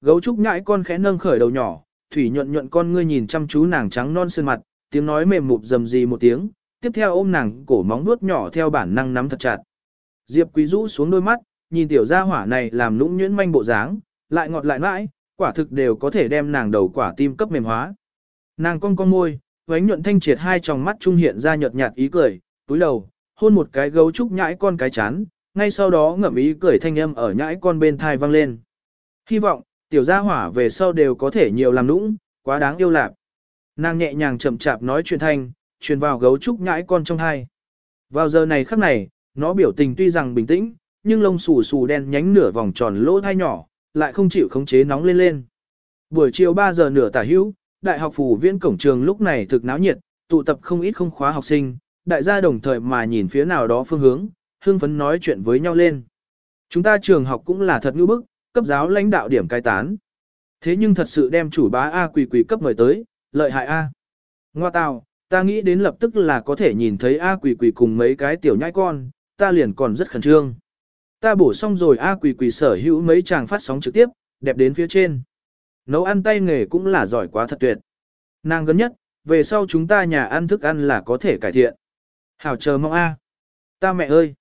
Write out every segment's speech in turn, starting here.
Gấu trúc nhãi con khẽ nâng khởi đầu nhỏ, thủy nhuận nhuận con ngươi nhìn chăm chú nàng trắng non sơn mặt, tiếng nói mềm mụp dầm rì một tiếng, tiếp theo ôm nàng cổ móng nuốt nhỏ theo bản năng nắm thật chặt. Diệp Quý rũ xuống đôi mắt, nhìn tiểu gia hỏa này làm lũng nhuyễn manh bộ dáng, lại ngọt lại mãi, quả thực đều có thể đem nàng đầu quả tim cấp mềm hóa. Nàng cong cong môi, vánh nhuận thanh triệt hai tròng mắt trung hiện ra nhợt nhạt ý cười, túi đầu, hôn một cái gấu trúc nhãi con cái chán, ngay sau đó ngậm ý cười thanh âm ở nhãi con bên thai vang lên. Hy vọng, tiểu gia hỏa về sau đều có thể nhiều làm nũng, quá đáng yêu lạc. Nàng nhẹ nhàng chậm chạp nói chuyện thanh, truyền vào gấu trúc nhãi con trong hai. Vào giờ này khắc này, nó biểu tình tuy rằng bình tĩnh, nhưng lông xù xù đen nhánh nửa vòng tròn lỗ thai nhỏ, lại không chịu khống chế nóng lên lên. Buổi chiều 3 giờ nửa tả hữu, đại học phủ viên cổng trường lúc này thực náo nhiệt, tụ tập không ít không khóa học sinh, đại gia đồng thời mà nhìn phía nào đó phương hướng, hương phấn nói chuyện với nhau lên. Chúng ta trường học cũng là thật ngữ bức, cấp giáo lãnh đạo điểm cai tán. Thế nhưng thật sự đem chủ bá A quỳ quỳ cấp mời tới, lợi hại A. Ngoa tào, ta nghĩ đến lập tức là có thể nhìn thấy A quỳ quỳ cùng mấy cái tiểu nhãi con, ta liền còn rất khẩn trương. Ta bổ xong rồi A quỳ quỳ sở hữu mấy chàng phát sóng trực tiếp, đẹp đến phía trên. Nấu ăn tay nghề cũng là giỏi quá thật tuyệt. Nàng gần nhất, về sau chúng ta nhà ăn thức ăn là có thể cải thiện. Hảo chờ mong A. Ta mẹ ơi.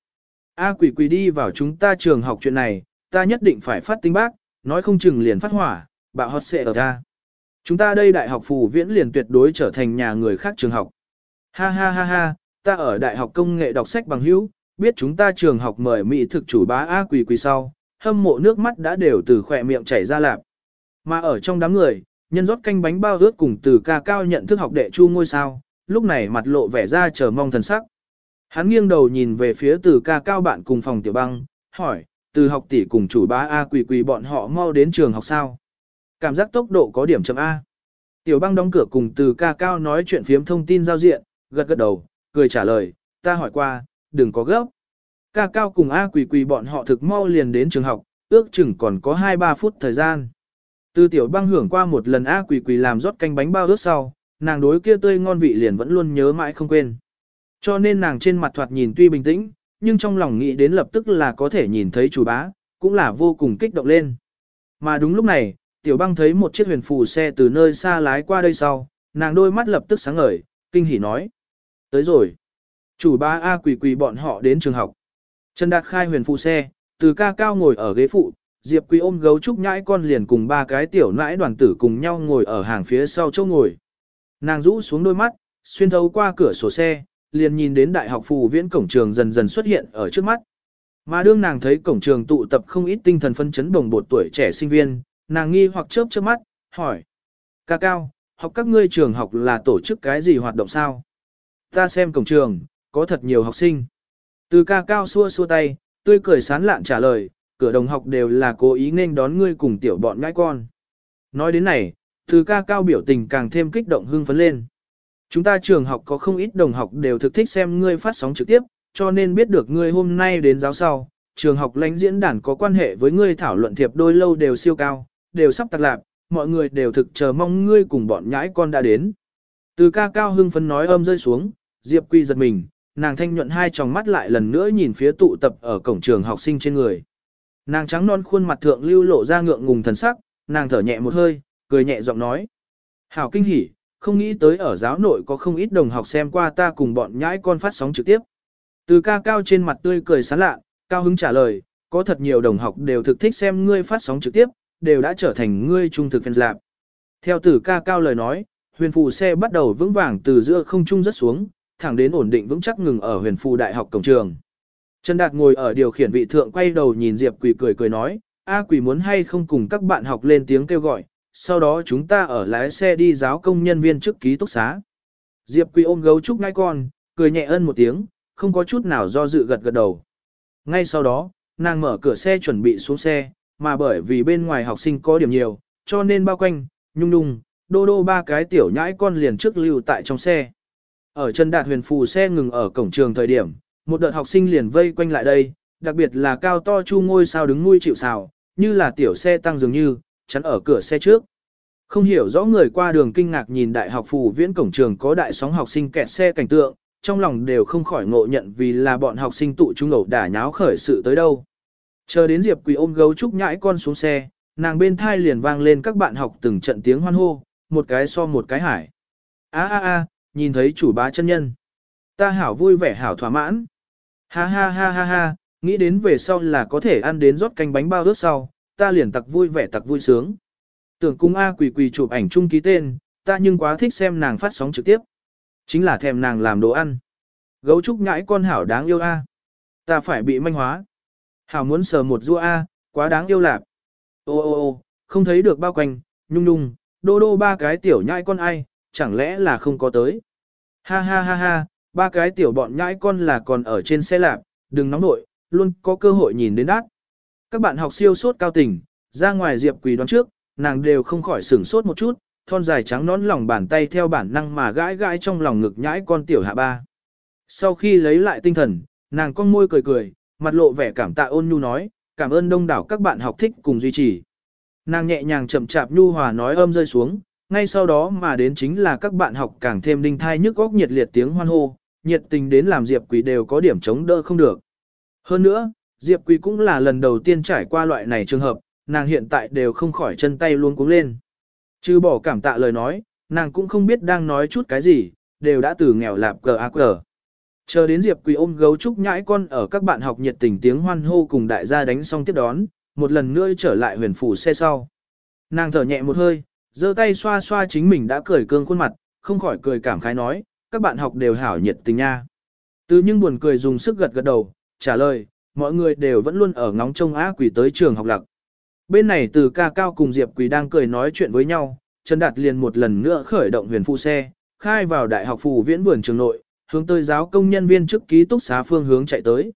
A quỷ quỷ đi vào chúng ta trường học chuyện này, ta nhất định phải phát tinh bác, nói không chừng liền phát hỏa, bạo hot sẽ ở ta. Chúng ta đây đại học phù viễn liền tuyệt đối trở thành nhà người khác trường học. Ha ha ha ha, ta ở đại học công nghệ đọc sách bằng hữu, biết chúng ta trường học mời mỹ thực chủ bá A quỳ quỳ sau, hâm mộ nước mắt đã đều từ khỏe miệng chảy ra lạp. Mà ở trong đám người, nhân rót canh bánh bao ướt cùng từ ca cao nhận thức học đệ chu ngôi sao, lúc này mặt lộ vẻ ra chờ mong thần sắc. Hắn nghiêng đầu nhìn về phía từ ca cao bạn cùng phòng tiểu băng, hỏi, từ học tỷ cùng chủ bá A quỳ quỳ bọn họ mau đến trường học sao. Cảm giác tốc độ có điểm chấm A. Tiểu băng đóng cửa cùng từ ca cao nói chuyện phiếm thông tin giao diện, gật gật đầu, cười trả lời, ta hỏi qua, đừng có gấp. Ca cao cùng A quỳ quỳ bọn họ thực mau liền đến trường học, ước chừng còn có 2-3 phút thời gian. Từ tiểu băng hưởng qua một lần A quỳ quỳ làm rót canh bánh bao ướt sau, nàng đối kia tươi ngon vị liền vẫn luôn nhớ mãi không quên. Cho nên nàng trên mặt thoạt nhìn tuy bình tĩnh, nhưng trong lòng nghĩ đến lập tức là có thể nhìn thấy chủ bá, cũng là vô cùng kích động lên. Mà đúng lúc này, tiểu băng thấy một chiếc huyền phù xe từ nơi xa lái qua đây sau, nàng đôi mắt lập tức sáng ngời, kinh hỉ nói. Tới rồi. Chủ bá A quỳ quỳ bọn họ đến trường học. Trần Đạt khai huyền phù xe, từ ca cao ngồi ở ghế phụ, Diệp Quý ôm gấu trúc nhãi con liền cùng ba cái tiểu nãi đoàn tử cùng nhau ngồi ở hàng phía sau chỗ ngồi. Nàng rũ xuống đôi mắt, xuyên thấu qua cửa sổ xe, liền nhìn đến đại học phù viễn cổng trường dần dần xuất hiện ở trước mắt. Mà đương nàng thấy cổng trường tụ tập không ít tinh thần phân chấn đồng bột tuổi trẻ sinh viên, nàng nghi hoặc chớp chớp mắt, hỏi. Ca cao, học các ngươi trường học là tổ chức cái gì hoạt động sao? Ta xem cổng trường, có thật nhiều học sinh. Từ ca cao xua xua tay, tươi cười sán lạn trả lời, cửa đồng học đều là cố ý nên đón ngươi cùng tiểu bọn ngãi con. Nói đến này, từ ca cao biểu tình càng thêm kích động hưng phấn lên. Chúng ta trường học có không ít đồng học đều thực thích xem ngươi phát sóng trực tiếp, cho nên biết được ngươi hôm nay đến giáo sau, trường học lãnh diễn đàn có quan hệ với ngươi thảo luận thiệp đôi lâu đều siêu cao, đều sắp tạc lạc, mọi người đều thực chờ mong ngươi cùng bọn nhãi con đã đến. Từ ca cao hưng phấn nói âm rơi xuống, Diệp Quy giật mình, nàng thanh nhuận hai tròng mắt lại lần nữa nhìn phía tụ tập ở cổng trường học sinh trên người. Nàng trắng non khuôn mặt thượng lưu lộ ra ngượng ngùng thần sắc, nàng thở nhẹ một hơi, cười nhẹ giọng nói. Hảo kinh hỉ, không nghĩ tới ở giáo nội có không ít đồng học xem qua ta cùng bọn nhãi con phát sóng trực tiếp. Từ ca cao trên mặt tươi cười sán lạ, cao hứng trả lời, có thật nhiều đồng học đều thực thích xem ngươi phát sóng trực tiếp, đều đã trở thành ngươi trung thực fan lạc. Theo từ ca cao lời nói, huyền phù xe bắt đầu vững vàng từ giữa không trung rất xuống, thẳng đến ổn định vững chắc ngừng ở huyền phù đại học cổng trường. Trần Đạt ngồi ở điều khiển vị thượng quay đầu nhìn Diệp Quỳ cười cười nói, A Quỳ muốn hay không cùng các bạn học lên tiếng kêu gọi, sau đó chúng ta ở lái xe đi giáo công nhân viên trước ký túc xá. Diệp Quỳ ôm gấu trúc ngai con, cười nhẹ ân một tiếng, không có chút nào do dự gật gật đầu. Ngay sau đó, nàng mở cửa xe chuẩn bị xuống xe, mà bởi vì bên ngoài học sinh có điểm nhiều, cho nên bao quanh, nhung nhung, đô đô ba cái tiểu nhãi con liền trước lưu tại trong xe. Ở chân đạt huyền phù xe ngừng ở cổng trường thời điểm, một đợt học sinh liền vây quanh lại đây, đặc biệt là cao to chu ngôi sao đứng nuôi chịu xào, như là tiểu xe tăng dường như, chắn ở cửa xe trước. Không hiểu rõ người qua đường kinh ngạc nhìn đại học phù viễn cổng trường có đại sóng học sinh kẹt xe cảnh tượng, trong lòng đều không khỏi ngộ nhận vì là bọn học sinh tụ trung ẩu đả nháo khởi sự tới đâu. Chờ đến Diệp Quỳ ôm gấu trúc nhãi con xuống xe, nàng bên thai liền vang lên các bạn học từng trận tiếng hoan hô, một cái so một cái hải. A a a, nhìn thấy chủ bá chân nhân. Ta hảo vui vẻ hảo thỏa mãn. Ha ha ha ha ha, nghĩ đến về sau là có thể ăn đến rót canh bánh bao ướt sau, ta liền tặc vui vẻ tặc vui sướng. Tưởng cung A quỳ quỳ chụp ảnh chung ký tên, ta nhưng quá thích xem nàng phát sóng trực tiếp. Chính là thèm nàng làm đồ ăn. Gấu trúc nhãi con hảo đáng yêu A. Ta phải bị manh hóa. Hảo muốn sờ một rua A, quá đáng yêu lạp. Ô ô ô, không thấy được bao quanh, nhung nhung, đô đô ba cái tiểu nhãi con ai, chẳng lẽ là không có tới. Ha ha ha ha, ba cái tiểu bọn nhãi con là còn ở trên xe lạp, đừng nóng nội, luôn có cơ hội nhìn đến đát. Các bạn học siêu sốt cao tình, ra ngoài Diệp Quỳ đoán trước, nàng đều không khỏi sửng sốt một chút, thon dài trắng nón lòng bàn tay theo bản năng mà gãi gãi trong lòng ngực nhãi con tiểu hạ ba. Sau khi lấy lại tinh thần, nàng con môi cười cười, mặt lộ vẻ cảm tạ ôn nhu nói, cảm ơn đông đảo các bạn học thích cùng duy trì. Nàng nhẹ nhàng chậm chạp nhu hòa nói âm rơi xuống, ngay sau đó mà đến chính là các bạn học càng thêm đinh thai nhức góc nhiệt liệt tiếng hoan hô, nhiệt tình đến làm Diệp Quỳ đều có điểm chống đỡ không được. Hơn nữa, Diệp Quỳ cũng là lần đầu tiên trải qua loại này trường hợp, nàng hiện tại đều không khỏi chân tay luôn cuống lên. Chứ bỏ cảm tạ lời nói, nàng cũng không biết đang nói chút cái gì, đều đã từ nghèo lạp cờ ác cờ. Chờ đến Diệp Quỳ ôm gấu trúc nhãi con ở các bạn học nhiệt tình tiếng hoan hô cùng đại gia đánh xong tiếp đón, một lần nữa trở lại huyền phủ xe sau. Nàng thở nhẹ một hơi, giơ tay xoa xoa chính mình đã cười cương khuôn mặt, không khỏi cười cảm khái nói, các bạn học đều hảo nhiệt tình nha. Từ nhưng buồn cười dùng sức gật gật đầu, trả lời, mọi người đều vẫn luôn ở ngóng trông á quỷ tới trường học lạc. Bên này từ ca cao cùng Diệp quỷ đang cười nói chuyện với nhau, Trần Đạt liền một lần nữa khởi động huyền phụ xe, khai vào đại học phù viễn vườn trường nội, hướng tới giáo công nhân viên chức ký túc xá phương hướng chạy tới.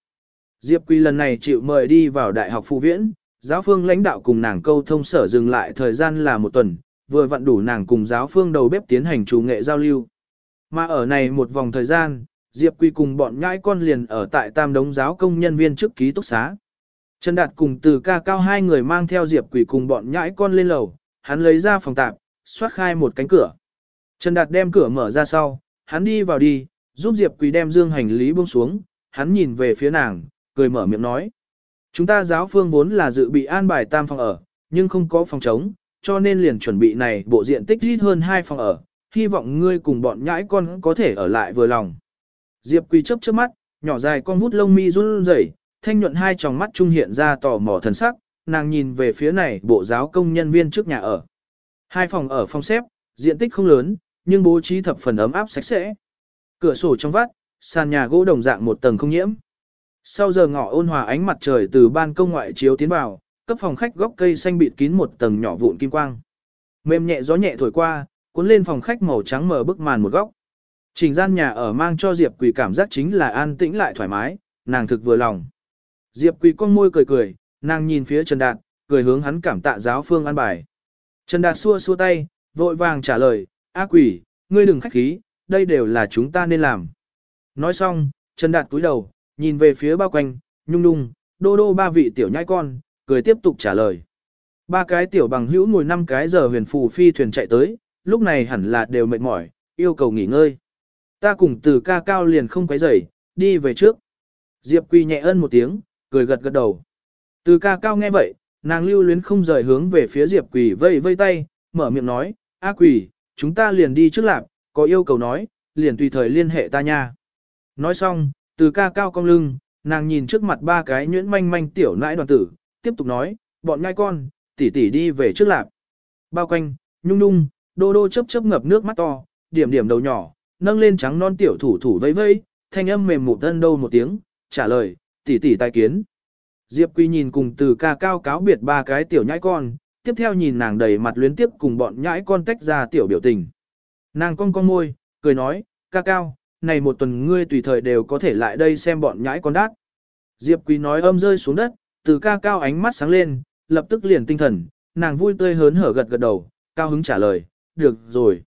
Diệp Quỳ lần này chịu mời đi vào đại học phù viễn, giáo phương lãnh đạo cùng nàng câu thông sở dừng lại thời gian là một tuần, vừa vặn đủ nàng cùng giáo phương đầu bếp tiến hành chủ nghệ giao lưu. Mà ở này một vòng thời gian, Diệp Quỳ cùng bọn nhãi con liền ở tại tam đống giáo công nhân viên trước ký túc xá. Trần Đạt cùng từ ca cao hai người mang theo Diệp Quỳ cùng bọn nhãi con lên lầu, hắn lấy ra phòng tạp, xoát khai một cánh cửa. Trần Đạt đem cửa mở ra sau, hắn đi vào đi, giúp Diệp Quỳ đem dương hành lý buông xuống, hắn nhìn về phía nàng, cười mở miệng nói. Chúng ta giáo phương vốn là dự bị an bài tam phòng ở, nhưng không có phòng trống, cho nên liền chuẩn bị này bộ diện tích ít hơn hai phòng ở, hy vọng ngươi cùng bọn nhãi con có thể ở lại vừa lòng. Diệp Quỳ chớp chớp mắt, nhỏ dài con vút lông mi run rẩy, thanh nhuận hai tròng mắt trung hiện ra tò mò thần sắc, nàng nhìn về phía này bộ giáo công nhân viên trước nhà ở. Hai phòng ở phòng xếp, diện tích không lớn, nhưng bố trí thập phần ấm áp sạch sẽ. Cửa sổ trong vắt, sàn nhà gỗ đồng dạng một tầng không nhiễm. Sau giờ ngọ ôn hòa ánh mặt trời từ ban công ngoại chiếu tiến vào, cấp phòng khách góc cây xanh bịt kín một tầng nhỏ vụn kim quang. Mềm nhẹ gió nhẹ thổi qua, cuốn lên phòng khách màu trắng mờ bức màn một góc. Trình gian nhà ở mang cho Diệp Quỳ cảm giác chính là an tĩnh lại thoải mái, nàng thực vừa lòng. Diệp Quỳ con môi cười cười, nàng nhìn phía Trần Đạt, cười hướng hắn cảm tạ giáo phương an bài. Trần Đạt xua xua tay, vội vàng trả lời, A Quỳ, ngươi đừng khách khí, đây đều là chúng ta nên làm. Nói xong, Trần Đạt cúi đầu, nhìn về phía bao quanh, nhung nhung, đô đô ba vị tiểu nhai con, cười tiếp tục trả lời. Ba cái tiểu bằng hữu ngồi năm cái giờ huyền phù phi thuyền chạy tới, lúc này hẳn là đều mệt mỏi, yêu cầu nghỉ ngơi. Ta cùng từ ca cao liền không quấy rầy, đi về trước. Diệp Quỳ nhẹ ân một tiếng, cười gật gật đầu. Từ ca cao nghe vậy, nàng lưu luyến không rời hướng về phía Diệp Quỳ vây vây tay, mở miệng nói, A Quỳ, chúng ta liền đi trước lạc, có yêu cầu nói, liền tùy thời liên hệ ta nha. Nói xong, từ ca cao cong lưng, nàng nhìn trước mặt ba cái nhuyễn manh manh tiểu nãi đoàn tử, tiếp tục nói, bọn ngai con, tỷ tỷ đi về trước lạc. Bao quanh, nhung nhung, đô đô chớp chớp ngập nước mắt to, điểm điểm đầu nhỏ, nâng lên trắng non tiểu thủ thủ vây vây, thanh âm mềm mụt thân đâu một tiếng, trả lời, tỷ tỷ tai kiến. Diệp Quy nhìn cùng từ ca cao cáo biệt ba cái tiểu nhãi con, tiếp theo nhìn nàng đầy mặt luyến tiếp cùng bọn nhãi con tách ra tiểu biểu tình. Nàng cong cong môi, cười nói, ca cao, này một tuần ngươi tùy thời đều có thể lại đây xem bọn nhãi con đát. Diệp Quý nói âm rơi xuống đất, từ ca cao ánh mắt sáng lên, lập tức liền tinh thần, nàng vui tươi hớn hở gật gật đầu, cao hứng trả lời, được rồi.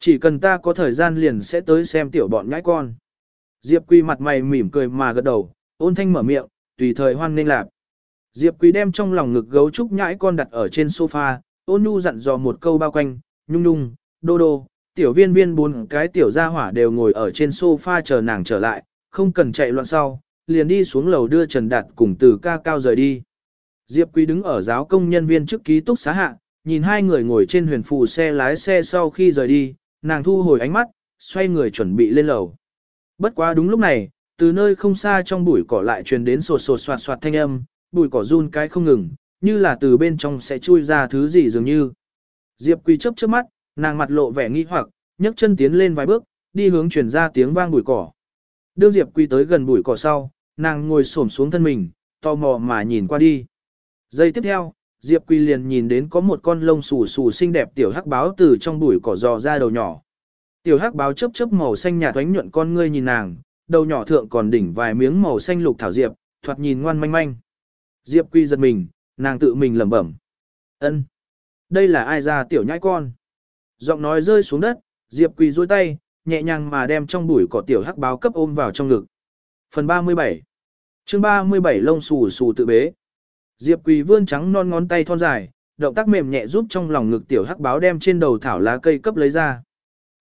Chỉ cần ta có thời gian liền sẽ tới xem tiểu bọn nhãi con. Diệp Quý mặt mày mỉm cười mà gật đầu, ôn thanh mở miệng, tùy thời hoan nên lạp. Diệp Quý đem trong lòng ngực gấu trúc nhãi con đặt ở trên sofa, ôn nhu dặn dò một câu bao quanh, nhung nhung, đô đô, tiểu viên viên bốn cái tiểu gia hỏa đều ngồi ở trên sofa chờ nàng trở lại, không cần chạy loạn sau, liền đi xuống lầu đưa Trần Đạt cùng từ ca cao rời đi. Diệp Quý đứng ở giáo công nhân viên trước ký túc xá hạ, nhìn hai người ngồi trên huyền phù xe lái xe sau khi rời đi, nàng thu hồi ánh mắt, xoay người chuẩn bị lên lầu. Bất quá đúng lúc này, từ nơi không xa trong bụi cỏ lại truyền đến sột sột soạt soạt thanh âm, bụi cỏ run cái không ngừng, như là từ bên trong sẽ chui ra thứ gì dường như. Diệp Quỳ chớp chớp mắt, nàng mặt lộ vẻ nghi hoặc, nhấc chân tiến lên vài bước, đi hướng truyền ra tiếng vang bụi cỏ. Đương Diệp Quỳ tới gần bụi cỏ sau, nàng ngồi xổm xuống thân mình, tò mò mà nhìn qua đi. Giây tiếp theo, Diệp Quỳ liền nhìn đến có một con lông xù xù xinh đẹp tiểu hắc báo từ trong bụi cỏ dò ra đầu nhỏ. Tiểu hắc báo chớp chớp màu xanh nhạt thoánh nhuận con ngươi nhìn nàng, đầu nhỏ thượng còn đỉnh vài miếng màu xanh lục thảo diệp, thoạt nhìn ngoan manh manh. Diệp Quỳ giật mình, nàng tự mình lẩm bẩm. Ân, Đây là ai ra tiểu nhãi con? Giọng nói rơi xuống đất, Diệp Quỳ duỗi tay, nhẹ nhàng mà đem trong bụi cỏ tiểu hắc báo cấp ôm vào trong ngực. Phần 37 chương 37 lông xù xù tự bế. Diệp Quỳ vươn trắng non ngón tay thon dài, động tác mềm nhẹ giúp trong lòng ngực tiểu hắc báo đem trên đầu thảo lá cây cấp lấy ra.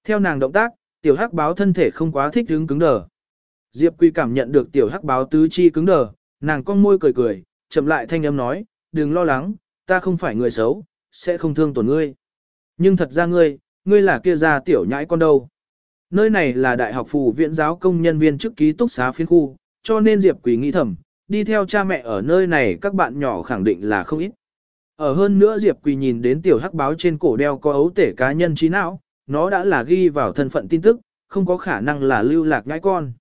Theo nàng động tác, tiểu hắc báo thân thể không quá thích đứng cứng đờ. Diệp Quỳ cảm nhận được tiểu hắc báo tứ chi cứng đờ, nàng cong môi cười cười, chậm lại thanh âm nói, đừng lo lắng, ta không phải người xấu, sẽ không thương tổn ngươi. Nhưng thật ra ngươi, ngươi là kia ra tiểu nhãi con đâu. Nơi này là đại học phù viện giáo công nhân viên chức ký túc xá phiên khu, cho nên Diệp Quỳ nghĩ thầm, đi theo cha mẹ ở nơi này các bạn nhỏ khẳng định là không ít. Ở hơn nữa Diệp Quỳ nhìn đến tiểu hắc báo trên cổ đeo có ấu tể cá nhân trí não, nó đã là ghi vào thân phận tin tức, không có khả năng là lưu lạc nhãi con.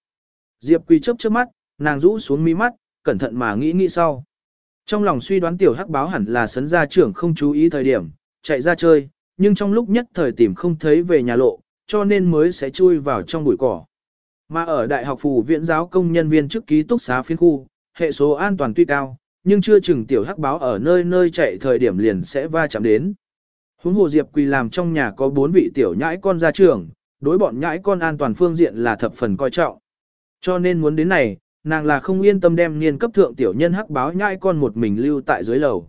Diệp Quỳ chớp chớp mắt, nàng rũ xuống mi mắt, cẩn thận mà nghĩ nghĩ sau. Trong lòng suy đoán tiểu hắc báo hẳn là sấn gia trưởng không chú ý thời điểm, chạy ra chơi, nhưng trong lúc nhất thời tìm không thấy về nhà lộ, cho nên mới sẽ chui vào trong bụi cỏ. Mà ở đại học phù viện giáo công nhân viên chức ký túc xá phiên khu, hệ số an toàn tuy cao, nhưng chưa chừng tiểu hắc báo ở nơi nơi chạy thời điểm liền sẽ va chạm đến. Huống hồ Diệp Quỳ làm trong nhà có bốn vị tiểu nhãi con gia trưởng, đối bọn nhãi con an toàn phương diện là thập phần coi trọng. Cho nên muốn đến này, nàng là không yên tâm đem niên cấp thượng tiểu nhân hắc báo nhãi con một mình lưu tại dưới lầu.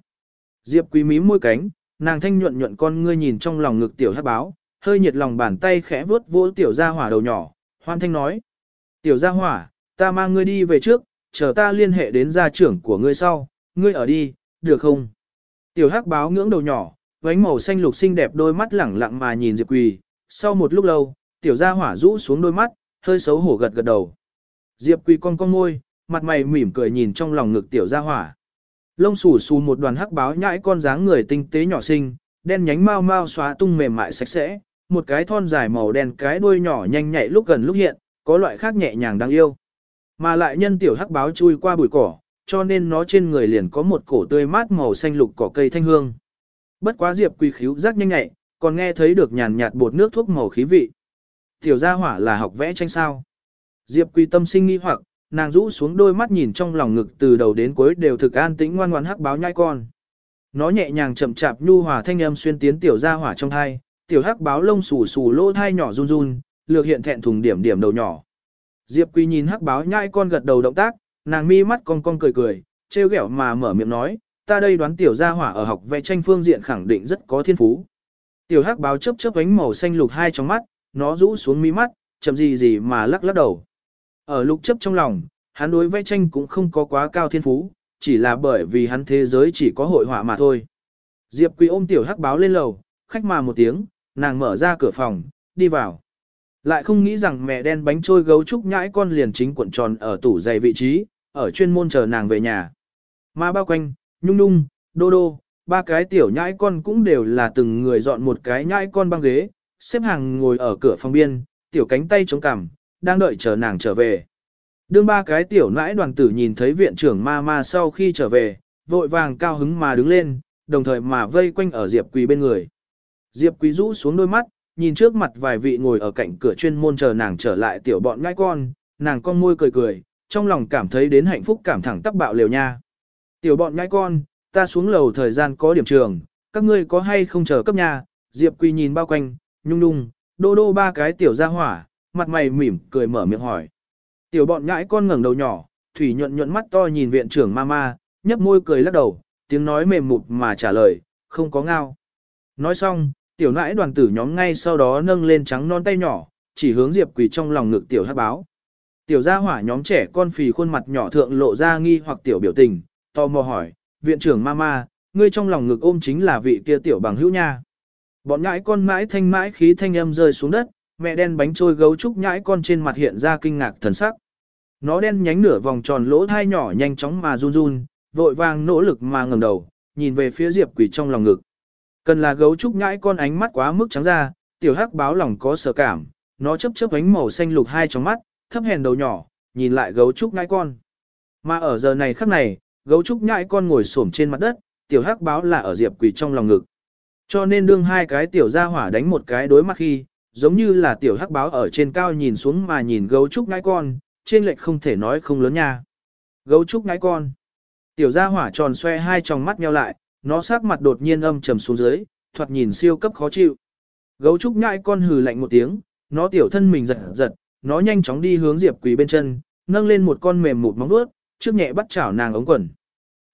Diệp Quý mím môi cánh, nàng thanh nhuận nhuận con ngươi nhìn trong lòng ngực tiểu hắc báo, hơi nhiệt lòng bàn tay khẽ vuốt vỗ tiểu gia hỏa đầu nhỏ, hoan thanh nói. Tiểu gia hỏa, ta mang ngươi đi về trước, chờ ta liên hệ đến gia trưởng của ngươi sau, ngươi ở đi, được không? Tiểu hắc báo ngưỡng đầu nhỏ, vánh màu xanh lục xinh đẹp đôi mắt lẳng lặng mà nhìn Diệp Quỳ, sau một lúc lâu, tiểu gia hỏa rũ xuống đôi mắt, hơi xấu hổ gật gật đầu. Diệp Quỳ con con môi, mặt mày mỉm cười nhìn trong lòng ngực tiểu gia hỏa. Lông xù xù một đoàn hắc báo nhãi con dáng người tinh tế nhỏ xinh, đen nhánh mau mau xóa tung mềm mại sạch sẽ, một cái thon dài màu đen cái đuôi nhỏ nhanh nhạy lúc gần lúc hiện, có loại khác nhẹ nhàng đáng yêu. Mà lại nhân tiểu hắc báo chui qua bụi cỏ, cho nên nó trên người liền có một cổ tươi mát màu xanh lục cỏ cây thanh hương. Bất quá Diệp Quỳ khíu rắc nhanh nhạy, còn nghe thấy được nhàn nhạt bột nước thuốc màu khí vị. Tiểu gia hỏa là học vẽ tranh sao? Diệp Quỳ tâm sinh nghi hoặc, nàng rũ xuống đôi mắt nhìn trong lòng ngực từ đầu đến cuối đều thực an tĩnh ngoan ngoãn hắc báo nhai con. Nó nhẹ nhàng chậm chạp nhu hòa thanh âm xuyên tiến tiểu gia hỏa trong thai, tiểu hắc báo lông xù xù lỗ thai nhỏ run run, lược hiện thẹn thùng điểm điểm đầu nhỏ. Diệp Quỳ nhìn hắc báo nhai con gật đầu động tác, nàng mi mắt cong cong cười cười, trêu ghẹo mà mở miệng nói, ta đây đoán tiểu gia hỏa ở học vẽ tranh phương diện khẳng định rất có thiên phú. Tiểu hắc báo chớp chớp ánh màu xanh lục hai trong mắt, nó rũ xuống mi mắt, chậm gì gì mà lắc lắc đầu. Ở lục chấp trong lòng, hắn đối vẽ tranh cũng không có quá cao thiên phú, chỉ là bởi vì hắn thế giới chỉ có hội họa mà thôi. Diệp Quỳ ôm tiểu hắc báo lên lầu, khách mà một tiếng, nàng mở ra cửa phòng, đi vào. Lại không nghĩ rằng mẹ đen bánh trôi gấu trúc nhãi con liền chính cuộn tròn ở tủ giày vị trí, ở chuyên môn chờ nàng về nhà. Mà bao quanh, nhung nhung, đô đô, ba cái tiểu nhãi con cũng đều là từng người dọn một cái nhãi con băng ghế, xếp hàng ngồi ở cửa phòng biên, tiểu cánh tay chống cằm, đang đợi chờ nàng trở về. Đương ba cái tiểu nãi đoàn tử nhìn thấy viện trưởng ma ma sau khi trở về, vội vàng cao hứng mà đứng lên, đồng thời mà vây quanh ở Diệp Quý bên người. Diệp Quý rũ xuống đôi mắt, nhìn trước mặt vài vị ngồi ở cạnh cửa chuyên môn chờ nàng trở lại tiểu bọn ngai con, nàng con môi cười cười, trong lòng cảm thấy đến hạnh phúc cảm thẳng tắc bạo liều nha. Tiểu bọn ngai con, ta xuống lầu thời gian có điểm trường, các ngươi có hay không chờ cấp nhà, Diệp Quỳ nhìn bao quanh, nhung nhung, đô đô ba cái tiểu ra hỏa, mặt mày mỉm cười mở miệng hỏi. Tiểu bọn ngãi con ngẩng đầu nhỏ, thủy nhuận nhuận mắt to nhìn viện trưởng mama, nhấp môi cười lắc đầu, tiếng nói mềm mụt mà trả lời, không có ngao. Nói xong, tiểu nãi đoàn tử nhóm ngay sau đó nâng lên trắng non tay nhỏ, chỉ hướng Diệp Quỳ trong lòng ngực tiểu hát báo. Tiểu gia hỏa nhóm trẻ con phì khuôn mặt nhỏ thượng lộ ra nghi hoặc tiểu biểu tình, to mò hỏi, viện trưởng mama, ngươi trong lòng ngực ôm chính là vị kia tiểu bằng hữu nha. Bọn nhãi con mãi thanh mãi khí thanh âm rơi xuống đất, mẹ đen bánh trôi gấu trúc nhãi con trên mặt hiện ra kinh ngạc thần sắc. Nó đen nhánh nửa vòng tròn lỗ thai nhỏ nhanh chóng mà run run, vội vàng nỗ lực mà ngẩng đầu, nhìn về phía Diệp Quỳ trong lòng ngực. Cần là gấu trúc nhãi con ánh mắt quá mức trắng ra, tiểu hắc báo lòng có sợ cảm, nó chớp chớp ánh màu xanh lục hai trong mắt, thấp hèn đầu nhỏ, nhìn lại gấu trúc nhãi con. Mà ở giờ này khắc này, gấu trúc nhãi con ngồi xổm trên mặt đất, tiểu hắc báo là ở Diệp Quỳ trong lòng ngực. Cho nên đương hai cái tiểu gia hỏa đánh một cái đối mặt khi, giống như là tiểu hắc báo ở trên cao nhìn xuống mà nhìn gấu trúc nhãi con, trên lệch không thể nói không lớn nha. Gấu trúc nhãi con. Tiểu gia hỏa tròn xoe hai tròng mắt nheo lại, nó sắc mặt đột nhiên âm trầm xuống dưới, thoạt nhìn siêu cấp khó chịu. Gấu trúc nhãi con hừ lạnh một tiếng, nó tiểu thân mình giật giật, nó nhanh chóng đi hướng Diệp Quỳ bên chân, nâng lên một con mềm một móng vuốt, trước nhẹ bắt chảo nàng ống quần.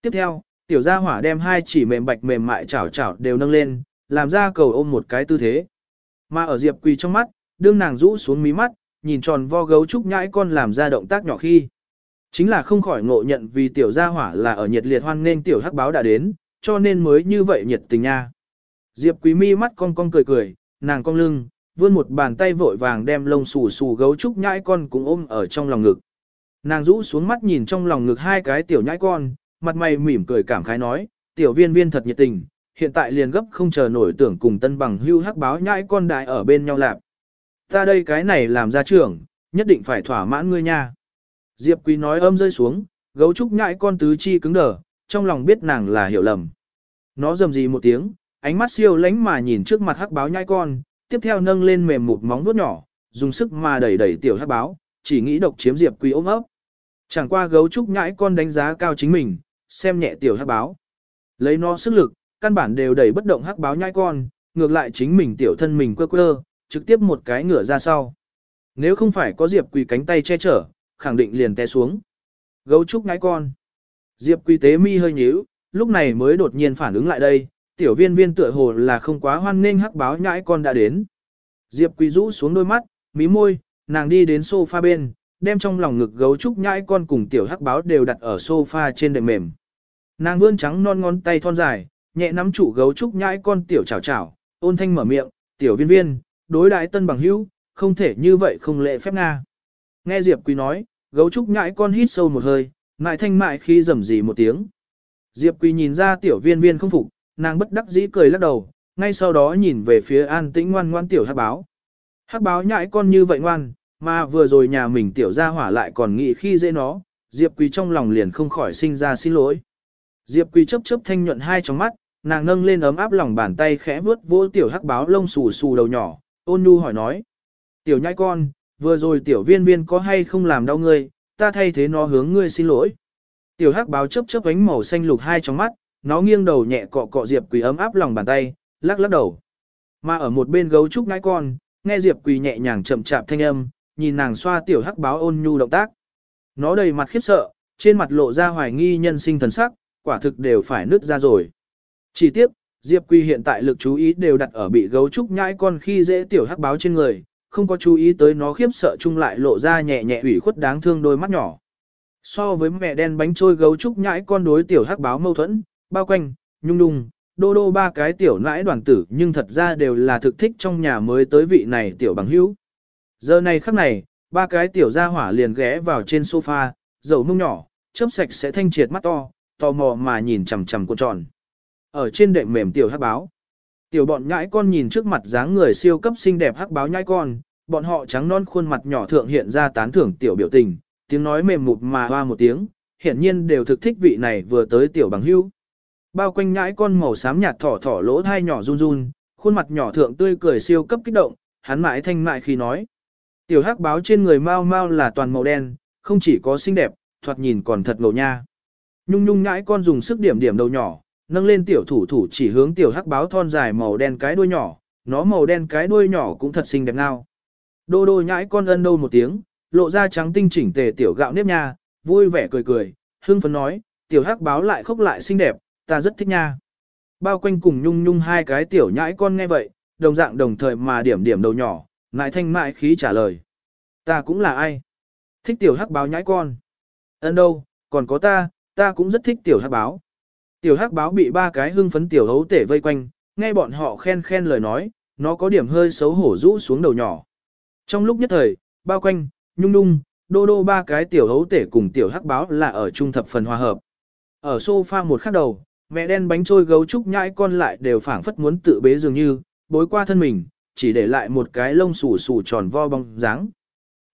Tiếp theo, tiểu gia hỏa đem hai chỉ mềm bạch mềm mại chảo chảo đều nâng lên, làm ra cầu ôm một cái tư thế. Mà ở Diệp Quỳ trong mắt, đương nàng rũ xuống mí mắt, nhìn tròn vo gấu trúc nhãi con làm ra động tác nhỏ khi. Chính là không khỏi ngộ nhận vì tiểu gia hỏa là ở nhiệt liệt hoan nên tiểu hắc báo đã đến, cho nên mới như vậy nhiệt tình nha. Diệp Quý mi mắt cong cong cười cười, nàng cong lưng, vươn một bàn tay vội vàng đem lông xù xù gấu trúc nhãi con cũng ôm ở trong lòng ngực. Nàng rũ xuống mắt nhìn trong lòng ngực hai cái tiểu nhãi con, mặt mày mỉm cười cảm khái nói, tiểu viên viên thật nhiệt tình, hiện tại liền gấp không chờ nổi tưởng cùng tân bằng hưu hắc báo nhãi con đại ở bên nhau lạp. Ta đây cái này làm ra trưởng, nhất định phải thỏa mãn ngươi nha. Diệp Quý nói ôm rơi xuống, gấu trúc nhãi con tứ chi cứng đờ, trong lòng biết nàng là hiểu lầm. Nó rầm gì một tiếng, ánh mắt siêu lánh mà nhìn trước mặt hắc báo nhãi con, tiếp theo nâng lên mềm một móng vuốt nhỏ, dùng sức mà đẩy đẩy tiểu hắc báo, chỉ nghĩ độc chiếm Diệp Quý ôm ấp. Chẳng qua gấu trúc nhãi con đánh giá cao chính mình, xem nhẹ tiểu hắc báo. Lấy nó sức lực, căn bản đều đẩy bất động hắc báo nhãi con, ngược lại chính mình tiểu thân mình quơ quơ, trực tiếp một cái ngửa ra sau. Nếu không phải có Diệp Quỳ cánh tay che chở, khẳng định liền té xuống. Gấu trúc nhãi con. Diệp Quý tế mi hơi nhíu, lúc này mới đột nhiên phản ứng lại đây, tiểu viên viên tựa hồ là không quá hoan nghênh hắc báo nhãi con đã đến. Diệp Quý rũ xuống đôi mắt, mí môi, nàng đi đến sofa bên, đem trong lòng ngực gấu trúc nhãi con cùng tiểu hắc báo đều đặt ở sofa trên đệm mềm. Nàng vươn trắng non ngón tay thon dài, nhẹ nắm chủ gấu trúc nhãi con tiểu chảo chảo, ôn thanh mở miệng, tiểu viên viên, đối đãi tân bằng hữu, không thể như vậy không lệ phép Nga. Nghe Diệp Quý nói, gấu trúc nhãi con hít sâu một hơi, mại thanh mại khi rầm rì một tiếng. Diệp Quý nhìn ra tiểu viên viên không phục, nàng bất đắc dĩ cười lắc đầu, ngay sau đó nhìn về phía an tĩnh ngoan ngoan tiểu hắc báo. Hắc báo nhãi con như vậy ngoan, mà vừa rồi nhà mình tiểu ra hỏa lại còn nghĩ khi dễ nó, Diệp Quý trong lòng liền không khỏi sinh ra xin lỗi. Diệp Quý chớp chớp thanh nhuận hai trong mắt, nàng nâng lên ấm áp lòng bàn tay khẽ vuốt vỗ tiểu hắc báo lông xù xù đầu nhỏ, ôn nhu hỏi nói. Tiểu nhãi con, vừa rồi tiểu viên viên có hay không làm đau ngươi, ta thay thế nó hướng ngươi xin lỗi. Tiểu hắc báo chớp chớp ánh màu xanh lục hai trong mắt, nó nghiêng đầu nhẹ cọ cọ Diệp Quỳ ấm áp lòng bàn tay, lắc lắc đầu. Mà ở một bên gấu trúc nhãi con, nghe Diệp Quỳ nhẹ nhàng chậm chạp thanh âm, nhìn nàng xoa tiểu hắc báo ôn nhu động tác. Nó đầy mặt khiếp sợ, trên mặt lộ ra hoài nghi nhân sinh thần sắc, quả thực đều phải nứt ra rồi. Chỉ tiếc, Diệp Quy hiện tại lực chú ý đều đặt ở bị gấu trúc nhãi con khi dễ tiểu hắc báo trên người, không có chú ý tới nó khiếp sợ chung lại lộ ra nhẹ nhẹ ủy khuất đáng thương đôi mắt nhỏ. So với mẹ đen bánh trôi gấu trúc nhãi con đối tiểu hắc báo mâu thuẫn, bao quanh, nhung nhung, đô đô ba cái tiểu nãi đoàn tử nhưng thật ra đều là thực thích trong nhà mới tới vị này tiểu bằng hữu. Giờ này khắc này, ba cái tiểu gia hỏa liền ghé vào trên sofa, dầu mông nhỏ, chớp sạch sẽ thanh triệt mắt to, tò mò mà nhìn chằm chằm cuộn tròn. Ở trên đệm mềm tiểu hắc báo. Tiểu bọn nhãi con nhìn trước mặt dáng người siêu cấp xinh đẹp hắc báo nhãi con, bọn họ trắng non khuôn mặt nhỏ thượng hiện ra tán thưởng tiểu biểu tình, tiếng nói mềm mụt mà hoa một tiếng, hiển nhiên đều thực thích vị này vừa tới tiểu bằng hưu. Bao quanh nhãi con màu xám nhạt thỏ thỏ lỗ thai nhỏ run run, khuôn mặt nhỏ thượng tươi cười siêu cấp kích động, hắn mãi thanh mại khi nói. Tiểu hắc báo trên người mau mau là toàn màu đen, không chỉ có xinh đẹp, thoạt nhìn còn thật ngầu nha. Nhung nhung nhãi con dùng sức điểm điểm đầu nhỏ, nâng lên tiểu thủ thủ chỉ hướng tiểu hắc báo thon dài màu đen cái đuôi nhỏ, nó màu đen cái đuôi nhỏ cũng thật xinh đẹp ngao. Đô đô nhãi con ân đâu một tiếng, lộ ra trắng tinh chỉnh tề tiểu gạo nếp nha, vui vẻ cười cười, hưng phấn nói, tiểu hắc báo lại khóc lại xinh đẹp, ta rất thích nha. Bao quanh cùng nhung nhung hai cái tiểu nhãi con nghe vậy, đồng dạng đồng thời mà điểm điểm đầu nhỏ, ngại thanh mại khí trả lời. Ta cũng là ai? Thích tiểu hắc báo nhãi con. Ân đâu, còn có ta, ta cũng rất thích tiểu hắc báo. Tiểu hắc báo bị ba cái hưng phấn tiểu hấu tể vây quanh, nghe bọn họ khen khen lời nói, nó có điểm hơi xấu hổ rũ xuống đầu nhỏ. Trong lúc nhất thời, bao quanh, nhung nhung, đô đô ba cái tiểu hấu tể cùng tiểu hắc báo là ở trung thập phần hòa hợp. Ở sofa một khắc đầu, mẹ đen bánh trôi gấu trúc nhãi con lại đều phảng phất muốn tự bế dường như, bối qua thân mình, chỉ để lại một cái lông xù xù tròn vo bóng dáng.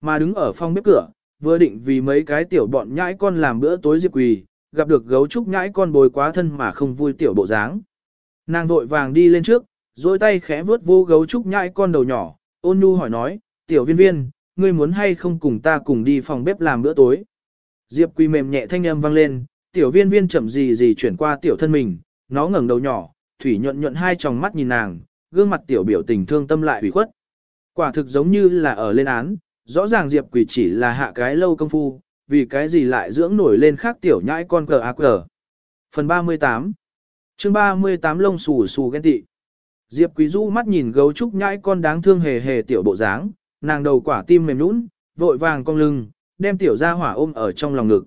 Mà đứng ở phòng bếp cửa, vừa định vì mấy cái tiểu bọn nhãi con làm bữa tối diệp quỳ, gặp được gấu trúc nhãi con bồi quá thân mà không vui tiểu bộ dáng. Nàng vội vàng đi lên trước, dôi tay khẽ vuốt vô gấu trúc nhãi con đầu nhỏ, ôn nhu hỏi nói, tiểu viên viên, ngươi muốn hay không cùng ta cùng đi phòng bếp làm bữa tối. Diệp quỳ mềm nhẹ thanh âm vang lên, tiểu viên viên chậm gì gì chuyển qua tiểu thân mình, nó ngẩng đầu nhỏ, thủy nhuận nhuận hai tròng mắt nhìn nàng, gương mặt tiểu biểu tình thương tâm lại ủy khuất. Quả thực giống như là ở lên án, rõ ràng Diệp Quỳ chỉ là hạ cái lâu công phu, vì cái gì lại dưỡng nổi lên khác tiểu nhãi con cờ ác cờ. Phần 38 chương 38 lông xù xù ghen tị. Diệp Quý Du mắt nhìn gấu trúc nhãi con đáng thương hề hề tiểu bộ dáng, nàng đầu quả tim mềm nũng, vội vàng cong lưng, đem tiểu ra hỏa ôm ở trong lòng ngực.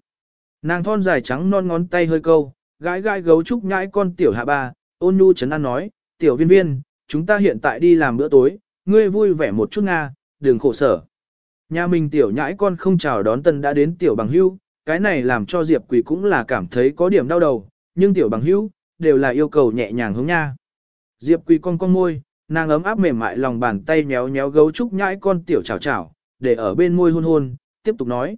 Nàng thon dài trắng non ngón tay hơi câu, gãi gãi gấu trúc nhãi con tiểu hạ ba, ôn nhu chấn an nói, tiểu viên viên, chúng ta hiện tại đi làm bữa tối, ngươi vui vẻ một chút nga, đừng khổ sở. Nhà mình tiểu nhãi con không chào đón tân đã đến tiểu bằng hưu, cái này làm cho Diệp Quỳ cũng là cảm thấy có điểm đau đầu, nhưng tiểu bằng hưu, đều là yêu cầu nhẹ nhàng hướng nha. Diệp Quỳ con con môi, nàng ấm áp mềm mại lòng bàn tay méo méo gấu trúc nhãi con tiểu chào chào, để ở bên môi hôn hôn, tiếp tục nói.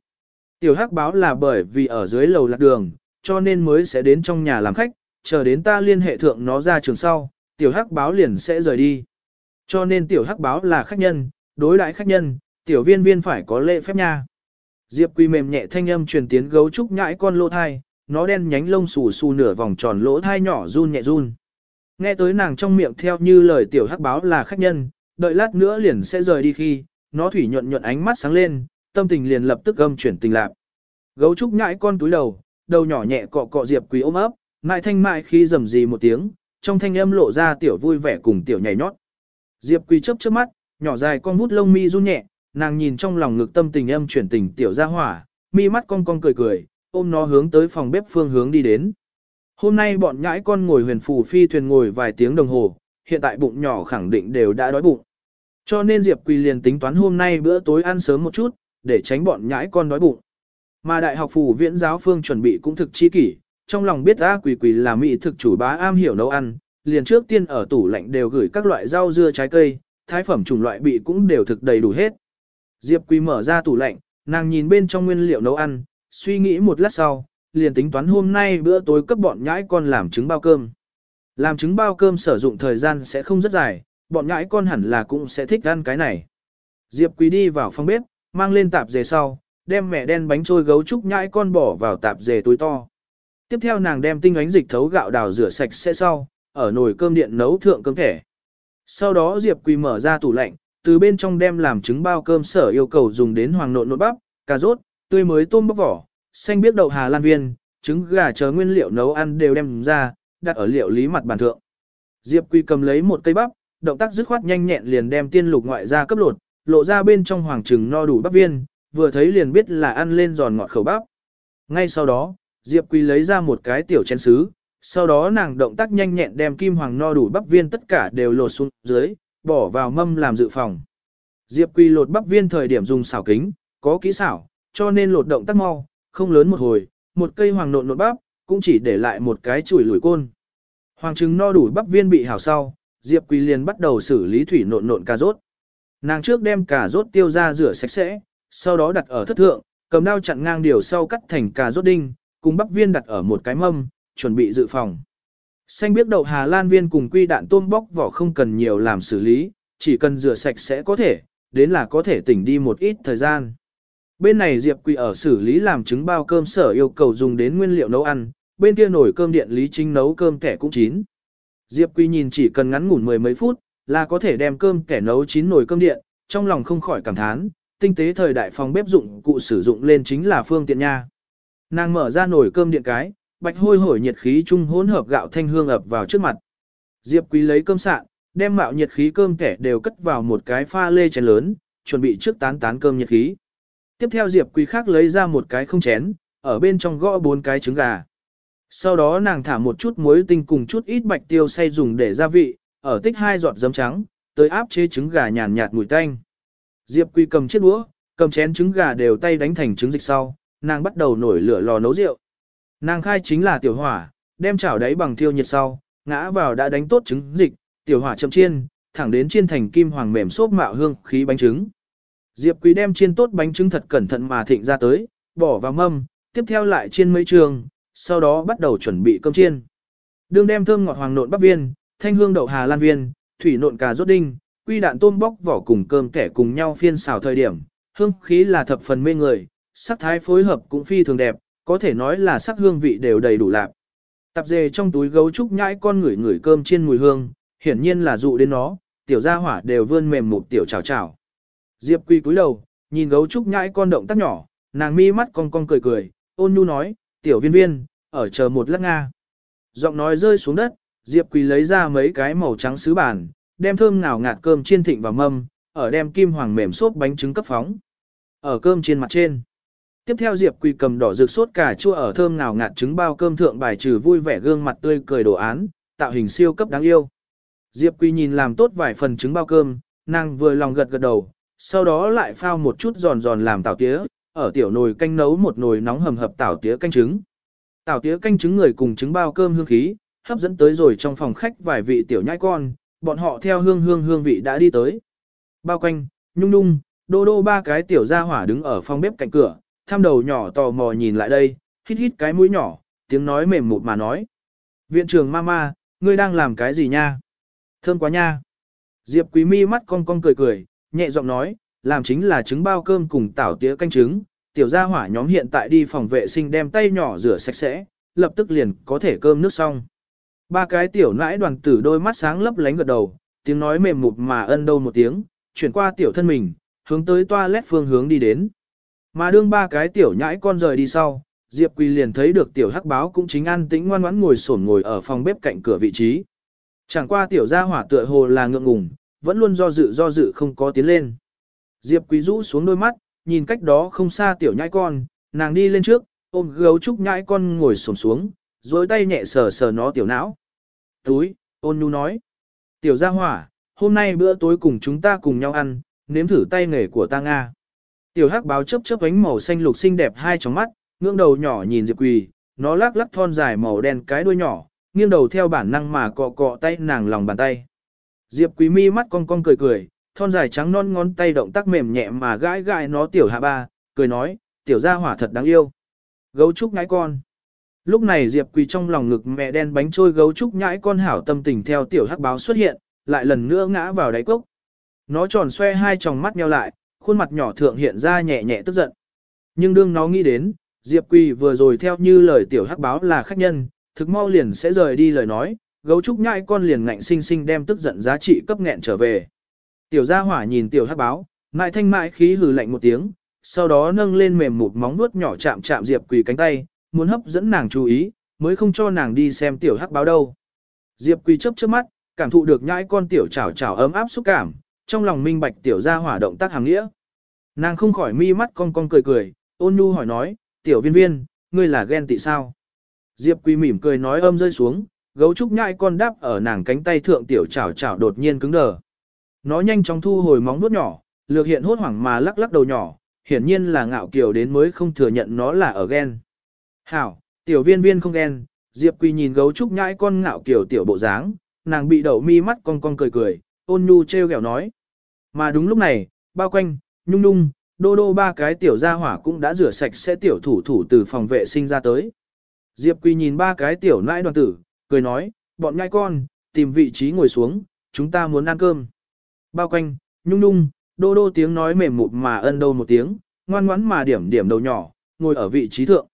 Tiểu hắc báo là bởi vì ở dưới lầu lạc đường, cho nên mới sẽ đến trong nhà làm khách, chờ đến ta liên hệ thượng nó ra trường sau, tiểu hắc báo liền sẽ rời đi. Cho nên tiểu hắc báo là khách nhân, đối đãi khách nhân, tiểu viên viên phải có lễ phép nha. Diệp Quy mềm nhẹ thanh âm truyền tiến gấu trúc nhãi con lỗ thai, nó đen nhánh lông xù xù nửa vòng tròn lỗ thai nhỏ run nhẹ run. Nghe tới nàng trong miệng theo như lời tiểu hắc báo là khách nhân, đợi lát nữa liền sẽ rời đi khi, nó thủy nhuận nhuận ánh mắt sáng lên, tâm tình liền lập tức âm chuyển tình lạc. Gấu trúc nhãi con túi đầu, đầu nhỏ nhẹ cọ cọ Diệp Quý ôm ấp, mại thanh mại khi rầm rì một tiếng, trong thanh âm lộ ra tiểu vui vẻ cùng tiểu nhảy nhót. Diệp Quý chớp chớp mắt, nhỏ dài con vút lông mi run nhẹ, nàng nhìn trong lòng ngực tâm tình âm chuyển tình tiểu ra hỏa, mi mắt cong cong cười cười, ôm nó hướng tới phòng bếp phương hướng đi đến. Hôm nay bọn nhãi con ngồi huyền phù phi thuyền ngồi vài tiếng đồng hồ, hiện tại bụng nhỏ khẳng định đều đã đói bụng. Cho nên Diệp Quỳ liền tính toán hôm nay bữa tối ăn sớm một chút, để tránh bọn nhãi con đói bụng. Mà đại học phủ viễn giáo phương chuẩn bị cũng thực chi kỷ, trong lòng biết A Quỳ Quỳ là mỹ thực chủ bá am hiểu nấu ăn, liền trước tiên ở tủ lạnh đều gửi các loại rau dưa trái cây, thái phẩm chủng loại bị cũng đều thực đầy đủ hết. Diệp Quỳ mở ra tủ lạnh, nàng nhìn bên trong nguyên liệu nấu ăn, suy nghĩ một lát sau, liền tính toán hôm nay bữa tối cấp bọn nhãi con làm trứng bao cơm. Làm trứng bao cơm sử dụng thời gian sẽ không rất dài, bọn nhãi con hẳn là cũng sẽ thích ăn cái này. Diệp Quý đi vào phòng bếp, mang lên tạp dề sau, đem mẹ đen bánh trôi gấu trúc nhãi con bỏ vào tạp dề túi to. Tiếp theo nàng đem tinh ánh dịch thấu gạo đào rửa sạch sẽ sau, ở nồi cơm điện nấu thượng cơm thẻ. Sau đó Diệp Quý mở ra tủ lạnh, từ bên trong đem làm trứng bao cơm sở yêu cầu dùng đến hoàng nộn nộn bắp, cà rốt, tươi mới tôm bóc vỏ, xanh biết đậu hà lan viên, trứng gà chờ nguyên liệu nấu ăn đều đem ra, đặt ở liệu lý mặt bàn thượng. Diệp Quy cầm lấy một cây bắp, động tác dứt khoát nhanh nhẹn liền đem tiên lục ngoại ra cấp lột, lộ ra bên trong hoàng trứng no đủ bắp viên, vừa thấy liền biết là ăn lên giòn ngọt khẩu bắp. Ngay sau đó, Diệp Quy lấy ra một cái tiểu chén sứ, sau đó nàng động tác nhanh nhẹn đem kim hoàng no đủ bắp viên tất cả đều lột xuống dưới, bỏ vào mâm làm dự phòng. Diệp Quy lột bắp viên thời điểm dùng xảo kính, có kỹ xảo, cho nên lột động tác mau, không lớn một hồi, một cây hoàng nộn nộn bắp, cũng chỉ để lại một cái chuỗi lùi côn. Hoàng trứng no đủ bắp viên bị hảo sau, Diệp Quỳ liền bắt đầu xử lý thủy nộn nộn cà rốt. Nàng trước đem cà rốt tiêu ra rửa sạch sẽ, sau đó đặt ở thất thượng, cầm dao chặn ngang điều sau cắt thành cà rốt đinh, cùng bắp viên đặt ở một cái mâm, chuẩn bị dự phòng. Xanh biết đậu Hà Lan viên cùng quy đạn tôm bóc vỏ không cần nhiều làm xử lý, chỉ cần rửa sạch sẽ có thể, đến là có thể tỉnh đi một ít thời gian. Bên này Diệp Quỳ ở xử lý làm trứng bao cơm sở yêu cầu dùng đến nguyên liệu nấu ăn, bên kia nồi cơm điện lý chính nấu cơm kẻ cũng chín. Diệp Quỳ nhìn chỉ cần ngắn ngủn mười mấy phút, là có thể đem cơm kẻ nấu chín nồi cơm điện, trong lòng không khỏi cảm thán, tinh tế thời đại phòng bếp dụng cụ sử dụng lên chính là phương tiện nha. Nàng mở ra nồi cơm điện cái, bạch hôi hổi nhiệt khí trung hỗn hợp gạo thanh hương ập vào trước mặt. Diệp Quý lấy cơm sạn, đem mạo nhiệt khí cơm kẻ đều cất vào một cái pha lê chén lớn, chuẩn bị trước tán tán cơm nhiệt khí. Tiếp theo Diệp Quý khác lấy ra một cái không chén, ở bên trong gõ bốn cái trứng gà. Sau đó nàng thả một chút muối tinh cùng chút ít bạch tiêu xay dùng để gia vị, ở tích hai giọt giấm trắng, tới áp chế trứng gà nhàn nhạt mùi tanh. Diệp Quy cầm chiếc đũa, cầm chén trứng gà đều tay đánh thành trứng dịch sau, nàng bắt đầu nổi lửa lò nấu rượu. Nàng khai chính là tiểu hỏa, đem chảo đáy bằng thiêu nhiệt sau, ngã vào đã đánh tốt trứng dịch, tiểu hỏa chậm chiên, thẳng đến chiên thành kim hoàng mềm xốp mạo hương khí bánh trứng. Diệp Quý đem chiên tốt bánh trứng thật cẩn thận mà thịnh ra tới, bỏ vào mâm, tiếp theo lại chiên mấy trường, sau đó bắt đầu chuẩn bị cơm chiên. Đường đem thơm ngọt hoàng nộn bắp viên, thanh hương đậu hà lan viên, thủy nộn cà rốt đinh, quy đạn tôm bóc vỏ cùng cơm kẻ cùng nhau phiên xào thời điểm, hương khí là thập phần mê người, sắc thái phối hợp cũng phi thường đẹp, có thể nói là sắc hương vị đều đầy đủ lạc. Tạp dề trong túi gấu trúc nhãi con ngửi ngửi cơm chiên mùi hương, hiển nhiên là dụ đến nó, tiểu gia hỏa đều vươn mềm một tiểu chào chào. Diệp Quy cúi đầu, nhìn gấu trúc nhãi con động tác nhỏ, nàng mi mắt cong cong cười cười, ôn nhu nói, tiểu viên viên, ở chờ một lát nga. Giọng nói rơi xuống đất, Diệp Quỳ lấy ra mấy cái màu trắng sứ bàn, đem thơm ngào ngạt cơm chiên thịnh vào mâm, ở đem kim hoàng mềm xốp bánh trứng cấp phóng. Ở cơm trên mặt trên. Tiếp theo Diệp Quỳ cầm đỏ rực sốt cà chua ở thơm nào ngạt trứng bao cơm thượng bài trừ vui vẻ gương mặt tươi cười đồ án, tạo hình siêu cấp đáng yêu. Diệp Quỳ nhìn làm tốt vài phần trứng bao cơm, nàng vừa lòng gật gật đầu, sau đó lại phao một chút giòn giòn làm tảo tía, ở tiểu nồi canh nấu một nồi nóng hầm hập tảo tía canh trứng. Tảo tía canh trứng người cùng trứng bao cơm hương khí, hấp dẫn tới rồi trong phòng khách vài vị tiểu nhãi con, bọn họ theo hương hương hương vị đã đi tới. Bao quanh, nhung nhung, đô đô ba cái tiểu gia hỏa đứng ở phòng bếp cạnh cửa, tham đầu nhỏ tò mò nhìn lại đây, hít hít cái mũi nhỏ, tiếng nói mềm mụt mà nói. Viện trưởng mama, ngươi đang làm cái gì nha? Thơm quá nha. Diệp quý mi mắt cong cong cười cười, nhẹ giọng nói, làm chính là trứng bao cơm cùng tảo tía canh trứng. Tiểu gia hỏa nhóm hiện tại đi phòng vệ sinh đem tay nhỏ rửa sạch sẽ, lập tức liền có thể cơm nước xong. Ba cái tiểu nãi đoàn tử đôi mắt sáng lấp lánh gật đầu, tiếng nói mềm mụt mà ân đâu một tiếng, chuyển qua tiểu thân mình, hướng tới toilet phương hướng đi đến. Mà đương ba cái tiểu nhãi con rời đi sau, Diệp Quỳ liền thấy được tiểu hắc báo cũng chính an tĩnh ngoan ngoãn ngồi sổn ngồi ở phòng bếp cạnh cửa vị trí. Chẳng qua tiểu gia hỏa tựa hồ là ngượng ngùng, vẫn luôn do dự do dự không có tiến lên. Diệp Quý rũ xuống đôi mắt, nhìn cách đó không xa tiểu nhãi con, nàng đi lên trước, ôm gấu trúc nhãi con ngồi sổn xuống, dối tay nhẹ sờ sờ nó tiểu não. Túi, ôn nhu nói. Tiểu gia hỏa, hôm nay bữa tối cùng chúng ta cùng nhau ăn, nếm thử tay nghề của ta Nga. Tiểu hắc báo chớp chớp ánh màu xanh lục xinh đẹp hai tròng mắt, ngưỡng đầu nhỏ nhìn Diệp Quỳ, nó lắc lắc thon dài màu đen cái đuôi nhỏ, nghiêng đầu theo bản năng mà cọ cọ tay nàng lòng bàn tay. Diệp Quý mi mắt cong cong cười cười, thon dài trắng non ngón tay động tác mềm nhẹ mà gãi gãi nó tiểu hạ ba, cười nói, tiểu gia hỏa thật đáng yêu. Gấu trúc ngãi con. Lúc này Diệp Quỳ trong lòng ngực mẹ đen bánh trôi gấu trúc nhãi con hảo tâm tình theo tiểu hắc báo xuất hiện, lại lần nữa ngã vào đáy cốc. Nó tròn xoe hai tròng mắt nheo lại, khuôn mặt nhỏ thượng hiện ra nhẹ nhẹ tức giận. Nhưng đương nó nghĩ đến, Diệp Quỳ vừa rồi theo như lời tiểu hắc báo là khách nhân, thực mau liền sẽ rời đi lời nói, gấu trúc nhãi con liền ngạnh sinh sinh đem tức giận giá trị cấp nghẹn trở về. Tiểu gia hỏa nhìn tiểu hắc báo, mại thanh mại khí hừ lạnh một tiếng, sau đó nâng lên mềm một móng vuốt nhỏ chạm chạm Diệp Quỳ cánh tay, muốn hấp dẫn nàng chú ý, mới không cho nàng đi xem tiểu hắc báo đâu. Diệp Quỳ chớp chớp mắt, cảm thụ được nhãi con tiểu chảo chảo ấm áp xúc cảm, trong lòng minh bạch tiểu gia hỏa động tác hàng nghĩa. Nàng không khỏi mi mắt cong cong cười cười, ôn nhu hỏi nói, tiểu viên viên, ngươi là ghen tị sao? Diệp Quỳ mỉm cười nói âm rơi xuống, gấu trúc nhãi con đáp ở nàng cánh tay thượng tiểu chảo chảo đột nhiên cứng đờ. Nó nhanh chóng thu hồi móng vuốt nhỏ, lược hiện hốt hoảng mà lắc lắc đầu nhỏ, hiển nhiên là ngạo kiều đến mới không thừa nhận nó là ở ghen. Hảo, tiểu viên viên không ghen, Diệp Quỳ nhìn gấu trúc nhãi con ngạo kiều tiểu bộ dáng, nàng bị đậu mi mắt cong cong cười cười, ôn nhu treo gẹo nói. Mà đúng lúc này, bao quanh, nhung nhung, đô đô ba cái tiểu gia hỏa cũng đã rửa sạch sẽ tiểu thủ thủ từ phòng vệ sinh ra tới. Diệp Quỳ nhìn ba cái tiểu nãi đoàn tử, cười nói, bọn ngai con, tìm vị trí ngồi xuống, chúng ta muốn ăn cơm. Bao quanh, nhung nhung, đô đô tiếng nói mềm mụt mà ân đâu một tiếng, ngoan ngoãn mà điểm điểm đầu nhỏ, ngồi ở vị trí thượng.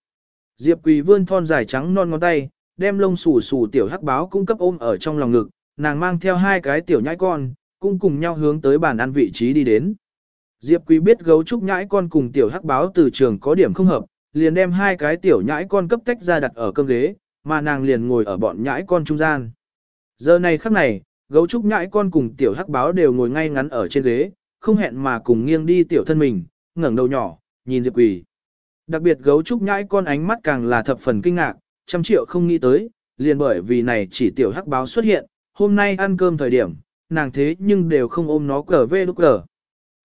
Diệp Quỳ vươn thon dài trắng non ngón tay, đem lông xù xù tiểu hắc báo cung cấp ôm ở trong lòng ngực, nàng mang theo hai cái tiểu nhãi con, cũng cùng nhau hướng tới bàn ăn vị trí đi đến. Diệp Quý biết gấu trúc nhãi con cùng tiểu hắc báo từ trường có điểm không hợp, liền đem hai cái tiểu nhãi con cấp tách ra đặt ở cơm ghế, mà nàng liền ngồi ở bọn nhãi con trung gian. Giờ này khắc này, gấu trúc nhãi con cùng tiểu hắc báo đều ngồi ngay ngắn ở trên ghế, không hẹn mà cùng nghiêng đi tiểu thân mình, ngẩng đầu nhỏ, nhìn Diệp Quỳ. Đặc biệt gấu trúc nhãi con ánh mắt càng là thập phần kinh ngạc, trăm triệu không nghĩ tới, liền bởi vì này chỉ tiểu hắc báo xuất hiện, hôm nay ăn cơm thời điểm, nàng thế nhưng đều không ôm nó cờ vê lúc cờ.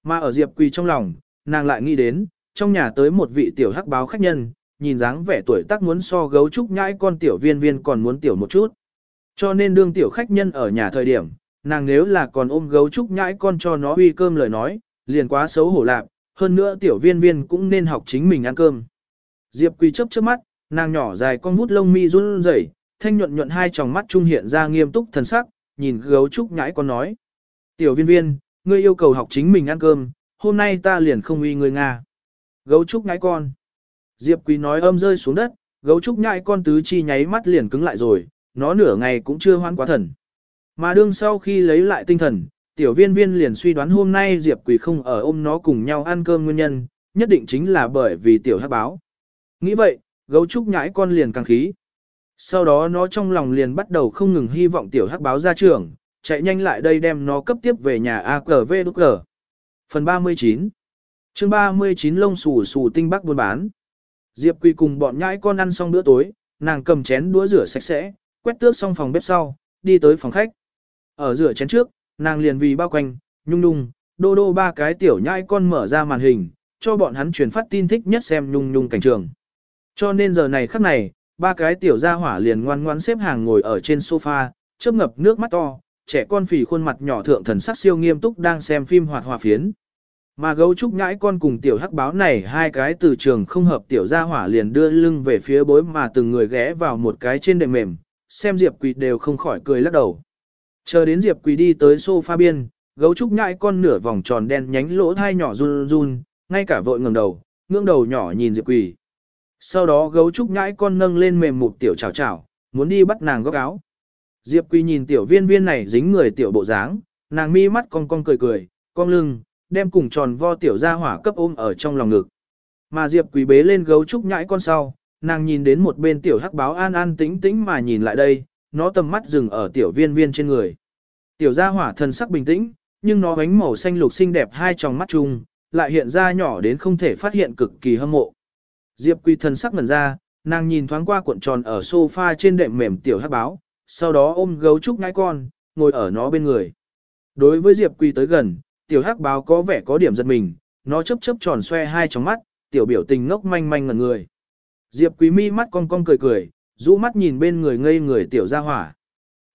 Mà ở Diệp Quỳ trong lòng, nàng lại nghĩ đến, trong nhà tới một vị tiểu hắc báo khách nhân, nhìn dáng vẻ tuổi tác muốn so gấu trúc nhãi con tiểu viên viên còn muốn tiểu một chút. Cho nên đương tiểu khách nhân ở nhà thời điểm, nàng nếu là còn ôm gấu trúc nhãi con cho nó uy cơm lời nói, liền quá xấu hổ lạc, hơn nữa tiểu viên viên cũng nên học chính mình ăn cơm. Diệp Quỳ chấp trước mắt, nàng nhỏ dài con vút lông mi run rẩy, thanh nhuận nhuận hai tròng mắt trung hiện ra nghiêm túc thần sắc, nhìn gấu trúc nhãi con nói. Tiểu viên viên, ngươi yêu cầu học chính mình ăn cơm, hôm nay ta liền không uy ngươi Nga. Gấu trúc nhãi con. Diệp Quý nói âm rơi xuống đất, gấu trúc nhãi con tứ chi nháy mắt liền cứng lại rồi, nó nửa ngày cũng chưa hoan quá thần. Mà đương sau khi lấy lại tinh thần, tiểu viên viên liền suy đoán hôm nay Diệp Quỳ không ở ôm nó cùng nhau ăn cơm nguyên nhân, nhất định chính là bởi vì tiểu hắc báo. Nghĩ vậy, gấu trúc nhãi con liền càng khí. Sau đó nó trong lòng liền bắt đầu không ngừng hy vọng tiểu hắc báo ra trường, chạy nhanh lại đây đem nó cấp tiếp về nhà AQV đúc cờ. Phần 39 chương 39 lông xù xù tinh bắc buôn bán. Diệp Quỳ cùng bọn nhãi con ăn xong bữa tối, nàng cầm chén đũa rửa sạch sẽ, quét tước xong phòng bếp sau, đi tới phòng khách. Ở rửa chén trước, nàng liền vì bao quanh, nhung nhung, đô đô ba cái tiểu nhãi con mở ra màn hình, cho bọn hắn truyền phát tin thích nhất xem nhung nhung cảnh trường. Cho nên giờ này khắc này, ba cái tiểu gia hỏa liền ngoan ngoãn xếp hàng ngồi ở trên sofa, chớp ngập nước mắt to, trẻ con phì khuôn mặt nhỏ thượng thần sắc siêu nghiêm túc đang xem phim hoạt hòa phiến. Mà gấu trúc nhãi con cùng tiểu hắc báo này hai cái từ trường không hợp tiểu gia hỏa liền đưa lưng về phía bối mà từng người ghé vào một cái trên đệm mềm, xem Diệp Quỳ đều không khỏi cười lắc đầu. Chờ đến Diệp Quỳ đi tới sofa biên, gấu trúc nhãi con nửa vòng tròn đen nhánh lỗ thai nhỏ run run, ngay cả vội ngẩng đầu, ngưỡng đầu nhỏ nhìn Diệp Quỳ. Sau đó gấu trúc nhãi con nâng lên mềm mục tiểu chào chào, muốn đi bắt nàng góc áo. Diệp Quỳ nhìn tiểu viên viên này dính người tiểu bộ dáng, nàng mi mắt cong cong cười cười, cong lưng, đem cùng tròn vo tiểu ra hỏa cấp ôm ở trong lòng ngực. Mà Diệp Quỳ bế lên gấu trúc nhãi con sau, nàng nhìn đến một bên tiểu hắc báo an an tĩnh tĩnh mà nhìn lại đây, nó tầm mắt dừng ở tiểu viên viên trên người. Tiểu gia hỏa thần sắc bình tĩnh, nhưng nó ánh màu xanh lục xinh đẹp hai tròng mắt chung, lại hiện ra nhỏ đến không thể phát hiện cực kỳ hâm mộ. Diệp Quỳ thần sắc ngẩn ra, nàng nhìn thoáng qua cuộn tròn ở sofa trên đệm mềm tiểu hắc báo, sau đó ôm gấu trúc ngãi con, ngồi ở nó bên người. Đối với Diệp Quỳ tới gần, tiểu hắc báo có vẻ có điểm giật mình, nó chớp chớp tròn xoe hai tròng mắt, tiểu biểu tình ngốc manh manh ngẩn người. Diệp Quý mi mắt cong cong cười cười, rũ mắt nhìn bên người ngây người tiểu gia hỏa.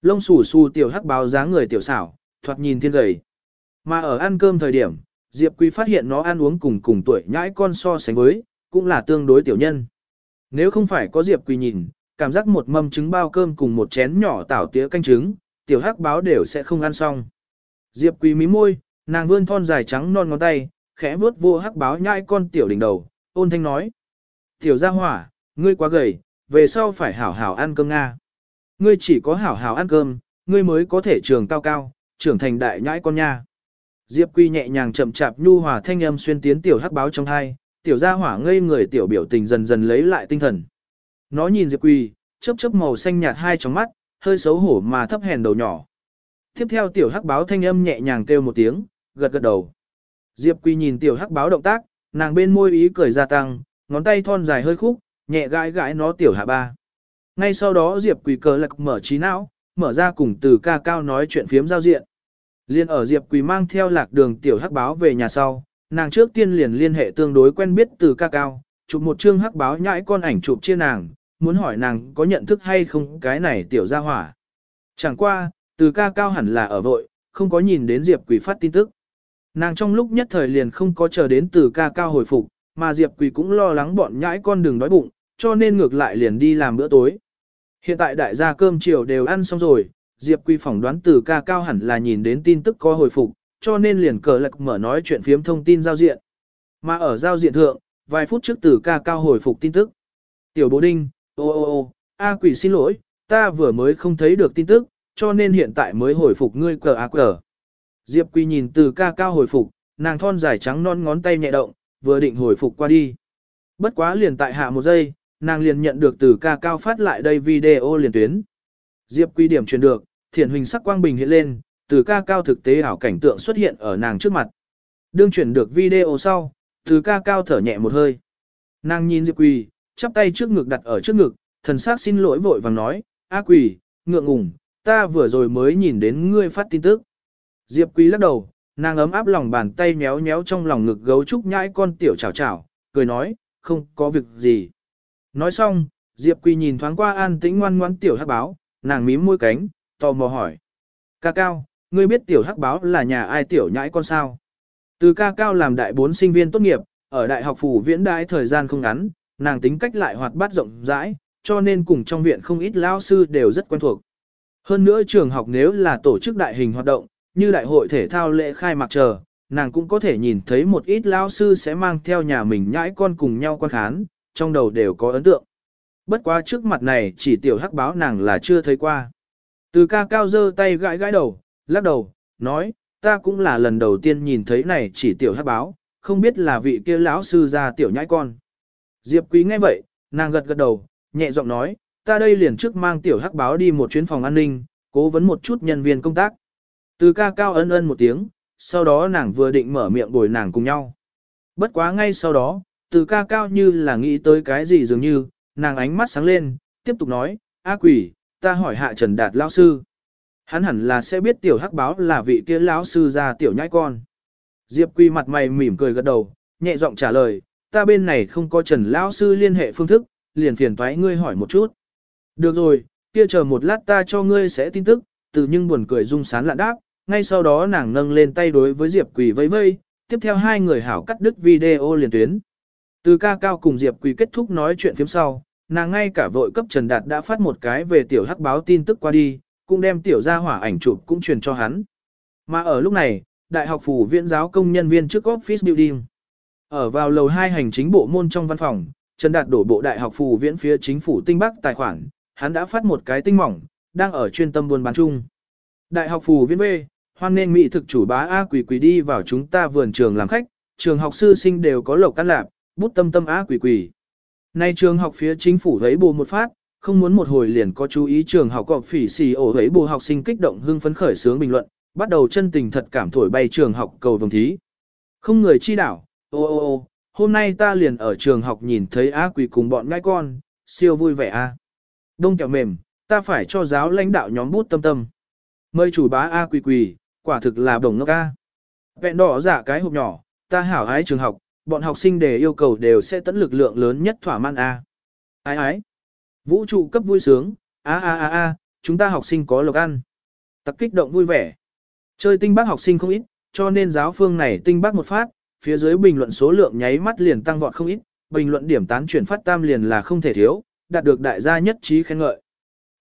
Lông xù xù tiểu hắc báo dáng người tiểu xảo, thoạt nhìn thiên gầy. Mà ở ăn cơm thời điểm, Diệp Quý phát hiện nó ăn uống cùng cùng tuổi nhãi con so sánh với, cũng là tương đối tiểu nhân. Nếu không phải có Diệp Quý nhìn, cảm giác một mâm trứng bao cơm cùng một chén nhỏ tảo tía canh trứng, tiểu hắc báo đều sẽ không ăn xong. Diệp Quý mí môi, nàng vươn thon dài trắng non ngón tay, khẽ vuốt vô hắc báo nhai con tiểu đỉnh đầu, ôn thanh nói. Tiểu gia hỏa, ngươi quá gầy, về sau phải hảo hảo ăn cơm Nga. Ngươi chỉ có hảo hảo ăn cơm, ngươi mới có thể trường cao cao, trưởng thành đại nhãi con nha. Diệp Quy nhẹ nhàng chậm chạp nhu hòa thanh âm xuyên tiến tiểu hắc báo trong hai, tiểu gia hỏa ngây người tiểu biểu tình dần dần lấy lại tinh thần. Nó nhìn Diệp Quỳ, chớp chớp màu xanh nhạt hai trong mắt, hơi xấu hổ mà thấp hèn đầu nhỏ. Tiếp theo tiểu hắc báo thanh âm nhẹ nhàng kêu một tiếng, gật gật đầu. Diệp Quỳ nhìn tiểu hắc báo động tác, nàng bên môi ý cười gia tăng, ngón tay thon dài hơi khúc, nhẹ gãi gãi nó tiểu hạ ba. Ngay sau đó Diệp Quỳ cờ lạc mở trí não, mở ra cùng từ ca cao nói chuyện phiếm giao diện. Liên ở Diệp Quỳ mang theo lạc đường tiểu hắc báo về nhà sau, nàng trước tiên liền liên hệ tương đối quen biết từ ca cao, chụp một chương hắc báo nhãi con ảnh chụp chia nàng, muốn hỏi nàng có nhận thức hay không cái này tiểu gia hỏa. Chẳng qua, từ ca cao hẳn là ở vội, không có nhìn đến Diệp Quỳ phát tin tức. Nàng trong lúc nhất thời liền không có chờ đến từ ca cao hồi phục, mà Diệp Quỳ cũng lo lắng bọn nhãi con đừng đói bụng, cho nên ngược lại liền đi làm bữa tối. Hiện tại đại gia cơm chiều đều ăn xong rồi, Diệp Quỳ phỏng đoán từ ca cao hẳn là nhìn đến tin tức có hồi phục, cho nên liền cờ lạc mở nói chuyện phiếm thông tin giao diện. Mà ở giao diện thượng, vài phút trước từ ca cao hồi phục tin tức. Tiểu bố đinh, ô ô ô, A quỷ xin lỗi, ta vừa mới không thấy được tin tức, cho nên hiện tại mới hồi phục ngươi cờ A cờ. Diệp Quy nhìn từ ca cao hồi phục, nàng thon dài trắng non ngón tay nhẹ động, vừa định hồi phục qua đi. Bất quá liền tại hạ một giây, nàng liền nhận được từ ca cao phát lại đây video liền tuyến. Diệp quy điểm truyền được, thiển hình sắc quang bình hiện lên, từ ca cao thực tế ảo cảnh tượng xuất hiện ở nàng trước mặt. Đương chuyển được video sau, từ ca cao thở nhẹ một hơi. Nàng nhìn Diệp Quỳ, chắp tay trước ngực đặt ở trước ngực, thần sắc xin lỗi vội vàng nói, A quỳ, ngượng ngùng, ta vừa rồi mới nhìn đến ngươi phát tin tức. Diệp quỳ lắc đầu, nàng ấm áp lòng bàn tay méo méo trong lòng ngực gấu trúc nhãi con tiểu chảo chảo, cười nói, không có việc gì. Nói xong, Diệp Quỳ nhìn thoáng qua an tĩnh ngoan ngoãn tiểu hát báo, nàng mím môi cánh, tò mò hỏi. Ca cao, ngươi biết tiểu hắc báo là nhà ai tiểu nhãi con sao? Từ ca cao làm đại bốn sinh viên tốt nghiệp, ở đại học phủ viễn đãi thời gian không ngắn, nàng tính cách lại hoạt bát rộng rãi, cho nên cùng trong viện không ít lao sư đều rất quen thuộc. Hơn nữa trường học nếu là tổ chức đại hình hoạt động, như đại hội thể thao lễ khai mạc chờ, nàng cũng có thể nhìn thấy một ít lao sư sẽ mang theo nhà mình nhãi con cùng nhau quan khán, trong đầu đều có ấn tượng. Bất quá trước mặt này chỉ tiểu hắc báo nàng là chưa thấy qua. Từ ca cao dơ tay gãi gãi đầu, lắc đầu, nói, ta cũng là lần đầu tiên nhìn thấy này chỉ tiểu hắc báo, không biết là vị kia lão sư ra tiểu nhãi con. Diệp quý nghe vậy, nàng gật gật đầu, nhẹ giọng nói, ta đây liền trước mang tiểu hắc báo đi một chuyến phòng an ninh, cố vấn một chút nhân viên công tác. Từ ca cao ân ân một tiếng, sau đó nàng vừa định mở miệng bồi nàng cùng nhau. Bất quá ngay sau đó, từ ca cao như là nghĩ tới cái gì dường như, nàng ánh mắt sáng lên, tiếp tục nói, A quỷ, ta hỏi hạ Trần Đạt lão sư. Hắn hẳn là sẽ biết tiểu hắc báo là vị kia lão sư gia tiểu nhãi con. Diệp Quy mặt mày mỉm cười gật đầu, nhẹ giọng trả lời, ta bên này không có Trần lão sư liên hệ phương thức, liền phiền toái ngươi hỏi một chút. Được rồi, kia chờ một lát ta cho ngươi sẽ tin tức, từ nhưng buồn cười rung sán lạ đáp, ngay sau đó nàng nâng lên tay đối với Diệp Quỳ vây vây, tiếp theo hai người hảo cắt đứt video liền tuyến. Từ ca cao cùng Diệp Quỳ kết thúc nói chuyện phía sau, nàng ngay cả vội cấp Trần Đạt đã phát một cái về tiểu hắc báo tin tức qua đi, cũng đem tiểu gia hỏa ảnh chụp cũng truyền cho hắn. Mà ở lúc này, Đại học phủ viện giáo công nhân viên trước office building. Ở vào lầu 2 hành chính bộ môn trong văn phòng, Trần Đạt đổ bộ Đại học phủ viện phía chính phủ tinh bắc tài khoản, hắn đã phát một cái tinh mỏng, đang ở chuyên tâm buôn bán chung. Đại học phủ viện B, hoan nên mỹ thực chủ bá A quỷ quỷ đi vào chúng ta vườn trường làm khách, trường học sư sinh đều có lộc căn lạp, bút tâm tâm A quỷ quỷ. Nay trường học phía chính phủ thấy bù một phát, không muốn một hồi liền có chú ý trường học cọp phỉ xì ổ thấy bù học sinh kích động hưng phấn khởi sướng bình luận, bắt đầu chân tình thật cảm thổi bay trường học cầu vồng thí. Không người chi đảo, ô ô ô, hôm nay ta liền ở trường học nhìn thấy á quỷ cùng bọn ngai con, siêu vui vẻ A. Đông kẹo mềm, ta phải cho giáo lãnh đạo nhóm bút tâm tâm. Mời chủ bá A quỷ quỷ, quả thực là đồng ngốc A. Vẹn đỏ giả cái hộp nhỏ, ta hảo ái trường học, bọn học sinh đề yêu cầu đều sẽ tận lực lượng lớn nhất thỏa mãn A. Ái ái. Vũ trụ cấp vui sướng, a a a a, chúng ta học sinh có lộc ăn. Tặc kích động vui vẻ. Chơi tinh bác học sinh không ít, cho nên giáo phương này tinh bác một phát, phía dưới bình luận số lượng nháy mắt liền tăng vọt không ít, bình luận điểm tán chuyển phát tam liền là không thể thiếu, đạt được đại gia nhất trí khen ngợi.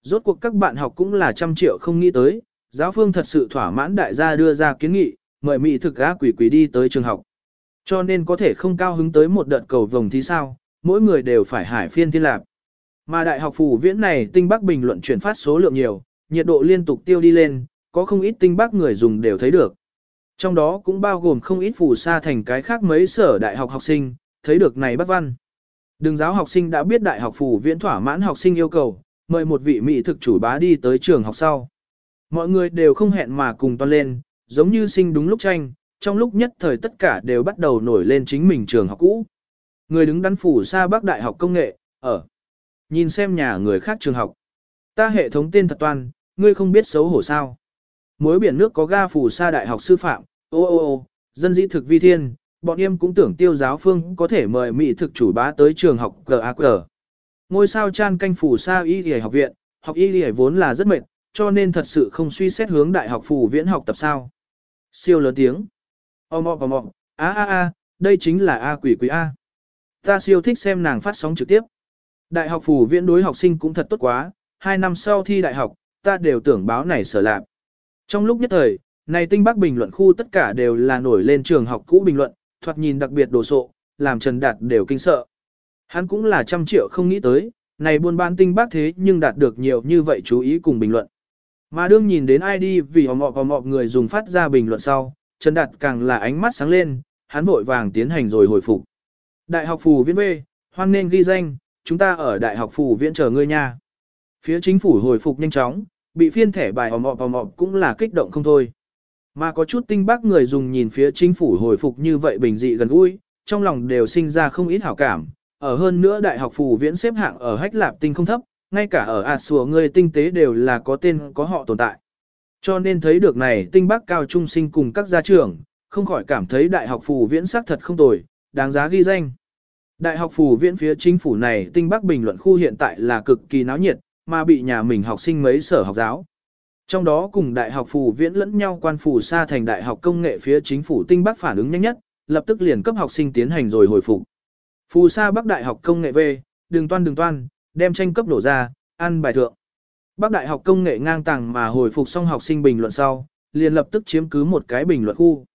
Rốt cuộc các bạn học cũng là trăm triệu không nghĩ tới, giáo phương thật sự thỏa mãn đại gia đưa ra kiến nghị, mời mỹ thực gã quỷ quỷ đi tới trường học. Cho nên có thể không cao hứng tới một đợt cầu vồng thì sao, mỗi người đều phải hải phiên thiên lạc. Mà đại học phủ viễn này tinh bắc bình luận chuyển phát số lượng nhiều, nhiệt độ liên tục tiêu đi lên, có không ít tinh bắc người dùng đều thấy được. Trong đó cũng bao gồm không ít phủ xa thành cái khác mấy sở đại học học sinh, thấy được này bắt văn. Đường giáo học sinh đã biết đại học phủ viễn thỏa mãn học sinh yêu cầu, mời một vị mỹ thực chủ bá đi tới trường học sau. Mọi người đều không hẹn mà cùng toan lên, giống như sinh đúng lúc tranh, trong lúc nhất thời tất cả đều bắt đầu nổi lên chính mình trường học cũ. Người đứng đắn phủ xa Bắc Đại học Công nghệ, ở. Nhìn xem nhà người khác trường học. Ta hệ thống tên thật toan, ngươi không biết xấu hổ sao. Mối biển nước có ga phủ xa Đại học Sư phạm, ô ô ô, dân dĩ thực vi thiên, bọn em cũng tưởng tiêu giáo phương có thể mời mỹ thực chủ bá tới trường học GAQ. Ngôi sao chan canh phủ sa y y học viện, học y y vốn là rất mệt, cho nên thật sự không suy xét hướng đại học phủ viễn học tập sao. Siêu lớn tiếng. Om om om a a a, đây chính là A quỷ quỷ A. Ta siêu thích xem nàng phát sóng trực tiếp. Đại học phủ viễn đối học sinh cũng thật tốt quá, hai năm sau thi đại học, ta đều tưởng báo này sở lạc. Trong lúc nhất thời, này tinh bắc bình luận khu tất cả đều là nổi lên trường học cũ bình luận, thoạt nhìn đặc biệt đồ sộ, làm Trần Đạt đều kinh sợ. Hắn cũng là trăm triệu không nghĩ tới, này buôn bán tinh bắc thế nhưng đạt được nhiều như vậy chú ý cùng bình luận. Mà đương nhìn đến ID vì họ mọ và mọ người dùng phát ra bình luận sau, Trần Đạt càng là ánh mắt sáng lên, hắn vội vàng tiến hành rồi hồi phục. Đại học phù viện B, hoan nên ghi danh, chúng ta ở đại học phủ viện chờ ngươi nha. Phía chính phủ hồi phục nhanh chóng, bị phiên thẻ bài hòm họp hòm cũng là kích động không thôi. Mà có chút tinh bác người dùng nhìn phía chính phủ hồi phục như vậy bình dị gần gũi, trong lòng đều sinh ra không ít hảo cảm, ở hơn nữa đại học phủ viễn xếp hạng ở hách lạp tinh không thấp, ngay cả ở ạt sùa người tinh tế đều là có tên có họ tồn tại. Cho nên thấy được này tinh bác cao trung sinh cùng các gia trưởng, không khỏi cảm thấy đại học phủ viễn sắc thật không tồi, đáng giá ghi danh. Đại học phù viễn phía chính phủ này tinh bắc bình luận khu hiện tại là cực kỳ náo nhiệt, mà bị nhà mình học sinh mấy sở học giáo. Trong đó cùng đại học phù viễn lẫn nhau quan phủ xa thành đại học công nghệ phía chính phủ tinh bắc phản ứng nhanh nhất, lập tức liền cấp học sinh tiến hành rồi hồi phục. Phù sa Bắc Đại học công nghệ về, đường toan đường toan, đem tranh cấp đổ ra, ăn bài thượng. Bắc Đại học công nghệ ngang tàng mà hồi phục xong học sinh bình luận sau, liền lập tức chiếm cứ một cái bình luận khu.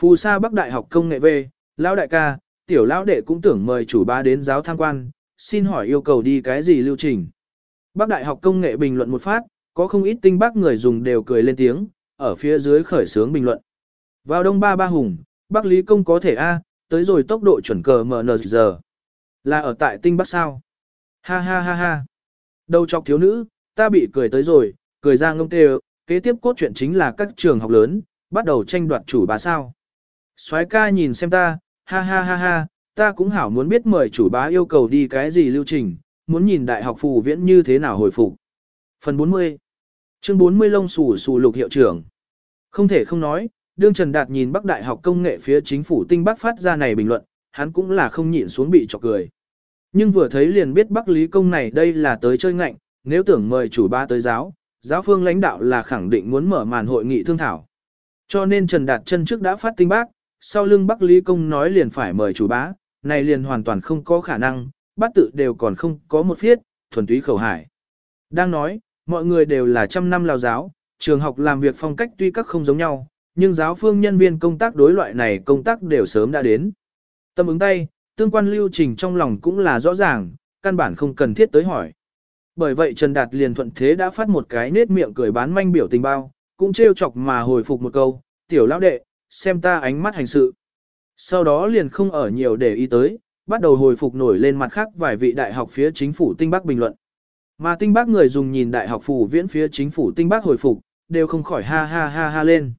Phù sa Bắc Đại học công nghệ về, lão đại ca, tiểu lão đệ cũng tưởng mời chủ ba đến giáo tham quan, xin hỏi yêu cầu đi cái gì lưu trình. Bắc Đại học công nghệ bình luận một phát, có không ít tinh bác người dùng đều cười lên tiếng, ở phía dưới khởi sướng bình luận. Vào đông ba ba hùng, Bắc Lý công có thể A, tới rồi tốc độ chuẩn cờ MN giờ. Là ở tại tinh Bắc sao? Ha ha ha ha. Đầu chọc thiếu nữ, ta bị cười tới rồi, cười ra ngông tê kế tiếp cốt truyện chính là các trường học lớn, bắt đầu tranh đoạt chủ bà sao. soái ca nhìn xem ta, ha ha ha ha, ta cũng hảo muốn biết mời chủ bá yêu cầu đi cái gì lưu trình, muốn nhìn đại học phù viễn như thế nào hồi phục. Phần 40 Chương 40 lông xù xù lục hiệu trưởng Không thể không nói, đương Trần Đạt nhìn Bắc Đại học công nghệ phía chính phủ tinh Bắc phát ra này bình luận, hắn cũng là không nhịn xuống bị chọc cười. Nhưng vừa thấy liền biết Bắc Lý công này đây là tới chơi ngạnh, nếu tưởng mời chủ ba tới giáo, giáo phương lãnh đạo là khẳng định muốn mở màn hội nghị thương thảo. Cho nên Trần Đạt chân trước đã phát tinh bác, sau lưng Bắc Lý công nói liền phải mời chủ bá, này liền hoàn toàn không có khả năng, bát tự đều còn không có một phiết, thuần túy khẩu hải. Đang nói, mọi người đều là trăm năm lao giáo, trường học làm việc phong cách tuy các không giống nhau, nhưng giáo phương nhân viên công tác đối loại này công tác đều sớm đã đến. Tâm ứng tay, tương quan lưu trình trong lòng cũng là rõ ràng, căn bản không cần thiết tới hỏi. Bởi vậy Trần Đạt liền thuận thế đã phát một cái nết miệng cười bán manh biểu tình bao, cũng trêu chọc mà hồi phục một câu, tiểu lão đệ, xem ta ánh mắt hành sự. Sau đó liền không ở nhiều để ý tới, bắt đầu hồi phục nổi lên mặt khác vài vị đại học phía chính phủ tinh bắc bình luận. Mà tinh bắc người dùng nhìn đại học phủ viễn phía chính phủ tinh bắc hồi phục, đều không khỏi ha ha ha ha lên.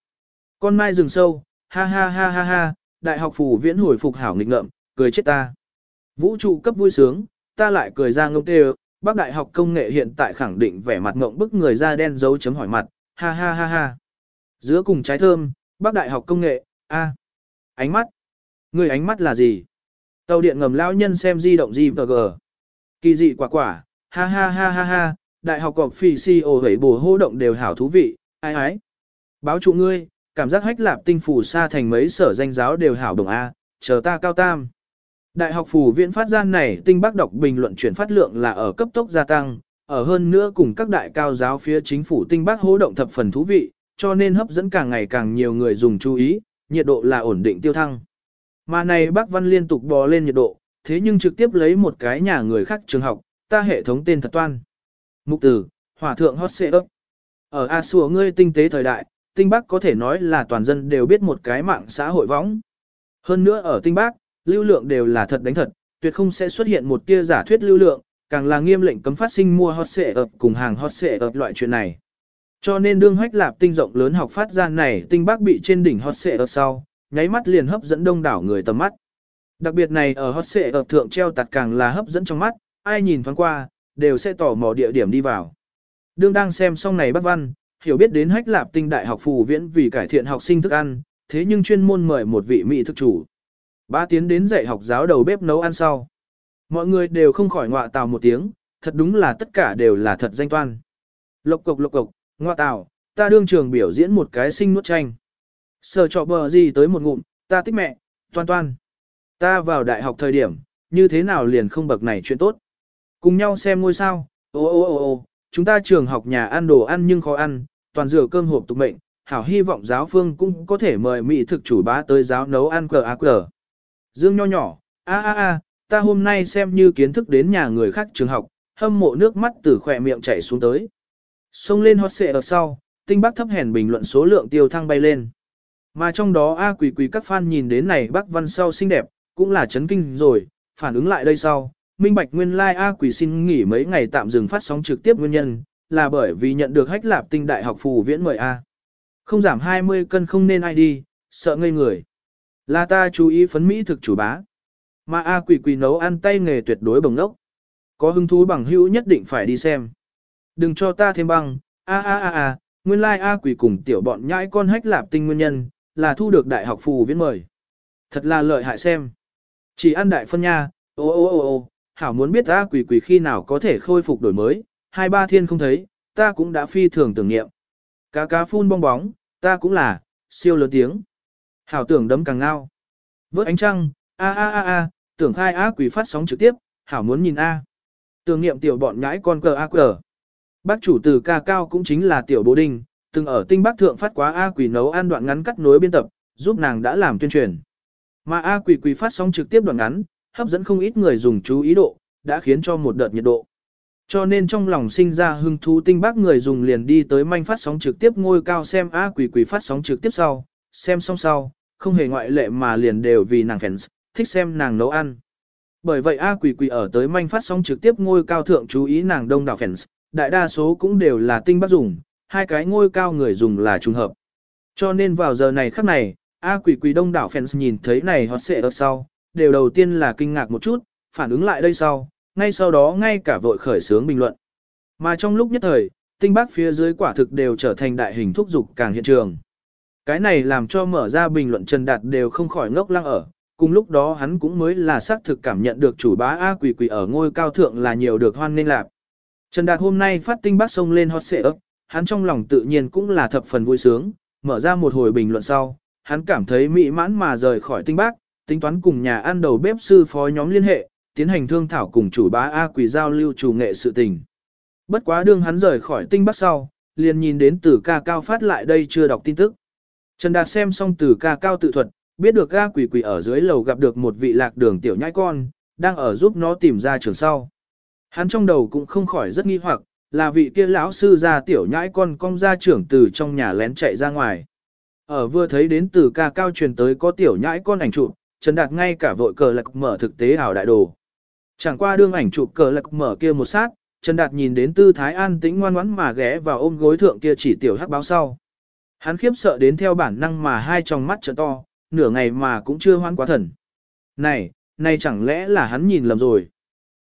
Con mai rừng sâu, ha ha ha ha ha, đại học phủ viễn hồi phục hảo nghịch ngợm, cười chết ta. Vũ trụ cấp vui sướng, ta lại cười ra ngông tê bác đại học công nghệ hiện tại khẳng định vẻ mặt ngộng bức người da đen dấu chấm hỏi mặt, ha ha ha ha. Giữa cùng trái thơm, bác đại học công nghệ, a Ánh mắt. Người ánh mắt là gì? Tàu điện ngầm lão nhân xem di động gì và gờ. Kỳ dị quả quả, ha ha ha ha ha, đại học cọp phì si ồ hấy bổ hô động đều hảo thú vị, ai ái. Báo trụ ngươi, cảm giác hách lạp tinh phủ xa thành mấy sở danh giáo đều hảo đồng A, chờ ta cao tam. Đại học phủ viện phát gian này tinh bác đọc bình luận chuyển phát lượng là ở cấp tốc gia tăng, ở hơn nữa cùng các đại cao giáo phía chính phủ tinh bác hô động thập phần thú vị, cho nên hấp dẫn càng ngày càng nhiều người dùng chú ý, nhiệt độ là ổn định tiêu thăng. Mà này bác văn liên tục bò lên nhiệt độ, thế nhưng trực tiếp lấy một cái nhà người khác trường học, ta hệ thống tên thật toan. Mục tử, hỏa thượng hot xệ ấp. Ở A Sùa ngươi tinh tế thời đại, tinh bắc có thể nói là toàn dân đều biết một cái mạng xã hội võng. Hơn nữa ở tinh bắc, lưu lượng đều là thật đánh thật, tuyệt không sẽ xuất hiện một tia giả thuyết lưu lượng, càng là nghiêm lệnh cấm phát sinh mua hot xệ ập cùng hàng hot xệ ập loại chuyện này. Cho nên đương hách lạp tinh rộng lớn học phát ra này tinh bác bị trên đỉnh hot xệ ở sau, nháy mắt liền hấp dẫn đông đảo người tầm mắt. Đặc biệt này ở hot xệ ở thượng treo tạt càng là hấp dẫn trong mắt, ai nhìn thoáng qua, đều sẽ tỏ mò địa điểm đi vào. Đương đang xem xong này bác văn, hiểu biết đến hách lạp tinh đại học phù viễn vì cải thiện học sinh thức ăn, thế nhưng chuyên môn mời một vị mỹ thực chủ. Ba tiến đến dạy học giáo đầu bếp nấu ăn sau. Mọi người đều không khỏi ngọa tào một tiếng, thật đúng là tất cả đều là thật danh toan. Lộc cộc lộc cộc, Ngoa tào, ta đương trường biểu diễn một cái sinh nuốt tranh. Sở trọ bờ gì tới một ngụm, ta thích mẹ, toan toan. Ta vào đại học thời điểm, như thế nào liền không bậc này chuyện tốt. Cùng nhau xem ngôi sao, ô ô ô ô, chúng ta trường học nhà ăn đồ ăn nhưng khó ăn, toàn rửa cơm hộp tục mệnh, hảo hy vọng giáo phương cũng có thể mời mỹ thực chủ bá tới giáo nấu ăn cờ á cờ. Dương nho nhỏ, a a a, ta hôm nay xem như kiến thức đến nhà người khác trường học, hâm mộ nước mắt từ khỏe miệng chảy xuống tới. Xông lên hot xệ ở sau, tinh bác thấp hèn bình luận số lượng tiêu thăng bay lên. Mà trong đó A quỷ quỷ các fan nhìn đến này bác văn sau xinh đẹp, cũng là chấn kinh rồi, phản ứng lại đây sau. Minh Bạch nguyên lai like A quỷ xin nghỉ mấy ngày tạm dừng phát sóng trực tiếp nguyên nhân, là bởi vì nhận được hách lạp tinh đại học phù viễn mời A. Không giảm 20 cân không nên ai đi, sợ ngây người. Là ta chú ý phấn mỹ thực chủ bá. Mà A quỷ quỷ nấu ăn tay nghề tuyệt đối bồng lốc. Có hứng thú bằng hữu nhất định phải đi xem. Đừng cho ta thêm băng, a a a a, nguyên lai like A quỷ cùng tiểu bọn nhãi con hách lạp tinh nguyên nhân, là thu được đại học phù viễn mời. Thật là lợi hại xem. Chỉ ăn đại phân nha, ô ô ô ô, hảo muốn biết A quỷ quỷ khi nào có thể khôi phục đổi mới, hai ba thiên không thấy, ta cũng đã phi thường tưởng niệm. Cá cá phun bong bóng, ta cũng là, siêu lớn tiếng. Hảo tưởng đấm càng ngao. Vớt ánh trăng, a a a a, tưởng khai A quỷ phát sóng trực tiếp, hảo muốn nhìn A. Tưởng niệm tiểu bọn nhãi con cờ A cờ. Bác chủ từ ca cao cũng chính là tiểu bố đinh, từng ở tinh bác thượng phát quá A quỷ nấu ăn đoạn ngắn cắt nối biên tập, giúp nàng đã làm tuyên truyền. Mà A quỷ quỷ phát sóng trực tiếp đoạn ngắn, hấp dẫn không ít người dùng chú ý độ, đã khiến cho một đợt nhiệt độ. Cho nên trong lòng sinh ra hưng thú tinh bác người dùng liền đi tới manh phát sóng trực tiếp ngôi cao xem A quỷ quỷ phát sóng trực tiếp sau, xem xong sau, không hề ngoại lệ mà liền đều vì nàng fans, thích xem nàng nấu ăn. Bởi vậy A quỷ quỷ ở tới manh phát sóng trực tiếp ngôi cao thượng chú ý nàng đông đảo fans, đại đa số cũng đều là tinh bắt dùng, hai cái ngôi cao người dùng là trùng hợp. Cho nên vào giờ này khắc này, A quỷ quỷ đông đảo fans nhìn thấy này họ xệ ở sau, đều đầu tiên là kinh ngạc một chút, phản ứng lại đây sau, ngay sau đó ngay cả vội khởi sướng bình luận. Mà trong lúc nhất thời, tinh bác phía dưới quả thực đều trở thành đại hình thúc dục càng hiện trường. Cái này làm cho mở ra bình luận Trần Đạt đều không khỏi ngốc lăng ở, cùng lúc đó hắn cũng mới là xác thực cảm nhận được chủ bá A quỷ quỷ ở ngôi cao thượng là nhiều được hoan nên lạc. Trần Đạt hôm nay phát tinh bác sông lên hot xệ ấp, hắn trong lòng tự nhiên cũng là thập phần vui sướng, mở ra một hồi bình luận sau, hắn cảm thấy mỹ mãn mà rời khỏi tinh bác, tính toán cùng nhà ăn đầu bếp sư phó nhóm liên hệ, tiến hành thương thảo cùng chủ bá A quỷ giao lưu chủ nghệ sự tình. Bất quá đương hắn rời khỏi tinh bắc sau, liền nhìn đến từ ca cao phát lại đây chưa đọc tin tức. Trần Đạt xem xong từ ca cao tự thuật, biết được A quỷ quỷ ở dưới lầu gặp được một vị lạc đường tiểu nhãi con, đang ở giúp nó tìm ra trường sau. Hắn trong đầu cũng không khỏi rất nghi hoặc, là vị kia lão sư ra tiểu nhãi con cong ra trưởng từ trong nhà lén chạy ra ngoài. Ở vừa thấy đến từ ca cao truyền tới có tiểu nhãi con ảnh chụp, Trần Đạt ngay cả vội cờ lạc mở thực tế ảo đại đồ. Chẳng qua đương ảnh chụp cờ lạc mở kia một sát, Trần Đạt nhìn đến tư thái an tĩnh ngoan ngoãn mà ghé vào ôm gối thượng kia chỉ tiểu hắc báo sau. Hắn khiếp sợ đến theo bản năng mà hai tròng mắt trợ to, nửa ngày mà cũng chưa hoan quá thần. Này, này chẳng lẽ là hắn nhìn lầm rồi.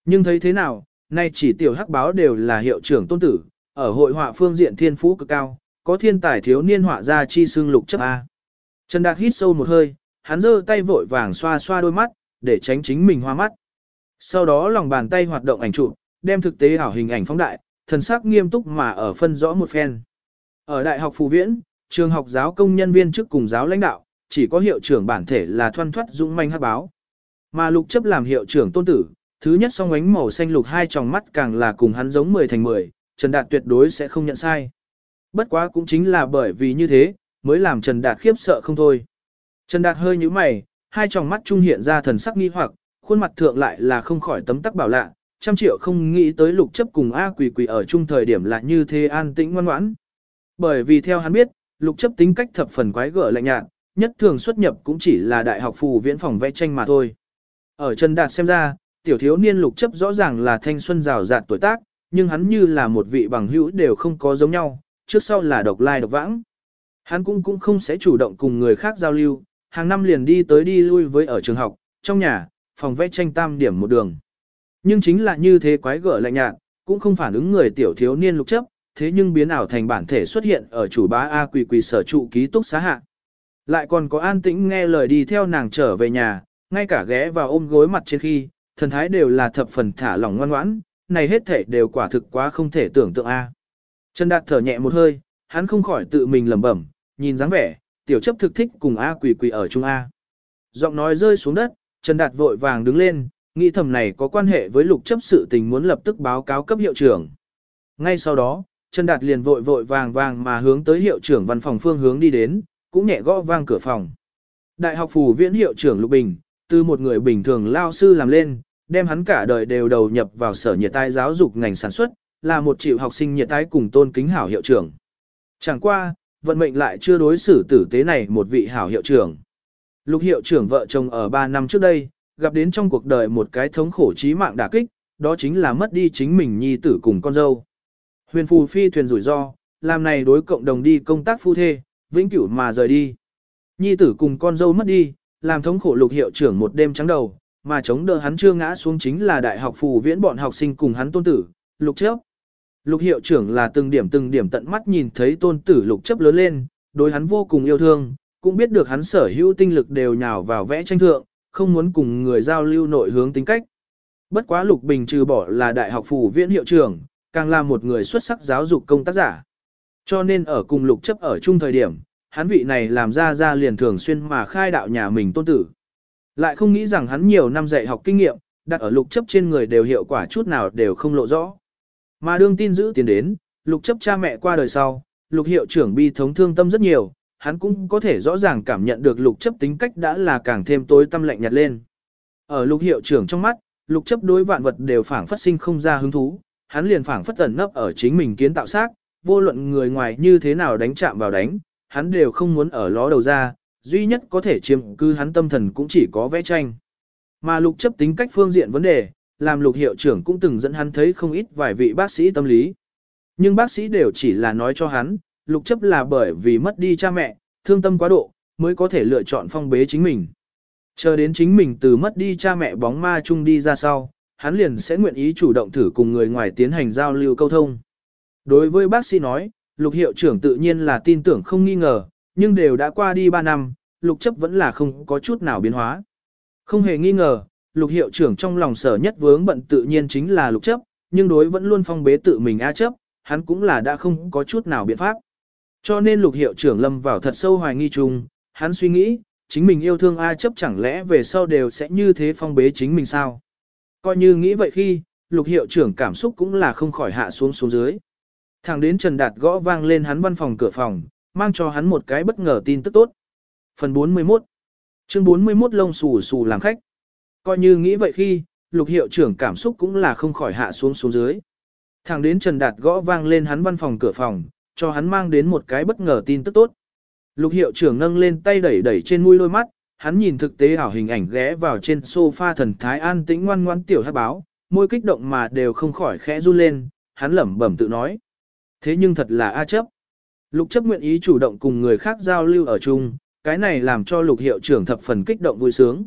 Nhưng thấy thế nào, nay chỉ tiểu hắc báo đều là hiệu trưởng tôn tử, ở hội họa phương diện thiên phú cực cao, có thiên tài thiếu niên họa ra chi xương lục chấp A. Trần Đạt hít sâu một hơi, hắn giơ tay vội vàng xoa xoa đôi mắt, để tránh chính mình hoa mắt. Sau đó lòng bàn tay hoạt động ảnh chụp, đem thực tế ảo hình ảnh phóng đại, thần sắc nghiêm túc mà ở phân rõ một phen. Ở Đại học Phù Viễn, trường học giáo công nhân viên chức cùng giáo lãnh đạo, chỉ có hiệu trưởng bản thể là thoăn thoát dũng manh hát báo. Mà lục chấp làm hiệu trưởng tôn tử, thứ nhất song ánh màu xanh lục hai tròng mắt càng là cùng hắn giống 10 thành 10, Trần Đạt tuyệt đối sẽ không nhận sai. Bất quá cũng chính là bởi vì như thế, mới làm Trần Đạt khiếp sợ không thôi. Trần Đạt hơi nhíu mày, hai tròng mắt trung hiện ra thần sắc nghi hoặc, khuôn mặt thượng lại là không khỏi tấm tắc bảo lạ, trăm triệu không nghĩ tới lục chấp cùng A quỷ quỷ ở chung thời điểm là như thế an tĩnh ngoan ngoãn. Bởi vì theo hắn biết, lục chấp tính cách thập phần quái gở lạnh nhạt, nhất thường xuất nhập cũng chỉ là đại học phù viễn phòng vẽ tranh mà thôi. Ở Trần Đạt xem ra, tiểu thiếu niên lục chấp rõ ràng là thanh xuân rào rạt tuổi tác, nhưng hắn như là một vị bằng hữu đều không có giống nhau, trước sau là độc lai độc vãng. Hắn cũng cũng không sẽ chủ động cùng người khác giao lưu, hàng năm liền đi tới đi lui với ở trường học, trong nhà, phòng vẽ tranh tam điểm một đường. Nhưng chính là như thế quái gở lạnh nhạt, cũng không phản ứng người tiểu thiếu niên lục chấp, thế nhưng biến ảo thành bản thể xuất hiện ở chủ bá A quỳ quỳ sở trụ ký túc xá hạ. Lại còn có an tĩnh nghe lời đi theo nàng trở về nhà, ngay cả ghé vào ôm gối mặt trên khi, thần thái đều là thập phần thả lỏng ngoan ngoãn, này hết thể đều quả thực quá không thể tưởng tượng A. Trần Đạt thở nhẹ một hơi, hắn không khỏi tự mình lẩm bẩm, nhìn dáng vẻ, tiểu chấp thực thích cùng A quỳ quỳ ở chung A. Giọng nói rơi xuống đất, Trần Đạt vội vàng đứng lên, nghĩ thầm này có quan hệ với lục chấp sự tình muốn lập tức báo cáo cấp hiệu trưởng. Ngay sau đó, Trần Đạt liền vội vội vàng vàng mà hướng tới hiệu trưởng văn phòng phương hướng đi đến, cũng nhẹ gõ vang cửa phòng. Đại học phủ viễn hiệu trưởng Lục Bình, từ một người bình thường lao sư làm lên, đem hắn cả đời đều đầu nhập vào sở nhiệt tai giáo dục ngành sản xuất, là một triệu học sinh nhiệt tai cùng tôn kính hảo hiệu trưởng. Chẳng qua, vận mệnh lại chưa đối xử tử tế này một vị hảo hiệu trưởng. Lục hiệu trưởng vợ chồng ở 3 năm trước đây, gặp đến trong cuộc đời một cái thống khổ chí mạng đả kích, đó chính là mất đi chính mình nhi tử cùng con dâu. Huyền phù phi thuyền rủi ro, làm này đối cộng đồng đi công tác phu thê, vĩnh cửu mà rời đi. Nhi tử cùng con dâu mất đi, làm thống khổ lục hiệu trưởng một đêm trắng đầu, mà chống đỡ hắn chưa ngã xuống chính là đại học phù viễn bọn học sinh cùng hắn tôn tử, lục chấp. Lục hiệu trưởng là từng điểm từng điểm tận mắt nhìn thấy tôn tử lục chấp lớn lên, đối hắn vô cùng yêu thương, cũng biết được hắn sở hữu tinh lực đều nhào vào vẽ tranh thượng, không muốn cùng người giao lưu nội hướng tính cách. Bất quá Lục Bình trừ bỏ là đại học phủ viện hiệu trưởng, càng là một người xuất sắc giáo dục công tác giả. Cho nên ở cùng Lục chấp ở chung thời điểm, hắn vị này làm ra ra liền thường xuyên mà khai đạo nhà mình tôn tử. Lại không nghĩ rằng hắn nhiều năm dạy học kinh nghiệm, đặt ở lục chấp trên người đều hiệu quả chút nào đều không lộ rõ. Mà đương tin giữ tiền đến, lục chấp cha mẹ qua đời sau, lục hiệu trưởng bi thống thương tâm rất nhiều, hắn cũng có thể rõ ràng cảm nhận được lục chấp tính cách đã là càng thêm tối tâm lạnh nhạt lên. Ở lục hiệu trưởng trong mắt, lục chấp đối vạn vật đều phản phát sinh không ra hứng thú, hắn liền phản phất ẩn nấp ở chính mình kiến tạo xác, vô luận người ngoài như thế nào đánh chạm vào đánh, hắn đều không muốn ở ló đầu ra, duy nhất có thể chiếm cứ hắn tâm thần cũng chỉ có vẽ tranh. Mà lục chấp tính cách phương diện vấn đề, làm lục hiệu trưởng cũng từng dẫn hắn thấy không ít vài vị bác sĩ tâm lý. Nhưng bác sĩ đều chỉ là nói cho hắn, lục chấp là bởi vì mất đi cha mẹ, thương tâm quá độ, mới có thể lựa chọn phong bế chính mình. Chờ đến chính mình từ mất đi cha mẹ bóng ma chung đi ra sau, hắn liền sẽ nguyện ý chủ động thử cùng người ngoài tiến hành giao lưu câu thông. Đối với bác sĩ nói, lục hiệu trưởng tự nhiên là tin tưởng không nghi ngờ, nhưng đều đã qua đi 3 năm, lục chấp vẫn là không có chút nào biến hóa. Không hề nghi ngờ, lục hiệu trưởng trong lòng sở nhất vướng bận tự nhiên chính là lục chấp, nhưng đối vẫn luôn phong bế tự mình A chấp, hắn cũng là đã không có chút nào biện pháp. Cho nên lục hiệu trưởng lâm vào thật sâu hoài nghi chung, hắn suy nghĩ, chính mình yêu thương A chấp chẳng lẽ về sau đều sẽ như thế phong bế chính mình sao? Coi như nghĩ vậy khi, lục hiệu trưởng cảm xúc cũng là không khỏi hạ xuống xuống dưới. Thẳng đến Trần Đạt gõ vang lên hắn văn phòng cửa phòng, mang cho hắn một cái bất ngờ tin tức tốt. Phần 41 Chương 41 lông xù xù làm khách. Coi như nghĩ vậy khi, lục hiệu trưởng cảm xúc cũng là không khỏi hạ xuống xuống dưới. Thẳng đến Trần Đạt gõ vang lên hắn văn phòng cửa phòng, cho hắn mang đến một cái bất ngờ tin tức tốt. Lục hiệu trưởng nâng lên tay đẩy đẩy trên mũi đôi mắt, hắn nhìn thực tế ảo hình ảnh ghé vào trên sofa thần thái an tĩnh ngoan ngoan tiểu hát báo, môi kích động mà đều không khỏi khẽ run lên, hắn lẩm bẩm tự nói. Thế nhưng thật là A chấp. Lục chấp nguyện ý chủ động cùng người khác giao lưu ở chung, cái này làm cho lục hiệu trưởng thập phần kích động vui sướng.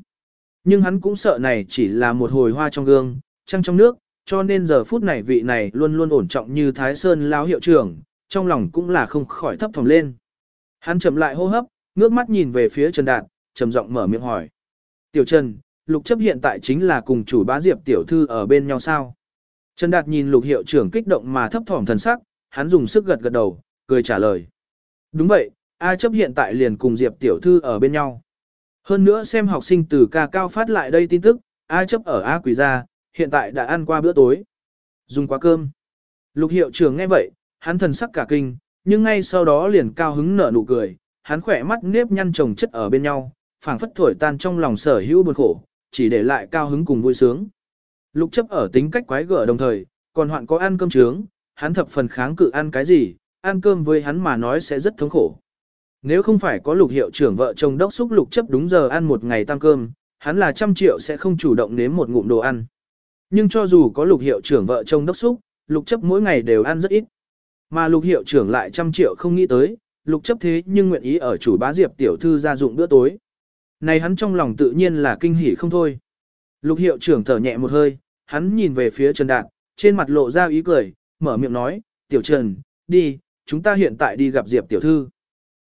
Nhưng hắn cũng sợ này chỉ là một hồi hoa trong gương, trăng trong nước, cho nên giờ phút này vị này luôn luôn ổn trọng như Thái Sơn lão hiệu trưởng, trong lòng cũng là không khỏi thấp thỏm lên. Hắn chậm lại hô hấp, ngước mắt nhìn về phía Trần Đạt, trầm giọng mở miệng hỏi. Tiểu Trần, lục chấp hiện tại chính là cùng chủ bá diệp tiểu thư ở bên nhau sao? Trần Đạt nhìn lục hiệu trưởng kích động mà thấp thỏm thần sắc, hắn dùng sức gật gật đầu, cười trả lời. Đúng vậy, A chấp hiện tại liền cùng Diệp tiểu thư ở bên nhau. Hơn nữa xem học sinh từ ca cao phát lại đây tin tức, A chấp ở A quỷ gia, hiện tại đã ăn qua bữa tối. Dùng quá cơm. Lục hiệu trưởng nghe vậy, hắn thần sắc cả kinh, nhưng ngay sau đó liền cao hứng nở nụ cười, hắn khỏe mắt nếp nhăn chồng chất ở bên nhau, phảng phất thổi tan trong lòng sở hữu buồn khổ, chỉ để lại cao hứng cùng vui sướng. Lục chấp ở tính cách quái gở đồng thời, còn hoạn có ăn cơm trướng, hắn thập phần kháng cự ăn cái gì, ăn cơm với hắn mà nói sẽ rất thống khổ. Nếu không phải có lục hiệu trưởng vợ chồng đốc xúc lục chấp đúng giờ ăn một ngày tăng cơm, hắn là trăm triệu sẽ không chủ động nếm một ngụm đồ ăn. Nhưng cho dù có lục hiệu trưởng vợ chồng đốc xúc, lục chấp mỗi ngày đều ăn rất ít. Mà lục hiệu trưởng lại trăm triệu không nghĩ tới, lục chấp thế nhưng nguyện ý ở chủ bá diệp tiểu thư gia dụng bữa tối. Này hắn trong lòng tự nhiên là kinh hỉ không thôi. Lục hiệu trưởng thở nhẹ một hơi, hắn nhìn về phía Trần Đạt, trên mặt lộ ra ý cười, mở miệng nói, tiểu Trần, đi, chúng ta hiện tại đi gặp Diệp tiểu thư.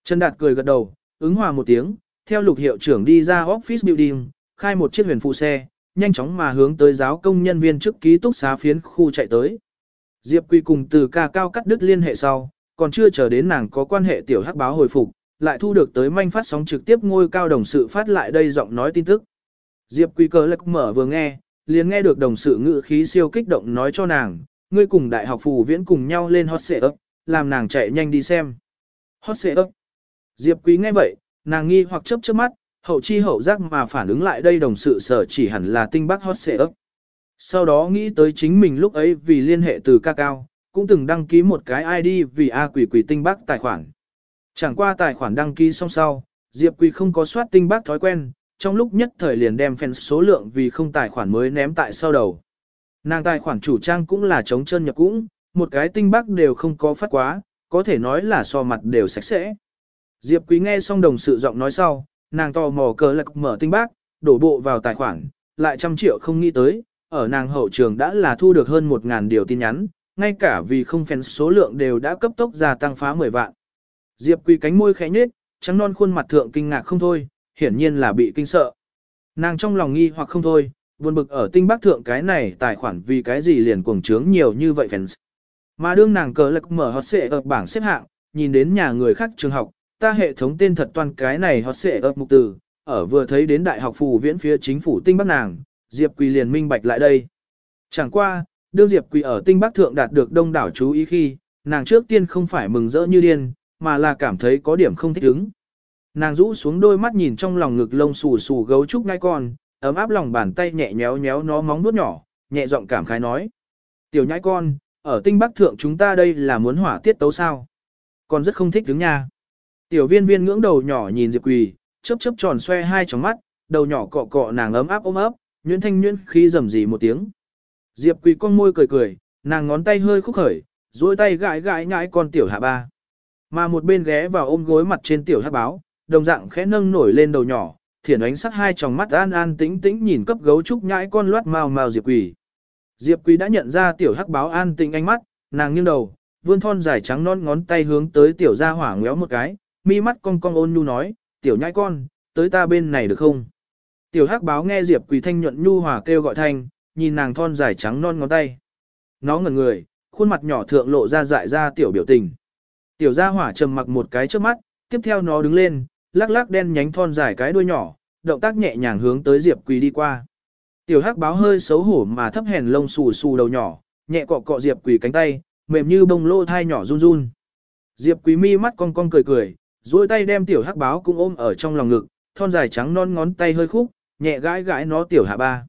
Trần Đạt cười gật đầu, ứng hòa một tiếng, theo lục hiệu trưởng đi ra office building, khai một chiếc huyền phụ xe, nhanh chóng mà hướng tới giáo công nhân viên trước ký túc xá phiến khu chạy tới. Diệp Quy cùng từ ca cao cắt đứt liên hệ sau, còn chưa chờ đến nàng có quan hệ tiểu hắc báo hồi phục, lại thu được tới manh phát sóng trực tiếp ngôi cao đồng sự phát lại đây giọng nói tin tức. Diệp Quy cờ lạc mở vừa nghe, liền nghe được đồng sự ngữ khí siêu kích động nói cho nàng, ngươi cùng đại học phù viễn cùng nhau lên hot xệ ấp, làm nàng chạy nhanh đi xem. Hot xệ ấp. Diệp Quý nghe vậy, nàng nghi hoặc chớp chớp mắt, hậu chi hậu giác mà phản ứng lại đây đồng sự sở chỉ hẳn là tinh Bác hot xệ ấp. Sau đó nghĩ tới chính mình lúc ấy vì liên hệ từ ca cao, cũng từng đăng ký một cái ID vì A quỷ quỷ tinh Bác tài khoản. Chẳng qua tài khoản đăng ký xong sau, Diệp Quý không có soát tinh Bác thói quen, trong lúc nhất thời liền đem fan số lượng vì không tài khoản mới ném tại sau đầu. Nàng tài khoản chủ trang cũng là chống chân nhập cũng, một cái tinh bác đều không có phát quá, có thể nói là so mặt đều sạch sẽ. Diệp Quý nghe xong đồng sự giọng nói sau, nàng tò mò cờ lạc mở tinh bác, đổ bộ vào tài khoản, lại trăm triệu không nghĩ tới, ở nàng hậu trường đã là thu được hơn 1.000 điều tin nhắn, ngay cả vì không phèn số lượng đều đã cấp tốc gia tăng phá 10 vạn. Diệp Quý cánh môi khẽ nhếch, trắng non khuôn mặt thượng kinh ngạc không thôi, hiển nhiên là bị kinh sợ. Nàng trong lòng nghi hoặc không thôi, buồn bực ở tinh bác thượng cái này tài khoản vì cái gì liền cuồng trướng nhiều như vậy fans. Mà đương nàng cờ lạc mở hot xệ ở bảng xếp hạng, nhìn đến nhà người khác trường học, ta hệ thống tên thật toàn cái này hot xệ ở mục từ, ở vừa thấy đến đại học phù viễn phía chính phủ tinh bắc nàng, Diệp Quỳ liền minh bạch lại đây. Chẳng qua, đương Diệp Quỳ ở tinh bắc thượng đạt được đông đảo chú ý khi, nàng trước tiên không phải mừng rỡ như điên, mà là cảm thấy có điểm không thích ứng. Nàng rũ xuống đôi mắt nhìn trong lòng ngực lông xù xù gấu trúc ngai con, ấm áp lòng bàn tay nhẹ nhéo nhéo nó móng vuốt nhỏ, nhẹ giọng cảm khái nói. Tiểu nhãi con, ở tinh bắc thượng chúng ta đây là muốn hỏa tiết tấu sao. Còn rất không thích đứng nha. Tiểu viên viên ngưỡng đầu nhỏ nhìn Diệp Quỳ, chớp chớp tròn xoe hai tròng mắt, đầu nhỏ cọ cọ nàng ấm áp ôm ấp, nhuyễn thanh nhuyễn khi rầm rì một tiếng. Diệp Quỳ con môi cười cười, nàng ngón tay hơi khúc khởi, duỗi tay gãi gãi nhãi con tiểu hạ ba. Mà một bên ghé vào ôm gối mặt trên tiểu hát báo, đồng dạng khẽ nâng nổi lên đầu nhỏ, thiển ánh sắc hai tròng mắt an an tĩnh tĩnh nhìn cấp gấu trúc nhãi con loát màu màu Diệp Quỳ. Diệp Quý đã nhận ra tiểu hắc báo an tĩnh ánh mắt, nàng nghiêng đầu, vươn thon dài trắng non ngón tay hướng tới tiểu gia hỏa ngéo một cái, mi mắt cong cong ôn nhu nói, tiểu nhãi con, tới ta bên này được không? Tiểu hắc báo nghe Diệp Quý thanh nhuận nhu hòa kêu gọi thanh, nhìn nàng thon dài trắng non ngón tay. Nó ngẩn người, khuôn mặt nhỏ thượng lộ ra dại ra tiểu biểu tình. Tiểu gia hỏa trầm mặc một cái trước mắt, tiếp theo nó đứng lên, lắc lắc đen nhánh thon dài cái đuôi nhỏ, động tác nhẹ nhàng hướng tới Diệp Quý đi qua. Tiểu hắc báo hơi xấu hổ mà thấp hèn lông xù xù đầu nhỏ, nhẹ cọ cọ Diệp Quỳ cánh tay, mềm như bông lô thai nhỏ run run. Diệp Quý mi mắt cong cong cười cười, duỗi tay đem tiểu hắc báo cũng ôm ở trong lòng ngực, thon dài trắng non ngón tay hơi khúc, nhẹ gãi gãi nó tiểu hạ ba.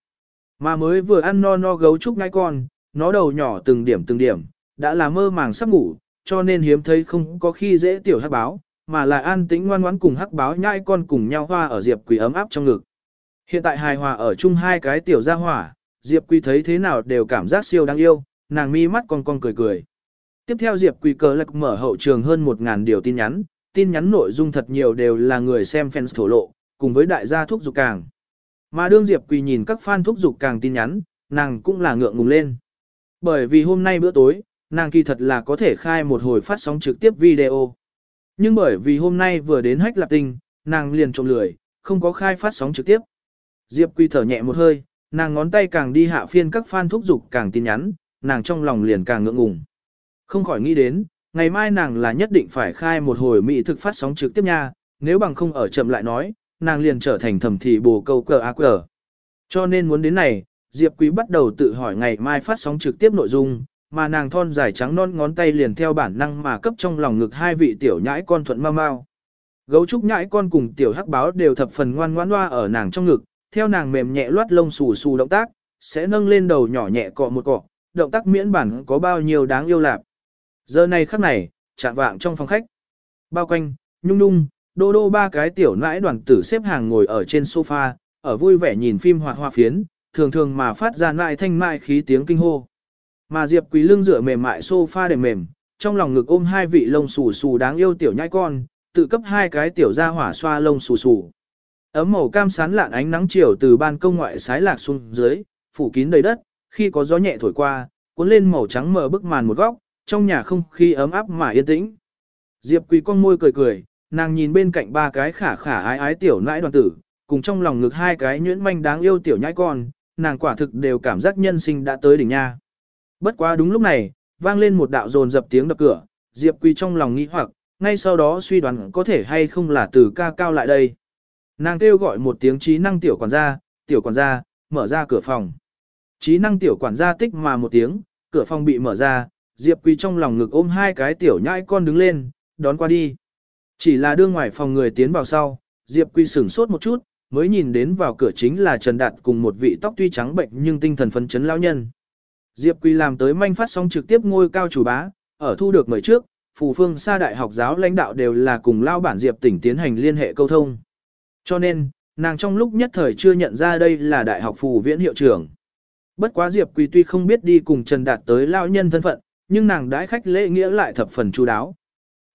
Mà mới vừa ăn no no gấu trúc ngai con, nó đầu nhỏ từng điểm từng điểm, đã là mơ màng sắp ngủ, cho nên hiếm thấy không có khi dễ tiểu hắc báo, mà là an tĩnh ngoan ngoãn cùng hắc báo nhai con cùng nhau hoa ở Diệp Quỳ ấm áp trong ngực. Hiện tại hài hòa ở chung hai cái tiểu gia hỏa, Diệp Quỳ thấy thế nào đều cảm giác siêu đáng yêu, nàng mi mắt con con cười cười. Tiếp theo Diệp Quỳ cờ lạc mở hậu trường hơn 1.000 điều tin nhắn, tin nhắn nội dung thật nhiều đều là người xem fans thổ lộ, cùng với đại gia thúc dục càng. Mà đương Diệp Quỳ nhìn các fan thúc dục càng tin nhắn, nàng cũng là ngượng ngùng lên. Bởi vì hôm nay bữa tối, nàng kỳ thật là có thể khai một hồi phát sóng trực tiếp video. Nhưng bởi vì hôm nay vừa đến hách lạp tinh, nàng liền trộm lười, không có khai phát sóng trực tiếp. Diệp Quy thở nhẹ một hơi, nàng ngón tay càng đi hạ phiên các fan thúc dục càng tin nhắn, nàng trong lòng liền càng ngượng ngùng. Không khỏi nghĩ đến, ngày mai nàng là nhất định phải khai một hồi mỹ thực phát sóng trực tiếp nha, nếu bằng không ở chậm lại nói, nàng liền trở thành thầm thị bồ câu cờ ác cờ. Cho nên muốn đến này, Diệp Quý bắt đầu tự hỏi ngày mai phát sóng trực tiếp nội dung, mà nàng thon dài trắng non ngón tay liền theo bản năng mà cấp trong lòng ngực hai vị tiểu nhãi con thuận mau mau. Gấu trúc nhãi con cùng tiểu hắc báo đều thập phần ngoan ngoãn loa ở nàng trong ngực, theo nàng mềm nhẹ loát lông xù xù động tác, sẽ nâng lên đầu nhỏ nhẹ cọ một cọ, động tác miễn bản có bao nhiêu đáng yêu lạp Giờ này khắc này, chạm vạng trong phòng khách. Bao quanh, nhung nhung, đô đô ba cái tiểu nãi đoàn tử xếp hàng ngồi ở trên sofa, ở vui vẻ nhìn phim hoạt hoa phiến, thường thường mà phát ra nại thanh mại khí tiếng kinh hô. Mà Diệp Quý lưng dựa mềm mại sofa để mềm, trong lòng ngực ôm hai vị lông xù xù đáng yêu tiểu nhãi con, tự cấp hai cái tiểu ra hỏa xoa lông xù xù. Ấm màu cam sán lạn ánh nắng chiều từ ban công ngoại sái lạc xuống dưới, phủ kín đầy đất, khi có gió nhẹ thổi qua, cuốn lên màu trắng mờ bức màn một góc, trong nhà không khí ấm áp mà yên tĩnh. Diệp Quý con môi cười cười, nàng nhìn bên cạnh ba cái khả khả ái ái tiểu nãi đoàn tử, cùng trong lòng ngực hai cái nhuyễn manh đáng yêu tiểu nhãi con, nàng quả thực đều cảm giác nhân sinh đã tới đỉnh nha. Bất quá đúng lúc này, vang lên một đạo dồn dập tiếng đập cửa, Diệp Quý trong lòng nghĩ hoặc, ngay sau đó suy đoán có thể hay không là từ ca cao lại đây. Nàng kêu gọi một tiếng trí năng tiểu quản gia, tiểu quản gia, mở ra cửa phòng. Trí năng tiểu quản gia tích mà một tiếng, cửa phòng bị mở ra, Diệp Quý trong lòng ngực ôm hai cái tiểu nhãi con đứng lên, đón qua đi. Chỉ là đưa ngoài phòng người tiến vào sau, Diệp Quý sửng sốt một chút, mới nhìn đến vào cửa chính là Trần Đạt cùng một vị tóc tuy trắng bệnh nhưng tinh thần phấn chấn lão nhân. Diệp Quý làm tới manh phát sóng trực tiếp ngôi cao chủ bá, ở thu được mời trước, phù phương xa đại học giáo lãnh đạo đều là cùng lao bản Diệp tỉnh tiến hành liên hệ câu thông. Cho nên, nàng trong lúc nhất thời chưa nhận ra đây là đại học phù viễn hiệu trưởng. Bất quá Diệp Quý tuy không biết đi cùng Trần Đạt tới lao nhân thân phận, nhưng nàng đãi khách lễ nghĩa lại thập phần chu đáo.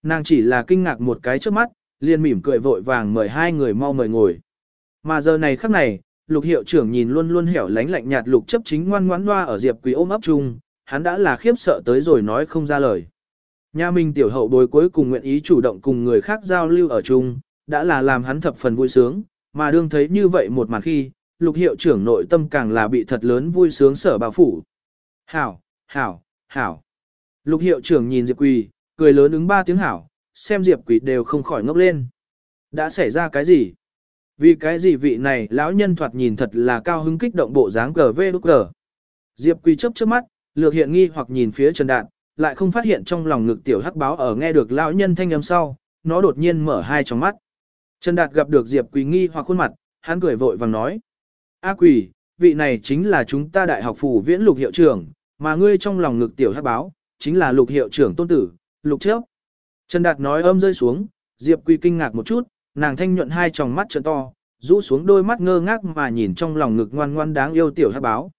Nàng chỉ là kinh ngạc một cái trước mắt, liền mỉm cười vội vàng mời hai người mau mời ngồi. Mà giờ này khắc này, lục hiệu trưởng nhìn luôn luôn hẻo lánh lạnh nhạt lục chấp chính ngoan ngoãn loa ở Diệp Quỳ ôm ấp chung, hắn đã là khiếp sợ tới rồi nói không ra lời. Nhà mình tiểu hậu bối cuối cùng nguyện ý chủ động cùng người khác giao lưu ở chung, đã là làm hắn thập phần vui sướng, mà đương thấy như vậy một màn khi, lục hiệu trưởng nội tâm càng là bị thật lớn vui sướng sở bào phủ. Hảo, hảo, hảo. Lục hiệu trưởng nhìn Diệp Quỳ, cười lớn ứng ba tiếng hảo, xem Diệp Quỳ đều không khỏi ngốc lên. Đã xảy ra cái gì? Vì cái gì vị này lão nhân thoạt nhìn thật là cao hứng kích động bộ dáng gờ vê đúc gờ. Diệp Quỳ chớp chớp mắt, lược hiện nghi hoặc nhìn phía Trần đạn, lại không phát hiện trong lòng ngực tiểu hắc báo ở nghe được lão nhân thanh âm sau, nó đột nhiên mở hai tròng mắt. Trần Đạt gặp được Diệp Quỳ nghi hoặc khuôn mặt, hắn cười vội vàng nói. A Quỳ, vị này chính là chúng ta đại học phủ viễn lục hiệu trưởng, mà ngươi trong lòng ngực tiểu hát báo, chính là lục hiệu trưởng tôn tử, lục chớp. Trần Đạt nói âm rơi xuống, Diệp Quỳ kinh ngạc một chút, nàng thanh nhuận hai tròng mắt trợn to, rũ xuống đôi mắt ngơ ngác mà nhìn trong lòng ngực ngoan ngoan đáng yêu tiểu hát báo.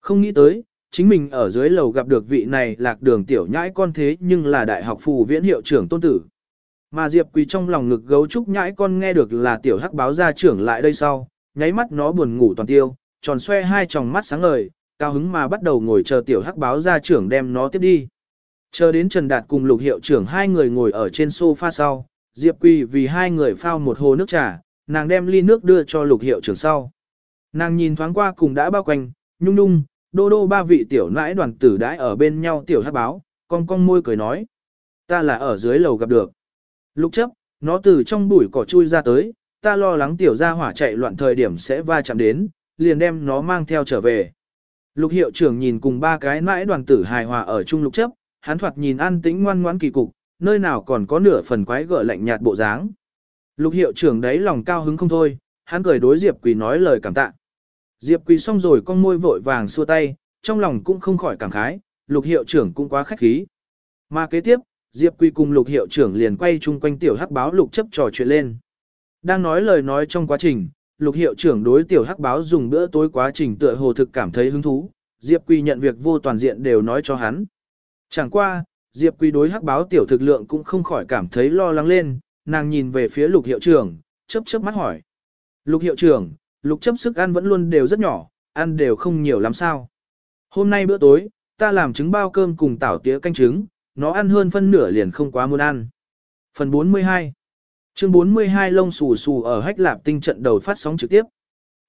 Không nghĩ tới, chính mình ở dưới lầu gặp được vị này lạc đường tiểu nhãi con thế nhưng là đại học phù viễn hiệu trưởng tôn tử. Mà Diệp Quỳ trong lòng ngực gấu trúc nhãi con nghe được là tiểu hắc báo gia trưởng lại đây sau, nháy mắt nó buồn ngủ toàn tiêu, tròn xoe hai tròng mắt sáng ngời, cao hứng mà bắt đầu ngồi chờ tiểu hắc báo gia trưởng đem nó tiếp đi. Chờ đến Trần Đạt cùng lục hiệu trưởng hai người ngồi ở trên sofa sau, Diệp Quỳ vì hai người phao một hồ nước trà, nàng đem ly nước đưa cho lục hiệu trưởng sau. Nàng nhìn thoáng qua cùng đã bao quanh, nhung nhung, đô đô ba vị tiểu nãi đoàn tử đãi ở bên nhau tiểu hát báo, con con môi cười nói. Ta là ở dưới lầu gặp được. Lục chấp, nó từ trong bụi cỏ chui ra tới, ta lo lắng tiểu gia hỏa chạy loạn thời điểm sẽ va chạm đến, liền đem nó mang theo trở về. Lục hiệu trưởng nhìn cùng ba cái nãi đoàn tử hài hòa ở chung lục chấp, hắn thoạt nhìn an tĩnh ngoan ngoãn kỳ cục, nơi nào còn có nửa phần quái gở lạnh nhạt bộ dáng. Lục hiệu trưởng đấy lòng cao hứng không thôi, hắn cười đối Diệp Quỳ nói lời cảm tạ. Diệp Quỳ xong rồi con môi vội vàng xua tay, trong lòng cũng không khỏi cảm khái, lục hiệu trưởng cũng quá khách khí. Mà kế tiếp, Diệp Quy cùng lục hiệu trưởng liền quay chung quanh tiểu hắc báo lục chấp trò chuyện lên. Đang nói lời nói trong quá trình, lục hiệu trưởng đối tiểu hắc báo dùng bữa tối quá trình tựa hồ thực cảm thấy hứng thú, Diệp Quy nhận việc vô toàn diện đều nói cho hắn. Chẳng qua, Diệp Quy đối hắc báo tiểu thực lượng cũng không khỏi cảm thấy lo lắng lên, nàng nhìn về phía lục hiệu trưởng, chớp chớp mắt hỏi. Lục hiệu trưởng, lục chấp sức ăn vẫn luôn đều rất nhỏ, ăn đều không nhiều lắm sao. Hôm nay bữa tối, ta làm trứng bao cơm cùng tảo tía canh trứng, nó ăn hơn phân nửa liền không quá muốn ăn. Phần 42 Chương 42 lông xù xù ở hách lạp tinh trận đầu phát sóng trực tiếp.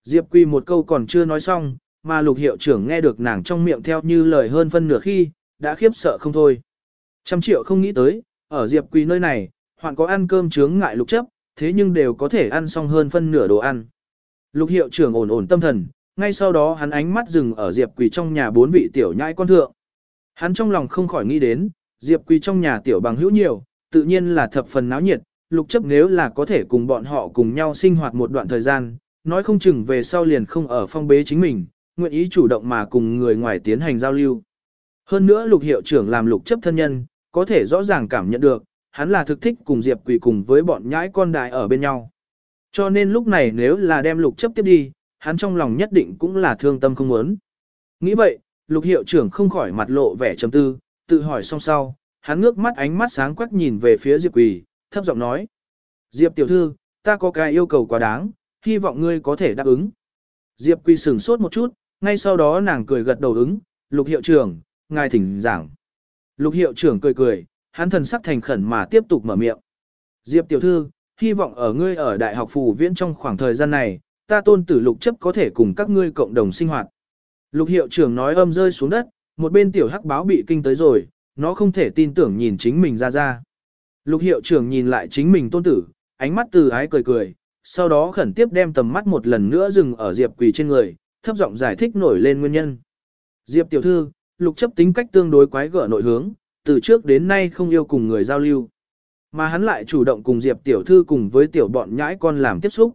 Diệp Quy một câu còn chưa nói xong, mà lục hiệu trưởng nghe được nàng trong miệng theo như lời hơn phân nửa khi, đã khiếp sợ không thôi. Trăm triệu không nghĩ tới, ở Diệp Quy nơi này, hoạn có ăn cơm chướng ngại lục chấp, thế nhưng đều có thể ăn xong hơn phân nửa đồ ăn. Lục hiệu trưởng ổn ổn tâm thần, ngay sau đó hắn ánh mắt dừng ở Diệp Quỳ trong nhà bốn vị tiểu nhãi con thượng. Hắn trong lòng không khỏi nghĩ đến, Diệp Quỳ trong nhà tiểu bằng hữu nhiều, tự nhiên là thập phần náo nhiệt, lục chấp nếu là có thể cùng bọn họ cùng nhau sinh hoạt một đoạn thời gian, nói không chừng về sau liền không ở phong bế chính mình, nguyện ý chủ động mà cùng người ngoài tiến hành giao lưu. Hơn nữa lục hiệu trưởng làm lục chấp thân nhân, có thể rõ ràng cảm nhận được, hắn là thực thích cùng Diệp Quỳ cùng với bọn nhãi con đại ở bên nhau. Cho nên lúc này nếu là đem lục chấp tiếp đi, hắn trong lòng nhất định cũng là thương tâm không muốn. Nghĩ vậy, lục hiệu trưởng không khỏi mặt lộ vẻ trầm tư, tự hỏi xong sau, hắn ngước mắt ánh mắt sáng quắc nhìn về phía Diệp Quỳ, thấp giọng nói. Diệp tiểu thư, ta có cái yêu cầu quá đáng, hy vọng ngươi có thể đáp ứng. Diệp Quỳ sửng sốt một chút, ngay sau đó nàng cười gật đầu ứng, lục hiệu trưởng, ngài thỉnh giảng. Lục hiệu trưởng cười cười, hắn thần sắc thành khẩn mà tiếp tục mở miệng. Diệp tiểu thư, hy vọng ở ngươi ở đại học phù viễn trong khoảng thời gian này, ta tôn tử lục chấp có thể cùng các ngươi cộng đồng sinh hoạt. Lục hiệu trưởng nói âm rơi xuống đất, một bên tiểu hắc báo bị kinh tới rồi, nó không thể tin tưởng nhìn chính mình ra ra. Lục hiệu trưởng nhìn lại chính mình tôn tử, ánh mắt từ ái cười cười, sau đó khẩn tiếp đem tầm mắt một lần nữa dừng ở Diệp quỳ trên người, thấp giọng giải thích nổi lên nguyên nhân. Diệp tiểu thư, lục chấp tính cách tương đối quái gở nội hướng, từ trước đến nay không yêu cùng người giao lưu. Mà hắn lại chủ động cùng Diệp tiểu thư cùng với tiểu bọn nhãi con làm tiếp xúc.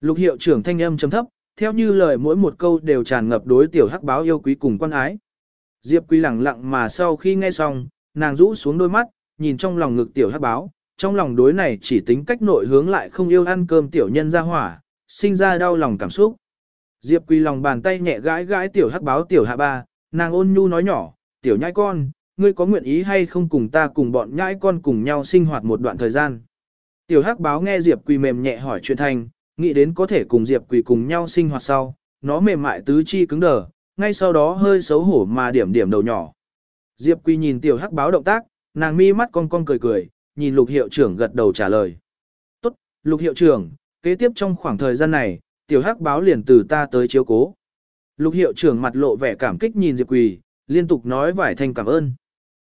Lục hiệu trưởng thanh âm trầm thấp, theo như lời mỗi một câu đều tràn ngập đối tiểu hắc báo yêu quý cùng quan ái. Diệp quý lặng lặng mà sau khi nghe xong, nàng rũ xuống đôi mắt, nhìn trong lòng ngực tiểu hắc báo, trong lòng đối này chỉ tính cách nội hướng lại không yêu ăn cơm tiểu nhân ra hỏa, sinh ra đau lòng cảm xúc. Diệp quý lòng bàn tay nhẹ gãi gãi tiểu hắc báo tiểu hạ ba, nàng ôn nhu nói nhỏ, tiểu nhãi con, ngươi có nguyện ý hay không cùng ta cùng bọn nhãi con cùng nhau sinh hoạt một đoạn thời gian. Tiểu hắc báo nghe Diệp Quỳ mềm nhẹ hỏi chuyện thành, nghĩ đến có thể cùng Diệp Quỳ cùng nhau sinh hoạt sau, nó mềm mại tứ chi cứng đờ, ngay sau đó hơi xấu hổ mà điểm điểm đầu nhỏ. Diệp Quy nhìn tiểu hắc báo động tác, nàng mi mắt cong cong cười cười, nhìn lục hiệu trưởng gật đầu trả lời. Tốt, lục hiệu trưởng, kế tiếp trong khoảng thời gian này, tiểu hắc báo liền từ ta tới chiếu cố. Lục hiệu trưởng mặt lộ vẻ cảm kích nhìn Diệp Quỳ, liên tục nói vải thành cảm ơn.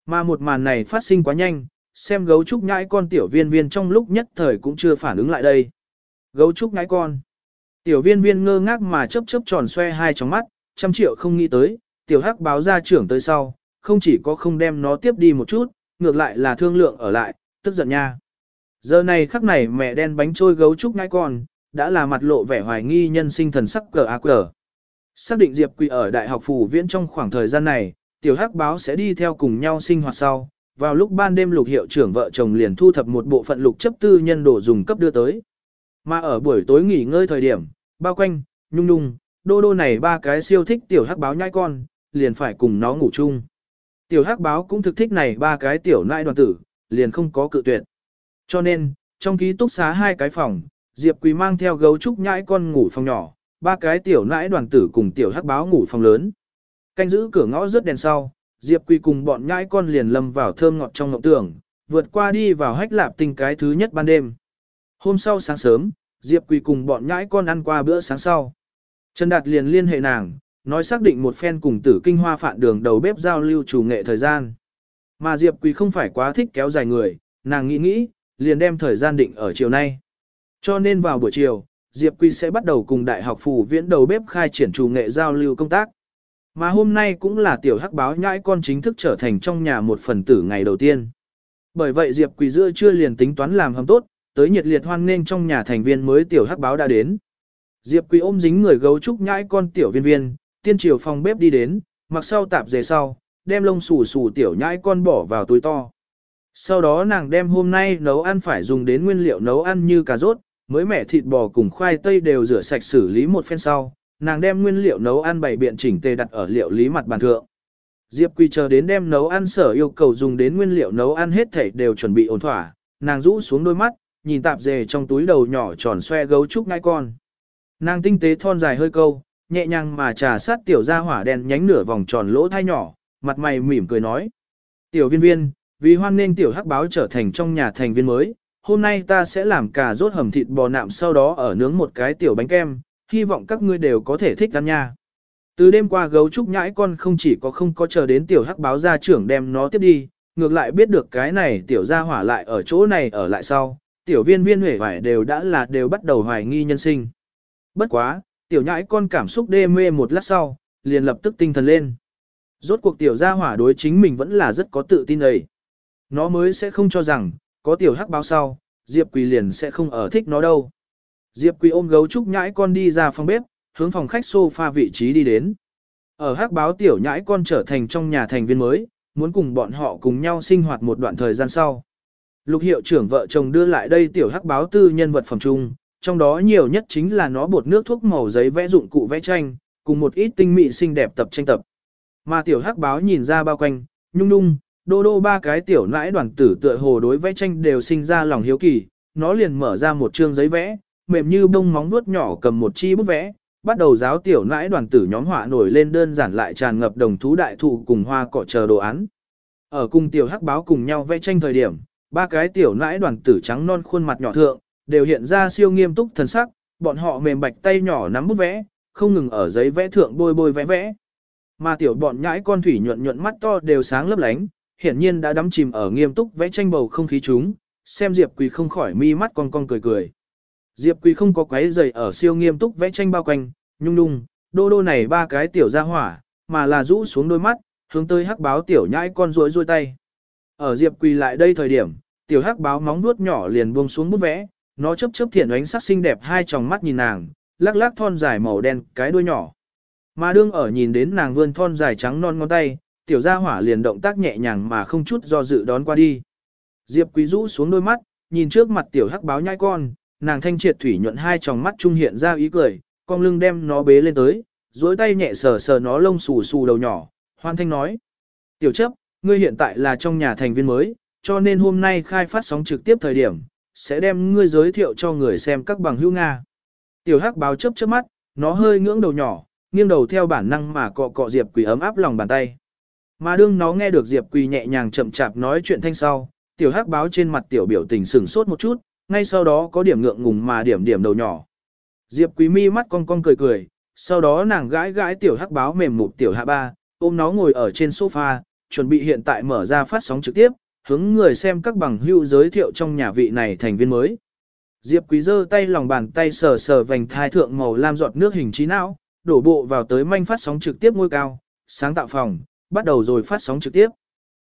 Mà một màn này phát sinh quá nhanh, xem gấu trúc nhãi con tiểu viên viên trong lúc nhất thời cũng chưa phản ứng lại đây. Gấu trúc nhãi con. Tiểu viên viên ngơ ngác mà chớp chớp tròn xoe hai tròng mắt, trăm triệu không nghĩ tới, tiểu hắc báo ra trưởng tới sau, không chỉ có không đem nó tiếp đi một chút, ngược lại là thương lượng ở lại, tức giận nha. Giờ này khắc này mẹ đen bánh trôi gấu trúc nhãi con, đã là mặt lộ vẻ hoài nghi nhân sinh thần sắc cờ ác cờ. Xác định Diệp Quỳ ở Đại học Phủ Viễn trong khoảng thời gian này, tiểu hắc báo sẽ đi theo cùng nhau sinh hoạt sau. Vào lúc ban đêm lục hiệu trưởng vợ chồng liền thu thập một bộ phận lục chấp tư nhân đồ dùng cấp đưa tới. Mà ở buổi tối nghỉ ngơi thời điểm, bao quanh, nhung nhung, đô đô này ba cái siêu thích tiểu hắc báo nhai con, liền phải cùng nó ngủ chung. Tiểu hắc báo cũng thực thích này ba cái tiểu nai đoàn tử, liền không có cự tuyệt. Cho nên, trong ký túc xá hai cái phòng, Diệp Quỳ mang theo gấu trúc nhãi con ngủ phòng nhỏ, ba cái tiểu nãi đoàn tử cùng tiểu hắc báo ngủ phòng lớn. Canh giữ cửa ngõ rớt đèn sau, Diệp Quỳ cùng bọn nhãi con liền lâm vào thơm ngọt trong ngọc tưởng, vượt qua đi vào hách lạp tinh cái thứ nhất ban đêm. Hôm sau sáng sớm, Diệp Quỳ cùng bọn nhãi con ăn qua bữa sáng sau. Trần Đạt liền liên hệ nàng, nói xác định một phen cùng tử kinh hoa phạn đường đầu bếp giao lưu chủ nghệ thời gian. Mà Diệp Quỳ không phải quá thích kéo dài người, nàng nghĩ nghĩ, liền đem thời gian định ở chiều nay. Cho nên vào buổi chiều, Diệp Quỳ sẽ bắt đầu cùng Đại học Phủ Viễn đầu bếp khai triển chủ nghệ giao lưu công tác. Mà hôm nay cũng là tiểu hắc báo nhãi con chính thức trở thành trong nhà một phần tử ngày đầu tiên. Bởi vậy Diệp Quỳ giữa chưa liền tính toán làm hầm tốt, tới nhiệt liệt hoan nghênh trong nhà thành viên mới tiểu hắc báo đã đến. Diệp Quỳ ôm dính người gấu trúc nhãi con tiểu viên viên, tiên triều phòng bếp đi đến, mặc sau tạp dề sau, đem lông xù xù tiểu nhãi con bỏ vào túi to. Sau đó nàng đem hôm nay nấu ăn phải dùng đến nguyên liệu nấu ăn như cà rốt, mới mẻ thịt bò cùng khoai tây đều rửa sạch xử lý một phen sau, nàng đem nguyên liệu nấu ăn bày biện chỉnh tề đặt ở liệu lý mặt bàn thượng. Diệp Quỳ chờ đến đem nấu ăn sở yêu cầu dùng đến nguyên liệu nấu ăn hết thảy đều chuẩn bị ổn thỏa, nàng rũ xuống đôi mắt, nhìn tạp dề trong túi đầu nhỏ tròn xoe gấu trúc ngai con. Nàng tinh tế thon dài hơi câu, nhẹ nhàng mà trà sát tiểu gia hỏa đen nhánh nửa vòng tròn lỗ thai nhỏ, mặt mày mỉm cười nói. Tiểu viên viên, vì hoan nên tiểu hắc báo trở thành trong nhà thành viên mới, hôm nay ta sẽ làm cà rốt hầm thịt bò nạm sau đó ở nướng một cái tiểu bánh kem, hy vọng các ngươi đều có thể thích ăn nha. Từ đêm qua gấu trúc nhãi con không chỉ có không có chờ đến tiểu hắc báo gia trưởng đem nó tiếp đi, ngược lại biết được cái này tiểu gia hỏa lại ở chỗ này ở lại sau, tiểu viên viên huệ vải đều đã là đều bắt đầu hoài nghi nhân sinh. Bất quá, tiểu nhãi con cảm xúc đê mê một lát sau, liền lập tức tinh thần lên. Rốt cuộc tiểu gia hỏa đối chính mình vẫn là rất có tự tin ấy. Nó mới sẽ không cho rằng, có tiểu hắc báo sau, Diệp Quỳ liền sẽ không ở thích nó đâu. Diệp Quỳ ôm gấu trúc nhãi con đi ra phòng bếp, hướng phòng khách sofa vị trí đi đến. Ở hắc báo tiểu nhãi con trở thành trong nhà thành viên mới, muốn cùng bọn họ cùng nhau sinh hoạt một đoạn thời gian sau. Lục hiệu trưởng vợ chồng đưa lại đây tiểu hắc báo tư nhân vật phẩm trung trong đó nhiều nhất chính là nó bột nước thuốc màu giấy vẽ dụng cụ vẽ tranh, cùng một ít tinh mỹ xinh đẹp tập tranh tập. Mà tiểu hắc báo nhìn ra bao quanh, nhung nhung, đô đô ba cái tiểu nãi đoàn tử tựa hồ đối vẽ tranh đều sinh ra lòng hiếu kỳ, nó liền mở ra một chương giấy vẽ, mềm như bông móng nuốt nhỏ cầm một chi bút vẽ, bắt đầu giáo tiểu nãi đoàn tử nhóm họa nổi lên đơn giản lại tràn ngập đồng thú đại thụ cùng hoa cỏ chờ đồ án. Ở cùng tiểu hắc báo cùng nhau vẽ tranh thời điểm, ba cái tiểu nãi đoàn tử trắng non khuôn mặt nhỏ thượng, đều hiện ra siêu nghiêm túc thần sắc, bọn họ mềm bạch tay nhỏ nắm bút vẽ, không ngừng ở giấy vẽ thượng bôi bôi vẽ vẽ. Mà tiểu bọn nhãi con thủy nhuận nhuận mắt to đều sáng lấp lánh, hiển nhiên đã đắm chìm ở nghiêm túc vẽ tranh bầu không khí chúng, xem Diệp Quỳ không khỏi mi mắt con con cười cười. Diệp Quỳ không có quấy giày ở siêu nghiêm túc vẽ tranh bao quanh, nhung nhung, đô đô này ba cái tiểu ra hỏa, mà là rũ xuống đôi mắt, hướng tới hắc báo tiểu nhãi con rối rôi tay. Ở Diệp Quỳ lại đây thời điểm, tiểu hắc báo móng vuốt nhỏ liền buông xuống bút vẽ, nó chớp chớp thiện ánh sắc xinh đẹp hai tròng mắt nhìn nàng, lắc lắc thon dài màu đen cái đuôi nhỏ. Mà đương ở nhìn đến nàng vươn thon dài trắng non ngón tay, tiểu gia hỏa liền động tác nhẹ nhàng mà không chút do dự đón qua đi. Diệp Quý rũ xuống đôi mắt, nhìn trước mặt tiểu hắc báo nhai con, nàng thanh triệt thủy nhuận hai tròng mắt trung hiện ra ý cười, con lưng đem nó bế lên tới, duỗi tay nhẹ sờ sờ nó lông xù xù đầu nhỏ, hoan thanh nói. Tiểu chấp, ngươi hiện tại là trong nhà thành viên mới, cho nên hôm nay khai phát sóng trực tiếp thời điểm, sẽ đem ngươi giới thiệu cho người xem các bằng hữu Nga. Tiểu hắc báo chớp chớp mắt, nó hơi ngưỡng đầu nhỏ, nghiêng đầu theo bản năng mà cọ cọ Diệp Quỳ ấm áp lòng bàn tay. Mà đương nó nghe được Diệp Quỳ nhẹ nhàng chậm chạp nói chuyện thanh sau, tiểu hắc báo trên mặt tiểu biểu tình sửng sốt một chút, ngay sau đó có điểm ngượng ngùng mà điểm điểm đầu nhỏ. Diệp Quý mi mắt cong cong cười cười, sau đó nàng gãi gãi tiểu hắc báo mềm mụt tiểu hạ ba, ôm nó ngồi ở trên sofa, chuẩn bị hiện tại mở ra phát sóng trực tiếp, hướng người xem các bằng hữu giới thiệu trong nhà vị này thành viên mới. Diệp Quý giơ tay lòng bàn tay sờ sờ vành thai thượng màu lam giọt nước hình trí não, đổ bộ vào tới manh phát sóng trực tiếp ngôi cao, sáng tạo phòng, bắt đầu rồi phát sóng trực tiếp.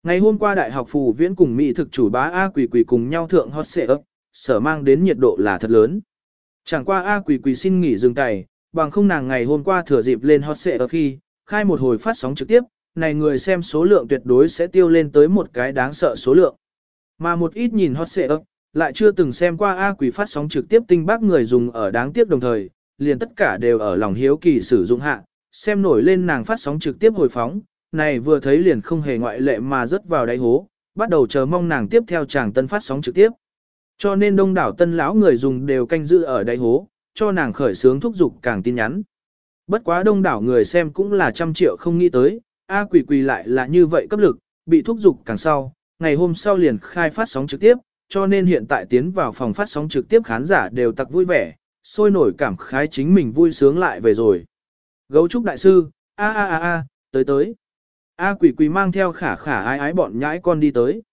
Ngày hôm qua Đại học Phù Viễn cùng Mỹ thực chủ bá A Quỳ Quỳ cùng nhau thượng hot xệ ấp, sở mang đến nhiệt độ là thật lớn. Chẳng qua A Quỳ Quỳ xin nghỉ dừng tay bằng không nàng ngày hôm qua thừa dịp lên hot xệ ấp khi, khai một hồi phát sóng trực tiếp, này người xem số lượng tuyệt đối sẽ tiêu lên tới một cái đáng sợ số lượng. Mà một ít nhìn hot xệ ấp, lại chưa từng xem qua A quỷ phát sóng trực tiếp tinh bác người dùng ở đáng tiếc đồng thời, liền tất cả đều ở lòng hiếu kỳ sử dụng hạ, xem nổi lên nàng phát sóng trực tiếp hồi phóng, này vừa thấy liền không hề ngoại lệ mà rớt vào đáy hố, bắt đầu chờ mong nàng tiếp theo chàng tân phát sóng trực tiếp. Cho nên đông đảo tân lão người dùng đều canh giữ ở đáy hố, cho nàng khởi sướng thúc giục càng tin nhắn. Bất quá đông đảo người xem cũng là trăm triệu không nghĩ tới, A quỷ quỷ lại là như vậy cấp lực, bị thúc giục càng sau, ngày hôm sau liền khai phát sóng trực tiếp, cho nên hiện tại tiến vào phòng phát sóng trực tiếp khán giả đều tặc vui vẻ, sôi nổi cảm khái chính mình vui sướng lại về rồi. Gấu trúc đại sư, a a a a, tới tới. A quỷ quỷ mang theo khả khả ái ái bọn nhãi con đi tới.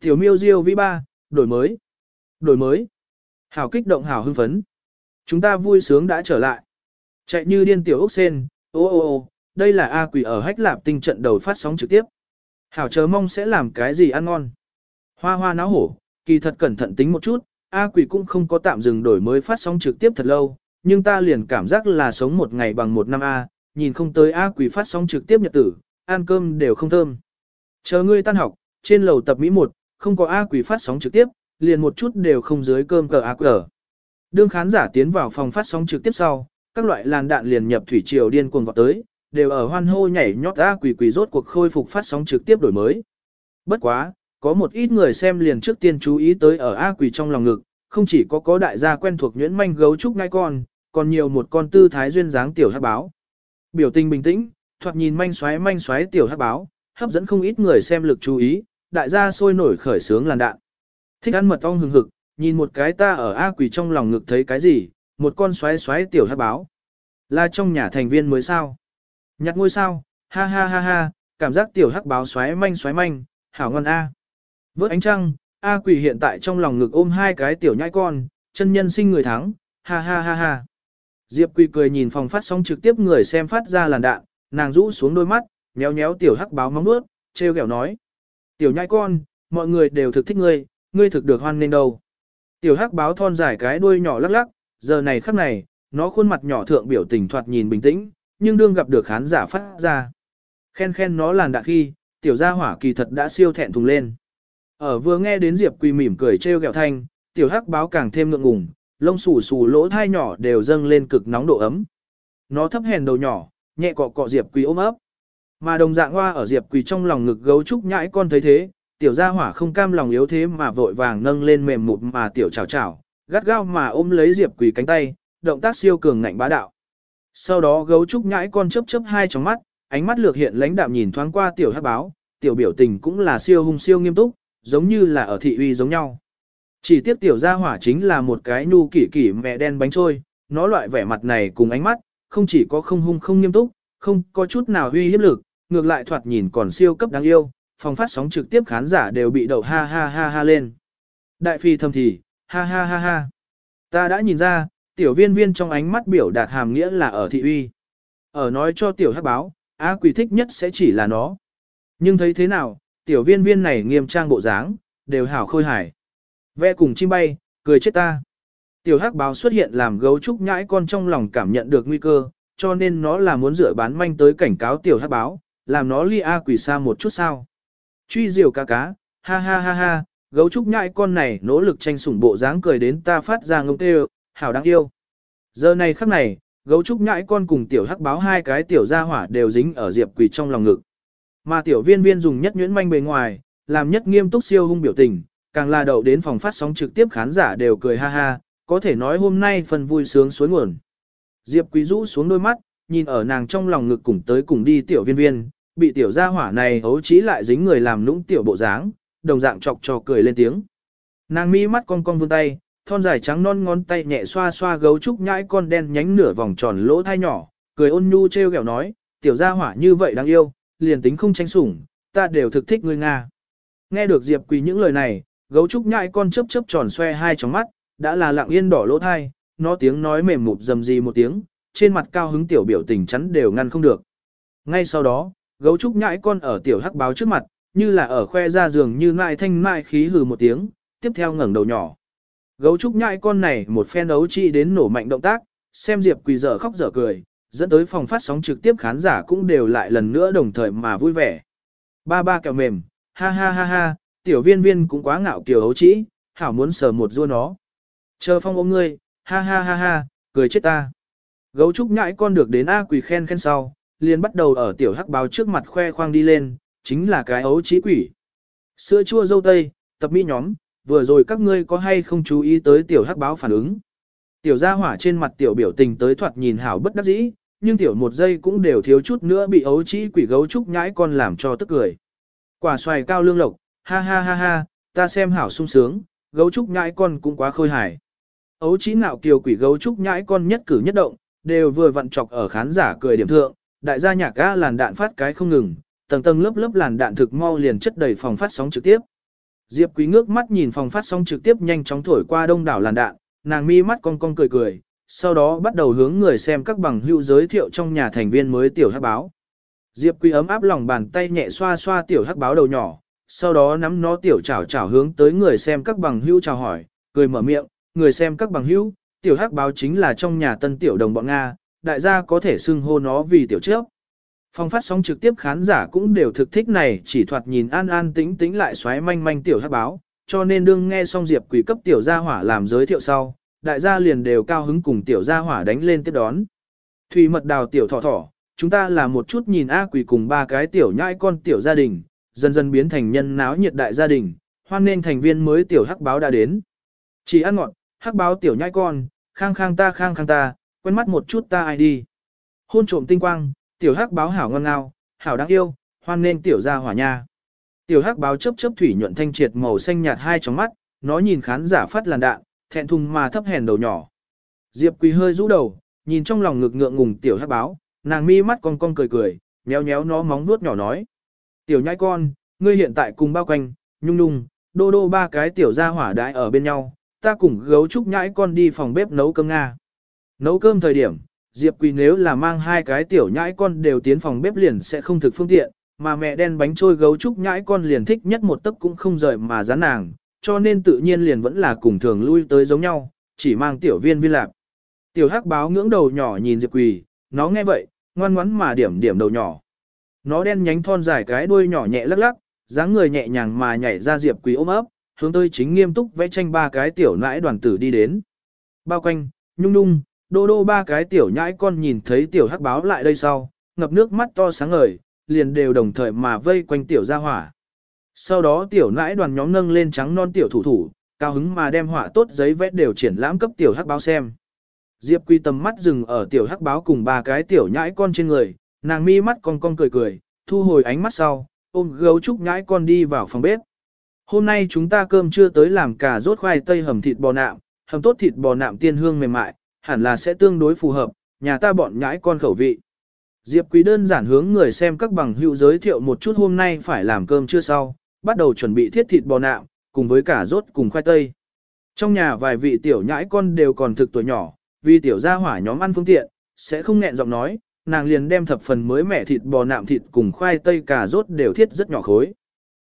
Tiểu miêu diêu vi ba, đổi mới. Đổi mới. Hảo kích động hảo hưng phấn. Chúng ta vui sướng đã trở lại. Chạy như điên tiểu ốc sen, ô ô ô, đây là A quỷ ở hách lạp tinh trận đầu phát sóng trực tiếp. Hảo chờ mong sẽ làm cái gì ăn ngon. Hoa hoa náo hổ, kỳ thật cẩn thận tính một chút, A quỷ cũng không có tạm dừng đổi mới phát sóng trực tiếp thật lâu, nhưng ta liền cảm giác là sống một ngày bằng một năm A, nhìn không tới A quỷ phát sóng trực tiếp nhật tử, ăn cơm đều không thơm. Chờ ngươi tan học, trên lầu tập Mỹ 1, không có A quỷ phát sóng trực tiếp, liền một chút đều không dưới cơm cờ A quỷ Đương khán giả tiến vào phòng phát sóng trực tiếp sau, các loại làn đạn liền nhập thủy triều điên cuồng vọt tới, đều ở hoan hô nhảy nhót ra quỷ quỷ rốt cuộc khôi phục phát sóng trực tiếp đổi mới. Bất quá, có một ít người xem liền trước tiên chú ý tới ở A quỷ trong lòng ngực, không chỉ có có đại gia quen thuộc nhuyễn manh gấu trúc ngai con, còn nhiều một con tư thái duyên dáng tiểu hát báo. Biểu tình bình tĩnh, thoạt nhìn manh xoáy manh xoáy tiểu hát báo, hấp dẫn không ít người xem lực chú ý, đại gia sôi nổi khởi sướng làn đạn. Thích ăn mật ong hừng hực, nhìn một cái ta ở A quỷ trong lòng ngực thấy cái gì, một con xoáy xoáy tiểu hát báo. Là trong nhà thành viên mới sao? Nhặt ngôi sao, ha ha ha ha, cảm giác tiểu hắc báo xoáy manh xoáy manh, hảo ngon A. Vớt ánh trăng, A quỷ hiện tại trong lòng ngực ôm hai cái tiểu nhãi con, chân nhân sinh người thắng, ha ha ha ha. Diệp quỷ cười nhìn phòng phát sóng trực tiếp người xem phát ra làn đạn, nàng rũ xuống đôi mắt, méo méo tiểu hắc báo móng bước, treo kẹo nói. Tiểu nhãi con, mọi người đều thực thích ngươi, ngươi thực được hoan nên đâu. Tiểu hắc báo thon dài cái đuôi nhỏ lắc lắc, giờ này khắc này, nó khuôn mặt nhỏ thượng biểu tình thoạt nhìn bình tĩnh, nhưng đương gặp được khán giả phát ra. Khen khen nó làn đạn khi, tiểu gia hỏa kỳ thật đã siêu thẹn thùng lên. Ở vừa nghe đến Diệp Quỳ mỉm cười trêu ghẹo thanh, tiểu hắc báo càng thêm ngượng ngùng, lông xù xù lỗ thai nhỏ đều dâng lên cực nóng độ ấm. Nó thấp hèn đầu nhỏ, nhẹ cọ cọ Diệp Quỳ ôm ấp. Mà đồng dạng hoa ở Diệp Quỳ trong lòng ngực gấu trúc nhãi con thấy thế, tiểu gia hỏa không cam lòng yếu thế mà vội vàng nâng lên mềm mụt mà tiểu chào chào, gắt gao mà ôm lấy Diệp Quỳ cánh tay, động tác siêu cường ngạnh bá đạo. Sau đó gấu trúc nhãi con chớp chớp hai tròng mắt, ánh mắt lược hiện lãnh đạm nhìn thoáng qua tiểu hắc báo, tiểu biểu tình cũng là siêu hung siêu nghiêm túc, giống như là ở thị uy giống nhau. Chỉ tiếp tiểu gia hỏa chính là một cái nu kỷ kỷ mẹ đen bánh trôi, nó loại vẻ mặt này cùng ánh mắt, không chỉ có không hung không nghiêm túc, không có chút nào uy hiếp lực, ngược lại thoạt nhìn còn siêu cấp đáng yêu, phòng phát sóng trực tiếp khán giả đều bị đậu ha ha ha ha lên. Đại phi thầm thì, ha ha ha ha. Ta đã nhìn ra, tiểu viên viên trong ánh mắt biểu đạt hàm nghĩa là ở thị uy. Ở nói cho tiểu hắc báo, á quỷ thích nhất sẽ chỉ là nó. Nhưng thấy thế nào, tiểu viên viên này nghiêm trang bộ dáng, đều hảo khôi hài. Vẽ cùng chim bay, cười chết ta. Tiểu hắc báo xuất hiện làm gấu trúc nhãi con trong lòng cảm nhận được nguy cơ, cho nên nó là muốn rửa bán manh tới cảnh cáo tiểu hắc báo, làm nó ly A quỷ xa một chút sao. Truy diều cá cá, ha ha ha ha, gấu trúc nhãi con này nỗ lực tranh sủng bộ dáng cười đến ta phát ra ngông tê hảo đáng yêu. Giờ này khắc này, gấu trúc nhãi con cùng tiểu hắc báo hai cái tiểu gia hỏa đều dính ở diệp quỳ trong lòng ngực. Mà tiểu viên viên dùng nhất nhuyễn manh bề ngoài, làm nhất nghiêm túc siêu hung biểu tình, càng là đậu đến phòng phát sóng trực tiếp khán giả đều cười ha ha, có thể nói hôm nay phần vui sướng suối nguồn. Diệp Quý rũ xuống đôi mắt, nhìn ở nàng trong lòng ngực cùng tới cùng đi tiểu viên viên, bị tiểu gia hỏa này hấu trí lại dính người làm lũng tiểu bộ dáng, đồng dạng chọc cho cười lên tiếng. Nàng mi mắt cong cong vươn tay, thon dài trắng non ngón tay nhẹ xoa xoa gấu trúc nhãi con đen nhánh nửa vòng tròn lỗ thai nhỏ, cười ôn nhu trêu ghẹo nói, tiểu gia hỏa như vậy đáng yêu, liền tính không tranh sủng, ta đều thực thích ngươi Nga. Nghe được Diệp Quỳ những lời này, gấu trúc nhãi con chớp chớp tròn xoe hai tròng mắt, đã là lặng yên đỏ lỗ thai, nó tiếng nói mềm mụp dầm gì một tiếng, trên mặt cao hứng tiểu biểu tình chắn đều ngăn không được. Ngay sau đó, gấu trúc nhãi con ở tiểu hắc báo trước mặt, như là ở khoe ra giường như mai thanh mai khí hừ một tiếng, tiếp theo ngẩng đầu nhỏ. Gấu trúc nhãi con này một phen đấu trị đến nổ mạnh động tác, xem Diệp Quỳ dở khóc dở cười, dẫn tới phòng phát sóng trực tiếp khán giả cũng đều lại lần nữa đồng thời mà vui vẻ. Ba ba kẹo mềm, ha ha ha ha, tiểu viên viên cũng quá ngạo kiều hấu trĩ, hảo muốn sờ một rua nó. Chờ phong ôm ngươi, ha ha ha ha, cười chết ta. Gấu trúc nhãi con được đến A quỳ khen khen sau, liền bắt đầu ở tiểu hắc báo trước mặt khoe khoang đi lên, chính là cái ấu trí quỷ. Sữa chua dâu tây, tập mỹ nhóm, vừa rồi các ngươi có hay không chú ý tới tiểu hắc báo phản ứng. Tiểu gia hỏa trên mặt tiểu biểu tình tới thoạt nhìn hảo bất đắc dĩ, nhưng tiểu một giây cũng đều thiếu chút nữa bị ấu trĩ quỷ gấu trúc nhãi con làm cho tức cười. Quả xoài cao lương lộc, ha ha ha ha, ta xem hảo sung sướng, gấu trúc nhãi con cũng quá khôi hài. Ấu trĩ nạo kiều quỷ gấu trúc nhãi con nhất cử nhất động, đều vừa vặn chọc ở khán giả cười điểm thượng, đại gia nhạc ga làn đạn phát cái không ngừng, tầng tầng lớp lớp làn đạn thực mau liền chất đầy phòng phát sóng trực tiếp. Diệp Quý ngước mắt nhìn phòng phát sóng trực tiếp nhanh chóng thổi qua đông đảo làn đạn, nàng mi mắt cong cong cười cười, sau đó bắt đầu hướng người xem các bằng hữu giới thiệu trong nhà thành viên mới tiểu hắc báo. Diệp Quý ấm áp lòng bàn tay nhẹ xoa xoa tiểu hắc báo đầu nhỏ, sau đó nắm nó tiểu chảo chảo hướng tới người xem các bằng hữu chào hỏi, cười mở miệng, người xem các bằng hữu, tiểu hắc báo chính là trong nhà tân tiểu đồng bọn Nga, đại gia có thể xưng hô nó vì tiểu trước. Phong phát sóng trực tiếp khán giả cũng đều thực thích này chỉ thoạt nhìn an an tĩnh tĩnh lại xoáy manh manh tiểu hắc báo, cho nên đương nghe xong Diệp Quỷ cấp tiểu gia hỏa làm giới thiệu sau, đại gia liền đều cao hứng cùng tiểu gia hỏa đánh lên tiếp đón. Thủy mật đào tiểu thỏ thỏ, chúng ta là một chút nhìn A Quỷ cùng ba cái tiểu nhãi con tiểu gia đình, dần dần biến thành nhân náo nhiệt đại gia đình, hoan nên thành viên mới tiểu hắc báo đã đến. Chỉ ăn ngọn hắc báo tiểu nhãi con, khang khang ta khang khang ta, quen mắt một chút ta ai đi. Hôn trộm tinh quang, tiểu hắc báo hảo ngon ngao, hảo đáng yêu, hoan nên tiểu gia hỏa nha. Tiểu hắc báo chớp chớp thủy nhuận thanh triệt màu xanh nhạt hai trong mắt, nó nhìn khán giả phát làn đạn, thẹn thùng mà thấp hèn đầu nhỏ. Diệp Quỳ hơi rũ đầu, nhìn trong lòng ngực ngượng ngùng tiểu hắc báo, nàng mi mắt cong cong cười cười, nhéo nhéo nó móng nuốt nhỏ nói. Tiểu nhai con, ngươi hiện tại cùng bao quanh, nhung nhung, đô đô ba cái tiểu gia hỏa đại ở bên nhau, ta cùng gấu trúc nhãi con đi phòng bếp nấu cơm Nga. Nấu cơm thời điểm, Diệp Quỳ nếu là mang hai cái tiểu nhãi con đều tiến phòng bếp liền sẽ không thực phương tiện, mà mẹ đen bánh trôi gấu trúc nhãi con liền thích nhất một tấc cũng không rời mà dán nàng, cho nên tự nhiên liền vẫn là cùng thường lui tới giống nhau, chỉ mang tiểu viên viên lạc. Tiểu hắc báo ngưỡng đầu nhỏ nhìn Diệp Quỳ, nó nghe vậy, ngoan ngoắn mà điểm điểm đầu nhỏ. Nó đen nhánh thon dài cái đuôi nhỏ nhẹ lắc lắc, dáng người nhẹ nhàng mà nhảy ra Diệp Quỳ ôm ấp, hướng tới chính nghiêm túc vẽ tranh ba cái tiểu nãi đoàn tử đi đến. Bao quanh, nhung nhung, đô đô ba cái tiểu nhãi con nhìn thấy tiểu hắc báo lại đây sau, ngập nước mắt to sáng ngời, liền đều đồng thời mà vây quanh tiểu ra hỏa. Sau đó tiểu nãi đoàn nhóm nâng lên trắng non tiểu thủ thủ, cao hứng mà đem họa tốt giấy vẽ đều triển lãm cấp tiểu hắc báo xem. Diệp Quy tầm mắt dừng ở tiểu hắc báo cùng ba cái tiểu nhãi con trên người, nàng mi mắt con con cười cười, thu hồi ánh mắt sau, ôm gấu trúc nhãi con đi vào phòng bếp. Hôm nay chúng ta cơm chưa tới làm cà rốt khoai tây hầm thịt bò nạm, hầm tốt thịt bò nạm tiên hương mềm mại, hẳn là sẽ tương đối phù hợp, nhà ta bọn nhãi con khẩu vị. Diệp Quý đơn giản hướng người xem các bằng hữu giới thiệu một chút hôm nay phải làm cơm chưa sau, bắt đầu chuẩn bị thiết thịt bò nạm, cùng với cả rốt cùng khoai tây. Trong nhà vài vị tiểu nhãi con đều còn thực tuổi nhỏ, vì tiểu gia hỏa nhóm ăn phương tiện, sẽ không nghẹn giọng nói, nàng liền đem thập phần mới mẻ thịt bò nạm thịt cùng khoai tây cà rốt đều thiết rất nhỏ khối.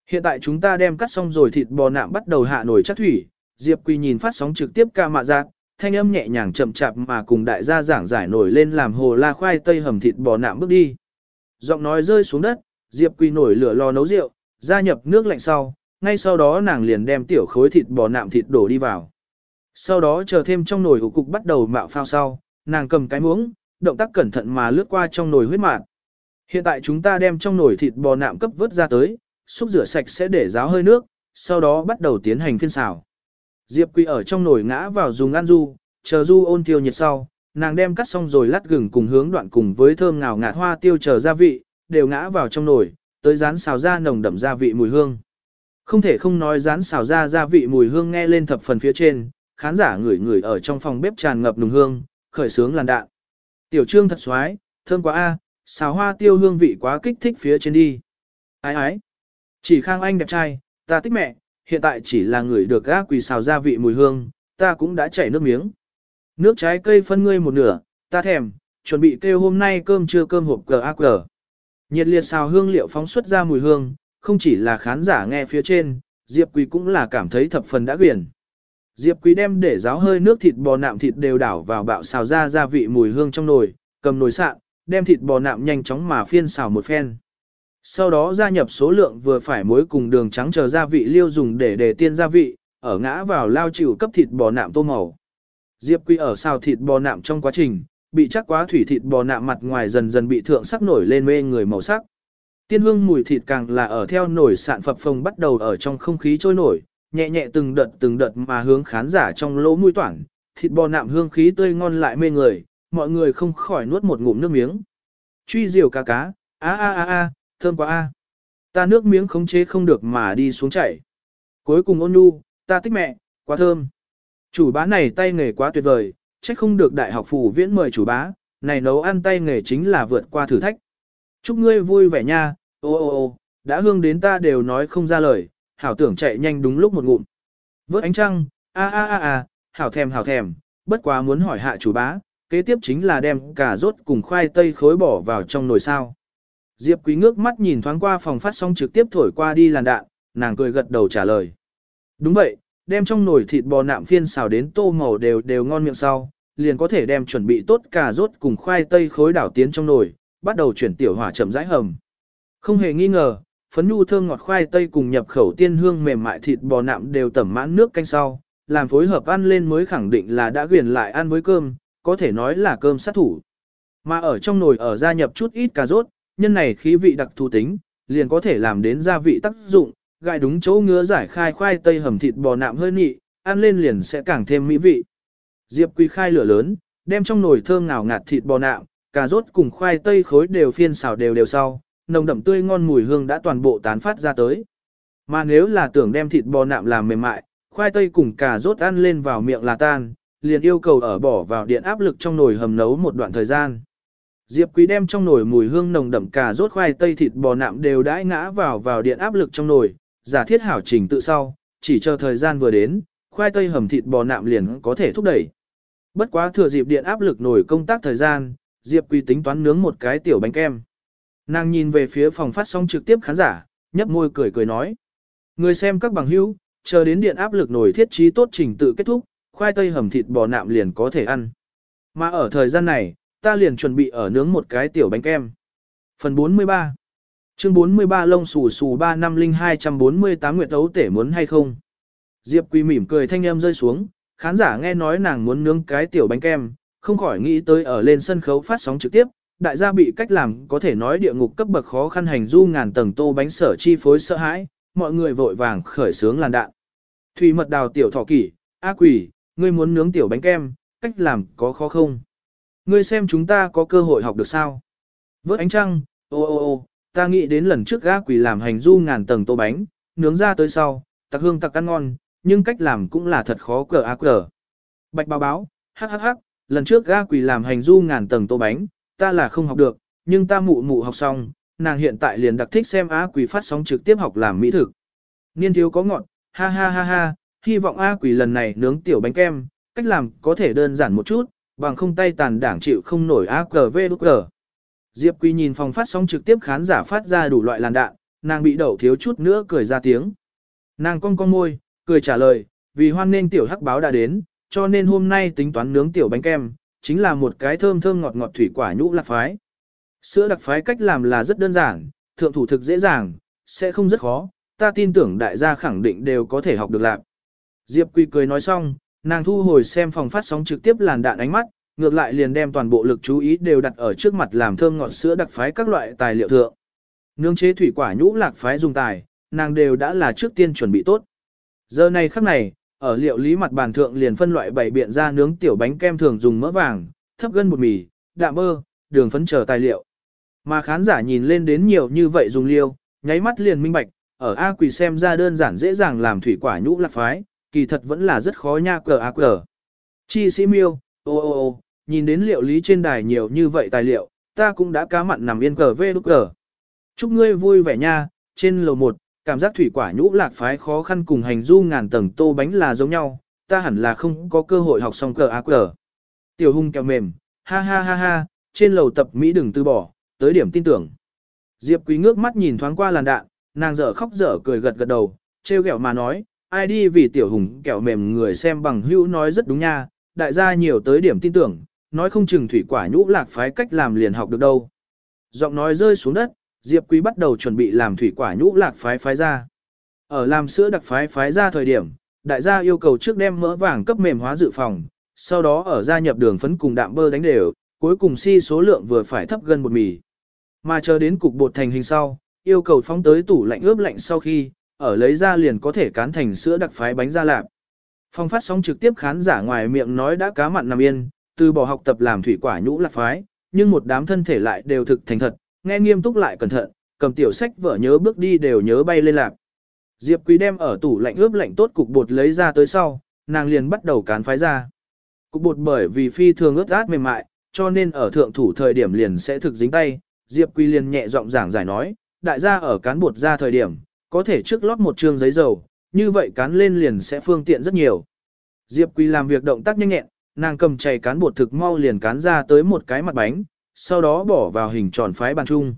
Hiện tại chúng ta đem cắt xong rồi thịt bò nạm bắt đầu hạ nồi chắc thủy, Diệp Quỳ nhìn phát sóng trực tiếp ca mạ giác, thanh âm nhẹ nhàng chậm chạp mà cùng đại gia giảng giải nổi lên làm hồ la khoai tây hầm thịt bò nạm bước đi. Giọng nói rơi xuống đất, Diệp Quỳ nổi lửa lò nấu rượu, gia nhập nước lạnh sau, ngay sau đó nàng liền đem tiểu khối thịt bò nạm thịt đổ đi vào. Sau đó chờ thêm trong nồi hủ cục bắt đầu mạo phao sau, nàng cầm cái muỗng, động tác cẩn thận mà lướt qua trong nồi huyết mạt. Hiện tại chúng ta đem trong nồi thịt bò nạm cấp vớt ra tới, xúc rửa sạch sẽ để ráo hơi nước, sau đó bắt đầu tiến hành phiên xào. Diệp Quỳ ở trong nồi ngã vào dùng ăn du, chờ du ôn tiêu nhiệt sau, nàng đem cắt xong rồi lát gừng cùng hướng đoạn cùng với thơm ngào ngạt hoa tiêu chờ gia vị, đều ngã vào trong nồi, tới rán xào ra nồng đậm gia vị mùi hương. Không thể không nói rán xào ra gia vị mùi hương nghe lên thập phần phía trên, khán giả ngửi ngửi ở trong phòng bếp tràn ngập nùng hương, khởi sướng làn đạn. Tiểu trương thật xoái, thơm quá a, xào hoa tiêu hương vị quá kích thích phía trên đi. Ái ái, chỉ khang anh đẹp trai, ta thích mẹ, hiện tại chỉ là người được gác quỳ xào gia vị mùi hương, ta cũng đã chảy nước miếng. Nước trái cây phân ngươi một nửa, ta thèm, chuẩn bị kêu hôm nay cơm trưa cơm hộp cờ cờ. Nhiệt liệt xào hương liệu phóng xuất ra mùi hương, không chỉ là khán giả nghe phía trên, Diệp Quý cũng là cảm thấy thập phần đã quyển. Diệp Quý đem để ráo hơi nước thịt bò nạm thịt đều đảo vào bạo xào ra gia vị mùi hương trong nồi, cầm nồi sạn, đem thịt bò nạm nhanh chóng mà phiên xào một phen. Sau đó gia nhập số lượng vừa phải muối cùng đường trắng chờ gia vị liêu dùng để để tiên gia vị, ở ngã vào lao chịu cấp thịt bò nạm tô màu. Diệp Quy ở xào thịt bò nạm trong quá trình, bị chắc quá thủy thịt bò nạm mặt ngoài dần dần bị thượng sắc nổi lên mê người màu sắc. Tiên hương mùi thịt càng là ở theo nổi sạn phập phồng bắt đầu ở trong không khí trôi nổi, nhẹ nhẹ từng đợt từng đợt mà hướng khán giả trong lỗ mũi toản, thịt bò nạm hương khí tươi ngon lại mê người, mọi người không khỏi nuốt một ngụm nước miếng. Truy diều cá cá, a a a a, thơm quá a. Ta nước miếng khống chế không được mà đi xuống chảy. Cuối cùng ôn nhu, ta thích mẹ, quá thơm. Chủ bá này tay nghề quá tuyệt vời, chắc không được đại học phủ viễn mời chủ bá, này nấu ăn tay nghề chính là vượt qua thử thách. Chúc ngươi vui vẻ nha, ô ô ô, đã hương đến ta đều nói không ra lời, hảo tưởng chạy nhanh đúng lúc một ngụm. Vớt ánh trăng, a a a a, hảo thèm hảo thèm, bất quá muốn hỏi hạ chủ bá, kế tiếp chính là đem cà rốt cùng khoai tây khối bỏ vào trong nồi sao. Diệp Quý ngước mắt nhìn thoáng qua phòng phát sóng trực tiếp thổi qua đi làn đạn, nàng cười gật đầu trả lời. Đúng vậy, đem trong nồi thịt bò nạm phiên xào đến tô màu đều đều ngon miệng sau, liền có thể đem chuẩn bị tốt cà rốt cùng khoai tây khối đảo tiến trong nồi, bắt đầu chuyển tiểu hỏa chậm rãi hầm. Không hề nghi ngờ, phấn nhu thơm ngọt khoai tây cùng nhập khẩu tiên hương mềm mại thịt bò nạm đều tẩm mãn nước canh sau, làm phối hợp ăn lên mới khẳng định là đã quyền lại ăn với cơm, có thể nói là cơm sát thủ. Mà ở trong nồi ở gia nhập chút ít cà rốt, nhân này khí vị đặc thù tính, liền có thể làm đến gia vị tác dụng, gai đúng chỗ ngứa giải khai khoai tây hầm thịt bò nạm hơi nị, ăn lên liền sẽ càng thêm mỹ vị. Diệp Quý khai lửa lớn, đem trong nồi thơm ngào ngạt thịt bò nạm, cà rốt cùng khoai tây khối đều phiên xào đều đều sau, nồng đậm tươi ngon mùi hương đã toàn bộ tán phát ra tới. Mà nếu là tưởng đem thịt bò nạm làm mềm mại, khoai tây cùng cà rốt ăn lên vào miệng là tan, liền yêu cầu ở bỏ vào điện áp lực trong nồi hầm nấu một đoạn thời gian. Diệp Quý đem trong nồi mùi hương nồng đậm cà rốt khoai tây thịt bò nạm đều đãi ngã vào vào điện áp lực trong nồi, giả thiết hảo trình tự sau, chỉ chờ thời gian vừa đến, khoai tây hầm thịt bò nạm liền có thể thúc đẩy. Bất quá thừa dịp điện áp lực nổi công tác thời gian, Diệp Quý tính toán nướng một cái tiểu bánh kem. Nàng nhìn về phía phòng phát sóng trực tiếp khán giả, nhấp môi cười cười nói. Người xem các bằng hữu, chờ đến điện áp lực nổi thiết trí tốt trình tự kết thúc, khoai tây hầm thịt bò nạm liền có thể ăn. Mà ở thời gian này, ta liền chuẩn bị ở nướng một cái tiểu bánh kem. Phần 43 Chương 43 lông xù xù 3 năm linh 248 nguyệt ấu tể muốn hay không? Diệp Quỳ mỉm cười thanh em rơi xuống, khán giả nghe nói nàng muốn nướng cái tiểu bánh kem, không khỏi nghĩ tới ở lên sân khấu phát sóng trực tiếp, đại gia bị cách làm có thể nói địa ngục cấp bậc khó khăn hành du ngàn tầng tô bánh sở chi phối sợ hãi, mọi người vội vàng khởi sướng làn đạn. Thủy mật đào tiểu thỏ kỷ, A quỷ, ngươi muốn nướng tiểu bánh kem, cách làm có khó không? Ngươi xem chúng ta có cơ hội học được sao? Vớt ánh trăng, ô ô ô, ta nghĩ đến lần trước gã quỷ làm hành du ngàn tầng tô bánh, nướng ra tới sau, tặc hương tặc ăn ngon, nhưng cách làm cũng là thật khó cờ á cờ. Bạch báo báo, hắc hắc hắc, lần trước gã quỷ làm hành du ngàn tầng tô bánh, ta là không học được, nhưng ta mụ mụ học xong, nàng hiện tại liền đặc thích xem á quỷ phát sóng trực tiếp học làm mỹ thực. Niên thiếu có ngọn, ha ha ha ha, hy vọng A quỷ lần này nướng tiểu bánh kem, cách làm có thể đơn giản một chút, bằng không tay tàn đảng chịu không nổi ác cờ vê đúc cờ. Diệp Quý nhìn phòng phát sóng trực tiếp khán giả phát ra đủ loại làn đạn, nàng bị đậu thiếu chút nữa cười ra tiếng. Nàng cong cong môi, cười trả lời, vì hoan nên tiểu hắc báo đã đến, cho nên hôm nay tính toán nướng tiểu bánh kem, chính là một cái thơm thơm ngọt ngọt thủy quả nhũ lạc phái. Sữa đặc phái cách làm là rất đơn giản, thượng thủ thực dễ dàng, sẽ không rất khó, ta tin tưởng đại gia khẳng định đều có thể học được làm. Diệp Quý cười nói xong, nàng thu hồi xem phòng phát sóng trực tiếp làn đạn ánh mắt, ngược lại liền đem toàn bộ lực chú ý đều đặt ở trước mặt làm thơm ngọt sữa đặc phái các loại tài liệu thượng. Nương chế thủy quả nhũ lạc phái dùng tài, nàng đều đã là trước tiên chuẩn bị tốt. Giờ này khắc này, ở liệu lý mặt bàn thượng liền phân loại bảy biện ra nướng tiểu bánh kem thường dùng mỡ vàng, thấp gân bột mì, đạm bơ, đường phấn chờ tài liệu. Mà khán giả nhìn lên đến nhiều như vậy dùng liêu, nháy mắt liền minh bạch, ở A quỷ xem ra đơn giản dễ dàng làm thủy quả nhũ lạc phái, kỳ thật vẫn là rất khó nha cờ A cờ. Chi sĩ miêu, ô ô ô, nhìn đến liệu lý trên đài nhiều như vậy tài liệu, ta cũng đã cá mặn nằm yên cờ vê đúc cờ. Chúc ngươi vui vẻ nha, trên lầu 1, cảm giác thủy quả nhũ lạc phái khó khăn cùng hành du ngàn tầng tô bánh là giống nhau, ta hẳn là không có cơ hội học xong cờ A cờ. Tiểu hung kẹo mềm, ha ha ha ha, trên lầu tập Mỹ đừng từ bỏ, tới điểm tin tưởng. Diệp Quý ngước mắt nhìn thoáng qua làn đạn, nàng dở khóc dở cười gật gật đầu, trêu ghẹo mà nói, ai đi vì tiểu hùng kẹo mềm người xem bằng hữu nói rất đúng nha, đại gia nhiều tới điểm tin tưởng, nói không chừng thủy quả nhũ lạc phái cách làm liền học được đâu. Giọng nói rơi xuống đất, Diệp Quý bắt đầu chuẩn bị làm thủy quả nhũ lạc phái phái ra. Ở làm sữa đặc phái phái ra thời điểm, đại gia yêu cầu trước đem mỡ vàng cấp mềm hóa dự phòng, sau đó ở gia nhập đường phấn cùng đạm bơ đánh đều, cuối cùng si số lượng vừa phải thấp gần bột mì. Mà chờ đến cục bột thành hình sau, yêu cầu phóng tới tủ lạnh ướp lạnh sau khi, ở lấy ra liền có thể cán thành sữa đặc phái bánh ra lạp. Phong phát sóng trực tiếp khán giả ngoài miệng nói đã cá mặn nằm yên, từ bỏ học tập làm thủy quả nhũ lạc phái, nhưng một đám thân thể lại đều thực thành thật, nghe nghiêm túc lại cẩn thận, cầm tiểu sách vở nhớ bước đi đều nhớ bay lên lạc Diệp Quý đem ở tủ lạnh ướp lạnh tốt cục bột lấy ra tới sau, nàng liền bắt đầu cán phái ra. Cục bột bởi vì phi thường ướt át mềm mại, cho nên ở thượng thủ thời điểm liền sẽ thực dính tay, Diệp Quý liền nhẹ giọng giảng giải nói, đại gia ở cán bột ra thời điểm, có thể trước lót một trường giấy dầu, như vậy cán lên liền sẽ phương tiện rất nhiều. Diệp Quý làm việc động tác nhanh nhẹn, nàng cầm chày cán bột thực mau liền cán ra tới một cái mặt bánh, sau đó bỏ vào hình tròn phái bàn chung.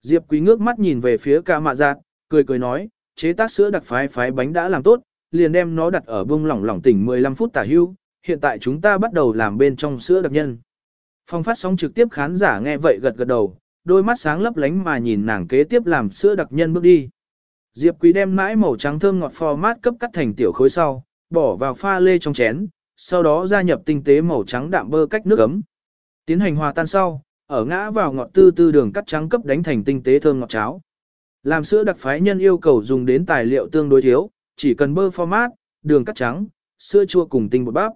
Diệp Quý ngước mắt nhìn về phía ca mạ giạt, cười cười nói, chế tác sữa đặc phái phái bánh đã làm tốt, liền đem nó đặt ở bông lỏng lỏng tỉnh 15 phút tả hưu, hiện tại chúng ta bắt đầu làm bên trong sữa đặc nhân. Phong phát sóng trực tiếp khán giả nghe vậy gật gật đầu, đôi mắt sáng lấp lánh mà nhìn nàng kế tiếp làm sữa đặc nhân bước đi. Diệp Quý đem mãi màu trắng thơm ngọt format cấp cắt thành tiểu khối sau, bỏ vào pha lê trong chén, sau đó gia nhập tinh tế màu trắng đạm bơ cách nước ấm. Tiến hành hòa tan sau, ở ngã vào ngọt tư tư đường cắt trắng cấp đánh thành tinh tế thơm ngọt cháo. Làm sữa đặc phái nhân yêu cầu dùng đến tài liệu tương đối thiếu, chỉ cần bơ format, đường cắt trắng, sữa chua cùng tinh bột bắp.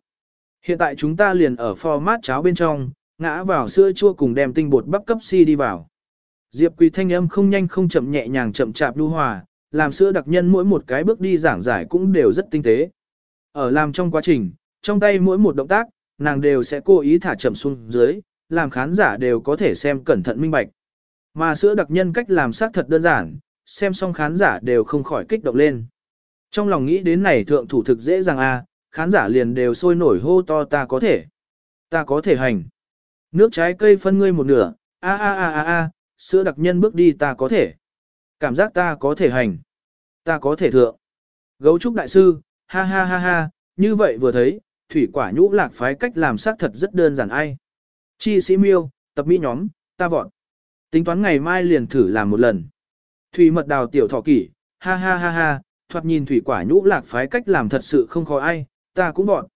Hiện tại chúng ta liền ở format cháo bên trong, ngã vào sữa chua cùng đem tinh bột bắp cấp si đi vào. Diệp Quỳ thanh âm không nhanh không chậm nhẹ nhàng chậm chạp lưu hòa, làm sữa đặc nhân mỗi một cái bước đi giảng giải cũng đều rất tinh tế. Ở làm trong quá trình, trong tay mỗi một động tác, nàng đều sẽ cố ý thả chậm xuống dưới, làm khán giả đều có thể xem cẩn thận minh bạch. Mà sữa đặc nhân cách làm xác thật đơn giản, xem xong khán giả đều không khỏi kích động lên. Trong lòng nghĩ đến này thượng thủ thực dễ dàng a, à, khán giả liền đều sôi nổi hô to ta có thể. Ta có thể hành. Nước trái cây phân ngươi một nửa, a a a a a, sữa đặc nhân bước đi ta có thể. Cảm giác ta có thể hành. Ta có thể thượng. Gấu trúc đại sư, ha ha ha ha, như vậy vừa thấy, thủy quả nhũ lạc phái cách làm xác thật rất đơn giản ai. Chi sĩ miêu, tập mỹ nhóm, ta vọn. Tính toán ngày mai liền thử làm một lần. Thủy mật đào tiểu thọ kỷ, ha ha ha ha, thoạt nhìn thủy quả nhũ lạc phái cách làm thật sự không khó ai, ta cũng vọn.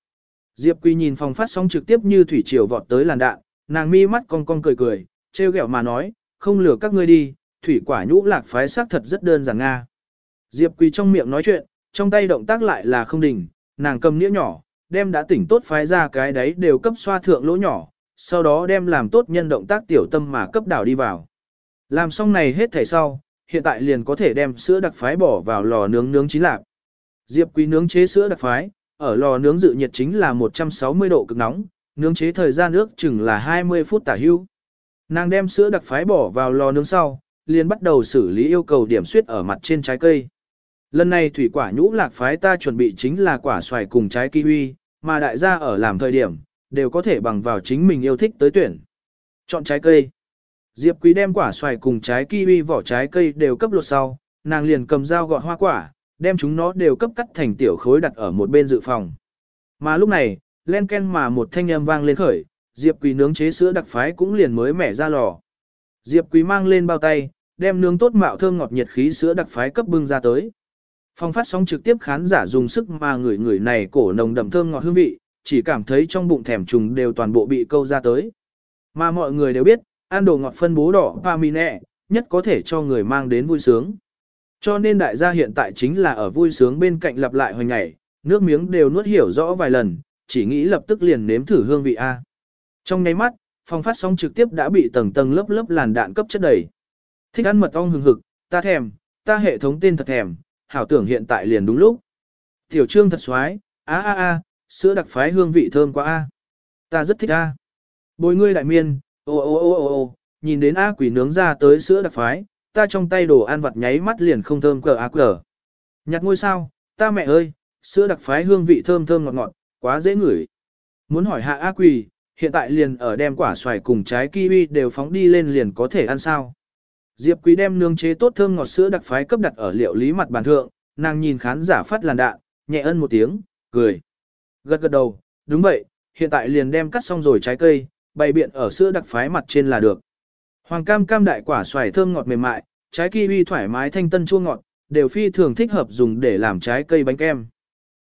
Diệp Quy nhìn phòng phát sóng trực tiếp như thủy triều vọt tới làn đạn, nàng mi mắt cong cong cười cười, trêu ghẹo mà nói, không lừa các ngươi đi, thủy quả nhũ lạc phái xác thật rất đơn giản nga. Diệp Quỳ trong miệng nói chuyện, trong tay động tác lại là không đỉnh, nàng cầm nĩa nhỏ, đem đã tỉnh tốt phái ra cái đấy đều cấp xoa thượng lỗ nhỏ, sau đó đem làm tốt nhân động tác tiểu tâm mà cấp đảo đi vào. Làm xong này hết thảy sau, hiện tại liền có thể đem sữa đặc phái bỏ vào lò nướng nướng chín lạc. Diệp Quý nướng chế sữa đặc phái, ở lò nướng dự nhiệt chính là 160 độ cực nóng, nướng chế thời gian ước chừng là 20 phút tả hưu. Nàng đem sữa đặc phái bỏ vào lò nướng sau, liền bắt đầu xử lý yêu cầu điểm suyết ở mặt trên trái cây. Lần này thủy quả nhũ lạc phái ta chuẩn bị chính là quả xoài cùng trái kiwi, mà đại gia ở làm thời điểm, đều có thể bằng vào chính mình yêu thích tới tuyển. Chọn trái cây. Diệp Quý đem quả xoài cùng trái kiwi vỏ trái cây đều cấp lột sau, nàng liền cầm dao gọt hoa quả, đem chúng nó đều cấp cắt thành tiểu khối đặt ở một bên dự phòng. Mà lúc này, len ken mà một thanh âm vang lên khởi, Diệp Quý nướng chế sữa đặc phái cũng liền mới mẻ ra lò. Diệp Quý mang lên bao tay, đem nướng tốt mạo thơm ngọt nhiệt khí sữa đặc phái cấp bưng ra tới. Phong phát sóng trực tiếp khán giả dùng sức mà ngửi người này cổ nồng đậm thơm ngọt hương vị, chỉ cảm thấy trong bụng thèm trùng đều toàn bộ bị câu ra tới. Mà mọi người đều biết, ăn đồ ngọt phân bố đỏ và mì nẹ, nhất có thể cho người mang đến vui sướng. Cho nên đại gia hiện tại chính là ở vui sướng bên cạnh lặp lại hồi ngày, nước miếng đều nuốt hiểu rõ vài lần, chỉ nghĩ lập tức liền nếm thử hương vị A. Trong ngay mắt, phòng phát sóng trực tiếp đã bị tầng tầng lớp lớp làn đạn cấp chất đầy. Thích ăn mật ong hừng hực, ta thèm, ta hệ thống tên thật thèm, hảo tưởng hiện tại liền đúng lúc. Tiểu trương thật xoái, a a a, sữa đặc phái hương vị thơm quá a. Ta rất thích a. Bồi ngươi đại miên, ô ô ô ô ô, nhìn đến a quỷ nướng ra tới sữa đặc phái, ta trong tay đồ ăn vặt nháy mắt liền không thơm cờ a cờ. Nhặt ngôi sao, ta mẹ ơi, sữa đặc phái hương vị thơm thơm ngọt ngọt, quá dễ ngửi. Muốn hỏi hạ a quỷ, hiện tại liền ở đem quả xoài cùng trái kiwi đều phóng đi lên liền có thể ăn sao. Diệp Quý đem nướng chế tốt thơm ngọt sữa đặc phái cấp đặt ở liệu lý mặt bàn thượng, nàng nhìn khán giả phát làn đạn, nhẹ ân một tiếng, cười. Gật gật đầu, đúng vậy, hiện tại liền đem cắt xong rồi trái cây, bày biện ở sữa đặc phái mặt trên là được. Hoàng cam cam đại quả xoài thơm ngọt mềm mại, trái kiwi thoải mái thanh tân chua ngọt, đều phi thường thích hợp dùng để làm trái cây bánh kem.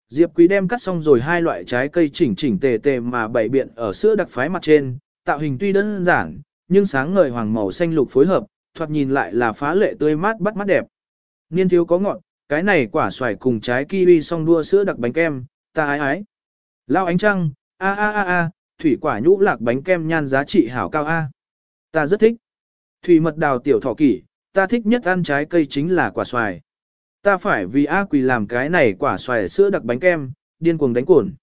Diệp Quý đem cắt xong rồi hai loại trái cây chỉnh chỉnh tề tề mà bày biện ở sữa đặc phái mặt trên, tạo hình tuy đơn giản, nhưng sáng ngời hoàng màu xanh lục phối hợp, thoạt nhìn lại là phá lệ tươi mát bắt mắt đẹp. Niên thiếu có ngọn, cái này quả xoài cùng trái kiwi song đua sữa đặc bánh kem, ta ái ái. Lao ánh trăng, a a a a, thủy quả nhũ lạc bánh kem nhan giá trị hảo cao a. Ta rất thích. Thủy mật đào tiểu thọ kỷ, ta thích nhất ăn trái cây chính là quả xoài. Ta phải vì A quỳ làm cái này quả xoài sữa đặc bánh kem, điên cuồng đánh cồn.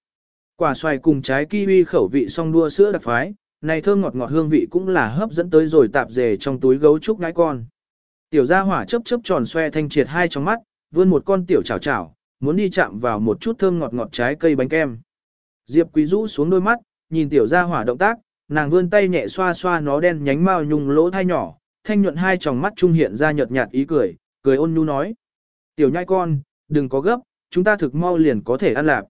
Quả xoài cùng trái kiwi khẩu vị song đua sữa đặc phái, này thơm ngọt ngọt hương vị cũng là hấp dẫn tới rồi tạp dề trong túi gấu trúc ngái con. Tiểu gia hỏa chớp chớp tròn xoe thanh triệt hai trong mắt, vươn một con tiểu chảo chảo, muốn đi chạm vào một chút thơm ngọt ngọt trái cây bánh kem. Diệp Quý rũ xuống đôi mắt, nhìn tiểu gia hỏa động tác, nàng vươn tay nhẹ xoa xoa nó đen nhánh mao nhung lỗ thai nhỏ, thanh nhuận hai tròng mắt trung hiện ra nhợt nhạt ý cười, cười ôn nhu nói: "Tiểu nhai con, đừng có gấp, chúng ta thực mau liền có thể ăn lạc."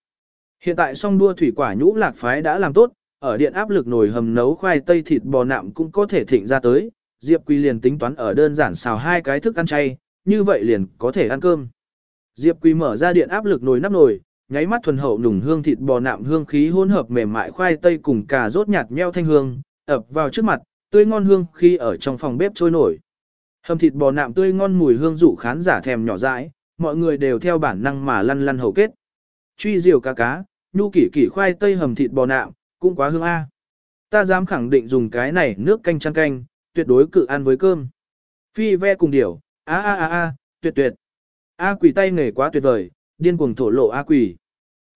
Hiện tại song đua thủy quả nhũ lạc phái đã làm tốt, ở điện áp lực nồi hầm nấu khoai tây thịt bò nạm cũng có thể thịnh ra tới, Diệp Quý liền tính toán ở đơn giản xào hai cái thức ăn chay, như vậy liền có thể ăn cơm. Diệp Quý mở ra điện áp lực nồi nắp nồi, nháy mắt thuần hậu nùng hương thịt bò nạm hương khí hỗn hợp mềm mại khoai tây cùng cà rốt nhạt meo thanh hương, ập vào trước mặt, tươi ngon hương khi ở trong phòng bếp trôi nổi. Hầm thịt bò nạm tươi ngon mùi hương dụ khán giả thèm nhỏ dãi, mọi người đều theo bản năng mà lăn lăn hầu kết. Truy diều cá cá, nhu kỷ kỷ khoai tây hầm thịt bò nạm, cũng quá hương a. Ta dám khẳng định dùng cái này nước canh chăn canh, tuyệt đối cự ăn với cơm. Phi ve cùng điểu, a a a a, tuyệt tuyệt. A quỷ tay nghề quá tuyệt vời, điên cuồng thổ lộ A quỷ.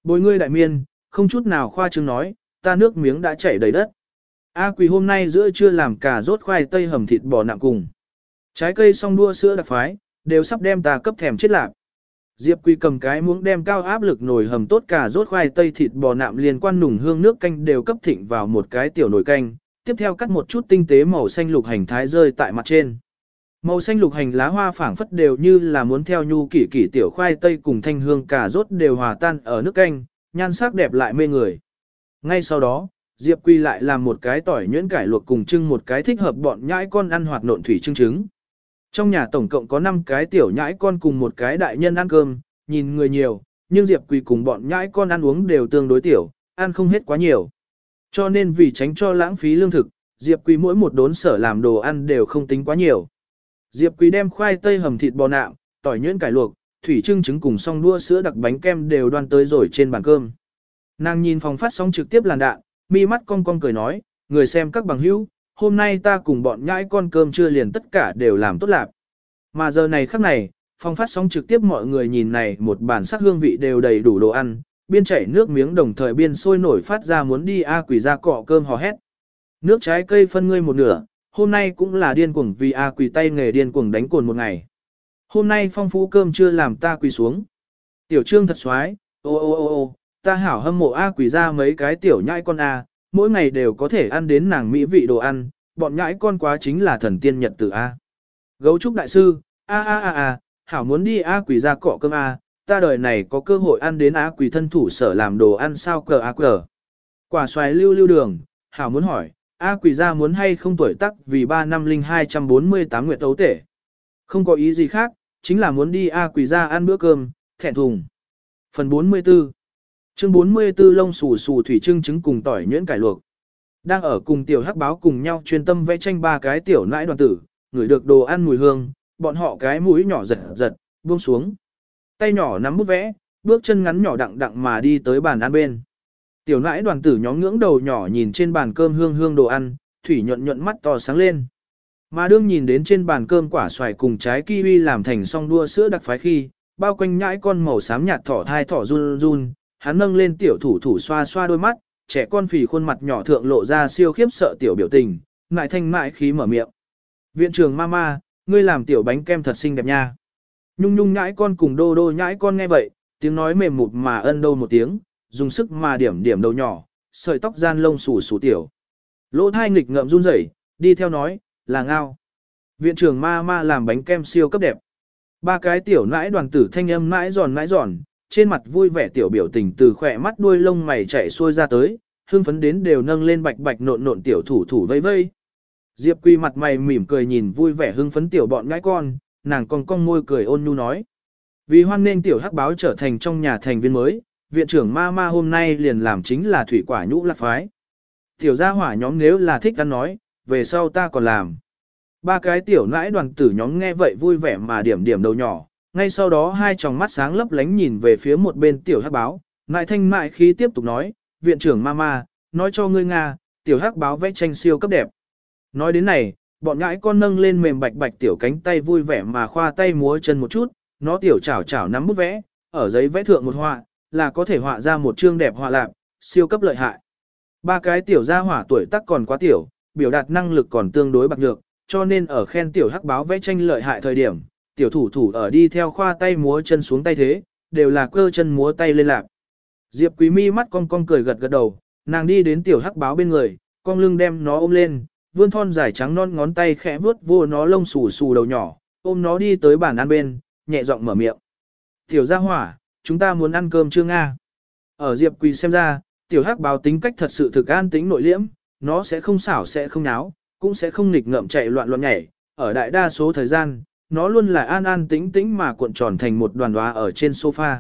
Bồi ngươi đại miên, không chút nào khoa trương nói, ta nước miếng đã chảy đầy đất. A quỷ hôm nay giữa trưa làm cả rốt khoai tây hầm thịt bò nạm cùng. Trái cây song đua sữa đặc phái, đều sắp đem ta cấp thèm chết lạc. Diệp Quỳ cầm cái muỗng đem cao áp lực nồi hầm tốt cả rốt khoai tây thịt bò nạm liên quan nùng hương nước canh đều cấp thịnh vào một cái tiểu nồi canh, tiếp theo cắt một chút tinh tế màu xanh lục hành thái rơi tại mặt trên. Màu xanh lục hành lá hoa phảng phất đều như là muốn theo nhu kỷ kỷ tiểu khoai tây cùng thanh hương cả rốt đều hòa tan ở nước canh, nhan sắc đẹp lại mê người. Ngay sau đó, Diệp Quy lại làm một cái tỏi nhuyễn cải luộc cùng trưng một cái thích hợp bọn nhãi con ăn hoạt nộn thủy trưng trứng. Trong nhà tổng cộng có 5 cái tiểu nhãi con cùng một cái đại nhân ăn cơm, nhìn người nhiều, nhưng Diệp Quỳ cùng bọn nhãi con ăn uống đều tương đối tiểu, ăn không hết quá nhiều. Cho nên vì tránh cho lãng phí lương thực, Diệp Quỳ mỗi một đốn sở làm đồ ăn đều không tính quá nhiều. Diệp Quỳ đem khoai tây hầm thịt bò nạm, tỏi nhuyễn cải luộc, thủy trưng trứng cùng song đua sữa đặc bánh kem đều đoan tới rồi trên bàn cơm. Nàng nhìn phòng phát sóng trực tiếp làn đạn, mi mắt cong cong cười nói, người xem các bằng hữu, hôm nay ta cùng bọn nhãi con cơm chưa liền tất cả đều làm tốt lạc. Mà giờ này khắc này, phòng phát sóng trực tiếp mọi người nhìn này một bản sắc hương vị đều đầy đủ đồ ăn, biên chảy nước miếng đồng thời biên sôi nổi phát ra muốn đi A quỷ ra cọ cơm hò hét. Nước trái cây phân ngươi một nửa, hôm nay cũng là điên cuồng vì A quỷ tay nghề điên cuồng đánh cồn một ngày. Hôm nay phong phú cơm chưa làm ta quỳ xuống. Tiểu trương thật xoái, ô ô ô ô, ta hảo hâm mộ A quỷ ra mấy cái tiểu nhãi con A, mỗi ngày đều có thể ăn đến nàng mỹ vị đồ ăn, bọn nhãi con quá chính là thần tiên nhật tử A. Gấu trúc đại sư, a a a a, hảo muốn đi A quỷ ra cọ cơm A, ta đời này có cơ hội ăn đến A quỷ thân thủ sở làm đồ ăn sao cờ A cờ. Quả xoài lưu lưu đường, hảo muốn hỏi, A quỷ ra muốn hay không tuổi tắc vì 3 năm linh 248 nguyệt ấu tể. Không có ý gì khác, chính là muốn đi A quỷ ra ăn bữa cơm, thẹn thùng. Phần 44 Chương 44 lông xù xù thủy trưng trứng cùng tỏi nhuyễn cải luộc. Đang ở cùng tiểu hắc báo cùng nhau chuyên tâm vẽ tranh ba cái tiểu nãi đoàn tử, ngửi được đồ ăn mùi hương, bọn họ cái mũi nhỏ giật giật, buông xuống. Tay nhỏ nắm bút vẽ, bước chân ngắn nhỏ đặng đặng mà đi tới bàn ăn bên. Tiểu nãi đoàn tử nhóm ngưỡng đầu nhỏ nhìn trên bàn cơm hương hương đồ ăn, thủy nhuận nhuận mắt to sáng lên. Mà đương nhìn đến trên bàn cơm quả xoài cùng trái kiwi làm thành song đua sữa đặc phái khi, bao quanh nhãi con màu xám nhạt thỏ thai thỏ run run, hắn nâng lên tiểu thủ thủ xoa xoa đôi mắt, trẻ con phì khuôn mặt nhỏ thượng lộ ra siêu khiếp sợ tiểu biểu tình, ngại thanh mại khí mở miệng. Viện trưởng mama, ngươi làm tiểu bánh kem thật xinh đẹp nha. Nhung nhung nhãi con cùng đô đô nhãi con nghe vậy, tiếng nói mềm mụt mà ân đâu một tiếng, dùng sức mà điểm điểm đầu nhỏ, sợi tóc gian lông xù xù tiểu. Lỗ thai nghịch ngợm run rẩy, đi theo nói, là ngao. Viện trưởng ma ma làm bánh kem siêu cấp đẹp. Ba cái tiểu nãi đoàn tử thanh âm nãi giòn nãi giòn, trên mặt vui vẻ tiểu biểu tình từ khỏe mắt đuôi lông mày chạy xuôi ra tới, hưng phấn đến đều nâng lên bạch bạch nộn nộn tiểu thủ thủ vây vây. Diệp Quy mặt mày mỉm cười nhìn vui vẻ hưng phấn tiểu bọn ngãi con, nàng còn cong môi cười ôn nhu nói. Vì hoan nên tiểu hắc báo trở thành trong nhà thành viên mới, viện trưởng ma ma hôm nay liền làm chính là thủy quả nhũ lạc phái. Tiểu gia hỏa nhóm nếu là thích ăn nói, về sau ta còn làm. Ba cái tiểu nãi đoàn tử nhóm nghe vậy vui vẻ mà điểm điểm đầu nhỏ, ngay sau đó hai tròng mắt sáng lấp lánh nhìn về phía một bên tiểu hắc báo, mại thanh mại khí tiếp tục nói, viện trưởng mama, nói cho ngươi Nga, tiểu hắc báo vẽ tranh siêu cấp đẹp. Nói đến này, bọn ngãi con nâng lên mềm bạch bạch tiểu cánh tay vui vẻ mà khoa tay múa chân một chút, nó tiểu chảo chảo nắm bút vẽ, ở giấy vẽ thượng một họa, là có thể họa ra một chương đẹp họa lạc, siêu cấp lợi hại. Ba cái tiểu gia hỏa tuổi tác còn quá tiểu, biểu đạt năng lực còn tương đối bạc nhược, cho nên ở khen tiểu hắc báo vẽ tranh lợi hại thời điểm, tiểu thủ thủ ở đi theo khoa tay múa chân xuống tay thế, đều là cơ chân múa tay lên lạc. Diệp Quý Mi mắt cong cong cười gật gật đầu, nàng đi đến tiểu hắc báo bên người, cong lưng đem nó ôm lên, vươn thon dài trắng non ngón tay khẽ vuốt vô nó lông xù xù đầu nhỏ, ôm nó đi tới bàn ăn bên, nhẹ giọng mở miệng. Tiểu gia hỏa, chúng ta muốn ăn cơm chưa Nga? Ở Diệp Quý xem ra, tiểu hắc báo tính cách thật sự thực an tính nội liễm, nó sẽ không xảo sẽ không náo, cũng sẽ không nghịch ngợm chạy loạn loạn nhảy. Ở đại đa số thời gian, nó luôn là an an tĩnh tĩnh mà cuộn tròn thành một đoàn đoá ở trên sofa.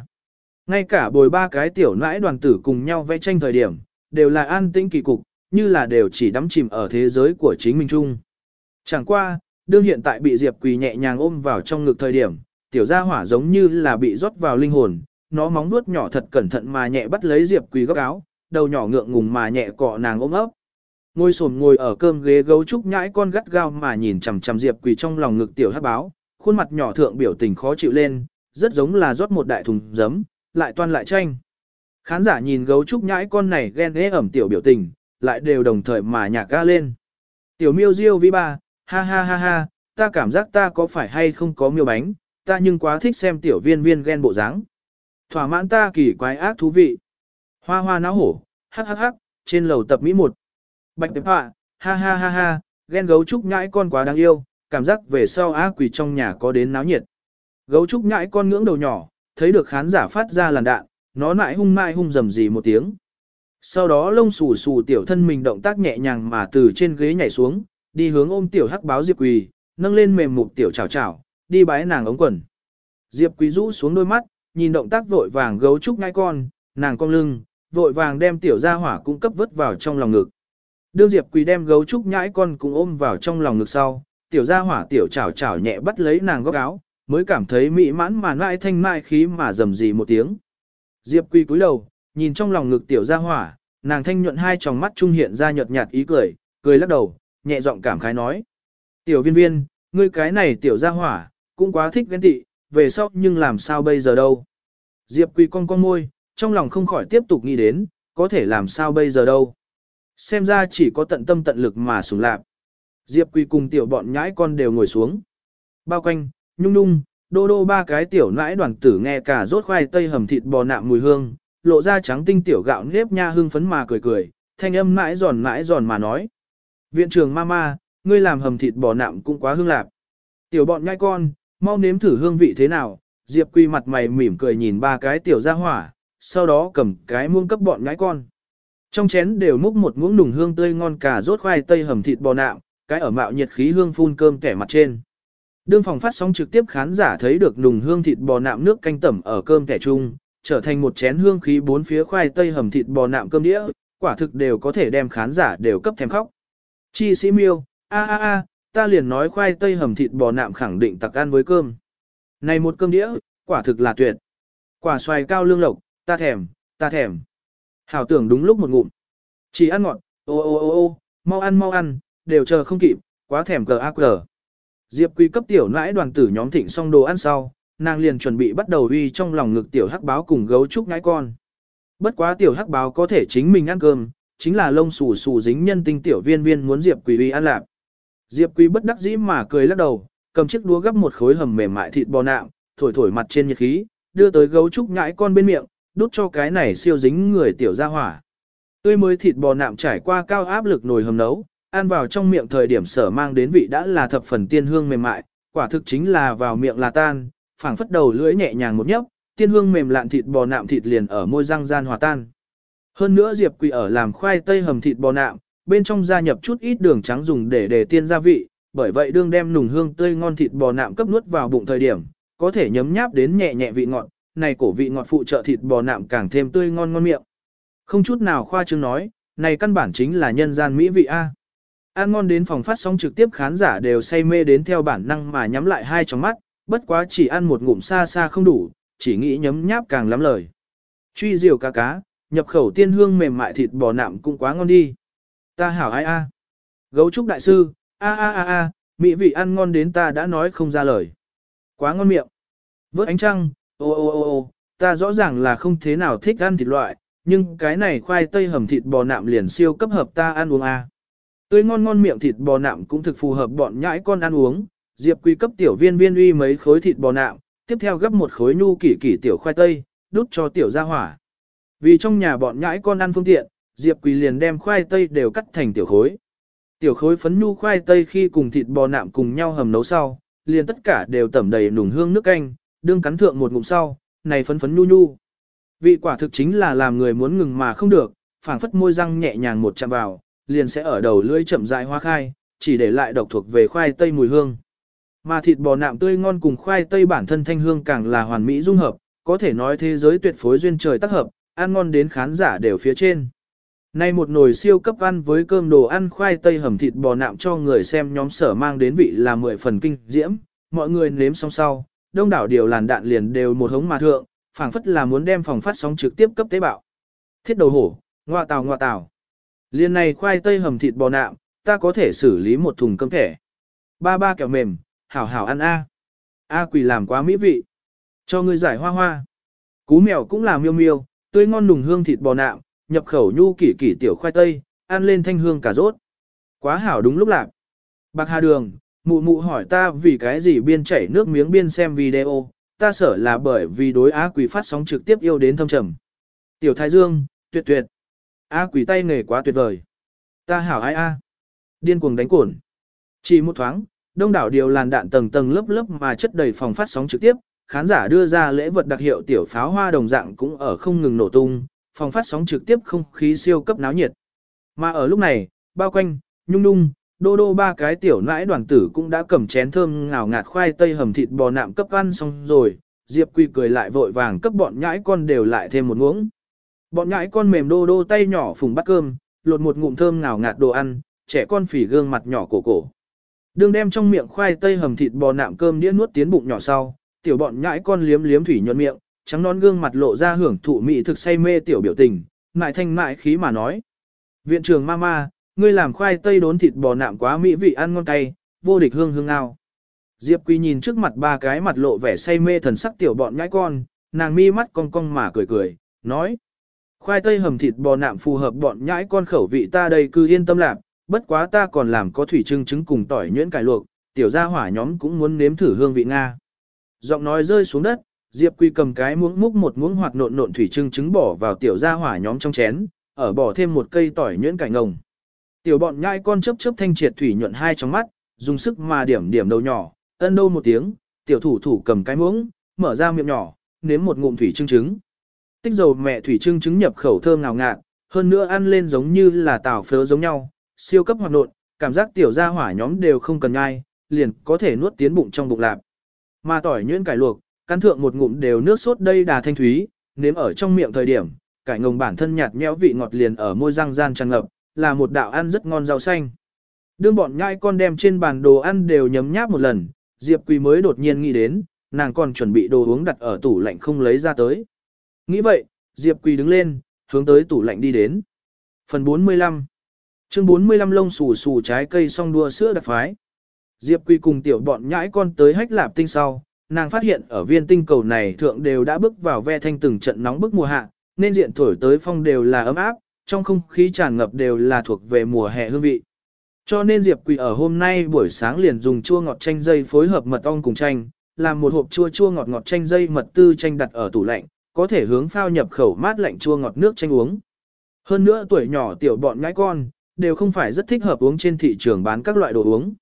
Ngay cả bồi ba cái tiểu nãi đoàn tử cùng nhau vẽ tranh thời điểm, đều là an tĩnh kỳ cục, như là đều chỉ đắm chìm ở thế giới của chính mình chung. Chẳng qua, đương hiện tại bị Diệp Quỳ nhẹ nhàng ôm vào trong ngực thời điểm, tiểu gia hỏa giống như là bị rót vào linh hồn, nó móng nuốt nhỏ thật cẩn thận mà nhẹ bắt lấy Diệp Quỳ góc áo, đầu nhỏ ngượng ngùng mà nhẹ cọ nàng ôm ấp. Ngồi sồn ngồi ở cơm ghế gấu trúc nhãi con gắt gao mà nhìn chằm chằm Diệp Quỳ trong lòng ngực tiểu hắc báo, khuôn mặt nhỏ thượng biểu tình khó chịu lên, rất giống là rót một đại thùng giấm, lại toan lại tranh. Khán giả nhìn gấu trúc nhãi con này ghen ghê ẩm tiểu biểu tình, lại đều đồng thời mà nhạc ga lên. Tiểu miêu diêu vi ba, ha ha ha ha, ta cảm giác ta có phải hay không có miêu bánh, ta nhưng quá thích xem tiểu viên viên ghen bộ dáng. Thỏa mãn ta kỳ quái ác thú vị. Hoa hoa náo hổ, hắc hắc hắc, trên lầu tập Mỹ một. Bạch tệp họa, ha ha ha ha, ghen gấu trúc nhãi con quá đáng yêu, cảm giác về sau ác quỷ trong nhà có đến náo nhiệt. Gấu trúc nhãi con ngưỡng đầu nhỏ, thấy được khán giả phát ra làn đạn, nó lại hung mại hung rầm gì một tiếng. Sau đó lông xù xù tiểu thân mình động tác nhẹ nhàng mà từ trên ghế nhảy xuống, đi hướng ôm tiểu hắc báo Diệp Quỳ, nâng lên mềm mục tiểu chào chào, đi bái nàng ống quần. Diệp Quỳ rũ xuống đôi mắt, nhìn động tác vội vàng gấu trúc ngai con, nàng cong lưng, vội vàng đem tiểu gia hỏa cung cấp vứt vào trong lòng ngực. Đương Diệp Quỳ đem gấu trúc nhãi con cùng ôm vào trong lòng ngực sau, tiểu gia hỏa tiểu chảo chảo nhẹ bắt lấy nàng góc áo, mới cảm thấy mỹ mãn mà nãi thanh mai khí mà rầm rì một tiếng. Diệp Quy cúi đầu, nhìn trong lòng ngực tiểu gia hỏa, nàng thanh nhuận hai tròng mắt trung hiện ra nhợt nhạt ý cười, cười lắc đầu, nhẹ giọng cảm khái nói. Tiểu viên viên, ngươi cái này tiểu gia hỏa, cũng quá thích ghen tị, về sau nhưng làm sao bây giờ đâu. Diệp Quy con con môi, trong lòng không khỏi tiếp tục nghĩ đến, có thể làm sao bây giờ đâu. Xem ra chỉ có tận tâm tận lực mà sủng lạc. Diệp Quỳ cùng tiểu bọn nhãi con đều ngồi xuống. Bao quanh, nhung nhung, đô đô ba cái tiểu nãi đoàn tử nghe cả rốt khoai tây hầm thịt bò nạm mùi hương, lộ ra trắng tinh tiểu gạo nếp nha hương phấn mà cười cười, thanh âm mãi giòn mãi giòn mà nói. Viện trưởng mama, ngươi làm hầm thịt bò nạm cũng quá hương lạc. Tiểu bọn nhai con, mau nếm thử hương vị thế nào, Diệp Quy mặt mày mỉm cười nhìn ba cái tiểu ra hỏa, sau đó cầm cái muông cấp bọn nhãi con. Trong chén đều múc một muỗng nùng hương tươi ngon cả rốt khoai tây hầm thịt bò nạm, cái ở mạo nhiệt khí hương phun cơm kẻ mặt trên. Đương phòng phát sóng trực tiếp khán giả thấy được nùng hương thịt bò nạm nước canh tẩm ở cơm kẻ chung, trở thành một chén hương khí bốn phía khoai tây hầm thịt bò nạm cơm đĩa, quả thực đều có thể đem khán giả đều cấp thèm khóc. Chi sĩ miêu, a a a, ta liền nói khoai tây hầm thịt bò nạm khẳng định tặc ăn với cơm. Này một cơm đĩa, quả thực là tuyệt. Quả xoài cao lương lộc, ta thèm, ta thèm. Hảo tưởng đúng lúc một ngụm. Chỉ ăn ngọt, ô ô ô ô, mau ăn mau ăn, đều chờ không kịp, quá thèm cờ ác cờ. Diệp Quý cấp tiểu nãi đoàn tử nhóm thịnh xong đồ ăn sau, nàng liền chuẩn bị bắt đầu uy trong lòng ngực tiểu hắc báo cùng gấu trúc ngãi con. Bất quá tiểu hắc báo có thể chính mình ăn cơm, chính là lông xù xù dính nhân tinh tiểu viên viên muốn Diệp Quý uy ăn lạp. Diệp Quý bất đắc dĩ mà cười lắc đầu, cầm chiếc đũa gấp một khối hầm mềm mại thịt bò nạm, thổi thổi mặt trên nhiệt khí, đưa tới gấu trúc ngãi con bên miệng, đút cho cái này siêu dính người tiểu ra hỏa. Tươi mới thịt bò nạm trải qua cao áp lực nồi hầm nấu, ăn vào trong miệng thời điểm sở mang đến vị đã là thập phần tiên hương mềm mại, quả thực chính là vào miệng là tan, phảng phất đầu lưỡi nhẹ nhàng một nhấp, tiên hương mềm lạn thịt bò nạm thịt liền ở môi răng gian hòa tan. Hơn nữa Diệp Quỳ ở làm khoai tây hầm thịt bò nạm, bên trong gia nhập chút ít đường trắng dùng để để tiên gia vị, bởi vậy đương đem nùng hương tươi ngon thịt bò nạm cấp nuốt vào bụng thời điểm, có thể nhấm nháp đến nhẹ nhẹ vị ngọt, này cổ vị ngọt phụ trợ thịt bò nạm càng thêm tươi ngon ngon miệng. Không chút nào khoa trương nói, này căn bản chính là nhân gian mỹ vị A. Ăn ngon đến phòng phát sóng trực tiếp khán giả đều say mê đến theo bản năng mà nhắm lại hai tròng mắt, bất quá chỉ ăn một ngụm xa xa không đủ, chỉ nghĩ nhấm nháp càng lắm lời. Truy diều cá cá, nhập khẩu tiên hương mềm mại thịt bò nạm cũng quá ngon đi. Ta hảo ai a. Gấu trúc đại sư, a a a a, mỹ vị ăn ngon đến ta đã nói không ra lời. Quá ngon miệng. Vớt ánh trăng, ô ô ô ô, ta rõ ràng là không thế nào thích ăn thịt loại, nhưng cái này khoai tây hầm thịt bò nạm liền siêu cấp hợp ta ăn uống a. Tươi ngon ngon miệng thịt bò nạm cũng thực phù hợp bọn nhãi con ăn uống, Diệp Quý cấp tiểu viên viên uy mấy khối thịt bò nạm, tiếp theo gấp một khối nhu kỷ kỷ tiểu khoai tây, đút cho tiểu gia hỏa. Vì trong nhà bọn nhãi con ăn phương tiện, Diệp Quý liền đem khoai tây đều cắt thành tiểu khối. Tiểu khối phấn nhu khoai tây khi cùng thịt bò nạm cùng nhau hầm nấu sau, liền tất cả đều tẩm đầy nùng hương nước canh, đương cắn thượng một ngụm sau, này phấn phấn nhu nhu. Vị quả thực chính là làm người muốn ngừng mà không được, phảng phất môi răng nhẹ nhàng một chạm vào, liền sẽ ở đầu lưỡi chậm rãi hoa khai, chỉ để lại độc thuộc về khoai tây mùi hương. Mà thịt bò nạm tươi ngon cùng khoai tây bản thân thanh hương càng là hoàn mỹ dung hợp, có thể nói thế giới tuyệt phối duyên trời tác hợp, ăn ngon đến khán giả đều phía trên. Nay một nồi siêu cấp ăn với cơm đồ ăn khoai tây hầm thịt bò nạm cho người xem nhóm sở mang đến vị là mười phần kinh diễm, mọi người nếm xong sau, đông đảo điều làn đạn liền đều một hống mà thượng, phảng phất là muốn đem phòng phát sóng trực tiếp cấp tế bạo. Thiết đầu hổ, ngoa tào ngoa tào. Liên này khoai tây hầm thịt bò nạm, ta có thể xử lý một thùng cơm thẻ. Ba ba kẹo mềm, hảo hảo ăn a. A quỷ làm quá mỹ vị. Cho ngươi giải hoa hoa. Cú mèo cũng làm miêu miêu, tươi ngon nùng hương thịt bò nạm, nhập khẩu nhu kỷ kỷ tiểu khoai tây, ăn lên thanh hương cả rốt. Quá hảo đúng lúc lạc. Bạc Hà Đường, mụ mụ hỏi ta vì cái gì biên chảy nước miếng biên xem video, ta sợ là bởi vì đối á quỷ phát sóng trực tiếp yêu đến thâm trầm. Tiểu Thái Dương, tuyệt tuyệt. A quỷ tay nghề quá tuyệt vời. Ta hảo ai a. Điên cuồng đánh cuồn, Chỉ một thoáng, đông đảo điều làn đạn tầng tầng lớp lớp mà chất đầy phòng phát sóng trực tiếp, khán giả đưa ra lễ vật đặc hiệu tiểu pháo hoa đồng dạng cũng ở không ngừng nổ tung, phòng phát sóng trực tiếp không khí siêu cấp náo nhiệt. Mà ở lúc này, bao quanh, nhung nhung, đô đô ba cái tiểu nãi đoàn tử cũng đã cầm chén thơm ngào ngạt khoai tây hầm thịt bò nạm cấp ăn xong rồi, Diệp Quy cười lại vội vàng cấp bọn nhãi con đều lại thêm một muỗng. Bọn nhãi con mềm đô đô tay nhỏ phùng bắt cơm, lột một ngụm thơm ngào ngạt đồ ăn, trẻ con phỉ gương mặt nhỏ cổ cổ. Đường đem trong miệng khoai tây hầm thịt bò nạm cơm đĩa nuốt tiến bụng nhỏ sau, tiểu bọn nhãi con liếm liếm thủy nhuận miệng, trắng non gương mặt lộ ra hưởng thụ mị thực say mê tiểu biểu tình, ngại thanh mại khí mà nói. Viện trưởng mama, ngươi làm khoai tây đốn thịt bò nạm quá mỹ vị ăn ngon cay, vô địch hương hương ao Diệp Quý nhìn trước mặt ba cái mặt lộ vẻ say mê thần sắc tiểu bọn nhãi con, nàng mi mắt cong cong mà cười cười, nói. Khoai tây hầm thịt bò nạm phù hợp bọn nhãi con khẩu vị ta đây cứ yên tâm lạc, bất quá ta còn làm có thủy trưng trứng cùng tỏi nhuyễn cải luộc, tiểu gia hỏa nhóm cũng muốn nếm thử hương vị Nga. Giọng nói rơi xuống đất, Diệp Quy cầm cái muỗng múc một muỗng hoặc nộn nộn thủy trưng trứng bỏ vào tiểu gia hỏa nhóm trong chén, ở bỏ thêm một cây tỏi nhuyễn cải ngồng. Tiểu bọn nhãi con chớp chớp thanh triệt thủy nhuận hai trong mắt, dùng sức mà điểm điểm đầu nhỏ, ân đâu một tiếng, tiểu thủ thủ cầm cái muỗng, mở ra miệng nhỏ, nếm một ngụm thủy trưng trứng. Tích dầu mẹ thủy trưng trứng nhập khẩu thơm ngào ngạt, hơn nữa ăn lên giống như là tảo phớ giống nhau, siêu cấp hoạt nộn, cảm giác tiểu gia hỏa nhóm đều không cần nhai, liền có thể nuốt tiến bụng trong bụng lạp. Mà tỏi nhuyễn cải luộc, căn thượng một ngụm đều nước sốt đây đà thanh thúy, nếm ở trong miệng thời điểm, cải ngồng bản thân nhạt nhẽo vị ngọt liền ở môi răng gian tràn ngập, là một đạo ăn rất ngon rau xanh. Đương bọn ngai con đem trên bàn đồ ăn đều nhấm nháp một lần, Diệp Quỳ mới đột nhiên nghĩ đến, nàng còn chuẩn bị đồ uống đặt ở tủ lạnh không lấy ra tới. Nghĩ vậy, Diệp Quỳ đứng lên, hướng tới tủ lạnh đi đến. Phần 45 Chương 45 lông xù xù trái cây song đua sữa đặc phái. Diệp Quỳ cùng tiểu bọn nhãi con tới hách lạp tinh sau, nàng phát hiện ở viên tinh cầu này thượng đều đã bước vào ve thanh từng trận nóng bức mùa hạ, nên diện thổi tới phong đều là ấm áp, trong không khí tràn ngập đều là thuộc về mùa hè hương vị. Cho nên Diệp Quỳ ở hôm nay buổi sáng liền dùng chua ngọt chanh dây phối hợp mật ong cùng chanh, làm một hộp chua chua ngọt ngọt chanh dây mật tư chanh đặt ở tủ lạnh, có thể hướng phao nhập khẩu mát lạnh chua ngọt nước chanh uống. Hơn nữa tuổi nhỏ tiểu bọn ngãi con, đều không phải rất thích hợp uống trên thị trường bán các loại đồ uống.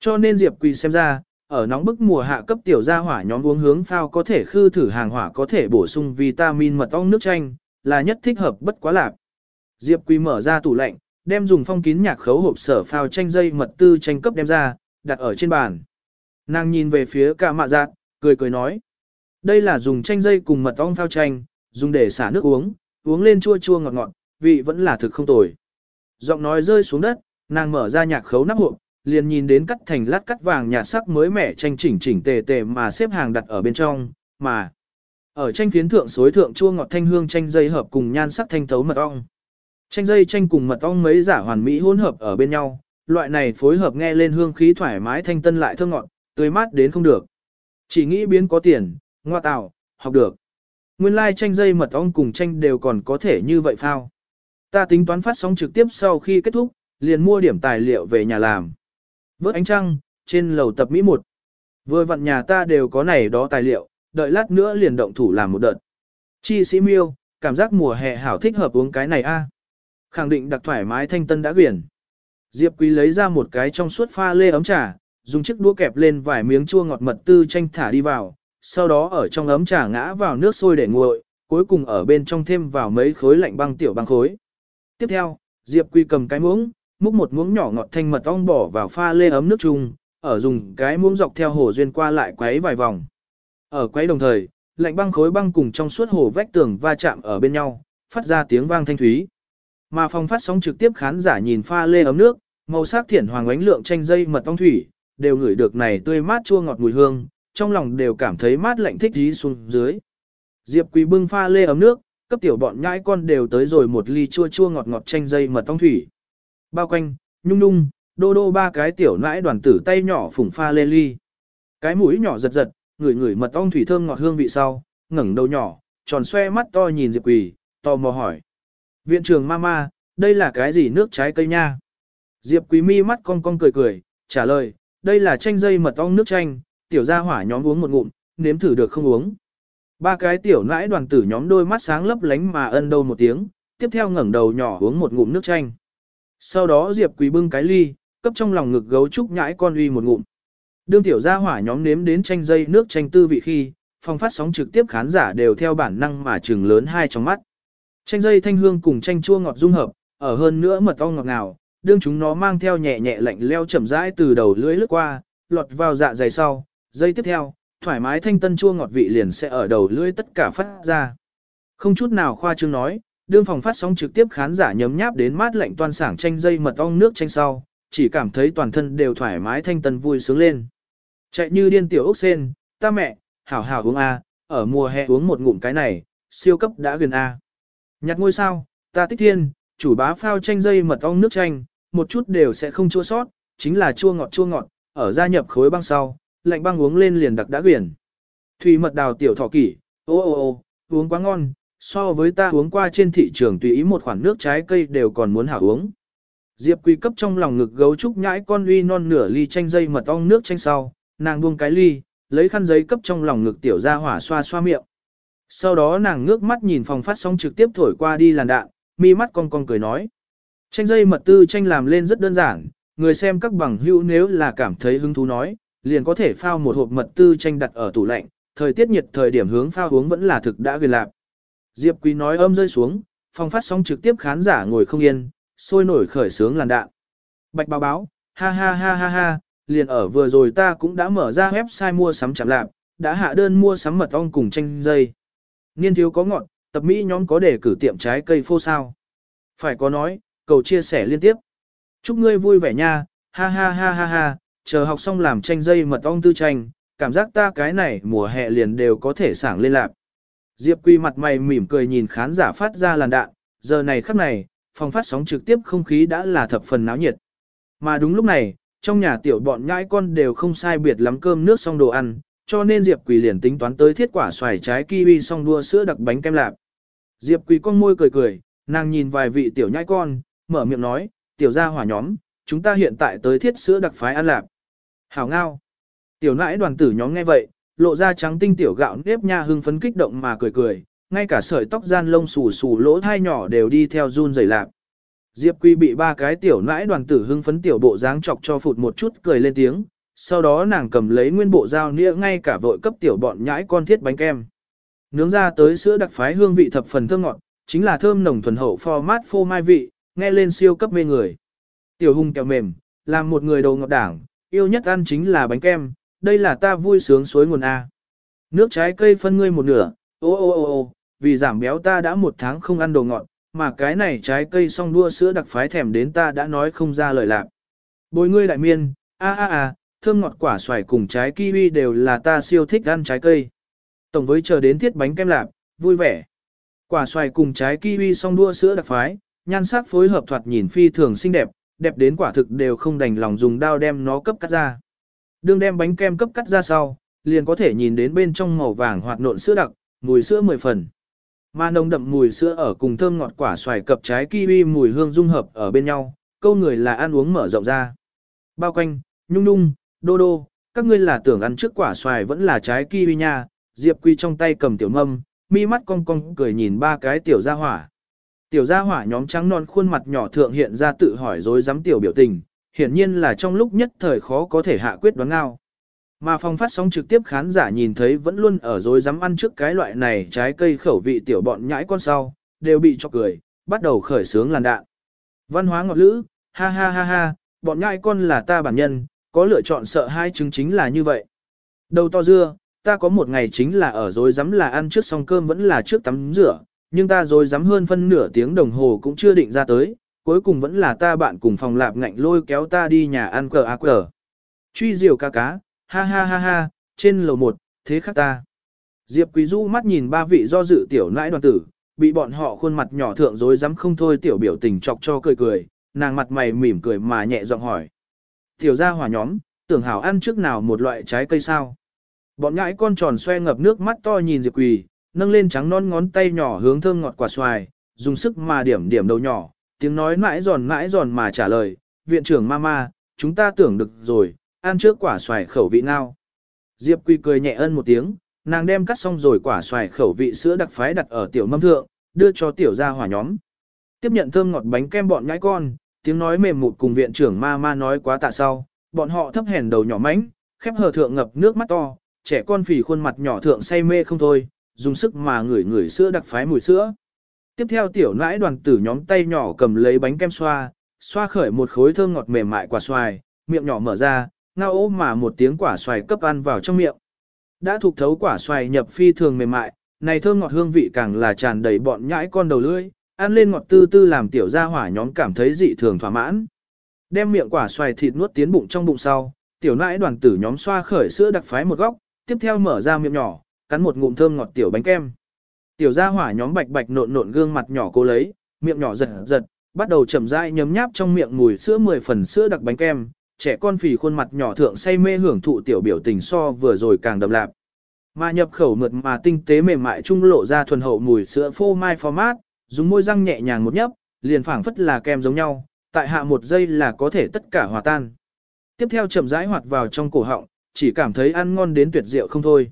Cho nên Diệp Quỳ xem ra, ở nóng bức mùa hạ cấp tiểu gia hỏa nhóm uống hướng phao có thể khư thử hàng hỏa có thể bổ sung vitamin mật ong nước chanh, là nhất thích hợp bất quá lạc. Diệp Quỳ mở ra tủ lạnh, đem dùng phong kín nhạc khấu hộp sở phao chanh dây mật tư chanh cấp đem ra, đặt ở trên bàn. Nàng nhìn về phía cả mạ giác, cười cười nói. Đây là dùng chanh dây cùng mật ong phao chanh, dùng để xả nước uống, uống lên chua chua ngọt ngọt, vị vẫn là thực không tồi. Giọng nói rơi xuống đất, nàng mở ra nhạc khấu nắp hộp, liền nhìn đến cắt thành lát cắt vàng nhạt sắc mới mẻ chanh chỉnh chỉnh tề tề mà xếp hàng đặt ở bên trong, mà ở tranh phiến thượng xối thượng chua ngọt thanh hương chanh dây hợp cùng nhan sắc thanh thấu mật ong. Chanh dây chanh cùng mật ong mấy giả hoàn mỹ hỗn hợp ở bên nhau, loại này phối hợp nghe lên hương khí thoải mái thanh tân lại thơm ngọt, tươi mát đến không được. Chỉ nghĩ biến có tiền, ngoa tạo, học được. Nguyên lai like tranh dây mật ong cùng tranh đều còn có thể như vậy phao. Ta tính toán phát sóng trực tiếp sau khi kết thúc, liền mua điểm tài liệu về nhà làm. Vớt ánh trăng, trên lầu tập Mỹ 1. Vừa vặn nhà ta đều có này đó tài liệu, đợi lát nữa liền động thủ làm một đợt. Chi sĩ miêu, cảm giác mùa hè hảo thích hợp uống cái này a. Khẳng định đặc thoải mái thanh tân đã quyển. Diệp Quý lấy ra một cái trong suốt pha lê ấm trà, dùng chiếc đũa kẹp lên vài miếng chua ngọt mật tư chanh thả đi vào, sau đó ở trong ấm trà ngã vào nước sôi để nguội, cuối cùng ở bên trong thêm vào mấy khối lạnh băng tiểu băng khối. Tiếp theo, Diệp quy cầm cái muỗng, múc một muỗng nhỏ ngọt thanh mật ong bỏ vào pha lê ấm nước chung, ở dùng cái muỗng dọc theo hồ duyên qua lại quấy vài vòng. Ở quấy đồng thời, lạnh băng khối băng cùng trong suốt hồ vách tường va chạm ở bên nhau, phát ra tiếng vang thanh thúy. Mà phòng phát sóng trực tiếp khán giả nhìn pha lê ấm nước, màu sắc thiển hoàng ánh lượng tranh dây mật ong thủy, đều ngửi được này tươi mát chua ngọt mùi hương, trong lòng đều cảm thấy mát lạnh thích dí xuống dưới. Diệp Quý bưng pha lê ấm nước, cấp tiểu bọn nhãi con đều tới rồi một ly chua chua ngọt ngọt chanh dây mật ong thủy. Bao quanh, nhung nhung, đô đô ba cái tiểu nãi đoàn tử tay nhỏ phủng pha lê ly. Cái mũi nhỏ giật giật, ngửi ngửi mật ong thủy thơm ngọt hương vị sau, ngẩng đầu nhỏ, tròn xoe mắt to nhìn Diệp Quỳ, tò mò hỏi. Viện trưởng mama, đây là cái gì nước trái cây nha? Diệp Quý mi mắt cong cong cười cười, trả lời, đây là chanh dây mật ong nước chanh, tiểu gia hỏa nhóm uống một ngụm, nếm thử được không uống. Ba cái tiểu nãi đoàn tử nhóm đôi mắt sáng lấp lánh mà ân đâu một tiếng, tiếp theo ngẩng đầu nhỏ uống một ngụm nước chanh. Sau đó Diệp Quý bưng cái ly, cấp trong lòng ngực gấu trúc nhãi con uy một ngụm. Đương tiểu gia hỏa nhóm nếm đến chanh dây nước chanh tư vị khi, phong phát sóng trực tiếp khán giả đều theo bản năng mà trừng lớn hai trong mắt. Chanh dây thanh hương cùng chanh chua ngọt dung hợp, ở hơn nữa mật ong ngọt ngào, đương chúng nó mang theo nhẹ nhẹ lạnh leo chậm rãi từ đầu lưỡi lướt qua, lọt vào dạ dày sau, dây tiếp theo, thoải mái thanh tân chua ngọt vị liền sẽ ở đầu lưỡi tất cả phát ra. Không chút nào khoa trương nói, đương phòng phát sóng trực tiếp khán giả nhấm nháp đến mát lạnh toan sảng chanh dây mật ong nước chanh sau, chỉ cảm thấy toàn thân đều thoải mái thanh tân vui sướng lên. Chạy như điên tiểu ốc sen, ta mẹ, hảo hảo uống A, ở mùa hè uống một ngụm cái này, siêu cấp đã gần A. Nhặt ngôi sao, ta tích thiên, chủ bá phao chanh dây mật ong nước chanh, một chút đều sẽ không chua sót, chính là chua ngọt chua ngọt, ở gia nhập khối băng sau, lạnh băng uống lên liền đặc đã quyển. Thủy mật đào tiểu thỏ kỷ, ô ô ô, uống quá ngon, so với ta uống qua trên thị trường tùy ý một khoản nước trái cây đều còn muốn hảo uống. Diệp Quý cấp trong lòng ngực gấu trúc nhãi con uy non nửa ly chanh dây mật ong nước chanh sau, nàng buông cái ly, lấy khăn giấy cấp trong lòng ngực tiểu ra hỏa xoa xoa miệng. Sau đó nàng ngước mắt nhìn phòng phát sóng trực tiếp thổi qua đi làn đạn, mi mắt cong cong cười nói. Tranh dây mật tư tranh làm lên rất đơn giản, người xem các bằng hữu nếu là cảm thấy hứng thú nói, liền có thể phao một hộp mật tư tranh đặt ở tủ lạnh, thời tiết nhiệt thời điểm hướng phao uống vẫn là thực đã gần lạc. Diệp Quý nói âm rơi xuống, phòng phát sóng trực tiếp khán giả ngồi không yên, sôi nổi khởi sướng làn đạn. Bạch báo báo, ha ha ha ha ha, liền ở vừa rồi ta cũng đã mở ra website mua sắm chạm lạp, đã hạ đơn mua sắm mật ong cùng tranh dây. Niên thiếu có ngọn, tập Mỹ nhóm có để cử tiệm trái cây phô sao. Phải có nói, cầu chia sẻ liên tiếp. Chúc ngươi vui vẻ nha, ha ha ha ha ha, chờ học xong làm tranh dây mật ong tư tranh, cảm giác ta cái này mùa hè liền đều có thể sảng lên lạc. Diệp Quy mặt mày mỉm cười nhìn khán giả phát ra làn đạn, giờ này khắc này, phòng phát sóng trực tiếp không khí đã là thập phần náo nhiệt. Mà đúng lúc này, trong nhà tiểu bọn nhãi con đều không sai biệt lắm cơm nước xong đồ ăn, cho nên Diệp Quỳ liền tính toán tới thiết quả xoài trái kiwi xong đua sữa đặc bánh kem lạp. Diệp Quỳ con môi cười cười, nàng nhìn vài vị tiểu nhãi con, mở miệng nói, tiểu gia hỏa nhóm, chúng ta hiện tại tới thiết sữa đặc phái ăn lạp. Hảo ngao. Tiểu nãi đoàn tử nhóm nghe vậy, lộ ra trắng tinh tiểu gạo nếp nha hưng phấn kích động mà cười cười, ngay cả sợi tóc gian lông xù xù lỗ thai nhỏ đều đi theo run rẩy lạp. Diệp Quy bị ba cái tiểu nãi đoàn tử hưng phấn tiểu bộ dáng chọc cho phụt một chút cười lên tiếng, sau đó nàng cầm lấy nguyên bộ dao nĩa ngay cả vội cấp tiểu bọn nhãi con thiết bánh kem. Nướng ra tới sữa đặc phái hương vị thập phần thơm ngọt, chính là thơm nồng thuần hậu format phô mai vị, nghe lên siêu cấp mê người. Tiểu hung kẹo mềm, làm một người đầu ngọt đảng, yêu nhất ăn chính là bánh kem, đây là ta vui sướng suối nguồn A. Nước trái cây phân ngươi một nửa, ô ô ô ô, vì giảm béo ta đã một tháng không ăn đồ ngọt, mà cái này trái cây song đua sữa đặc phái thèm đến ta đã nói không ra lời lạc. Bồi ngươi đại miên, a a a, thơm ngọt quả xoài cùng trái kiwi đều là ta siêu thích ăn trái cây. Tổng với chờ đến thiết bánh kem lạc, vui vẻ. Quả xoài cùng trái kiwi song đua sữa đặc phái, nhan sắc phối hợp thoạt nhìn phi thường xinh đẹp, đẹp đến quả thực đều không đành lòng dùng dao đem nó cấp cắt ra. Đương đem bánh kem cấp cắt ra sau, liền có thể nhìn đến bên trong màu vàng hoạt nộn sữa đặc, mùi sữa mười phần. Mà nồng đậm mùi sữa ở cùng thơm ngọt quả xoài cập trái kiwi mùi hương dung hợp ở bên nhau, câu người là ăn uống mở rộng ra. Bao quanh, nhung nhung, đô đô, các ngươi là tưởng ăn trước quả xoài vẫn là trái kiwi nha, Diệp Quy trong tay cầm tiểu mâm, mi mắt cong cong cười nhìn ba cái tiểu gia hỏa. Tiểu gia hỏa nhóm trắng non khuôn mặt nhỏ thượng hiện ra tự hỏi dối dám tiểu biểu tình, hiển nhiên là trong lúc nhất thời khó có thể hạ quyết đoán ngao. Mà phòng phát sóng trực tiếp khán giả nhìn thấy vẫn luôn ở dối dám ăn trước cái loại này trái cây khẩu vị tiểu bọn nhãi con sau, đều bị cho cười, bắt đầu khởi sướng làn đạn. Văn hóa ngọt lữ, ha ha ha ha, bọn nhãi con là ta bản nhân, có lựa chọn sợ hai chứng chính là như vậy. Đầu to dưa, ta có một ngày chính là ở dối dám là ăn trước xong cơm vẫn là trước tắm rửa, nhưng ta rồi dám hơn phân nửa tiếng đồng hồ cũng chưa định ra tới, cuối cùng vẫn là ta bạn cùng phòng lạp ngạnh lôi kéo ta đi nhà ăn cờ á cờ. Truy diều ca cá, ha ha ha ha, trên lầu một, thế khác ta. Diệp Quý Du mắt nhìn ba vị do dự tiểu nãi đoàn tử, bị bọn họ khuôn mặt nhỏ thượng dối dám không thôi tiểu biểu tình chọc cho cười cười, nàng mặt mày mỉm cười mà nhẹ giọng hỏi. Tiểu gia hỏa nhóm, tưởng hảo ăn trước nào một loại trái cây sao? Bọn nhãi con tròn xoe ngập nước mắt to nhìn Diệp Quỳ, nâng lên trắng non ngón tay nhỏ hướng thơm ngọt quả xoài, dùng sức mà điểm điểm đầu nhỏ, tiếng nói mãi giòn mãi giòn mà trả lời, viện trưởng mama, chúng ta tưởng được rồi, ăn trước quả xoài khẩu vị nào. Diệp quy cười nhẹ ân một tiếng, nàng đem cắt xong rồi quả xoài khẩu vị sữa đặc phái đặt ở tiểu mâm thượng, đưa cho tiểu gia hỏa nhóm. Tiếp nhận thơm ngọt bánh kem bọn nhãi con, tiếng nói mềm mụt cùng viện trưởng ma ma nói quá tạ sau, bọn họ thấp hèn đầu nhỏ mánh, khép hờ thượng ngập nước mắt to, trẻ con phì khuôn mặt nhỏ thượng say mê không thôi, dùng sức mà ngửi ngửi sữa đặc phái mùi sữa. Tiếp theo tiểu nãi đoàn tử nhóm tay nhỏ cầm lấy bánh kem xoa, xoa khởi một khối thơm ngọt mềm mại quả xoài, miệng nhỏ mở ra, ngao ố mà một tiếng quả xoài cấp ăn vào trong miệng. Đã thuộc thấu quả xoài nhập phi thường mềm mại, này thơm ngọt hương vị càng là tràn đầy bọn nhãi con đầu lưỡi, ăn lên ngọt tư tư làm tiểu gia hỏa nhóm cảm thấy dị thường thỏa mãn. Đem miệng quả xoài thịt nuốt tiến bụng trong bụng sau, tiểu nãi đoàn tử nhóm xoa khởi sữa đặc phái một góc, tiếp theo mở ra miệng nhỏ, cắn một ngụm thơm ngọt tiểu bánh kem. Tiểu gia hỏa nhóm bạch bạch nộn nộn gương mặt nhỏ cô lấy, miệng nhỏ giật giật, bắt đầu chậm rãi nhấm nháp trong miệng mùi sữa 10 phần sữa đặc bánh kem, trẻ con phì khuôn mặt nhỏ thượng say mê hưởng thụ tiểu biểu tình so vừa rồi càng đậm lạp. Mà nhập khẩu mượt mà tinh tế mềm mại trung lộ ra thuần hậu mùi sữa phô mai format, dùng môi răng nhẹ nhàng một nhấp, liền phảng phất là kem giống nhau, tại hạ một giây là có thể tất cả hòa tan. Tiếp theo chậm rãi hoạt vào trong cổ họng, chỉ cảm thấy ăn ngon đến tuyệt diệu không thôi.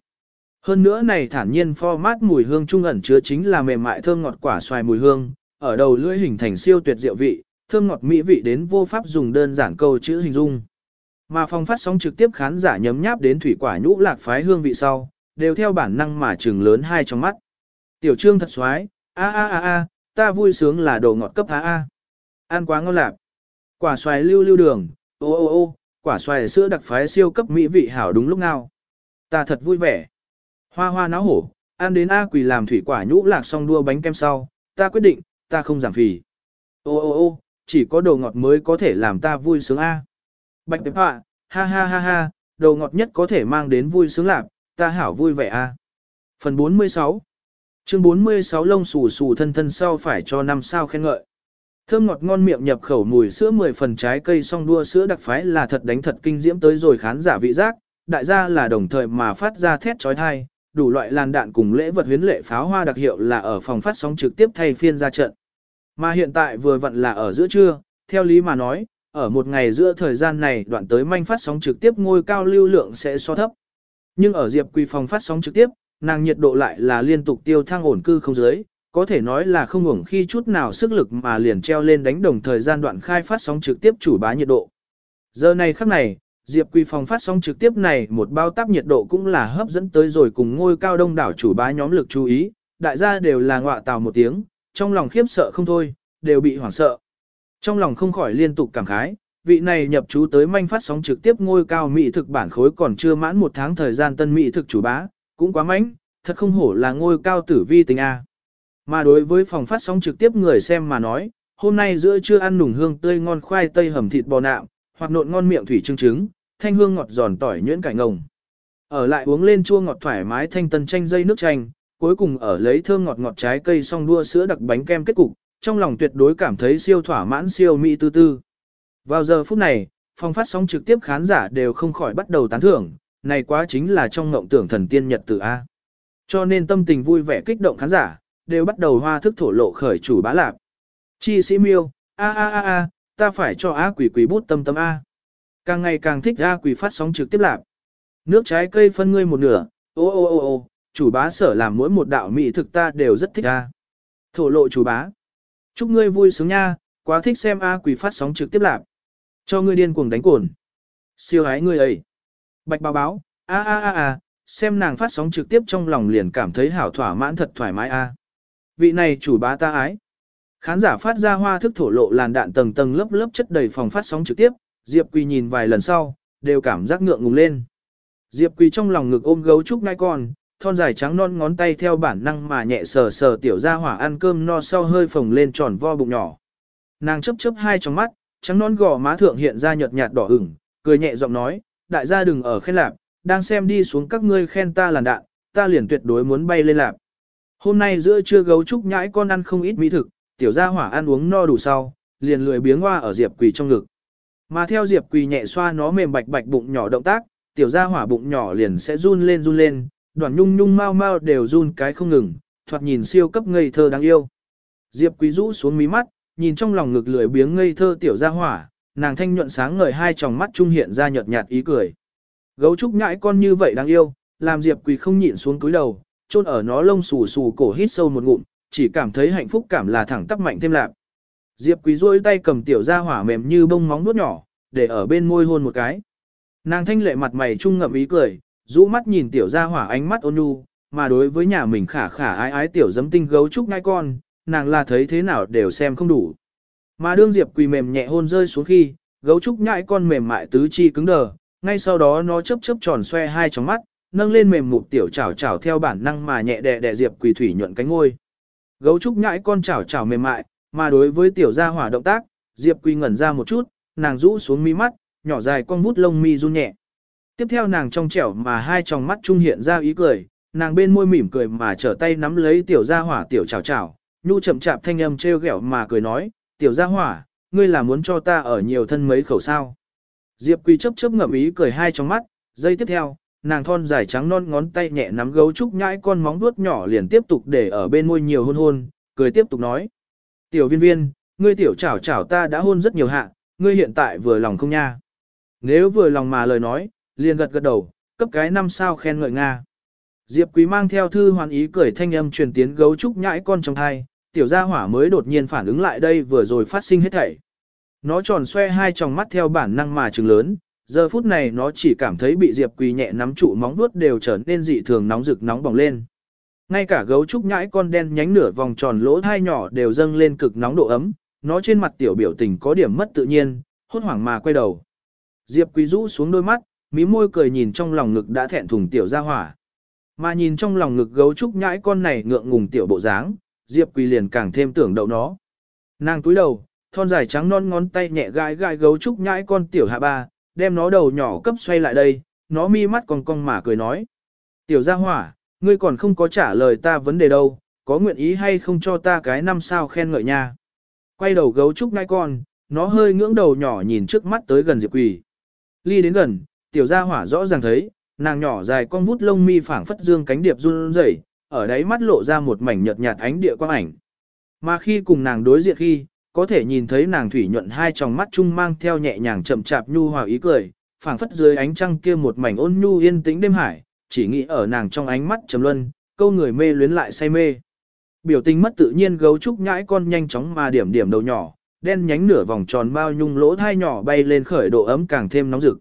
Hơn nữa này thản nhiên format mùi hương trung ẩn chứa chính là mềm mại thơm ngọt quả xoài mùi hương, ở đầu lưỡi hình thành siêu tuyệt diệu vị, thơm ngọt mỹ vị đến vô pháp dùng đơn giản câu chữ hình dung. Mà phong phát sóng trực tiếp khán giả nhấm nháp đến thủy quả nhũ lạc phái hương vị sau, đều theo bản năng mà trừng lớn hai trong mắt. Tiểu trương thật xoái, a a a a, ta vui sướng là đồ ngọt cấp a a. Ăn quá ngon lạc. Quả xoài lưu lưu đường, ô ô ô, quả xoài sữa đặc phái siêu cấp mỹ vị hảo đúng lúc nào. Ta thật vui vẻ. Hoa hoa náo hổ, ăn đến A quỳ làm thủy quả nhũ lạc xong đua bánh kem sau, ta quyết định, ta không giảm phì. Ô ô ô, chỉ có đồ ngọt mới có thể làm ta vui sướng A. Bạch tệp họa, ha ha ha ha, đồ ngọt nhất có thể mang đến vui sướng lạc, ta hảo vui vẻ a. Phần 46 Chương 46 lông xù xù thân thân sau phải cho năm sao khen ngợi. Thơm ngọt ngon miệng nhập khẩu mùi sữa 10 phần trái cây song đua sữa đặc phái là thật đánh thật kinh diễm tới rồi khán giả vị giác, đại gia là đồng thời mà phát ra thét trói thai, đủ loại làn đạn cùng lễ vật huyến lệ pháo hoa đặc hiệu là ở phòng phát sóng trực tiếp thay phiên ra trận. Mà hiện tại vừa vặn là ở giữa trưa, theo lý mà nói, ở một ngày giữa thời gian này đoạn tới manh phát sóng trực tiếp ngôi cao lưu lượng sẽ so thấp. Nhưng ở Diệp Quỳ phòng phát sóng trực tiếp, nàng nhiệt độ lại là liên tục tiêu thăng ổn cư không dưới, có thể nói là không ngủng khi chút nào sức lực mà liền treo lên đánh đồng thời gian đoạn khai phát sóng trực tiếp chủ bá nhiệt độ. Giờ này khắc này, Diệp Quỳ phòng phát sóng trực tiếp này một bao táp nhiệt độ cũng là hấp dẫn tới rồi cùng ngôi cao đông đảo chủ bá nhóm lực chú ý, đại gia đều là ngọa tào một tiếng, trong lòng khiếp sợ không thôi, đều bị hoảng sợ. Trong lòng không khỏi liên tục cảm khái, vị này nhập chú tới manh phát sóng trực tiếp ngôi cao mỹ thực bản khối còn chưa mãn một tháng thời gian tân mỹ thực chủ bá, cũng quá mánh, thật không hổ là ngôi cao tử vi tình A. Mà đối với phòng phát sóng trực tiếp người xem mà nói, hôm nay giữa trưa ăn nùng hương tươi ngon khoai tây hầm thịt bò nạm, hoặc nộn ngon miệng thủy trưng trứng, thanh hương ngọt giòn tỏi nhuyễn cải ngồng. Ở lại uống lên chua ngọt thoải mái thanh tân chanh dây nước chanh, cuối cùng ở lấy thơm ngọt ngọt trái cây xong đua sữa đặc bánh kem kết cục, trong lòng tuyệt đối cảm thấy siêu thỏa mãn siêu mỹ tư tư. Vào giờ phút này, phòng phát sóng trực tiếp khán giả đều không khỏi bắt đầu tán thưởng, này quá chính là trong ngộng tưởng thần tiên nhật tử A. Cho nên tâm tình vui vẻ kích động khán giả, đều bắt đầu hoa thức thổ lộ khởi chủ bá lạp. Chi sĩ miêu, a a a a, ta phải cho á quỷ quỷ bút tâm tâm A. Càng ngày càng thích A quỷ phát sóng trực tiếp lạp. Nước trái cây phân ngươi một nửa, ô ô ô ô, chủ bá sở làm mỗi một đạo mỹ thực ta đều rất thích A. Thổ lộ chủ bá. Chúc ngươi vui sướng nha, quá thích xem A quỷ phát sóng trực tiếp lạp. Cho ngươi điên cuồng đánh cồn. Siêu hái ngươi ấy. Bạch báo báo, a a a a, xem nàng phát sóng trực tiếp trong lòng liền cảm thấy hảo thỏa mãn thật thoải mái a. Vị này chủ bá ta ái. Khán giả phát ra hoa thức thổ lộ làn đạn tầng tầng lớp lớp chất đầy phòng phát sóng trực tiếp, Diệp Quỳ nhìn vài lần sau, đều cảm giác ngượng ngùng lên. Diệp Quỳ trong lòng ngực ôm gấu trúc ngai con, thon dài trắng non ngón tay theo bản năng mà nhẹ sờ sờ tiểu ra hỏa ăn cơm no sau hơi phồng lên tròn vo bụng nhỏ. Nàng chấp chấp hai trong mắt, trắng non gò má thượng hiện ra nhợt nhạt đỏ ửng, cười nhẹ giọng nói, đại gia đừng ở khen lạp, đang xem đi xuống các ngươi khen ta làn đạn, ta liền tuyệt đối muốn bay lên lạp. Hôm nay giữa trưa gấu trúc nhãi con ăn không ít mỹ thực, tiểu gia hỏa ăn uống no đủ sau, liền lười biếng hoa ở Diệp Quỳ trong ngực. Mà theo Diệp Quỳ nhẹ xoa nó mềm bạch bạch bụng nhỏ động tác, tiểu gia hỏa bụng nhỏ liền sẽ run lên run lên, đoàn nhung nhung mau mau đều run cái không ngừng, thoạt nhìn siêu cấp ngây thơ đáng yêu. Diệp Quý rũ xuống mí mắt, nhìn trong lòng ngực lười biếng ngây thơ tiểu gia hỏa, nàng thanh nhuận sáng ngời hai tròng mắt trung hiện ra nhợt nhạt ý cười. Gấu trúc nhãi con như vậy đáng yêu, làm Diệp Quỳ không nhịn xuống cúi đầu, chôn ở nó lông xù xù cổ hít sâu một ngụm, chỉ cảm thấy hạnh phúc cảm là thẳng tắc mạnh thêm lạc. Diệp Quý duỗi tay cầm tiểu gia hỏa mềm như bông móng nuốt nhỏ, để ở bên môi hôn một cái. Nàng thanh lệ mặt mày trung ngậm ý cười, rũ mắt nhìn tiểu gia hỏa ánh mắt ôn nhu, mà đối với nhà mình khả khả ái ái tiểu giấm tinh gấu trúc ngai con, nàng là thấy thế nào đều xem không đủ. Mà đương Diệp Quỳ mềm nhẹ hôn rơi xuống khi, gấu trúc nhãi con mềm mại tứ chi cứng đờ, ngay sau đó nó chớp chớp tròn xoe hai tròng mắt, nâng lên mềm mục tiểu chảo chảo theo bản năng mà nhẹ đè đè Diệp Quỳ thủy nhuận cánh ngôi. Gấu trúc nhãi con chảo chảo mềm mại, mà đối với tiểu gia hỏa động tác, Diệp Quỳ ngẩn ra một chút, nàng rũ xuống mi mắt, nhỏ dài con vút lông mi run nhẹ. Tiếp theo nàng trong trẻo mà hai tròng mắt trung hiện ra ý cười, nàng bên môi mỉm cười mà trở tay nắm lấy tiểu gia hỏa tiểu chào chào, nhu chậm chạp thanh âm treo ghẹo mà cười nói, tiểu gia hỏa, ngươi là muốn cho ta ở nhiều thân mấy khẩu sao. Diệp Quỳ chấp chấp ngậm ý cười hai trong mắt, giây tiếp theo, nàng thon dài trắng non ngón tay nhẹ nắm gấu trúc nhãi con móng vuốt nhỏ liền tiếp tục để ở bên môi nhiều hôn hôn, cười tiếp tục nói. Tiểu viên viên, ngươi tiểu chảo chảo ta đã hôn rất nhiều hạ, ngươi hiện tại vừa lòng không nha. Nếu vừa lòng mà lời nói, liền gật gật đầu, cấp cái năm sao khen ngợi Nga. Diệp Quý mang theo thư hoàn ý cười thanh âm truyền tiến gấu trúc nhãi con trong thai, tiểu gia hỏa mới đột nhiên phản ứng lại đây vừa rồi phát sinh hết thảy. Nó tròn xoe hai tròng mắt theo bản năng mà trừng lớn, giờ phút này nó chỉ cảm thấy bị Diệp Quý nhẹ nắm trụ móng vuốt đều trở nên dị thường nóng rực nóng bỏng lên. Ngay cả gấu trúc nhãi con đen nhánh nửa vòng tròn lỗ thai nhỏ đều dâng lên cực nóng độ ấm, nó trên mặt tiểu biểu tình có điểm mất tự nhiên, hốt hoảng mà quay đầu. Diệp Quý rũ xuống đôi mắt, mí môi cười nhìn trong lòng ngực đã thẹn thùng tiểu ra hỏa. Mà nhìn trong lòng ngực gấu trúc nhãi con này ngượng ngùng tiểu bộ dáng, Diệp Quý liền càng thêm tưởng đậu nó. Nàng túi đầu, thon dài trắng non ngón tay nhẹ gai gai gấu trúc nhãi con tiểu hạ ba, đem nó đầu nhỏ cấp xoay lại đây, nó mi mắt cong cong mà cười nói. Tiểu ra hỏa, ngươi còn không có trả lời ta vấn đề đâu, có nguyện ý hay không cho ta cái năm sao khen ngợi nha. Quay đầu gấu trúc ngai con, nó hơi ngưỡng đầu nhỏ nhìn trước mắt tới gần Diệp Quỳ. Ly đến gần, tiểu gia hỏa rõ ràng thấy, nàng nhỏ dài con vút lông mi phảng phất dương cánh điệp run rẩy, ở đáy mắt lộ ra một mảnh nhợt nhạt ánh địa quang ảnh. Mà khi cùng nàng đối diện khi, có thể nhìn thấy nàng thủy nhuận hai tròng mắt chung mang theo nhẹ nhàng chậm chạp nhu hòa ý cười, phảng phất dưới ánh trăng kia một mảnh ôn nhu yên tĩnh đêm hải, chỉ nghĩ ở nàng trong ánh mắt trầm luân, câu người mê luyến lại say mê. Biểu tình mất tự nhiên gấu trúc nhãi con nhanh chóng mà điểm điểm đầu nhỏ, đen nhánh nửa vòng tròn bao nhung lỗ thai nhỏ bay lên khởi độ ấm càng thêm nóng rực.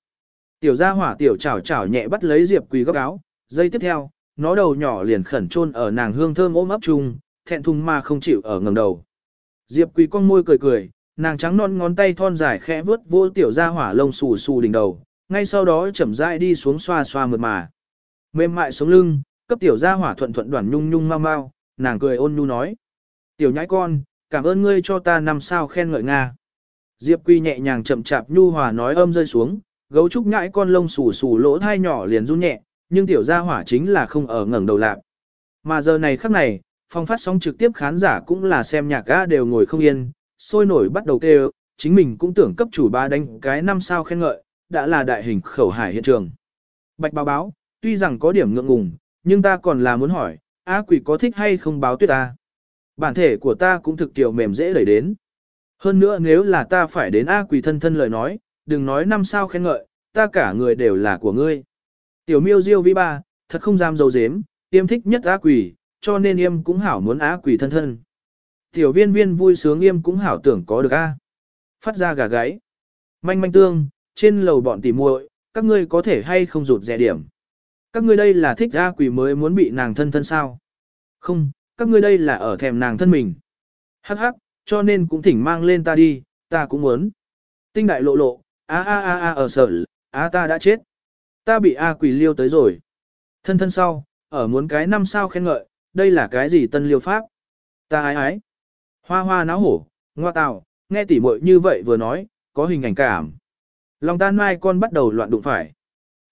Tiểu gia hỏa tiểu chảo chảo nhẹ bắt lấy Diệp Quỳ góc áo, giây tiếp theo, nó đầu nhỏ liền khẩn trôn ở nàng hương thơm ôm ấp chung, thẹn thùng mà không chịu ở ngẩng đầu. Diệp Quỳ con môi cười cười, nàng trắng non ngón tay thon dài khẽ vướt vô tiểu gia hỏa lông xù xù đỉnh đầu, ngay sau đó chậm rãi đi xuống xoa xoa mượt mà. Mềm mại sống lưng, cấp tiểu gia hỏa thuận thuận đoàn nhung nhung mau mau, nàng cười ôn nhu nói. Tiểu nhãi con, cảm ơn ngươi cho ta năm sao khen ngợi Nga. Diệp Quy nhẹ nhàng chậm chạp nhu hòa nói âm rơi xuống, gấu trúc nhãi con lông xù xù lỗ thai nhỏ liền run nhẹ, nhưng tiểu gia hỏa chính là không ở ngẩng đầu lạc. Mà giờ này khắc này, phong phát sóng trực tiếp khán giả cũng là xem nhạc ga đều ngồi không yên, sôi nổi bắt đầu kêu, chính mình cũng tưởng cấp chủ ba đánh cái năm sao khen ngợi, đã là đại hình khẩu hải hiện trường. Bạch báo báo, tuy rằng có điểm ngượng ngùng, nhưng ta còn là muốn hỏi, Á quỷ có thích hay không báo tuyết ta? Bản thể của ta cũng thực tiểu mềm dễ đẩy đến. Hơn nữa nếu là ta phải đến Á quỷ thân thân lời nói, đừng nói năm sao khen ngợi, ta cả người đều là của ngươi. Tiểu miêu diêu vi ba, thật không dám dấu dếm, yêm thích nhất Á quỷ, cho nên yêm cũng hảo muốn Á quỷ thân thân. Tiểu viên viên vui sướng yêm cũng hảo tưởng có được A. Phát ra gà gáy. Manh manh tương, trên lầu bọn tỉ muội, các ngươi có thể hay không rụt rẻ điểm. Các ngươi đây là thích A quỷ mới muốn bị nàng thân thân sao? Không, các ngươi đây là ở thèm nàng thân mình. Hắc hắc, cho nên cũng thỉnh mang lên ta đi, ta cũng muốn. Tinh đại lộ lộ, a a a a ở sở, a ta đã chết. Ta bị A quỷ liêu tới rồi. Thân thân sau, ở muốn cái năm sao khen ngợi, đây là cái gì tân liêu pháp? Ta ái ái. Hoa hoa náo hổ, ngoa tào, nghe tỉ muội như vậy vừa nói, có hình ảnh cảm. Lòng tan mai con bắt đầu loạn đụng phải.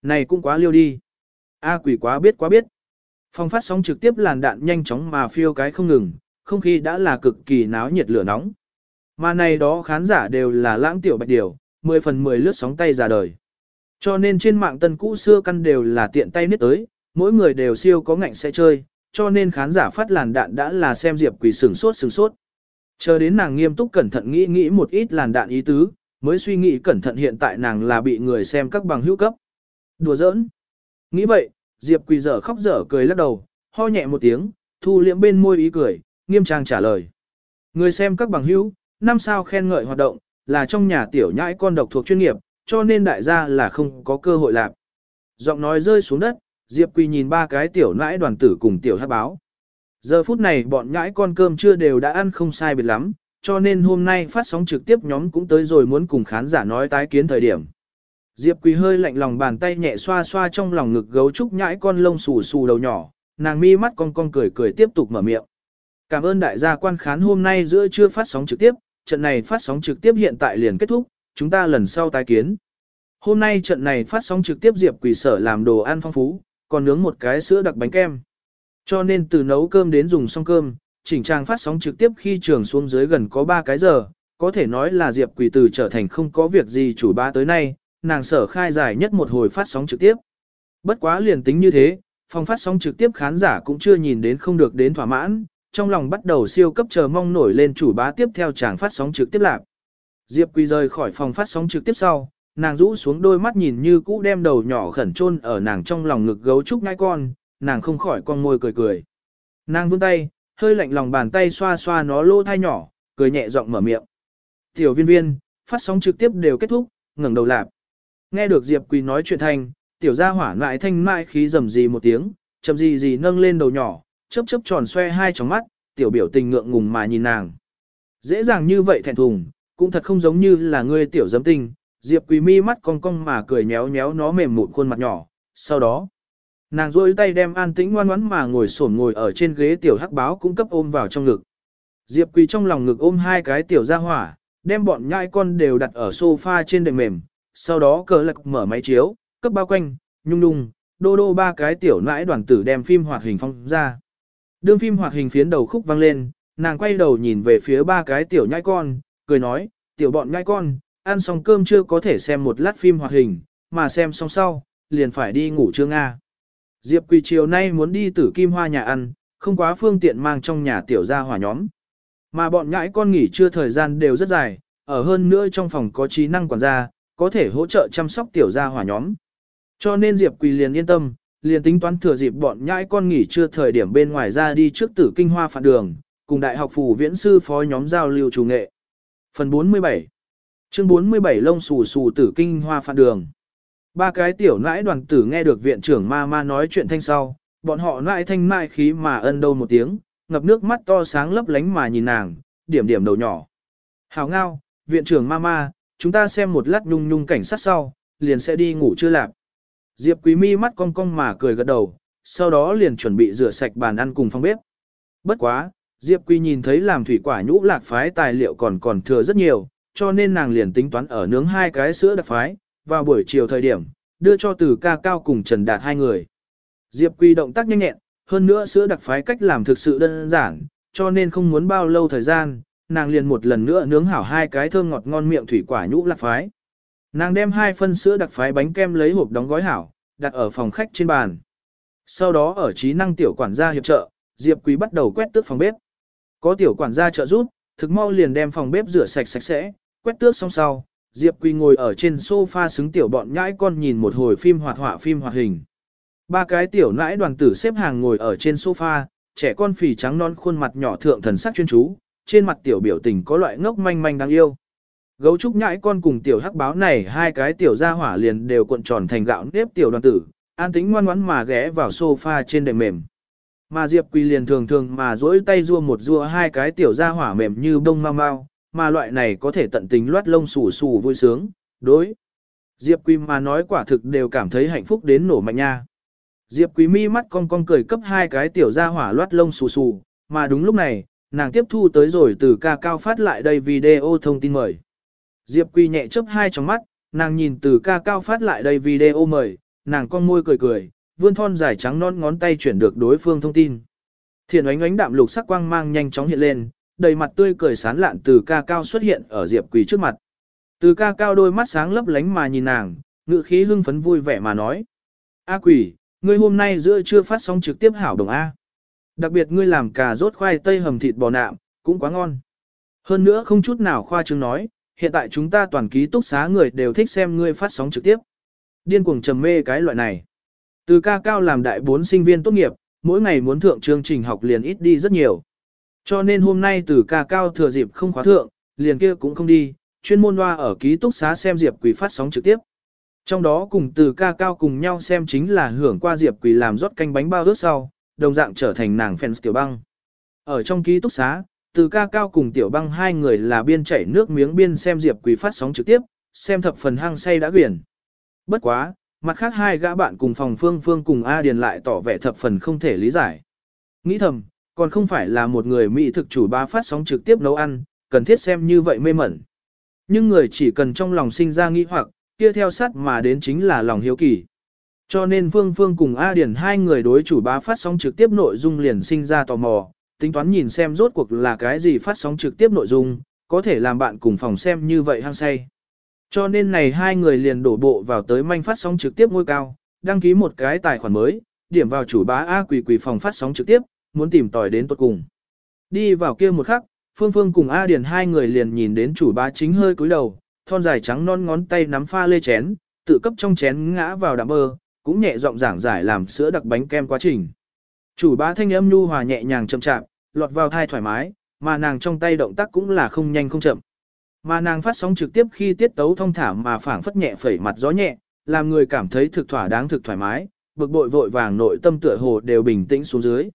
Này cũng quá liêu đi. A quỷ quá biết quá biết. Phong phát sóng trực tiếp làn đạn nhanh chóng mà phiêu cái không ngừng, không khí đã là cực kỳ náo nhiệt lửa nóng. Mà này đó khán giả đều là lãng tiểu bạch điều, 10 phần 10 lướt sóng tay ra đời. Cho nên trên mạng tân cũ xưa căn đều là tiện tay niết tới, mỗi người đều siêu có ngạnh sẽ chơi, cho nên khán giả phát làn đạn đã là xem Diệp Quỷ sừng sốt sừng sốt. Chờ đến nàng nghiêm túc cẩn thận nghĩ nghĩ một ít làn đạn ý tứ, mới suy nghĩ cẩn thận hiện tại nàng là bị người xem các bằng hữu cấp. Đùa giỡn. Nghĩ vậy, Diệp Quỳ dở khóc dở cười lắc đầu, ho nhẹ một tiếng, thu liễm bên môi ý cười, nghiêm trang trả lời. Người xem các bằng hữu, năm sao khen ngợi hoạt động, là trong nhà tiểu nhãi con độc thuộc chuyên nghiệp, cho nên đại gia là không có cơ hội làm. Giọng nói rơi xuống đất, Diệp Quỳ nhìn ba cái tiểu nhãi đoàn tử cùng tiểu hát báo. Giờ phút này bọn nhãi con cơm chưa đều đã ăn không sai biệt lắm, cho nên hôm nay phát sóng trực tiếp nhóm cũng tới rồi muốn cùng khán giả nói tái kiến thời điểm. Diệp Quỳ hơi lạnh lòng bàn tay nhẹ xoa xoa trong lòng ngực gấu trúc nhãi con lông xù xù đầu nhỏ, nàng mi mắt con con cười cười tiếp tục mở miệng. Cảm ơn đại gia quan khán hôm nay giữa trưa phát sóng trực tiếp, trận này phát sóng trực tiếp hiện tại liền kết thúc, chúng ta lần sau tái kiến. Hôm nay trận này phát sóng trực tiếp Diệp Quỳ sở làm đồ ăn phong phú, còn nướng một cái sữa đặc bánh kem. Cho nên từ nấu cơm đến dùng xong cơm, chỉnh trang phát sóng trực tiếp khi trường xuống dưới gần có 3 cái giờ, có thể nói là Diệp Quỳ từ trở thành không có việc gì chủ ba tới nay, nàng sở khai giải nhất một hồi phát sóng trực tiếp. Bất quá liền tính như thế, phòng phát sóng trực tiếp khán giả cũng chưa nhìn đến không được đến thỏa mãn, trong lòng bắt đầu siêu cấp chờ mong nổi lên chủ bá tiếp theo chàng phát sóng trực tiếp lạc. Diệp Quỳ rời khỏi phòng phát sóng trực tiếp sau, nàng rũ xuống đôi mắt nhìn như cũ đem đầu nhỏ khẩn trôn ở nàng trong lòng ngực gấu trúc ngai con, nàng không khỏi con môi cười cười. Nàng vươn tay, hơi lạnh lòng bàn tay xoa xoa nó lô thai nhỏ, cười nhẹ giọng mở miệng. Tiểu viên viên, phát sóng trực tiếp đều kết thúc, ngẩng đầu lạp. Nghe được Diệp Quỳ nói chuyện thanh, tiểu gia hỏa lại thanh mại khí rầm gì một tiếng, chậm gì gì nâng lên đầu nhỏ, chớp chớp tròn xoe hai tròng mắt, tiểu biểu tình ngượng ngùng mà nhìn nàng. Dễ dàng như vậy thẹn thùng, cũng thật không giống như là ngươi tiểu giấm tinh, Diệp Quỳ mi mắt cong cong mà cười nhéo nhéo nó mềm mụn khuôn mặt nhỏ, sau đó, nàng rôi tay đem an tĩnh ngoan ngoãn mà ngồi xổm ngồi ở trên ghế tiểu hắc báo cũng cấp ôm vào trong ngực. Diệp Quỳ trong lòng ngực ôm hai cái tiểu gia hỏa, đem bọn nhãi con đều đặt ở sofa trên đệm mềm, sau đó cờ lạc mở máy chiếu, cấp bao quanh, nhung nhung, đô đô ba cái tiểu nãi đoàn tử đem phim hoạt hình phong ra. Đương phim hoạt hình phiến đầu khúc vang lên, nàng quay đầu nhìn về phía ba cái tiểu nhãi con, cười nói, tiểu bọn nhãi con, ăn xong cơm chưa có thể xem một lát phim hoạt hình, mà xem xong sau, liền phải đi ngủ trưa Nga. Diệp Quỳ chiều nay muốn đi tử kim hoa nhà ăn, không quá phương tiện mang trong nhà tiểu gia hỏa nhóm. Mà bọn nhãi con nghỉ trưa thời gian đều rất dài, ở hơn nữa trong phòng có trí năng quản gia, có thể hỗ trợ chăm sóc tiểu gia hỏa nhóm. Cho nên Diệp Quỳ liền yên tâm, liền tính toán thừa dịp bọn nhãi con nghỉ trưa thời điểm bên ngoài ra đi trước tử kinh hoa phản đường, cùng đại học phủ viễn sư phó nhóm giao lưu chủ nghệ. Phần 47 Chương 47 lông xù xù tử kinh hoa phản đường. Ba cái tiểu nãi đoàn tử nghe được viện trưởng ma ma nói chuyện thanh sau, bọn họ nãi thanh mai khí mà ân đâu một tiếng, ngập nước mắt to sáng lấp lánh mà nhìn nàng, điểm điểm đầu nhỏ. hào ngao, viện trưởng ma ma, chúng ta xem một lát nhung nhung cảnh sát sau, liền sẽ đi ngủ chưa lạp. Diệp Quý Mi mắt cong cong mà cười gật đầu, sau đó liền chuẩn bị rửa sạch bàn ăn cùng phòng bếp. Bất quá, Diệp Quý nhìn thấy làm thủy quả nhũ lạc phái tài liệu còn còn thừa rất nhiều, cho nên nàng liền tính toán ở nướng hai cái sữa đặc phái, vào buổi chiều thời điểm, đưa cho từ ca cao cùng Trần Đạt hai người. Diệp Quý động tác nhanh nhẹn, hơn nữa sữa đặc phái cách làm thực sự đơn giản, cho nên không muốn bao lâu thời gian, nàng liền một lần nữa nướng hảo hai cái thơm ngọt ngon miệng thủy quả nhũ lạc phái. Nàng đem hai phân sữa đặc phái bánh kem lấy hộp đóng gói hảo, đặt ở phòng khách trên bàn. Sau đó ở trí năng tiểu quản gia hiệp trợ, Diệp Quý bắt đầu quét tước phòng bếp. Có tiểu quản gia trợ giúp, thực mau liền đem phòng bếp rửa sạch sạch sẽ, quét tước xong sau, Diệp Quý ngồi ở trên sofa xứng tiểu bọn nhãi con nhìn một hồi phim hoạt họa phim hoạt hình. Ba cái tiểu nãi đoàn tử xếp hàng ngồi ở trên sofa, trẻ con phì trắng non khuôn mặt nhỏ thượng thần sắc chuyên chú, trên mặt tiểu biểu tình có loại ngốc manh manh đáng yêu. Gấu trúc nhãi con cùng tiểu hắc báo này hai cái tiểu gia hỏa liền đều cuộn tròn thành gạo nếp tiểu đoàn tử, an tĩnh ngoan ngoãn mà ghé vào sofa trên đệm mềm. Mà Diệp Quỳ liền thường thường mà duỗi tay rua một rua hai cái tiểu gia hỏa mềm như bông mau mau, mà loại này có thể tận tình loát lông xù xù vui sướng, đối. Diệp Quỳ mà nói quả thực đều cảm thấy hạnh phúc đến nổ mạnh nha. Diệp Quý mi mắt cong cong cười cấp hai cái tiểu gia hỏa loát lông xù xù, mà đúng lúc này, nàng tiếp thu tới rồi từ ca cao phát lại đây video thông tin mời. Diệp Quy nhẹ chớp hai trong mắt, nàng nhìn từ ca cao phát lại đây video mời, nàng con môi cười cười, vươn thon dài trắng non ngón tay chuyển được đối phương thông tin. Thiền ánh ánh đạm lục sắc quang mang nhanh chóng hiện lên, đầy mặt tươi cười sán lạn từ ca cao xuất hiện ở Diệp Quỳ trước mặt. Từ ca cao đôi mắt sáng lấp lánh mà nhìn nàng, ngự khí hưng phấn vui vẻ mà nói. A quỷ, ngươi hôm nay giữa trưa phát sóng trực tiếp hảo đồng A. Đặc biệt ngươi làm cà rốt khoai tây hầm thịt bò nạm, cũng quá ngon. Hơn nữa không chút nào khoa trương nói, hiện tại chúng ta toàn ký túc xá người đều thích xem ngươi phát sóng trực tiếp. Điên cuồng trầm mê cái loại này. Từ ca cao làm đại bốn sinh viên tốt nghiệp, mỗi ngày muốn thượng chương trình học liền ít đi rất nhiều. Cho nên hôm nay từ ca cao thừa dịp không khóa thượng, liền kia cũng không đi, chuyên môn loa ở ký túc xá xem Diệp Quỳ phát sóng trực tiếp. Trong đó cùng từ ca cao cùng nhau xem chính là hưởng qua Diệp Quỳ làm rót canh bánh bao ướt sau, đồng dạng trở thành nàng fans tiểu băng. Ở trong ký túc xá, từ ca cao cùng tiểu băng hai người là biên chảy nước miếng biên xem Diệp Quỳ phát sóng trực tiếp, xem thập phần hăng say đã quyển. Bất quá, mặt khác hai gã bạn cùng phòng phương phương cùng A Điền lại tỏ vẻ thập phần không thể lý giải. Nghĩ thầm, còn không phải là một người mỹ thực chủ ba phát sóng trực tiếp nấu ăn, cần thiết xem như vậy mê mẩn. Nhưng người chỉ cần trong lòng sinh ra nghi hoặc, kia theo sát mà đến chính là lòng hiếu kỳ. Cho nên Phương Phương cùng A điển hai người đối chủ bá phát sóng trực tiếp nội dung liền sinh ra tò mò, tính toán nhìn xem rốt cuộc là cái gì phát sóng trực tiếp nội dung, có thể làm bạn cùng phòng xem như vậy hăng say. Cho nên này hai người liền đổ bộ vào tới manh phát sóng trực tiếp ngôi cao, đăng ký một cái tài khoản mới, điểm vào chủ bá A quỷ quỷ phòng phát sóng trực tiếp, muốn tìm tòi đến tốt cùng. Đi vào kia một khắc, Phương Phương cùng A Điền hai người liền nhìn đến chủ bá chính hơi cúi đầu, thon dài trắng non ngón tay nắm pha lê chén, tự cấp trong chén ngã vào đạm bơ, cũng nhẹ giọng giảng giải làm sữa đặc bánh kem quá trình. Chủ bá thanh âm nhu hòa nhẹ nhàng chậm chạp, lọt vào thai thoải mái, mà nàng trong tay động tác cũng là không nhanh không chậm. Mà nàng phát sóng trực tiếp khi tiết tấu thông thả mà phảng phất nhẹ phẩy mặt gió nhẹ, làm người cảm thấy thực thỏa đáng thực thoải mái, bực bội vội vàng nội tâm tựa hồ đều bình tĩnh xuống dưới.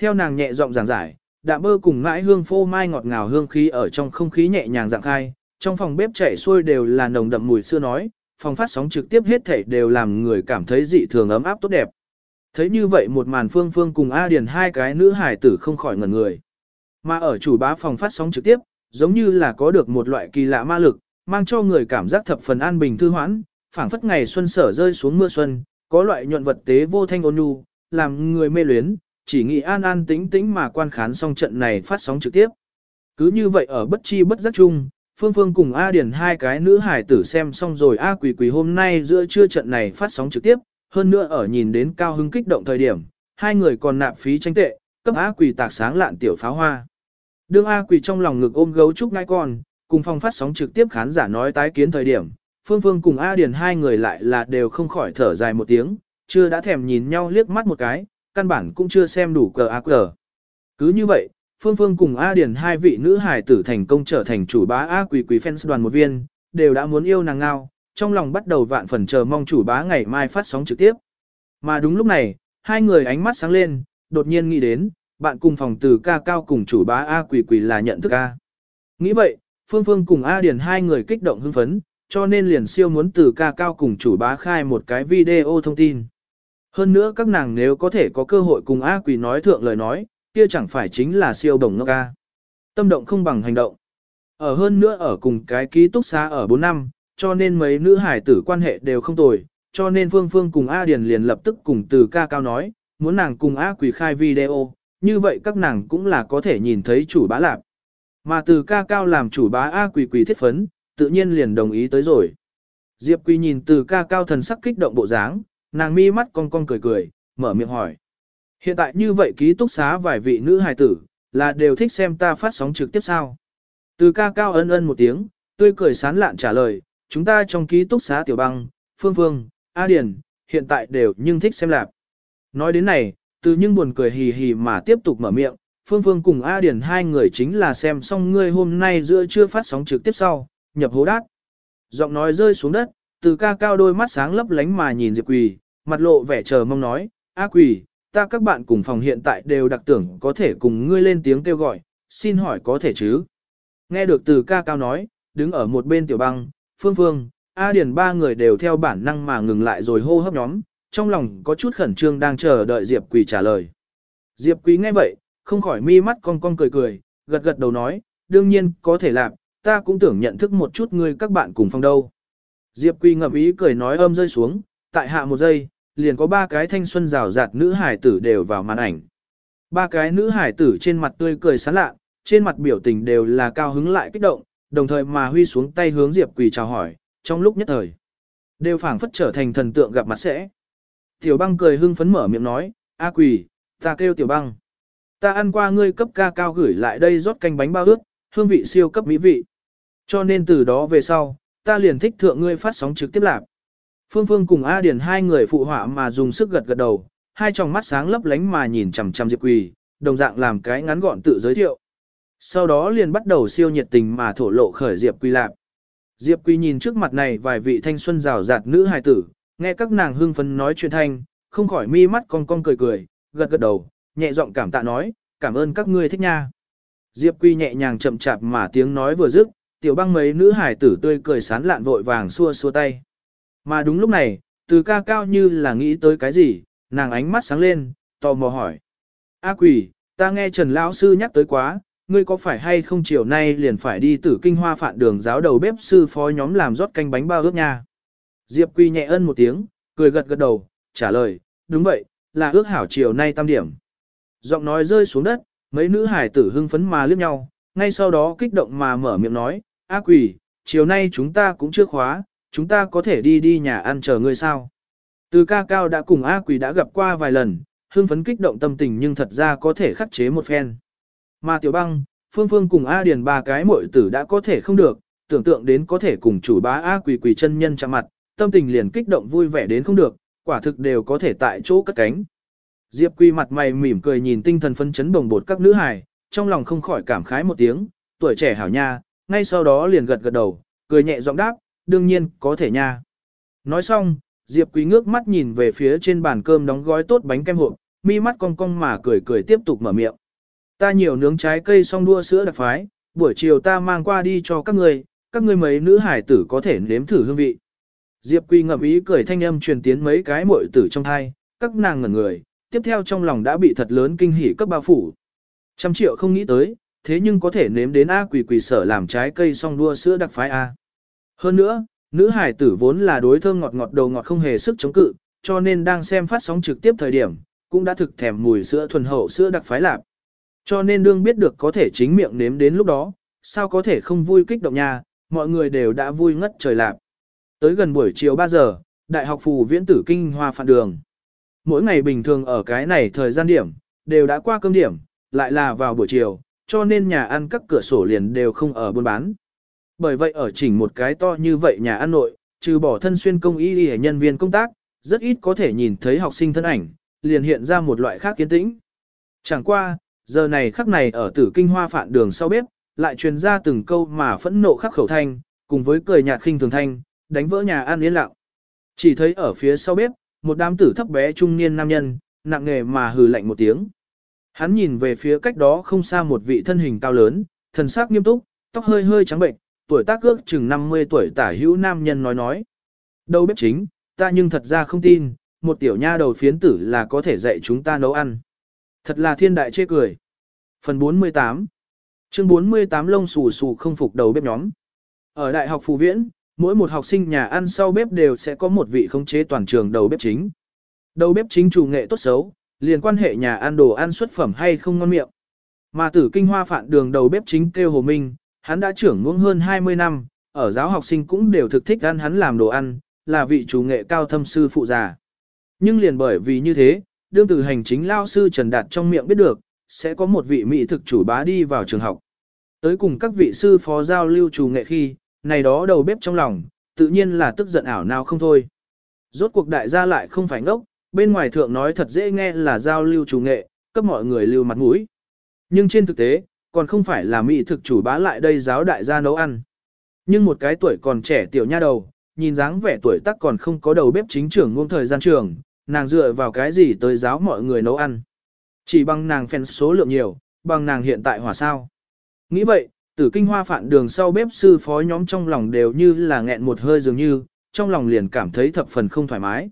Theo nàng nhẹ giọng giảng giải, đạm bơ cùng mãi hương phô mai ngọt ngào hương khí ở trong không khí nhẹ nhàng dạng khai, trong phòng bếp chảy xuôi đều là nồng đậm mùi xưa nói, phòng phát sóng trực tiếp hết thảy đều làm người cảm thấy dị thường ấm áp tốt đẹp. Thấy như vậy một màn phương phương cùng A Điền hai cái nữ hải tử không khỏi ngẩn người. Mà ở chủ bá phòng phát sóng trực tiếp, giống như là có được một loại kỳ lạ ma lực, mang cho người cảm giác thập phần an bình thư hoãn, phảng phất ngày xuân sở rơi xuống mưa xuân, có loại nhuận vật tế vô thanh ôn nhu, làm người mê luyến, chỉ nghĩ an an tĩnh tĩnh mà quan khán xong trận này phát sóng trực tiếp. Cứ như vậy ở bất chi bất giác chung, Phương Phương cùng A Điển hai cái nữ hải tử xem xong rồi A Quỳ Quỳ hôm nay giữa trưa trận này phát sóng trực tiếp, hơn nữa ở nhìn đến cao hứng kích động thời điểm, hai người còn nạp phí tranh tệ, cấp A Quỳ tạc sáng lạn tiểu pháo hoa. Đương A Quỳ trong lòng ngực ôm gấu trúc ngai con, cùng phong phát sóng trực tiếp khán giả nói tái kiến thời điểm, Phương Phương cùng A Điền hai người lại là đều không khỏi thở dài một tiếng, chưa đã thèm nhìn nhau liếc mắt một cái, căn bản cũng chưa xem đủ cờ A cờ. Cứ như vậy, Phương Phương cùng A Điền hai vị nữ hài tử thành công trở thành chủ bá A Quỳ Quỳ fans đoàn một viên, đều đã muốn yêu nàng ngao, trong lòng bắt đầu vạn phần chờ mong chủ bá ngày mai phát sóng trực tiếp. Mà đúng lúc này, hai người ánh mắt sáng lên, đột nhiên nghĩ đến, bạn cùng phòng từ ca cao cùng chủ bá A Quỳ Quỳ là nhận thức A. Nghĩ vậy, Phương Phương cùng A Điền hai người kích động hưng phấn, cho nên liền siêu muốn từ ca cao cùng chủ bá khai một cái video thông tin. Hơn nữa các nàng nếu có thể có cơ hội cùng A Quỳ nói thượng lời nói, kia chẳng phải chính là siêu đồng ngốc ca. Tâm động không bằng hành động. Ở hơn nữa ở cùng cái ký túc xá ở 4 năm, cho nên mấy nữ hải tử quan hệ đều không tồi, cho nên Phương Phương cùng A Điền liền lập tức cùng từ ca cao nói, muốn nàng cùng A Quỳ khai video, như vậy các nàng cũng là có thể nhìn thấy chủ bá lạp. Mà từ ca cao làm chủ bá A Quỳ Quỳ thiết phấn, tự nhiên liền đồng ý tới rồi. Diệp Quỳ nhìn từ ca cao thần sắc kích động bộ dáng, nàng mi mắt cong cong cười cười, mở miệng hỏi. Hiện tại như vậy ký túc xá vài vị nữ hài tử, là đều thích xem ta phát sóng trực tiếp sao. Từ ca cao ân ân một tiếng, tươi cười sán lạn trả lời, chúng ta trong ký túc xá tiểu băng, phương phương, A Điền, hiện tại đều nhưng thích xem lạp. Nói đến này, từ nhưng buồn cười hì hì mà tiếp tục mở miệng, Phương Phương cùng A Điền hai người chính là xem xong ngươi hôm nay giữa chưa phát sóng trực tiếp sau, nhập hố đát. Giọng nói rơi xuống đất, từ ca cao đôi mắt sáng lấp lánh mà nhìn Diệp Quỳ, mặt lộ vẻ chờ mong nói, A Quỳ, ta các bạn cùng phòng hiện tại đều đặc tưởng có thể cùng ngươi lên tiếng kêu gọi, xin hỏi có thể chứ? Nghe được từ ca cao nói, đứng ở một bên tiểu băng, Phương Phương, A Điền ba người đều theo bản năng mà ngừng lại rồi hô hấp nhóm, trong lòng có chút khẩn trương đang chờ đợi Diệp Quỳ trả lời. Diệp Quỳ nghe vậy, không khỏi mi mắt cong cong cười cười, gật gật đầu nói, đương nhiên có thể làm, ta cũng tưởng nhận thức một chút ngươi các bạn cùng phòng đâu. Diệp Quỳ ngậm ý cười nói âm rơi xuống, tại hạ một giây, liền có ba cái thanh xuân rào rạt nữ hải tử đều vào màn ảnh. Ba cái nữ hải tử trên mặt tươi cười sán lạ, trên mặt biểu tình đều là cao hứng lại kích động, đồng thời mà huy xuống tay hướng Diệp Quỳ chào hỏi, trong lúc nhất thời. Đều phảng phất trở thành thần tượng gặp mặt sẽ. Tiểu băng cười hưng phấn mở miệng nói, A Quỳ, ta kêu Tiểu băng. Ta ăn qua ngươi cấp ca cao gửi lại đây rót canh bánh bao ướt, hương vị siêu cấp mỹ vị. Cho nên từ đó về sau, ta liền thích thượng ngươi phát sóng trực tiếp lạc. Phương Phương cùng A Điền hai người phụ họa mà dùng sức gật gật đầu, hai tròng mắt sáng lấp lánh mà nhìn chằm chằm Diệp Quỳ, đồng dạng làm cái ngắn gọn tự giới thiệu. Sau đó liền bắt đầu siêu nhiệt tình mà thổ lộ khởi Diệp Quỳ lạc. Diệp Quỳ nhìn trước mặt này vài vị thanh xuân rào rạt nữ hài tử, nghe các nàng hưng phấn nói chuyện thanh, không khỏi mi mắt cong cong cười cười, gật gật đầu, nhẹ giọng cảm tạ nói, cảm ơn các ngươi thích nha. Diệp Quy nhẹ nhàng chậm chạp mà tiếng nói vừa dứt, tiểu băng mấy nữ hải tử tươi cười sán lạn vội vàng xua xua tay. Mà đúng lúc này, từ ca cao như là nghĩ tới cái gì, nàng ánh mắt sáng lên, tò mò hỏi. A quỷ, ta nghe Trần Lão Sư nhắc tới quá, ngươi có phải hay không chiều nay liền phải đi tử kinh hoa phạn đường giáo đầu bếp sư phó nhóm làm rót canh bánh bao ướt nha. Diệp Quy nhẹ ân một tiếng, cười gật gật đầu, trả lời, đúng vậy, là ước hảo chiều nay tam điểm. Giọng nói rơi xuống đất, mấy nữ hải tử hưng phấn mà liếc nhau, ngay sau đó kích động mà mở miệng nói, A quỷ, chiều nay chúng ta cũng chưa khóa, chúng ta có thể đi đi nhà ăn chờ ngươi sao. Từ ca cao đã cùng A quỷ đã gặp qua vài lần, hương phấn kích động tâm tình nhưng thật ra có thể khắc chế một phen. Mà tiểu băng, phương phương cùng A điền ba cái muội tử đã có thể không được, tưởng tượng đến có thể cùng chủ bá A quỷ quỷ chân nhân chạm mặt, tâm tình liền kích động vui vẻ đến không được, quả thực đều có thể tại chỗ cất cánh. Diệp Quy mặt mày mỉm cười nhìn tinh thần phân chấn đồng bột các nữ hài, trong lòng không khỏi cảm khái một tiếng, tuổi trẻ hảo nha, ngay sau đó liền gật gật đầu, cười nhẹ giọng đáp, đương nhiên, có thể nha. Nói xong, Diệp Quý ngước mắt nhìn về phía trên bàn cơm đóng gói tốt bánh kem hộp, mi mắt cong cong mà cười cười tiếp tục mở miệng. Ta nhiều nướng trái cây xong đua sữa đặc phái, buổi chiều ta mang qua đi cho các người, các ngươi mấy nữ hải tử có thể nếm thử hương vị. Diệp Quy ngậm ý cười thanh âm truyền tiến mấy cái muội tử trong thai, các nàng ngẩn người, tiếp theo trong lòng đã bị thật lớn kinh hỉ cấp bao phủ. Trăm triệu không nghĩ tới, thế nhưng có thể nếm đến A quỷ quỷ sở làm trái cây song đua sữa đặc phái A. Hơn nữa, nữ hải tử vốn là đối thơm ngọt ngọt đầu ngọt không hề sức chống cự, cho nên đang xem phát sóng trực tiếp thời điểm, cũng đã thực thèm mùi sữa thuần hậu sữa đặc phái lạp. Cho nên đương biết được có thể chính miệng nếm đến lúc đó, sao có thể không vui kích động nha, mọi người đều đã vui ngất trời lạp. Tới gần buổi chiều 3 giờ, Đại học Phù Viễn Tử Kinh Hoa Phạn Đường. Mỗi ngày bình thường ở cái này thời gian điểm, đều đã qua cơm điểm, lại là vào buổi chiều, cho nên nhà ăn các cửa sổ liền đều không ở buôn bán. Bởi vậy ở chỉnh một cái to như vậy nhà ăn nội, trừ bỏ thân xuyên công y y nhân viên công tác, rất ít có thể nhìn thấy học sinh thân ảnh, liền hiện ra một loại khác kiến tĩnh. Chẳng qua, giờ này khắc này ở tử kinh hoa phạn đường sau bếp, lại truyền ra từng câu mà phẫn nộ khắc khẩu thanh, cùng với cười nhạt khinh thường thanh, đánh vỡ nhà ăn yên lặng. Chỉ thấy ở phía sau bếp, một đám tử thấp bé trung niên nam nhân, nặng nghề mà hừ lạnh một tiếng. Hắn nhìn về phía cách đó không xa một vị thân hình cao lớn, thần sắc nghiêm túc, tóc hơi hơi trắng bệnh, tuổi tác ước chừng 50 tuổi tả hữu nam nhân nói nói. Đâu bếp chính, ta nhưng thật ra không tin, một tiểu nha đầu phiến tử là có thể dạy chúng ta nấu ăn. Thật là thiên đại chê cười. Phần 48 Chương 48 lông xù xù không phục đầu bếp nhóm. Ở Đại học Phù Viễn, mỗi một học sinh nhà ăn sau bếp đều sẽ có một vị khống chế toàn trường đầu bếp chính. Đầu bếp chính chủ nghệ tốt xấu, liền quan hệ nhà ăn đồ ăn xuất phẩm hay không ngon miệng. Mà tử kinh hoa phạn đường đầu bếp chính kêu Hồ Minh, hắn đã trưởng ngưỡng hơn 20 năm, ở giáo học sinh cũng đều thực thích ăn hắn làm đồ ăn, là vị chủ nghệ cao thâm sư phụ già. Nhưng liền bởi vì như thế, đương từ hành chính lao sư Trần Đạt trong miệng biết được, sẽ có một vị mỹ thực chủ bá đi vào trường học. Tới cùng các vị sư phó giao lưu chủ nghệ khi, này đó đầu bếp trong lòng, tự nhiên là tức giận ảo nào không thôi. Rốt cuộc đại gia lại không phải ngốc, bên ngoài thượng nói thật dễ nghe là giao lưu chủ nghệ, cấp mọi người lưu mặt mũi. Nhưng trên thực tế, còn không phải là mỹ thực chủ bá lại đây giáo đại gia nấu ăn. Nhưng một cái tuổi còn trẻ tiểu nha đầu, nhìn dáng vẻ tuổi tác còn không có đầu bếp chính trưởng ngôn thời gian trường, nàng dựa vào cái gì tới giáo mọi người nấu ăn. Chỉ bằng nàng fan số lượng nhiều, bằng nàng hiện tại hỏa sao. Nghĩ vậy, tử kinh hoa phạn đường sau bếp sư phó nhóm trong lòng đều như là nghẹn một hơi dường như, trong lòng liền cảm thấy thập phần không thoải mái.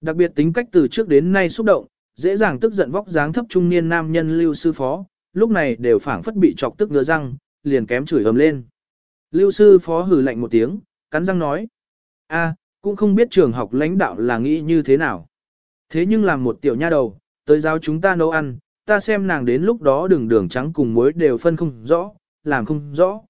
Đặc biệt tính cách từ trước đến nay xúc động, dễ dàng tức giận vóc dáng thấp trung niên nam nhân lưu sư phó, lúc này đều phảng phất bị chọc tức ngứa răng, liền kém chửi ầm lên. Lưu sư phó hừ lạnh một tiếng, cắn răng nói. a cũng không biết trường học lãnh đạo là nghĩ như thế nào. Thế nhưng làm một tiểu nha đầu, tới giáo chúng ta nấu ăn, ta xem nàng đến lúc đó đường đường trắng cùng muối đều phân không rõ, làm không rõ.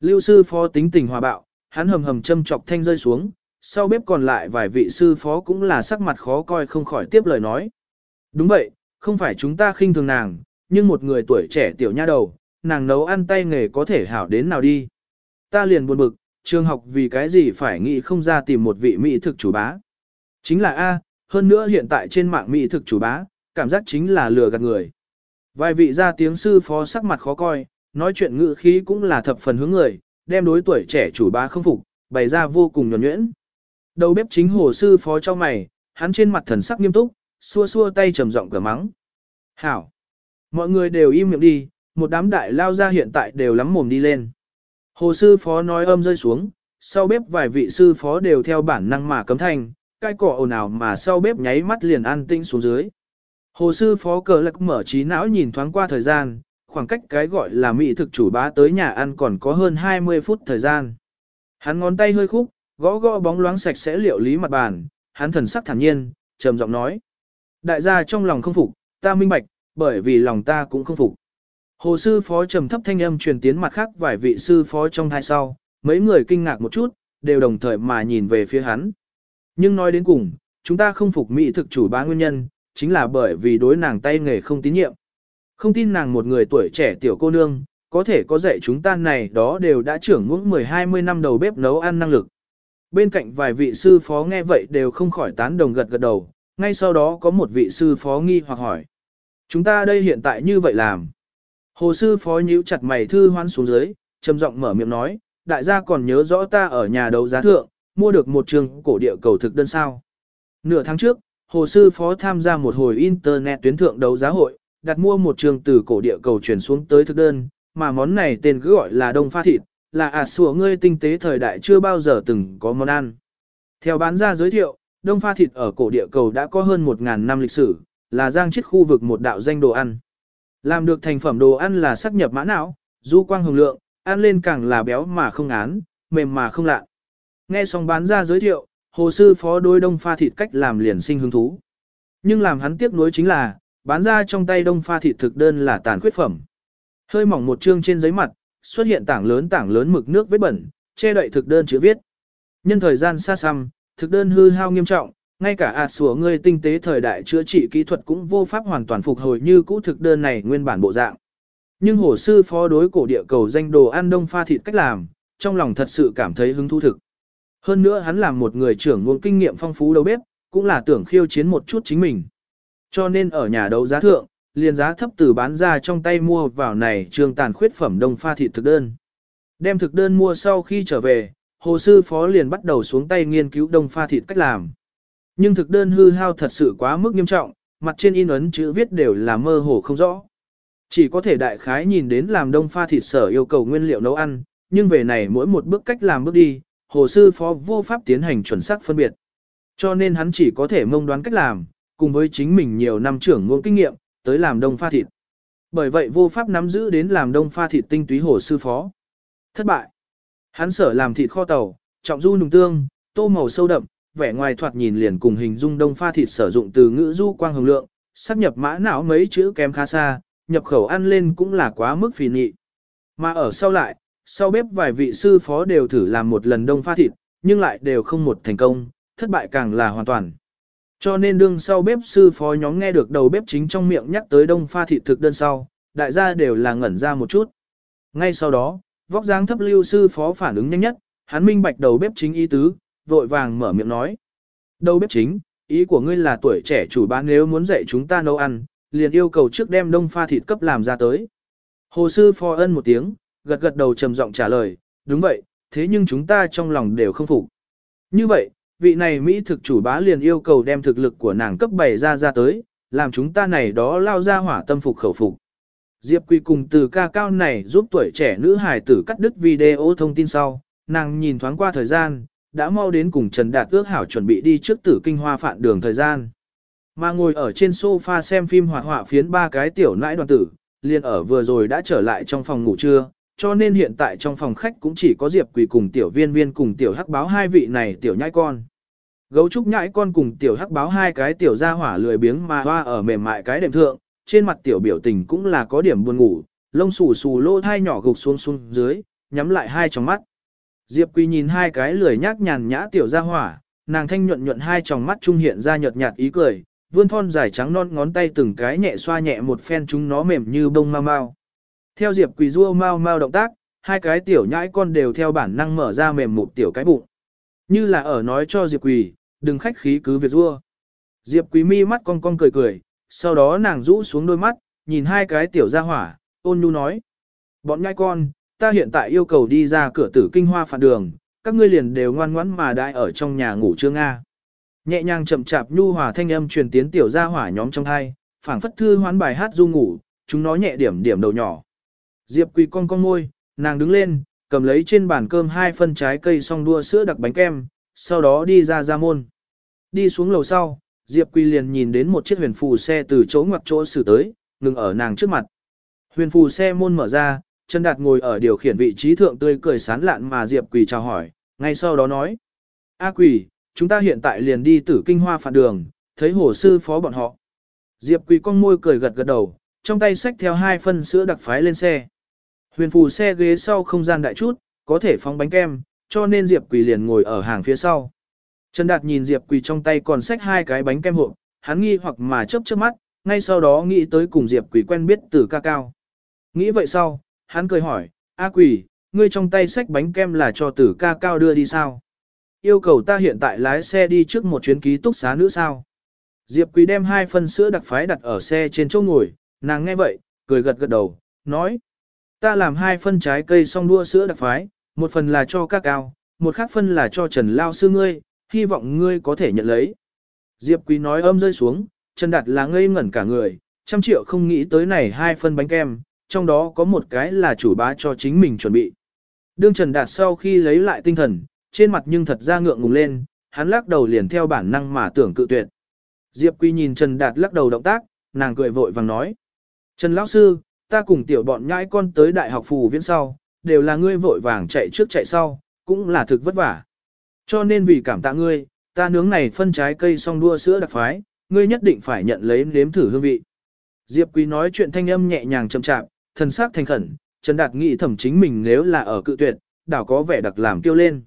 Lưu sư phó tính tình hòa bạo, hắn hầm hầm châm chọc thanh rơi xuống, sau bếp còn lại vài vị sư phó cũng là sắc mặt khó coi không khỏi tiếp lời nói. Đúng vậy, không phải chúng ta khinh thường nàng, nhưng một người tuổi trẻ tiểu nha đầu, nàng nấu ăn tay nghề có thể hảo đến nào đi. Ta liền buồn bực, trường học vì cái gì phải nghĩ không ra tìm một vị mỹ thực chủ bá. Chính là A, hơn nữa hiện tại trên mạng mỹ thực chủ bá, cảm giác chính là lừa gạt người. Vài vị ra tiếng sư phó sắc mặt khó coi, nói chuyện ngữ khí cũng là thập phần hướng người, đem đối tuổi trẻ chủ bá không phục, bày ra vô cùng nhuẩn nhuyễn. Đầu bếp chính hồ sư phó cho mày, hắn trên mặt thần sắc nghiêm túc, xua xua tay trầm giọng cửa mắng. Hảo! Mọi người đều im miệng đi, một đám đại lao ra hiện tại đều lắm mồm đi lên. Hồ sư phó nói âm rơi xuống, sau bếp vài vị sư phó đều theo bản năng mà cấm thanh, cái cỏ ồn ào mà sau bếp nháy mắt liền an tĩnh xuống dưới. Hồ sư phó cờ lạc mở trí não nhìn thoáng qua thời gian, khoảng cách cái gọi là mỹ thực chủ bá tới nhà ăn còn có hơn 20 phút thời gian. Hắn ngón tay hơi khúc, gõ gõ bóng loáng sạch sẽ liệu lý mặt bàn, hắn thần sắc thản nhiên, trầm giọng nói. Đại gia trong lòng không phục, ta minh bạch, bởi vì lòng ta cũng không phục. Hồ sư phó trầm thấp thanh âm truyền tiến mặt khác vài vị sư phó trong hai sau, mấy người kinh ngạc một chút, đều đồng thời mà nhìn về phía hắn. Nhưng nói đến cùng, chúng ta không phục mỹ thực chủ bá nguyên nhân, chính là bởi vì đối nàng tay nghề không tín nhiệm. Không tin nàng một người tuổi trẻ tiểu cô nương, có thể có dạy chúng ta này đó đều đã trưởng ngưỡng 10-20 năm đầu bếp nấu ăn năng lực. Bên cạnh vài vị sư phó nghe vậy đều không khỏi tán đồng gật gật đầu, ngay sau đó có một vị sư phó nghi hoặc hỏi. Chúng ta đây hiện tại như vậy làm. Hồ sư phó nhíu chặt mày thư hoan xuống dưới, trầm giọng mở miệng nói, đại gia còn nhớ rõ ta ở nhà đấu giá thượng, mua được một trường cổ địa cầu thực đơn sao. Nửa tháng trước, hồ sư phó tham gia một hồi internet tuyến thượng đấu giá hội, đặt mua một trường từ cổ địa cầu chuyển xuống tới thực đơn, mà món này tên cứ gọi là đông pha thịt, là à sủa ngươi tinh tế thời đại chưa bao giờ từng có món ăn. Theo bán ra giới thiệu, đông pha thịt ở cổ địa cầu đã có hơn 1.000 năm lịch sử, là giang chết khu vực một đạo danh đồ ăn. Làm được thành phẩm đồ ăn là sắc nhập mã não, du quang hồng lượng, ăn lên càng là béo mà không án, mềm mà không lạ. Nghe xong bán ra giới thiệu, Hồ sư phó đối đông pha thịt cách làm liền sinh hứng thú. Nhưng làm hắn tiếc nuối chính là, bán ra trong tay đông pha thịt thực đơn là tàn khuyết phẩm. Hơi mỏng một chương trên giấy mặt, xuất hiện tảng lớn tảng lớn mực nước vết bẩn, che đậy thực đơn chữ viết. Nhân thời gian xa xăm, thực đơn hư hao nghiêm trọng, ngay cả ạt sủa ngươi tinh tế thời đại chữa trị kỹ thuật cũng vô pháp hoàn toàn phục hồi như cũ thực đơn này nguyên bản bộ dạng. Nhưng hồ sư phó đối cổ địa cầu danh đồ ăn đông pha thịt cách làm, trong lòng thật sự cảm thấy hứng thú thực. Hơn nữa hắn làm một người trưởng nguồn kinh nghiệm phong phú đầu bếp, cũng là tưởng khiêu chiến một chút chính mình. Cho nên ở nhà đấu giá thượng, liền giá thấp từ bán ra trong tay mua vào này trường tàn khuyết phẩm đông pha thịt thực đơn. Đem thực đơn mua sau khi trở về, hồ sư phó liền bắt đầu xuống tay nghiên cứu đông pha thịt cách làm. Nhưng thực đơn hư hao thật sự quá mức nghiêm trọng, mặt trên in ấn chữ viết đều là mơ hồ không rõ. Chỉ có thể đại khái nhìn đến làm đông pha thịt sở yêu cầu nguyên liệu nấu ăn, nhưng về này mỗi một bước cách làm bước đi, hồ sư phó vô pháp tiến hành chuẩn xác phân biệt. Cho nên hắn chỉ có thể mông đoán cách làm, cùng với chính mình nhiều năm trưởng ngôn kinh nghiệm, tới làm đông pha thịt. Bởi vậy vô pháp nắm giữ đến làm đông pha thịt tinh túy hồ sư phó. Thất bại. Hắn sở làm thịt kho tàu, trọng du nùng tương, tô màu sâu đậm, vẻ ngoài thoạt nhìn liền cùng hình dung đông pha thịt sử dụng từ ngữ du quang hồng lượng, sắp nhập mã não mấy chữ kém khá xa, nhập khẩu ăn lên cũng là quá mức phì nhị. Mà ở sau lại, sau bếp vài vị sư phó đều thử làm một lần đông pha thịt, nhưng lại đều không một thành công, thất bại càng là hoàn toàn. Cho nên đương sau bếp sư phó nhóm nghe được đầu bếp chính trong miệng nhắc tới đông pha thịt thực đơn sau, đại gia đều là ngẩn ra một chút. Ngay sau đó, vóc dáng thấp lưu sư phó phản ứng nhanh nhất, hắn minh bạch đầu bếp chính ý tứ, vội vàng mở miệng nói. đâu bếp chính, ý của ngươi là tuổi trẻ chủ bán nếu muốn dạy chúng ta nấu ăn, liền yêu cầu trước đem đông pha thịt cấp làm ra tới. Hồ sư phò ân một tiếng, gật gật đầu trầm giọng trả lời, đúng vậy, thế nhưng chúng ta trong lòng đều không phục. Như vậy, vị này Mỹ thực chủ bá liền yêu cầu đem thực lực của nàng cấp bày ra ra tới, làm chúng ta này đó lao ra hỏa tâm phục khẩu phục. Diệp Quy cùng từ ca cao này giúp tuổi trẻ nữ hài tử cắt đứt video thông tin sau, nàng nhìn thoáng qua thời gian, đã mau đến cùng Trần Đạt ước hảo chuẩn bị đi trước tử kinh hoa phạn đường thời gian. Mà ngồi ở trên sofa xem phim hoạt họa phiến ba cái tiểu nãi đoàn tử, liền ở vừa rồi đã trở lại trong phòng ngủ trưa, cho nên hiện tại trong phòng khách cũng chỉ có Diệp Quỳ cùng tiểu viên viên cùng tiểu hắc báo hai vị này tiểu nhãi con. Gấu trúc nhãi con cùng tiểu hắc báo hai cái tiểu ra hỏa lười biếng mà hoa ở mềm mại cái đệm thượng, trên mặt tiểu biểu tình cũng là có điểm buồn ngủ, lông xù xù lô thai nhỏ gục xuống xuống dưới, nhắm lại hai tròng mắt. Diệp Quỳ nhìn hai cái lười nhác nhàn nhã tiểu ra hỏa, nàng thanh nhuận nhuận hai tròng mắt trung hiện ra nhợt nhạt ý cười, vươn thon dài trắng non ngón tay từng cái nhẹ xoa nhẹ một phen chúng nó mềm như bông mau mau. Theo Diệp Quỳ rua mau mau động tác, hai cái tiểu nhãi con đều theo bản năng mở ra mềm một tiểu cái bụng. Như là ở nói cho Diệp Quỳ, đừng khách khí cứ việc rua. Diệp Quỳ mi mắt con con cười cười, sau đó nàng rũ xuống đôi mắt, nhìn hai cái tiểu ra hỏa, ôn nhu nói. Bọn nhãi con, ta hiện tại yêu cầu đi ra cửa tử kinh hoa phạt đường, các ngươi liền đều ngoan ngoãn mà đại ở trong nhà ngủ chưa Nga. Nhẹ nhàng chậm chạp nhu hòa thanh âm truyền tiến tiểu gia hỏa nhóm trong thai, phảng phất thư hoán bài hát du ngủ, chúng nó nhẹ điểm điểm đầu nhỏ. Diệp Quỳ con con môi, nàng đứng lên, cầm lấy trên bàn cơm hai phân trái cây xong đua sữa đặc bánh kem, sau đó đi ra ra môn. Đi xuống lầu sau, Diệp Quỳ liền nhìn đến một chiếc huyền phù xe từ chỗ ngoặt chỗ xử tới, ngừng ở nàng trước mặt. Huyền phù xe môn mở ra, Trần Đạt ngồi ở điều khiển vị trí thượng tươi cười sán lạn mà Diệp Quỳ chào hỏi, ngay sau đó nói. A Quỳ, chúng ta hiện tại liền đi tử kinh hoa phạt đường, thấy hồ sư phó bọn họ. Diệp Quỳ con môi cười gật gật đầu, trong tay xách theo hai phân sữa đặc phái lên xe. Huyền phù xe ghế sau không gian đại chút, có thể phóng bánh kem, cho nên Diệp Quỳ liền ngồi ở hàng phía sau. Trần Đạt nhìn Diệp Quỳ trong tay còn xách hai cái bánh kem hộp, hắn nghi hoặc mà chớp chớp mắt, ngay sau đó nghĩ tới cùng Diệp Quỳ quen biết từ ca cao. Nghĩ vậy sau, hắn cười hỏi, A Quỳ, ngươi trong tay sách bánh kem là cho tử ca cao đưa đi sao? Yêu cầu ta hiện tại lái xe đi trước một chuyến ký túc xá nữa sao? Diệp Quý đem hai phân sữa đặc phái đặt ở xe trên chỗ ngồi, nàng nghe vậy, cười gật gật đầu, nói. Ta làm hai phân trái cây xong đua sữa đặc phái, một phần là cho ca cao, một khác phân là cho Trần Lao sư ngươi, hy vọng ngươi có thể nhận lấy. Diệp Quý nói âm rơi xuống, Trần Đạt là ngây ngẩn cả người, trăm triệu không nghĩ tới này hai phân bánh kem, trong đó có một cái là chủ bá cho chính mình chuẩn bị. Đương Trần Đạt sau khi lấy lại tinh thần, trên mặt nhưng thật ra ngượng ngùng lên, hắn lắc đầu liền theo bản năng mà tưởng cự tuyệt. Diệp Quý nhìn Trần Đạt lắc đầu động tác, nàng cười vội vàng nói. Trần Lão Sư, ta cùng tiểu bọn nhãi con tới đại học phù viễn sau, đều là ngươi vội vàng chạy trước chạy sau, cũng là thực vất vả. Cho nên vì cảm tạ ngươi, ta nướng này phân trái cây song đua sữa đặc phái, ngươi nhất định phải nhận lấy nếm thử hương vị. Diệp Quý nói chuyện thanh âm nhẹ nhàng chậm chạp, thần sắc thành khẩn, Trần Đạt nghĩ thẩm chính mình nếu là ở cự tuyệt, đảo có vẻ đặc làm kêu lên.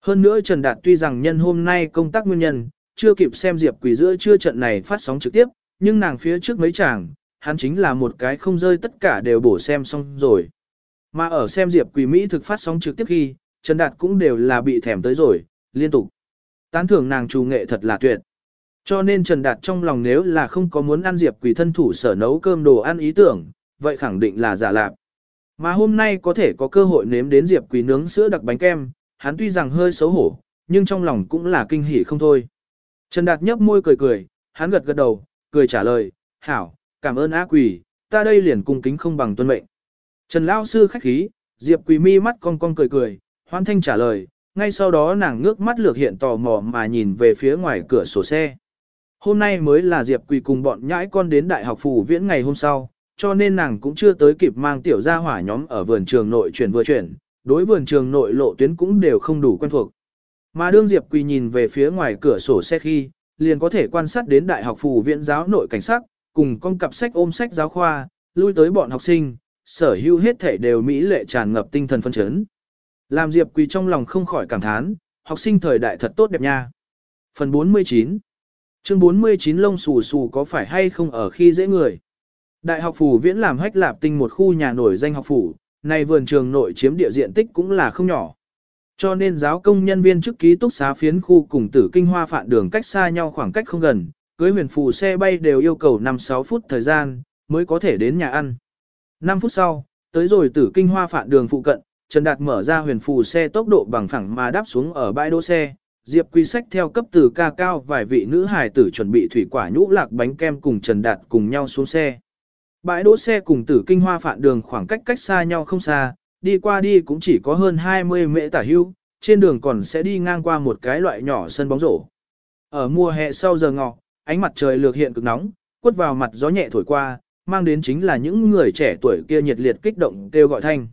Hơn nữa Trần Đạt tuy rằng nhân hôm nay công tác nguyên nhân, chưa kịp xem Diệp Quỳ giữa chưa trận này phát sóng trực tiếp, nhưng nàng phía trước mấy chàng, hắn chính là một cái không rơi tất cả đều bổ xem xong rồi. Mà ở xem Diệp Quỳ Mỹ thực phát sóng trực tiếp khi, Trần Đạt cũng đều là bị thèm tới rồi, liên tục. Tán thưởng nàng trù nghệ thật là tuyệt. Cho nên Trần Đạt trong lòng nếu là không có muốn ăn Diệp Quỳ thân thủ sở nấu cơm đồ ăn ý tưởng, vậy khẳng định là giả lạp. Mà hôm nay có thể có cơ hội nếm đến Diệp Quỳ nướng sữa đặc bánh kem, hắn tuy rằng hơi xấu hổ, nhưng trong lòng cũng là kinh hỉ không thôi. Trần Đạt nhấp môi cười cười, hắn gật gật đầu, cười trả lời, hảo, cảm ơn á quỷ ta đây liền cung kính không bằng tuân mệnh. Trần Lão Sư khách khí, Diệp Quỳ mi mắt cong cong cười cười, hoan thanh trả lời, ngay sau đó nàng ngước mắt lược hiện tò mò mà nhìn về phía ngoài cửa sổ xe. Hôm nay mới là Diệp Quỳ cùng bọn nhãi con đến Đại học Phủ Viễn ngày hôm sau, cho nên nàng cũng chưa tới kịp mang tiểu gia hỏa nhóm ở vườn trường nội chuyển vừa chuyển, đối vườn trường nội lộ tuyến cũng đều không đủ quen thuộc. Mà đương Diệp Quỳ nhìn về phía ngoài cửa sổ xe khi, liền có thể quan sát đến Đại học Phủ Viện giáo nội cảnh sát, cùng con cặp sách ôm sách giáo khoa, lui tới bọn học sinh, sở hữu hết thể đều mỹ lệ tràn ngập tinh thần phân chấn. Làm Diệp Quỳ trong lòng không khỏi cảm thán, học sinh thời đại thật tốt đẹp nha. Phần 49 Chương 49 lông xù xù có phải hay không ở khi dễ người? Đại học phủ viễn làm hách lạp tinh một khu nhà nổi danh học phủ, này vườn trường nội chiếm địa diện tích cũng là không nhỏ. Cho nên giáo công nhân viên chức ký túc xá phiến khu cùng tử kinh hoa phạn đường cách xa nhau khoảng cách không gần, cưới huyền phù xe bay đều yêu cầu 5-6 phút thời gian, mới có thể đến nhà ăn. 5 phút sau, tới rồi tử kinh hoa phạn đường phụ cận, Trần Đạt mở ra huyền phù xe tốc độ bằng phẳng mà đáp xuống ở bãi đỗ xe. Diệp Quy Sách theo cấp từ ca cao vài vị nữ hài tử chuẩn bị thủy quả nhũ lạc bánh kem cùng Trần Đạt cùng nhau xuống xe. Bãi đỗ xe cùng tử kinh hoa phạn đường khoảng cách cách xa nhau không xa, đi qua đi cũng chỉ có hơn 20 mễ tả hưu, trên đường còn sẽ đi ngang qua một cái loại nhỏ sân bóng rổ. Ở mùa hè sau giờ ngọ, ánh mặt trời lược hiện cực nóng, quất vào mặt gió nhẹ thổi qua, mang đến chính là những người trẻ tuổi kia nhiệt liệt kích động kêu gọi thanh.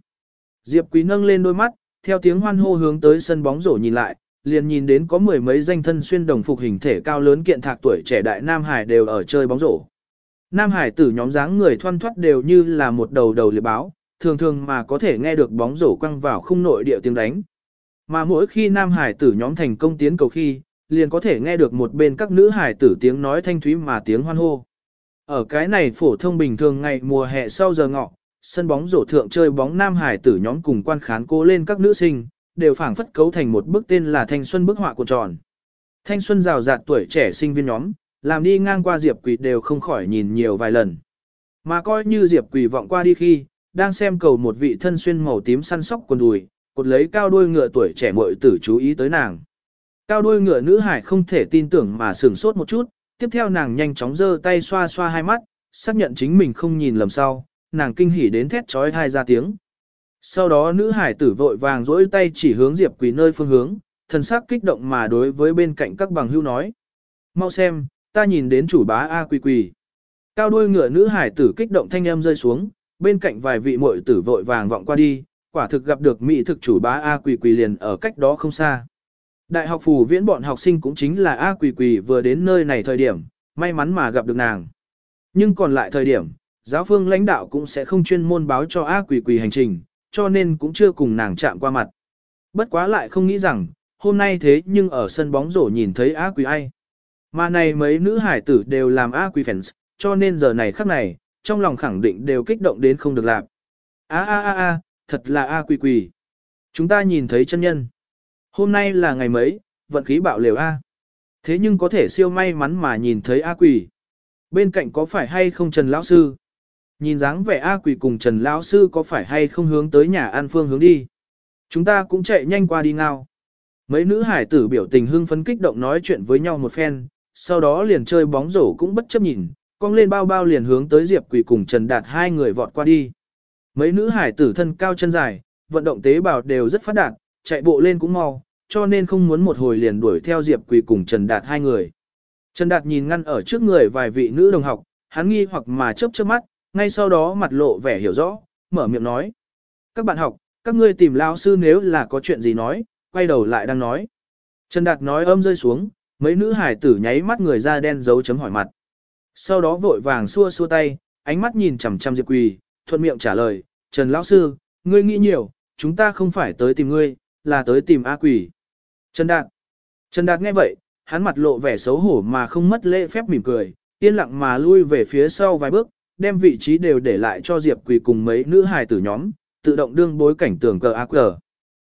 Diệp Quý nâng lên đôi mắt, theo tiếng hoan hô hướng tới sân bóng rổ nhìn lại, liền nhìn đến có mười mấy danh thân xuyên đồng phục hình thể cao lớn kiện thạc tuổi trẻ đại Nam Hải đều ở chơi bóng rổ. Nam Hải tử nhóm dáng người thoăn thoắt đều như là một đầu đầu liệp báo, thường thường mà có thể nghe được bóng rổ quăng vào khung nội địa tiếng đánh. Mà mỗi khi Nam Hải tử nhóm thành công tiến cầu khi, liền có thể nghe được một bên các nữ hải tử tiếng nói thanh thúy mà tiếng hoan hô. Ở cái này phổ thông bình thường ngày mùa hè sau giờ ngọ, sân bóng rổ thượng chơi bóng Nam Hải tử nhóm cùng quan khán cố lên các nữ sinh, đều phảng phất cấu thành một bức tên là thanh xuân bức họa của tròn. Thanh xuân rào rạt tuổi trẻ sinh viên nhóm, làm đi ngang qua Diệp Quỳ đều không khỏi nhìn nhiều vài lần. Mà coi như Diệp Quỳ vọng qua đi khi, đang xem cầu một vị thân xuyên màu tím săn sóc quần đùi, cột lấy cao đuôi ngựa tuổi trẻ muội tử chú ý tới nàng. Cao đuôi ngựa nữ hải không thể tin tưởng mà sửng sốt một chút, tiếp theo nàng nhanh chóng giơ tay xoa xoa hai mắt, xác nhận chính mình không nhìn lầm sau, nàng kinh hỉ đến thét trói hai ra tiếng. Sau đó nữ hải tử vội vàng dỗi tay chỉ hướng Diệp Quỳ nơi phương hướng, thần sắc kích động mà đối với bên cạnh các bằng hưu nói. Mau xem, ta nhìn đến chủ bá A Quỳ Quỳ. Cao đuôi ngựa nữ hải tử kích động thanh âm rơi xuống, bên cạnh vài vị muội tử vội vàng vọng qua đi, quả thực gặp được mỹ thực chủ bá A Quỳ Quỳ liền ở cách đó không xa. Đại học phủ viễn bọn học sinh cũng chính là A Quỳ Quỳ vừa đến nơi này thời điểm, may mắn mà gặp được nàng. Nhưng còn lại thời điểm, giáo phương lãnh đạo cũng sẽ không chuyên môn báo cho A Quỳ Quỳ hành trình, cho nên cũng chưa cùng nàng chạm qua mặt. Bất quá lại không nghĩ rằng, hôm nay thế nhưng ở sân bóng rổ nhìn thấy A Quỳ ai. Mà này mấy nữ hải tử đều làm A Quỳ fans, cho nên giờ này khắc này, trong lòng khẳng định đều kích động đến không được làm. A a a a, thật là A Quỳ Quỳ. Chúng ta nhìn thấy chân nhân. Hôm nay là ngày mấy, vận khí bạo liều A. Thế nhưng có thể siêu may mắn mà nhìn thấy A quỷ. Bên cạnh có phải hay không Trần Lão Sư? Nhìn dáng vẻ A quỷ cùng Trần Lão Sư có phải hay không hướng tới nhà An Phương hướng đi? Chúng ta cũng chạy nhanh qua đi ngao. Mấy nữ hải tử biểu tình hưng phấn kích động nói chuyện với nhau một phen, sau đó liền chơi bóng rổ cũng bất chấp nhìn, cong lên bao bao liền hướng tới Diệp Quỷ cùng Trần Đạt hai người vọt qua đi. Mấy nữ hải tử thân cao chân dài, vận động tế bào đều rất phát đạt, chạy bộ lên cũng mau, cho nên không muốn một hồi liền đuổi theo Diệp Quỳ cùng Trần Đạt hai người. Trần Đạt nhìn ngăn ở trước người vài vị nữ đồng học, hắn nghi hoặc mà chớp chớp mắt, ngay sau đó mặt lộ vẻ hiểu rõ, mở miệng nói. Các bạn học, các ngươi tìm lao sư nếu là có chuyện gì nói, quay đầu lại đang nói. Trần Đạt nói âm rơi xuống, Mấy nữ hải tử nháy mắt người da đen dấu chấm hỏi mặt. Sau đó vội vàng xua xua tay, ánh mắt nhìn chằm chằm Diệp Quỳ, thuận miệng trả lời, Trần Lão Sư, ngươi nghĩ nhiều, chúng ta không phải tới tìm ngươi, là tới tìm A Quỳ. Trần Đạt. Trần Đạt nghe vậy, hắn mặt lộ vẻ xấu hổ mà không mất lễ phép mỉm cười, yên lặng mà lui về phía sau vài bước, đem vị trí đều để lại cho Diệp Quỳ cùng mấy nữ hài tử nhóm, tự động đương bối cảnh tưởng cờ ác cờ.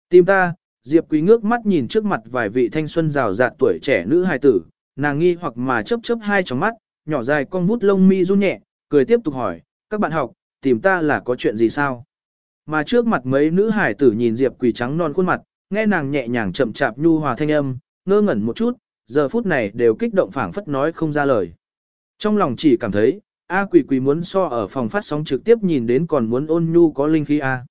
Tìm ta, Diệp Quý ngước mắt nhìn trước mặt vài vị thanh xuân rào rạt tuổi trẻ nữ hài tử, nàng nghi hoặc mà chớp chớp hai tròng mắt, nhỏ dài con vút lông mi run nhẹ, cười tiếp tục hỏi, các bạn học, tìm ta là có chuyện gì sao? Mà trước mặt mấy nữ hài tử nhìn Diệp Quỳ trắng non khuôn mặt, nghe nàng nhẹ nhàng chậm chạp nhu hòa thanh âm, ngơ ngẩn một chút, giờ phút này đều kích động phảng phất nói không ra lời. Trong lòng chỉ cảm thấy, A quỷ quỷ muốn so ở phòng phát sóng trực tiếp nhìn đến còn muốn ôn nhu có linh khí A.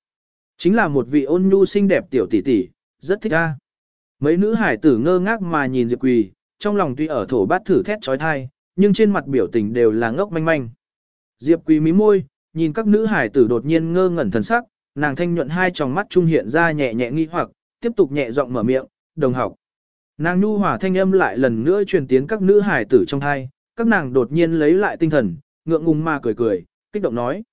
Chính là một vị ôn nhu xinh đẹp tiểu tỷ tỷ, rất thích A. Mấy nữ hải tử ngơ ngác mà nhìn Diệp Quỳ, trong lòng tuy ở thổ bát thử thét trói thai, nhưng trên mặt biểu tình đều là ngốc manh manh. Diệp Quỳ mí môi, nhìn các nữ hải tử đột nhiên ngơ ngẩn thần sắc, nàng thanh nhuận hai tròng mắt trung hiện ra nhẹ nhẹ nghi hoặc, tiếp tục nhẹ giọng mở miệng, đồng học. Nàng nhu hòa thanh âm lại lần nữa truyền tiến các nữ hải tử trong thai, các nàng đột nhiên lấy lại tinh thần, ngượng ngùng mà cười cười, kích động nói.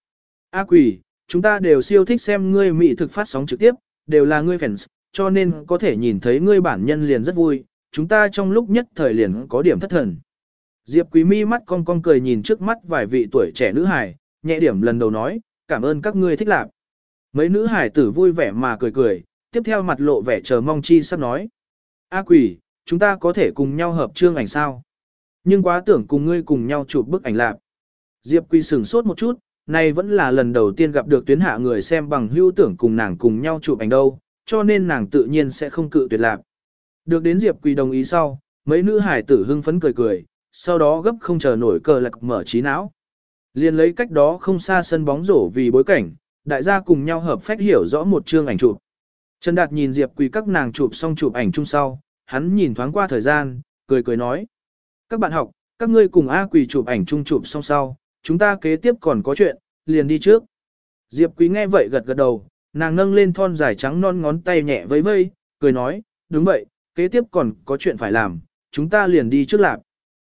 A quỳ chúng ta đều siêu thích xem ngươi mỹ thực phát sóng trực tiếp, đều là ngươi fans, cho nên có thể nhìn thấy ngươi bản nhân liền rất vui, chúng ta trong lúc nhất thời liền có điểm thất thần. Diệp quý mi mắt cong cong cười nhìn trước mắt vài vị tuổi trẻ nữ hài, nhẹ điểm lần đầu nói, cảm ơn các ngươi thích lạc. Mấy nữ hài tử vui vẻ mà cười cười, tiếp theo mặt lộ vẻ chờ mong chi sắp nói. A quỷ, chúng ta có thể cùng nhau hợp trương ảnh sao? Nhưng quá tưởng cùng ngươi cùng nhau chụp bức ảnh lạc. Diệp Quý sửng sốt một chút, nay vẫn là lần đầu tiên gặp được tuyến hạ người xem bằng hưu tưởng cùng nàng cùng nhau chụp ảnh đâu, cho nên nàng tự nhiên sẽ không cự tuyệt lạc. Được đến Diệp Quỳ đồng ý sau, mấy nữ hải tử hưng phấn cười cười, sau đó gấp không chờ nổi cờ lạc mở trí não. Liên lấy cách đó không xa sân bóng rổ vì bối cảnh, đại gia cùng nhau hợp phách hiểu rõ một chương ảnh chụp. Trần Đạt nhìn Diệp Quỳ các nàng chụp xong chụp ảnh chung sau, hắn nhìn thoáng qua thời gian, cười cười nói. Các bạn học, các ngươi cùng A Quỳ chụp ảnh chung chụp xong sau, chúng ta kế tiếp còn có chuyện, liền đi trước. Diệp Quý nghe vậy gật gật đầu, nàng nâng lên thon dài trắng non ngón tay nhẹ vẫy vẫy, cười nói, đúng vậy, kế tiếp còn có chuyện phải làm, chúng ta liền đi trước lạc.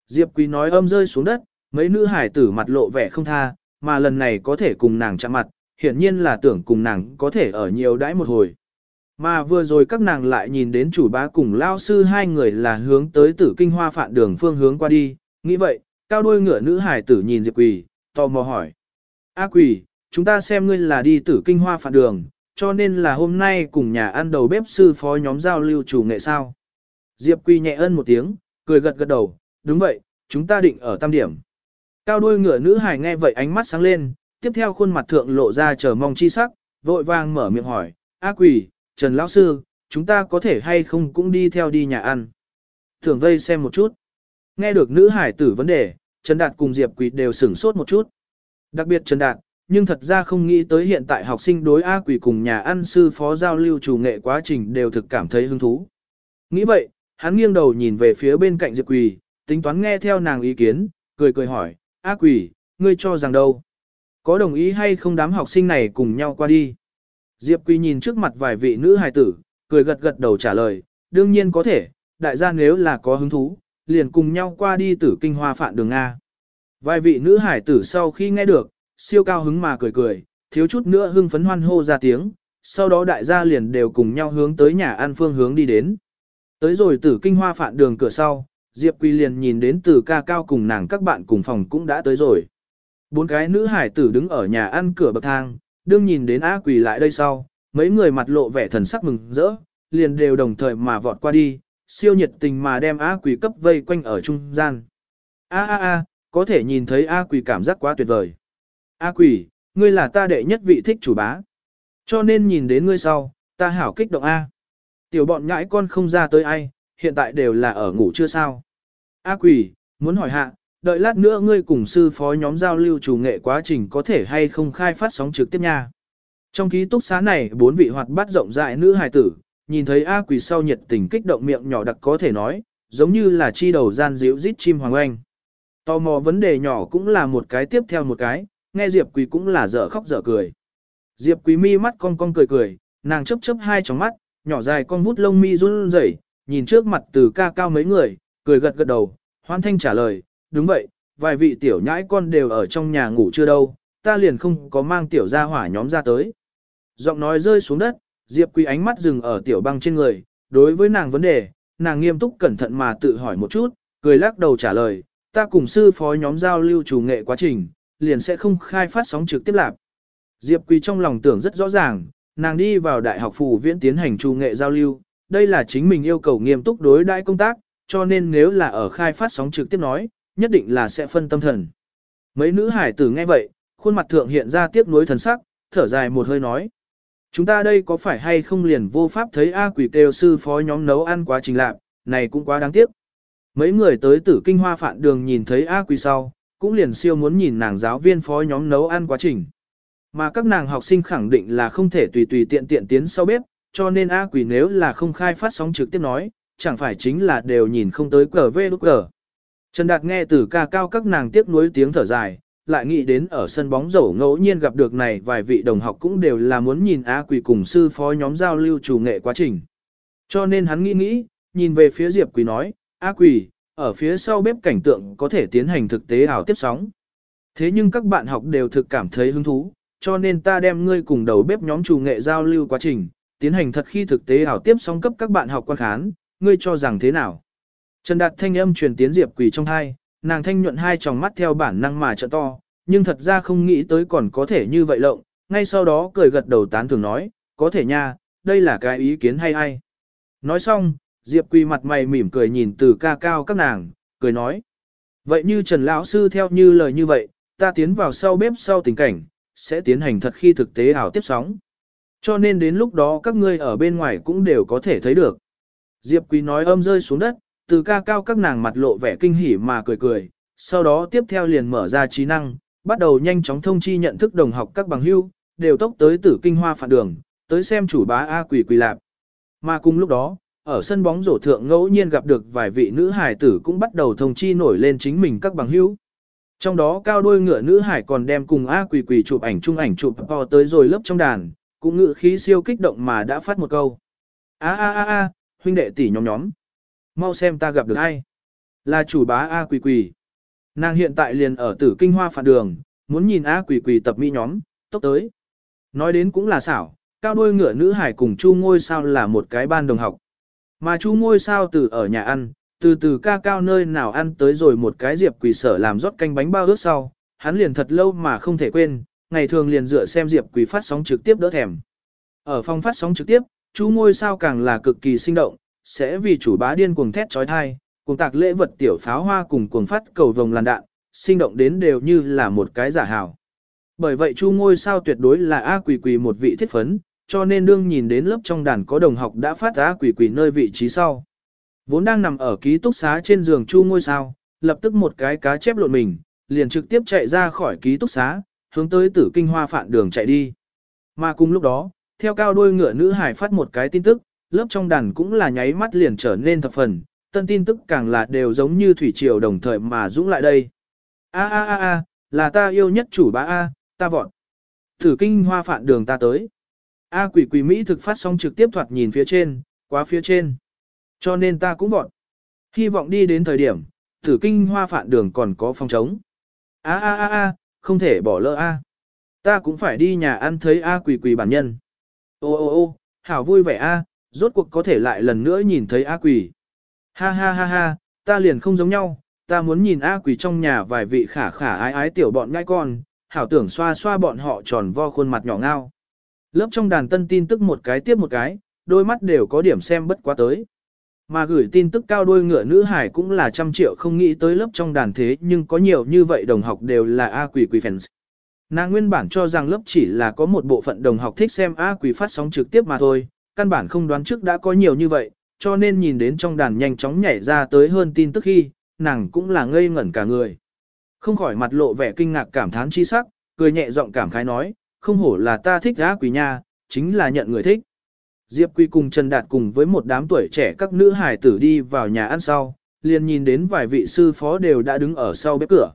Diệp Quý nói âm rơi xuống đất, mấy nữ hải tử mặt lộ vẻ không tha, mà lần này có thể cùng nàng chạm mặt, hiển nhiên là tưởng cùng nàng có thể ở nhiều đãi một hồi. Mà vừa rồi các nàng lại nhìn đến chủ bá cùng lao sư hai người là hướng tới tử kinh hoa phạn đường phương hướng qua đi, nghĩ vậy, cao đuôi ngựa nữ hải tử nhìn Diệp Quỳ, tò mò hỏi. A Quỳ, chúng ta xem ngươi là đi tử kinh hoa phản đường, cho nên là hôm nay cùng nhà ăn đầu bếp sư phó nhóm giao lưu chủ nghệ sao. Diệp Quy nhẹ ân một tiếng, cười gật gật đầu, đúng vậy, chúng ta định ở tam điểm. Cao đuôi ngựa nữ hải nghe vậy ánh mắt sáng lên, tiếp theo khuôn mặt thượng lộ ra chờ mong chi sắc, vội vàng mở miệng hỏi, A quỷ, Trần Lão Sư, chúng ta có thể hay không cũng đi theo đi nhà ăn. Thường vây xem một chút. Nghe được nữ hải tử vấn đề, Trần Đạt cùng Diệp Quỳ đều sửng sốt một chút. Đặc biệt Trần Đạt, nhưng thật ra không nghĩ tới hiện tại học sinh đối A Quỷ cùng nhà ăn sư phó giao lưu chủ nghệ quá trình đều thực cảm thấy hứng thú. Nghĩ vậy, hắn nghiêng đầu nhìn về phía bên cạnh Diệp Quỳ, tính toán nghe theo nàng ý kiến, cười cười hỏi, A Quỷ ngươi cho rằng đâu? Có đồng ý hay không đám học sinh này cùng nhau qua đi? Diệp Quỳ nhìn trước mặt vài vị nữ hài tử, cười gật gật đầu trả lời, đương nhiên có thể, đại gia nếu là có hứng thú, liền cùng nhau qua đi tử kinh hoa phạn đường Nga. Vài vị nữ hải tử sau khi nghe được, siêu cao hứng mà cười cười, thiếu chút nữa hưng phấn hoan hô ra tiếng, sau đó đại gia liền đều cùng nhau hướng tới nhà ăn phương hướng đi đến. Tới rồi tử kinh hoa phạn đường cửa sau, Diệp Quỳ liền nhìn đến từ ca cao cùng nàng các bạn cùng phòng cũng đã tới rồi. Bốn cái nữ hải tử đứng ở nhà ăn cửa bậc thang, đương nhìn đến A Quỳ lại đây sau, mấy người mặt lộ vẻ thần sắc mừng rỡ, liền đều đồng thời mà vọt qua đi, siêu nhiệt tình mà đem A Quỳ cấp vây quanh ở trung gian. A a a, có thể nhìn thấy A Quỳ cảm giác quá tuyệt vời. A quỷ, ngươi là ta đệ nhất vị thích chủ bá. Cho nên nhìn đến ngươi sau, ta hảo kích động A. Tiểu bọn nhãi con không ra tới ai, hiện tại đều là ở ngủ chưa sao. A quỷ, muốn hỏi hạ, đợi lát nữa ngươi cùng sư phó nhóm giao lưu chủ nghệ quá trình có thể hay không khai phát sóng trực tiếp nha. Trong ký túc xá này, bốn vị hoạt bát rộng rãi nữ hài tử, nhìn thấy A quỷ sau nhiệt tình kích động miệng nhỏ đặc có thể nói, giống như là chi đầu gian díu rít chim hoàng oanh. Tò mò vấn đề nhỏ cũng là một cái tiếp theo một cái, nghe Diệp Quý cũng là dở khóc dở cười. Diệp Quý mi mắt cong cong cười cười, nàng chớp chớp hai tròng mắt, nhỏ dài con vút lông mi run rẩy, nhìn trước mặt từ ca cao mấy người, cười gật gật đầu, hoan thanh trả lời, đúng vậy, vài vị tiểu nhãi con đều ở trong nhà ngủ chưa đâu, ta liền không có mang tiểu gia hỏa nhóm ra tới. Giọng nói rơi xuống đất, Diệp Quý ánh mắt dừng ở tiểu băng trên người, đối với nàng vấn đề, nàng nghiêm túc cẩn thận mà tự hỏi một chút, cười lắc đầu trả lời, ta cùng sư phó nhóm giao lưu chủ nghệ quá trình, liền sẽ không khai phát sóng trực tiếp lạc. Diệp Quý trong lòng tưởng rất rõ ràng, nàng đi vào đại học phù viễn tiến hành trù nghệ giao lưu, đây là chính mình yêu cầu nghiêm túc đối đại công tác, cho nên nếu là ở khai phát sóng trực tiếp nói, nhất định là sẽ phân tâm thần. Mấy nữ hải tử nghe vậy, khuôn mặt thượng hiện ra tiếc nuối thần sắc, thở dài một hơi nói. Chúng ta đây có phải hay không liền vô pháp thấy A quỷ kêu sư phó nhóm nấu ăn quá trình lạc, này cũng quá đáng tiếc. Mấy người tới tử kinh hoa phạn đường nhìn thấy A quỷ sau, cũng liền siêu muốn nhìn nàng giáo viên phó nhóm nấu ăn quá trình. Mà các nàng học sinh khẳng định là không thể tùy tùy tiện tiện tiến sau bếp, cho nên A quỷ nếu là không khai phát sóng trực tiếp nói, chẳng phải chính là đều nhìn không tới cờ vê lúc cờ. Trần Đạt nghe từ ca cao các nàng tiếc nuối tiếng thở dài, lại nghĩ đến ở sân bóng rổ ngẫu nhiên gặp được này vài vị đồng học cũng đều là muốn nhìn A quỷ cùng sư phó nhóm giao lưu chủ nghệ quá trình. Cho nên hắn nghĩ nghĩ, nhìn về phía Diệp Quỳ nói, A quỷ ở phía sau bếp cảnh tượng có thể tiến hành thực tế ảo tiếp sóng. Thế nhưng các bạn học đều thực cảm thấy hứng thú, cho nên ta đem ngươi cùng đầu bếp nhóm chủ nghệ giao lưu quá trình, tiến hành thật khi thực tế ảo tiếp sóng cấp các bạn học quan khán, ngươi cho rằng thế nào? Trần Đạt thanh âm truyền tiến Diệp Quỳ trong hai, nàng thanh nhuận hai tròng mắt theo bản năng mà trợ to, nhưng thật ra không nghĩ tới còn có thể như vậy lộng, ngay sau đó cười gật đầu tán thường nói, có thể nha, đây là cái ý kiến hay hay Nói xong, Diệp Quỳ mặt mày mỉm cười nhìn từ ca cao các nàng, cười nói. Vậy như Trần Lão Sư theo như lời như vậy, ta tiến vào sau bếp sau tình cảnh, sẽ tiến hành thật khi thực tế ảo tiếp sóng. Cho nên đến lúc đó các ngươi ở bên ngoài cũng đều có thể thấy được. Diệp Quý nói âm rơi xuống đất, từ ca cao các nàng mặt lộ vẻ kinh hỉ mà cười cười, sau đó tiếp theo liền mở ra trí năng, bắt đầu nhanh chóng thông chi nhận thức đồng học các bằng hưu, đều tốc tới tử kinh hoa phản đường, tới xem chủ bá A quỷ quỷ lạp. Mà cùng lúc đó, ở sân bóng rổ thượng ngẫu nhiên gặp được vài vị nữ hải tử cũng bắt đầu thông chi nổi lên chính mình các bằng hữu. Trong đó cao đôi ngựa nữ hải còn đem cùng A quỷ quỷ chụp ảnh chung ảnh chụp to tới rồi lớp trong đàn, cũng ngự khí siêu kích động mà đã phát một câu. A a a a, huynh đệ tỷ nhóm nhóm. Mau xem ta gặp được ai. Là chủ bá A quỷ quỷ. Nàng hiện tại liền ở tử kinh hoa phản đường, muốn nhìn A quỷ quỷ tập mỹ nhóm, tốc tới. Nói đến cũng là xảo, cao đôi ngựa nữ hải cùng chu ngôi sao là một cái ban đồng học. Mà chú ngôi sao từ ở nhà ăn, từ từ ca cao nơi nào ăn tới rồi một cái diệp quỷ sở làm rót canh bánh bao ướt sau, hắn liền thật lâu mà không thể quên, ngày thường liền dựa xem diệp quỷ phát sóng trực tiếp đỡ thèm. Ở phòng phát sóng trực tiếp, chú ngôi sao càng là cực kỳ sinh động, sẽ vì chủ bá điên cuồng thét trói thai, cùng tạc lễ vật tiểu pháo hoa cùng cuồng phát cầu vồng làn đạn, sinh động đến đều như là một cái giả hào. Bởi vậy chu ngôi sao tuyệt đối là A quỷ quỷ một vị thiết phấn, cho nên đương nhìn đến lớp trong đàn có đồng học đã phát ra quỷ quỷ nơi vị trí sau. Vốn đang nằm ở ký túc xá trên giường chu ngôi sao, lập tức một cái cá chép lộn mình, liền trực tiếp chạy ra khỏi ký túc xá, hướng tới tử kinh hoa phạn đường chạy đi. Mà cùng lúc đó, theo cao đôi ngựa nữ hải phát một cái tin tức, lớp trong đàn cũng là nháy mắt liền trở nên thập phần, tân tin tức càng là đều giống như thủy triều đồng thời mà dũng lại đây. A a a a, là ta yêu nhất chủ bá A, ta vọt. Tử kinh hoa phạn đường ta tới. A quỷ quỷ Mỹ thực phát xong trực tiếp thoạt nhìn phía trên, quá phía trên. Cho nên ta cũng bọn. Hy vọng đi đến thời điểm, thử kinh hoa phạn đường còn có phòng trống. A a a a, không thể bỏ lỡ A. Ta cũng phải đi nhà ăn thấy A quỷ quỷ bản nhân. Ô ô ô, hảo vui vẻ A, rốt cuộc có thể lại lần nữa nhìn thấy A quỷ. Ha ha ha ha, ta liền không giống nhau, ta muốn nhìn A quỷ trong nhà vài vị khả khả ái ái tiểu bọn ngai con, hảo tưởng xoa xoa bọn họ tròn vo khuôn mặt nhỏ ngao. Lớp trong đàn tân tin tức một cái tiếp một cái, đôi mắt đều có điểm xem bất quá tới. Mà gửi tin tức cao đôi ngựa nữ hải cũng là trăm triệu không nghĩ tới lớp trong đàn thế nhưng có nhiều như vậy đồng học đều là A quỷ quỷ fans. Nàng nguyên bản cho rằng lớp chỉ là có một bộ phận đồng học thích xem A quỷ phát sóng trực tiếp mà thôi, căn bản không đoán trước đã có nhiều như vậy, cho nên nhìn đến trong đàn nhanh chóng nhảy ra tới hơn tin tức khi, nàng cũng là ngây ngẩn cả người. Không khỏi mặt lộ vẻ kinh ngạc cảm thán chi sắc, cười nhẹ giọng cảm khái nói, không hổ là ta thích á quỷ nha, chính là nhận người thích. Diệp Quy cùng Trần Đạt cùng với một đám tuổi trẻ các nữ hài tử đi vào nhà ăn sau, liền nhìn đến vài vị sư phó đều đã đứng ở sau bếp cửa.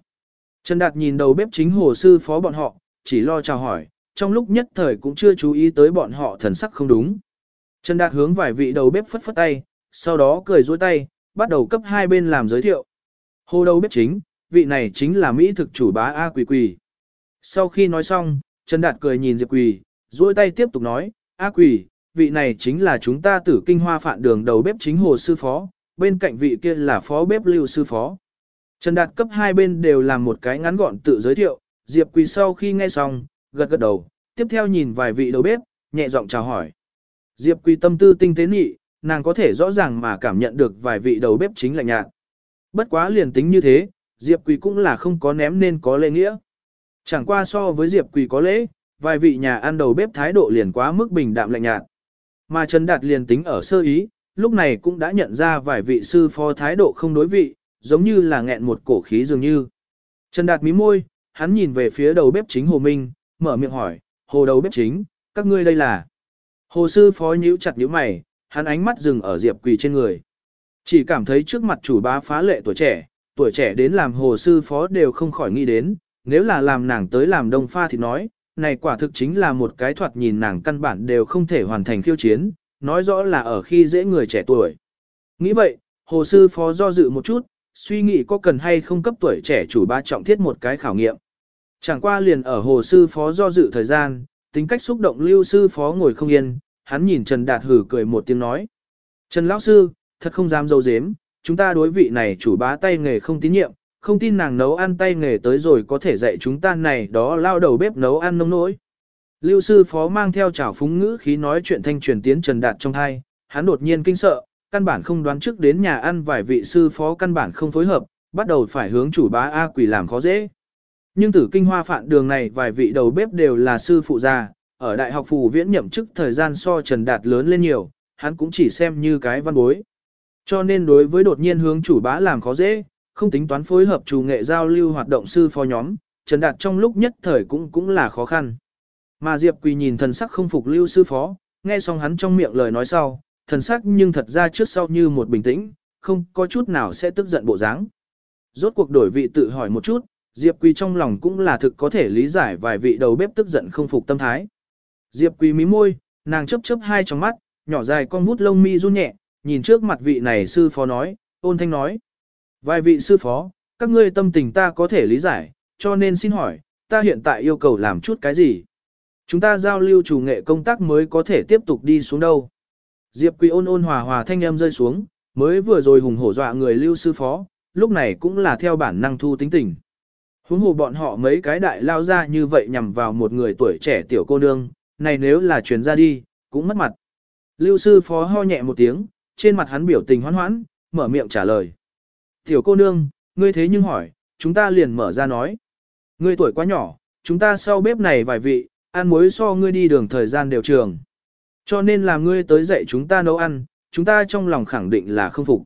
Trần Đạt nhìn đầu bếp chính hồ sư phó bọn họ, chỉ lo chào hỏi, trong lúc nhất thời cũng chưa chú ý tới bọn họ thần sắc không đúng. Trần Đạt hướng vài vị đầu bếp phất phất tay, sau đó cười dối tay, bắt đầu cấp hai bên làm giới thiệu. Hồ đầu bếp chính, vị này chính là Mỹ thực chủ bá A Quỳ Quỳ. Sau khi nói xong, Trần Đạt cười nhìn Diệp Quỳ, duỗi tay tiếp tục nói, A Quỳ, vị này chính là chúng ta tử kinh hoa phạn đường đầu bếp chính hồ sư phó, bên cạnh vị kia là phó bếp lưu sư phó. Trần Đạt cấp hai bên đều làm một cái ngắn gọn tự giới thiệu, Diệp Quỳ sau khi nghe xong, gật gật đầu, tiếp theo nhìn vài vị đầu bếp, nhẹ giọng chào hỏi. Diệp Quỳ tâm tư tinh tế nhị, nàng có thể rõ ràng mà cảm nhận được vài vị đầu bếp chính lạnh nhạt. Bất quá liền tính như thế, Diệp Quỳ cũng là không có ném nên có lễ nghĩa. Chẳng qua so với Diệp Quỳ có lễ, vài vị nhà ăn đầu bếp thái độ liền quá mức bình đạm lạnh nhạt. Mà Trần Đạt liền tính ở sơ ý, lúc này cũng đã nhận ra vài vị sư phó thái độ không đối vị, giống như là nghẹn một cổ khí dường như. Trần Đạt mí môi, hắn nhìn về phía đầu bếp chính Hồ Minh, mở miệng hỏi, Hồ đầu bếp chính, các ngươi đây là. Hồ sư phó nhíu chặt nhíu mày, hắn ánh mắt dừng ở Diệp Quỳ trên người. Chỉ cảm thấy trước mặt chủ bá phá lệ tuổi trẻ, tuổi trẻ đến làm hồ sư phó đều không khỏi nghĩ đến, nếu là làm nàng tới làm đông pha thì nói, này quả thực chính là một cái thoạt nhìn nàng căn bản đều không thể hoàn thành khiêu chiến, nói rõ là ở khi dễ người trẻ tuổi. Nghĩ vậy, hồ sư phó do dự một chút, suy nghĩ có cần hay không cấp tuổi trẻ chủ ba trọng thiết một cái khảo nghiệm. Chẳng qua liền ở hồ sư phó do dự thời gian, tính cách xúc động lưu sư phó ngồi không yên, hắn nhìn Trần Đạt hử cười một tiếng nói. Trần Lão Sư, thật không dám dâu dếm, chúng ta đối vị này chủ bá tay nghề không tín nhiệm, không tin nàng nấu ăn tay nghề tới rồi có thể dạy chúng ta này đó lao đầu bếp nấu ăn nông nỗi. Lưu sư phó mang theo trào phúng ngữ khí nói chuyện thanh truyền tiến Trần Đạt trong thai, hắn đột nhiên kinh sợ, căn bản không đoán trước đến nhà ăn vài vị sư phó căn bản không phối hợp, bắt đầu phải hướng chủ bá A quỷ làm khó dễ. Nhưng tử kinh hoa phạn đường này vài vị đầu bếp đều là sư phụ già, ở đại học phù viễn nhậm chức thời gian so Trần Đạt lớn lên nhiều, hắn cũng chỉ xem như cái văn bối. Cho nên đối với đột nhiên hướng chủ bá làm khó dễ, không tính toán phối hợp chủ nghệ giao lưu hoạt động sư phó nhóm, Trần Đạt trong lúc nhất thời cũng cũng là khó khăn. Mà Diệp Quỳ nhìn thần sắc không phục lưu sư phó, nghe xong hắn trong miệng lời nói sau, thần sắc nhưng thật ra trước sau như một bình tĩnh, không có chút nào sẽ tức giận bộ dáng. Rốt cuộc đổi vị tự hỏi một chút, Diệp Quỳ trong lòng cũng là thực có thể lý giải vài vị đầu bếp tức giận không phục tâm thái. Diệp Quỳ mí môi, nàng chớp chớp hai trong mắt, nhỏ dài con vút lông mi run nhẹ, nhìn trước mặt vị này sư phó nói, ôn thanh nói. Vài vị sư phó, các ngươi tâm tình ta có thể lý giải, cho nên xin hỏi, ta hiện tại yêu cầu làm chút cái gì? Chúng ta giao lưu chủ nghệ công tác mới có thể tiếp tục đi xuống đâu. Diệp Quỳ ôn ôn hòa hòa thanh âm rơi xuống, mới vừa rồi hùng hổ dọa người lưu sư phó, lúc này cũng là theo bản năng thu tính tình. Huống hồ bọn họ mấy cái đại lao ra như vậy nhằm vào một người tuổi trẻ tiểu cô nương, này nếu là truyền ra đi, cũng mất mặt. Lưu sư phó ho nhẹ một tiếng, trên mặt hắn biểu tình hoan hoãn, mở miệng trả lời. Tiểu cô nương, ngươi thế nhưng hỏi, chúng ta liền mở ra nói. Ngươi tuổi quá nhỏ, chúng ta sau bếp này vài vị, ăn muối so ngươi đi đường thời gian đều trường. Cho nên là ngươi tới dạy chúng ta nấu ăn, chúng ta trong lòng khẳng định là không phục.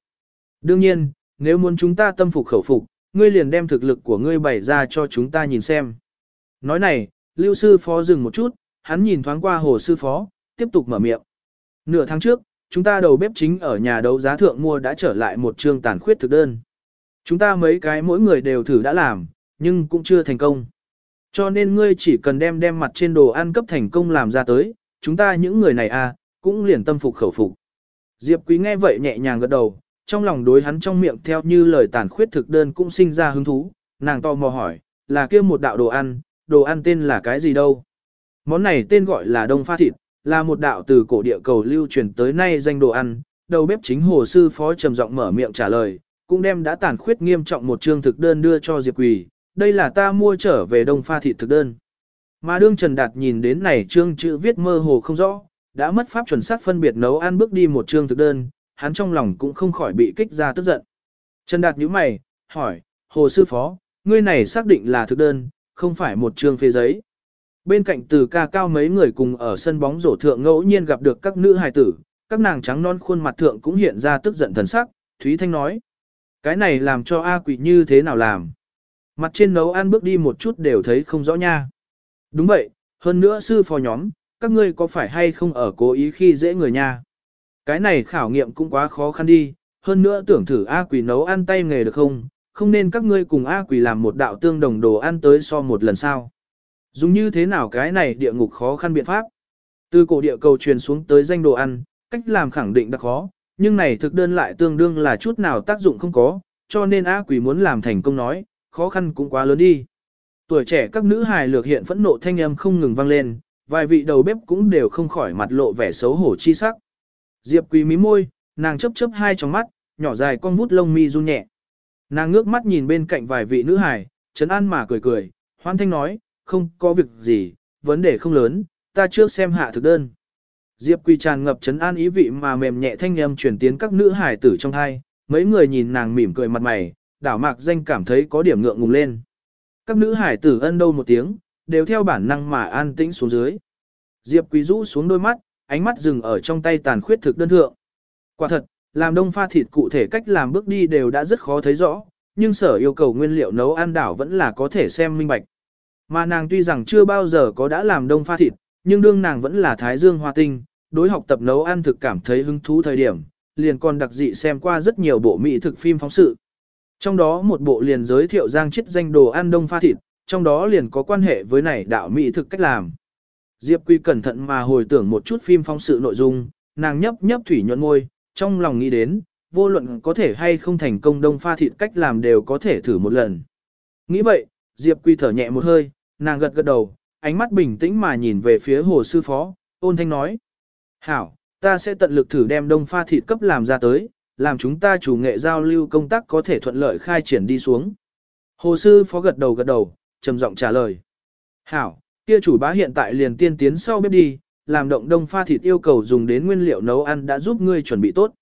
Đương nhiên, nếu muốn chúng ta tâm phục khẩu phục, ngươi liền đem thực lực của ngươi bày ra cho chúng ta nhìn xem. Nói này, lưu sư phó dừng một chút, hắn nhìn thoáng qua hồ sư phó, tiếp tục mở miệng. Nửa tháng trước, chúng ta đầu bếp chính ở nhà đấu giá thượng mua đã trở lại một trường tàn khuyết thực đơn. Chúng ta mấy cái mỗi người đều thử đã làm, nhưng cũng chưa thành công. Cho nên ngươi chỉ cần đem đem mặt trên đồ ăn cấp thành công làm ra tới, chúng ta những người này à, cũng liền tâm phục khẩu phục. Diệp Quý nghe vậy nhẹ nhàng gật đầu, trong lòng đối hắn trong miệng theo như lời tàn khuyết thực đơn cũng sinh ra hứng thú, nàng to mò hỏi, là kia một đạo đồ ăn, đồ ăn tên là cái gì đâu? Món này tên gọi là đông pha thịt, là một đạo từ cổ địa cầu lưu truyền tới nay danh đồ ăn, đầu bếp chính hồ sư phó trầm giọng mở miệng trả lời, cũng đem đã tàn khuyết nghiêm trọng một chương thực đơn đưa cho Diệp Quỳ, đây là ta mua trở về đông pha thịt thực đơn. Mà đương Trần Đạt nhìn đến này chương chữ viết mơ hồ không rõ, đã mất pháp chuẩn xác phân biệt nấu ăn bước đi một chương thực đơn, hắn trong lòng cũng không khỏi bị kích ra tức giận. Trần Đạt nhíu mày, hỏi, hồ sư phó, ngươi này xác định là thực đơn, không phải một chương phê giấy. Bên cạnh từ ca cao mấy người cùng ở sân bóng rổ thượng ngẫu nhiên gặp được các nữ hài tử, các nàng trắng non khuôn mặt thượng cũng hiện ra tức giận thần sắc, Thúy Thanh nói. Cái này làm cho A quỷ như thế nào làm? Mặt trên nấu ăn bước đi một chút đều thấy không rõ nha. Đúng vậy, hơn nữa sư phó nhóm, các ngươi có phải hay không ở cố ý khi dễ người nha? Cái này khảo nghiệm cũng quá khó khăn đi, hơn nữa tưởng thử A quỷ nấu ăn tay nghề được không? Không nên các ngươi cùng A quỷ làm một đạo tương đồng đồ ăn tới so một lần sao? Dùng như thế nào cái này địa ngục khó khăn biện pháp? Từ cổ địa cầu truyền xuống tới danh đồ ăn, cách làm khẳng định đặc khó, nhưng này thực đơn lại tương đương là chút nào tác dụng không có, cho nên A quỷ muốn làm thành công nói, khó khăn cũng quá lớn đi. Tuổi trẻ các nữ hài lược hiện phẫn nộ thanh âm không ngừng vang lên, vài vị đầu bếp cũng đều không khỏi mặt lộ vẻ xấu hổ chi sắc. Diệp Quý mí môi, nàng chớp chớp hai tròng mắt, nhỏ dài con vút lông mi run nhẹ. Nàng ngước mắt nhìn bên cạnh vài vị nữ hài, trấn an mà cười cười, hoan thanh nói, không có việc gì, vấn đề không lớn, ta trước xem hạ thực đơn. Diệp Quỳ tràn ngập trấn an ý vị mà mềm nhẹ thanh âm truyền tiến các nữ hải tử trong hai, mấy người nhìn nàng mỉm cười mặt mày, đảo mạc danh cảm thấy có điểm ngượng ngùng lên. Các nữ hải tử ân đâu một tiếng, đều theo bản năng mà an tĩnh xuống dưới. Diệp Quý rũ xuống đôi mắt, ánh mắt dừng ở trong tay tàn khuyết thực đơn thượng. Quả thật, làm đông pha thịt cụ thể cách làm bước đi đều đã rất khó thấy rõ, nhưng sở yêu cầu nguyên liệu nấu ăn đảo vẫn là có thể xem minh bạch. Mà nàng tuy rằng chưa bao giờ có đã làm đông pha thịt, nhưng đương nàng vẫn là thái dương hoa tinh, đối học tập nấu ăn thực cảm thấy hứng thú thời điểm, liền còn đặc dị xem qua rất nhiều bộ mỹ thực phim phóng sự. Trong đó một bộ liền giới thiệu giang chết danh đồ ăn đông pha thịt, trong đó liền có quan hệ với này đạo mỹ thực cách làm. Diệp Quy cẩn thận mà hồi tưởng một chút phim phóng sự nội dung, nàng nhấp nhấp thủy nhuận môi, trong lòng nghĩ đến, vô luận có thể hay không thành công đông pha thịt cách làm đều có thể thử một lần. Nghĩ vậy, Diệp Quy thở nhẹ một hơi, nàng gật gật đầu, ánh mắt bình tĩnh mà nhìn về phía hồ sư phó, ôn thanh nói. Hảo, ta sẽ tận lực thử đem đông pha thịt cấp làm ra tới, làm chúng ta chủ nghệ giao lưu công tác có thể thuận lợi khai triển đi xuống. Hồ sư phó gật đầu gật đầu, trầm giọng trả lời. Hảo, kia chủ bá hiện tại liền tiên tiến sau bếp đi, làm động đông pha thịt yêu cầu dùng đến nguyên liệu nấu ăn đã giúp ngươi chuẩn bị tốt.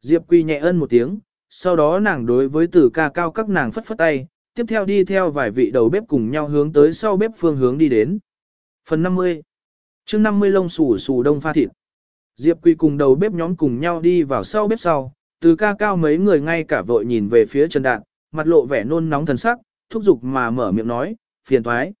Diệp Quy nhẹ ân một tiếng, sau đó nàng đối với tử ca cao các nàng phất phất tay, tiếp theo đi theo vài vị đầu bếp cùng nhau hướng tới sau bếp phương hướng đi đến. Phần 50 chương 50 lông xù xù đông pha thịt. Diệp Quỳ cùng đầu bếp nhóm cùng nhau đi vào sau bếp sau, từ ca cao mấy người ngay cả vội nhìn về phía Trần Đạn, mặt lộ vẻ nôn nóng thần sắc, thúc giục mà mở miệng nói, phiền thoái.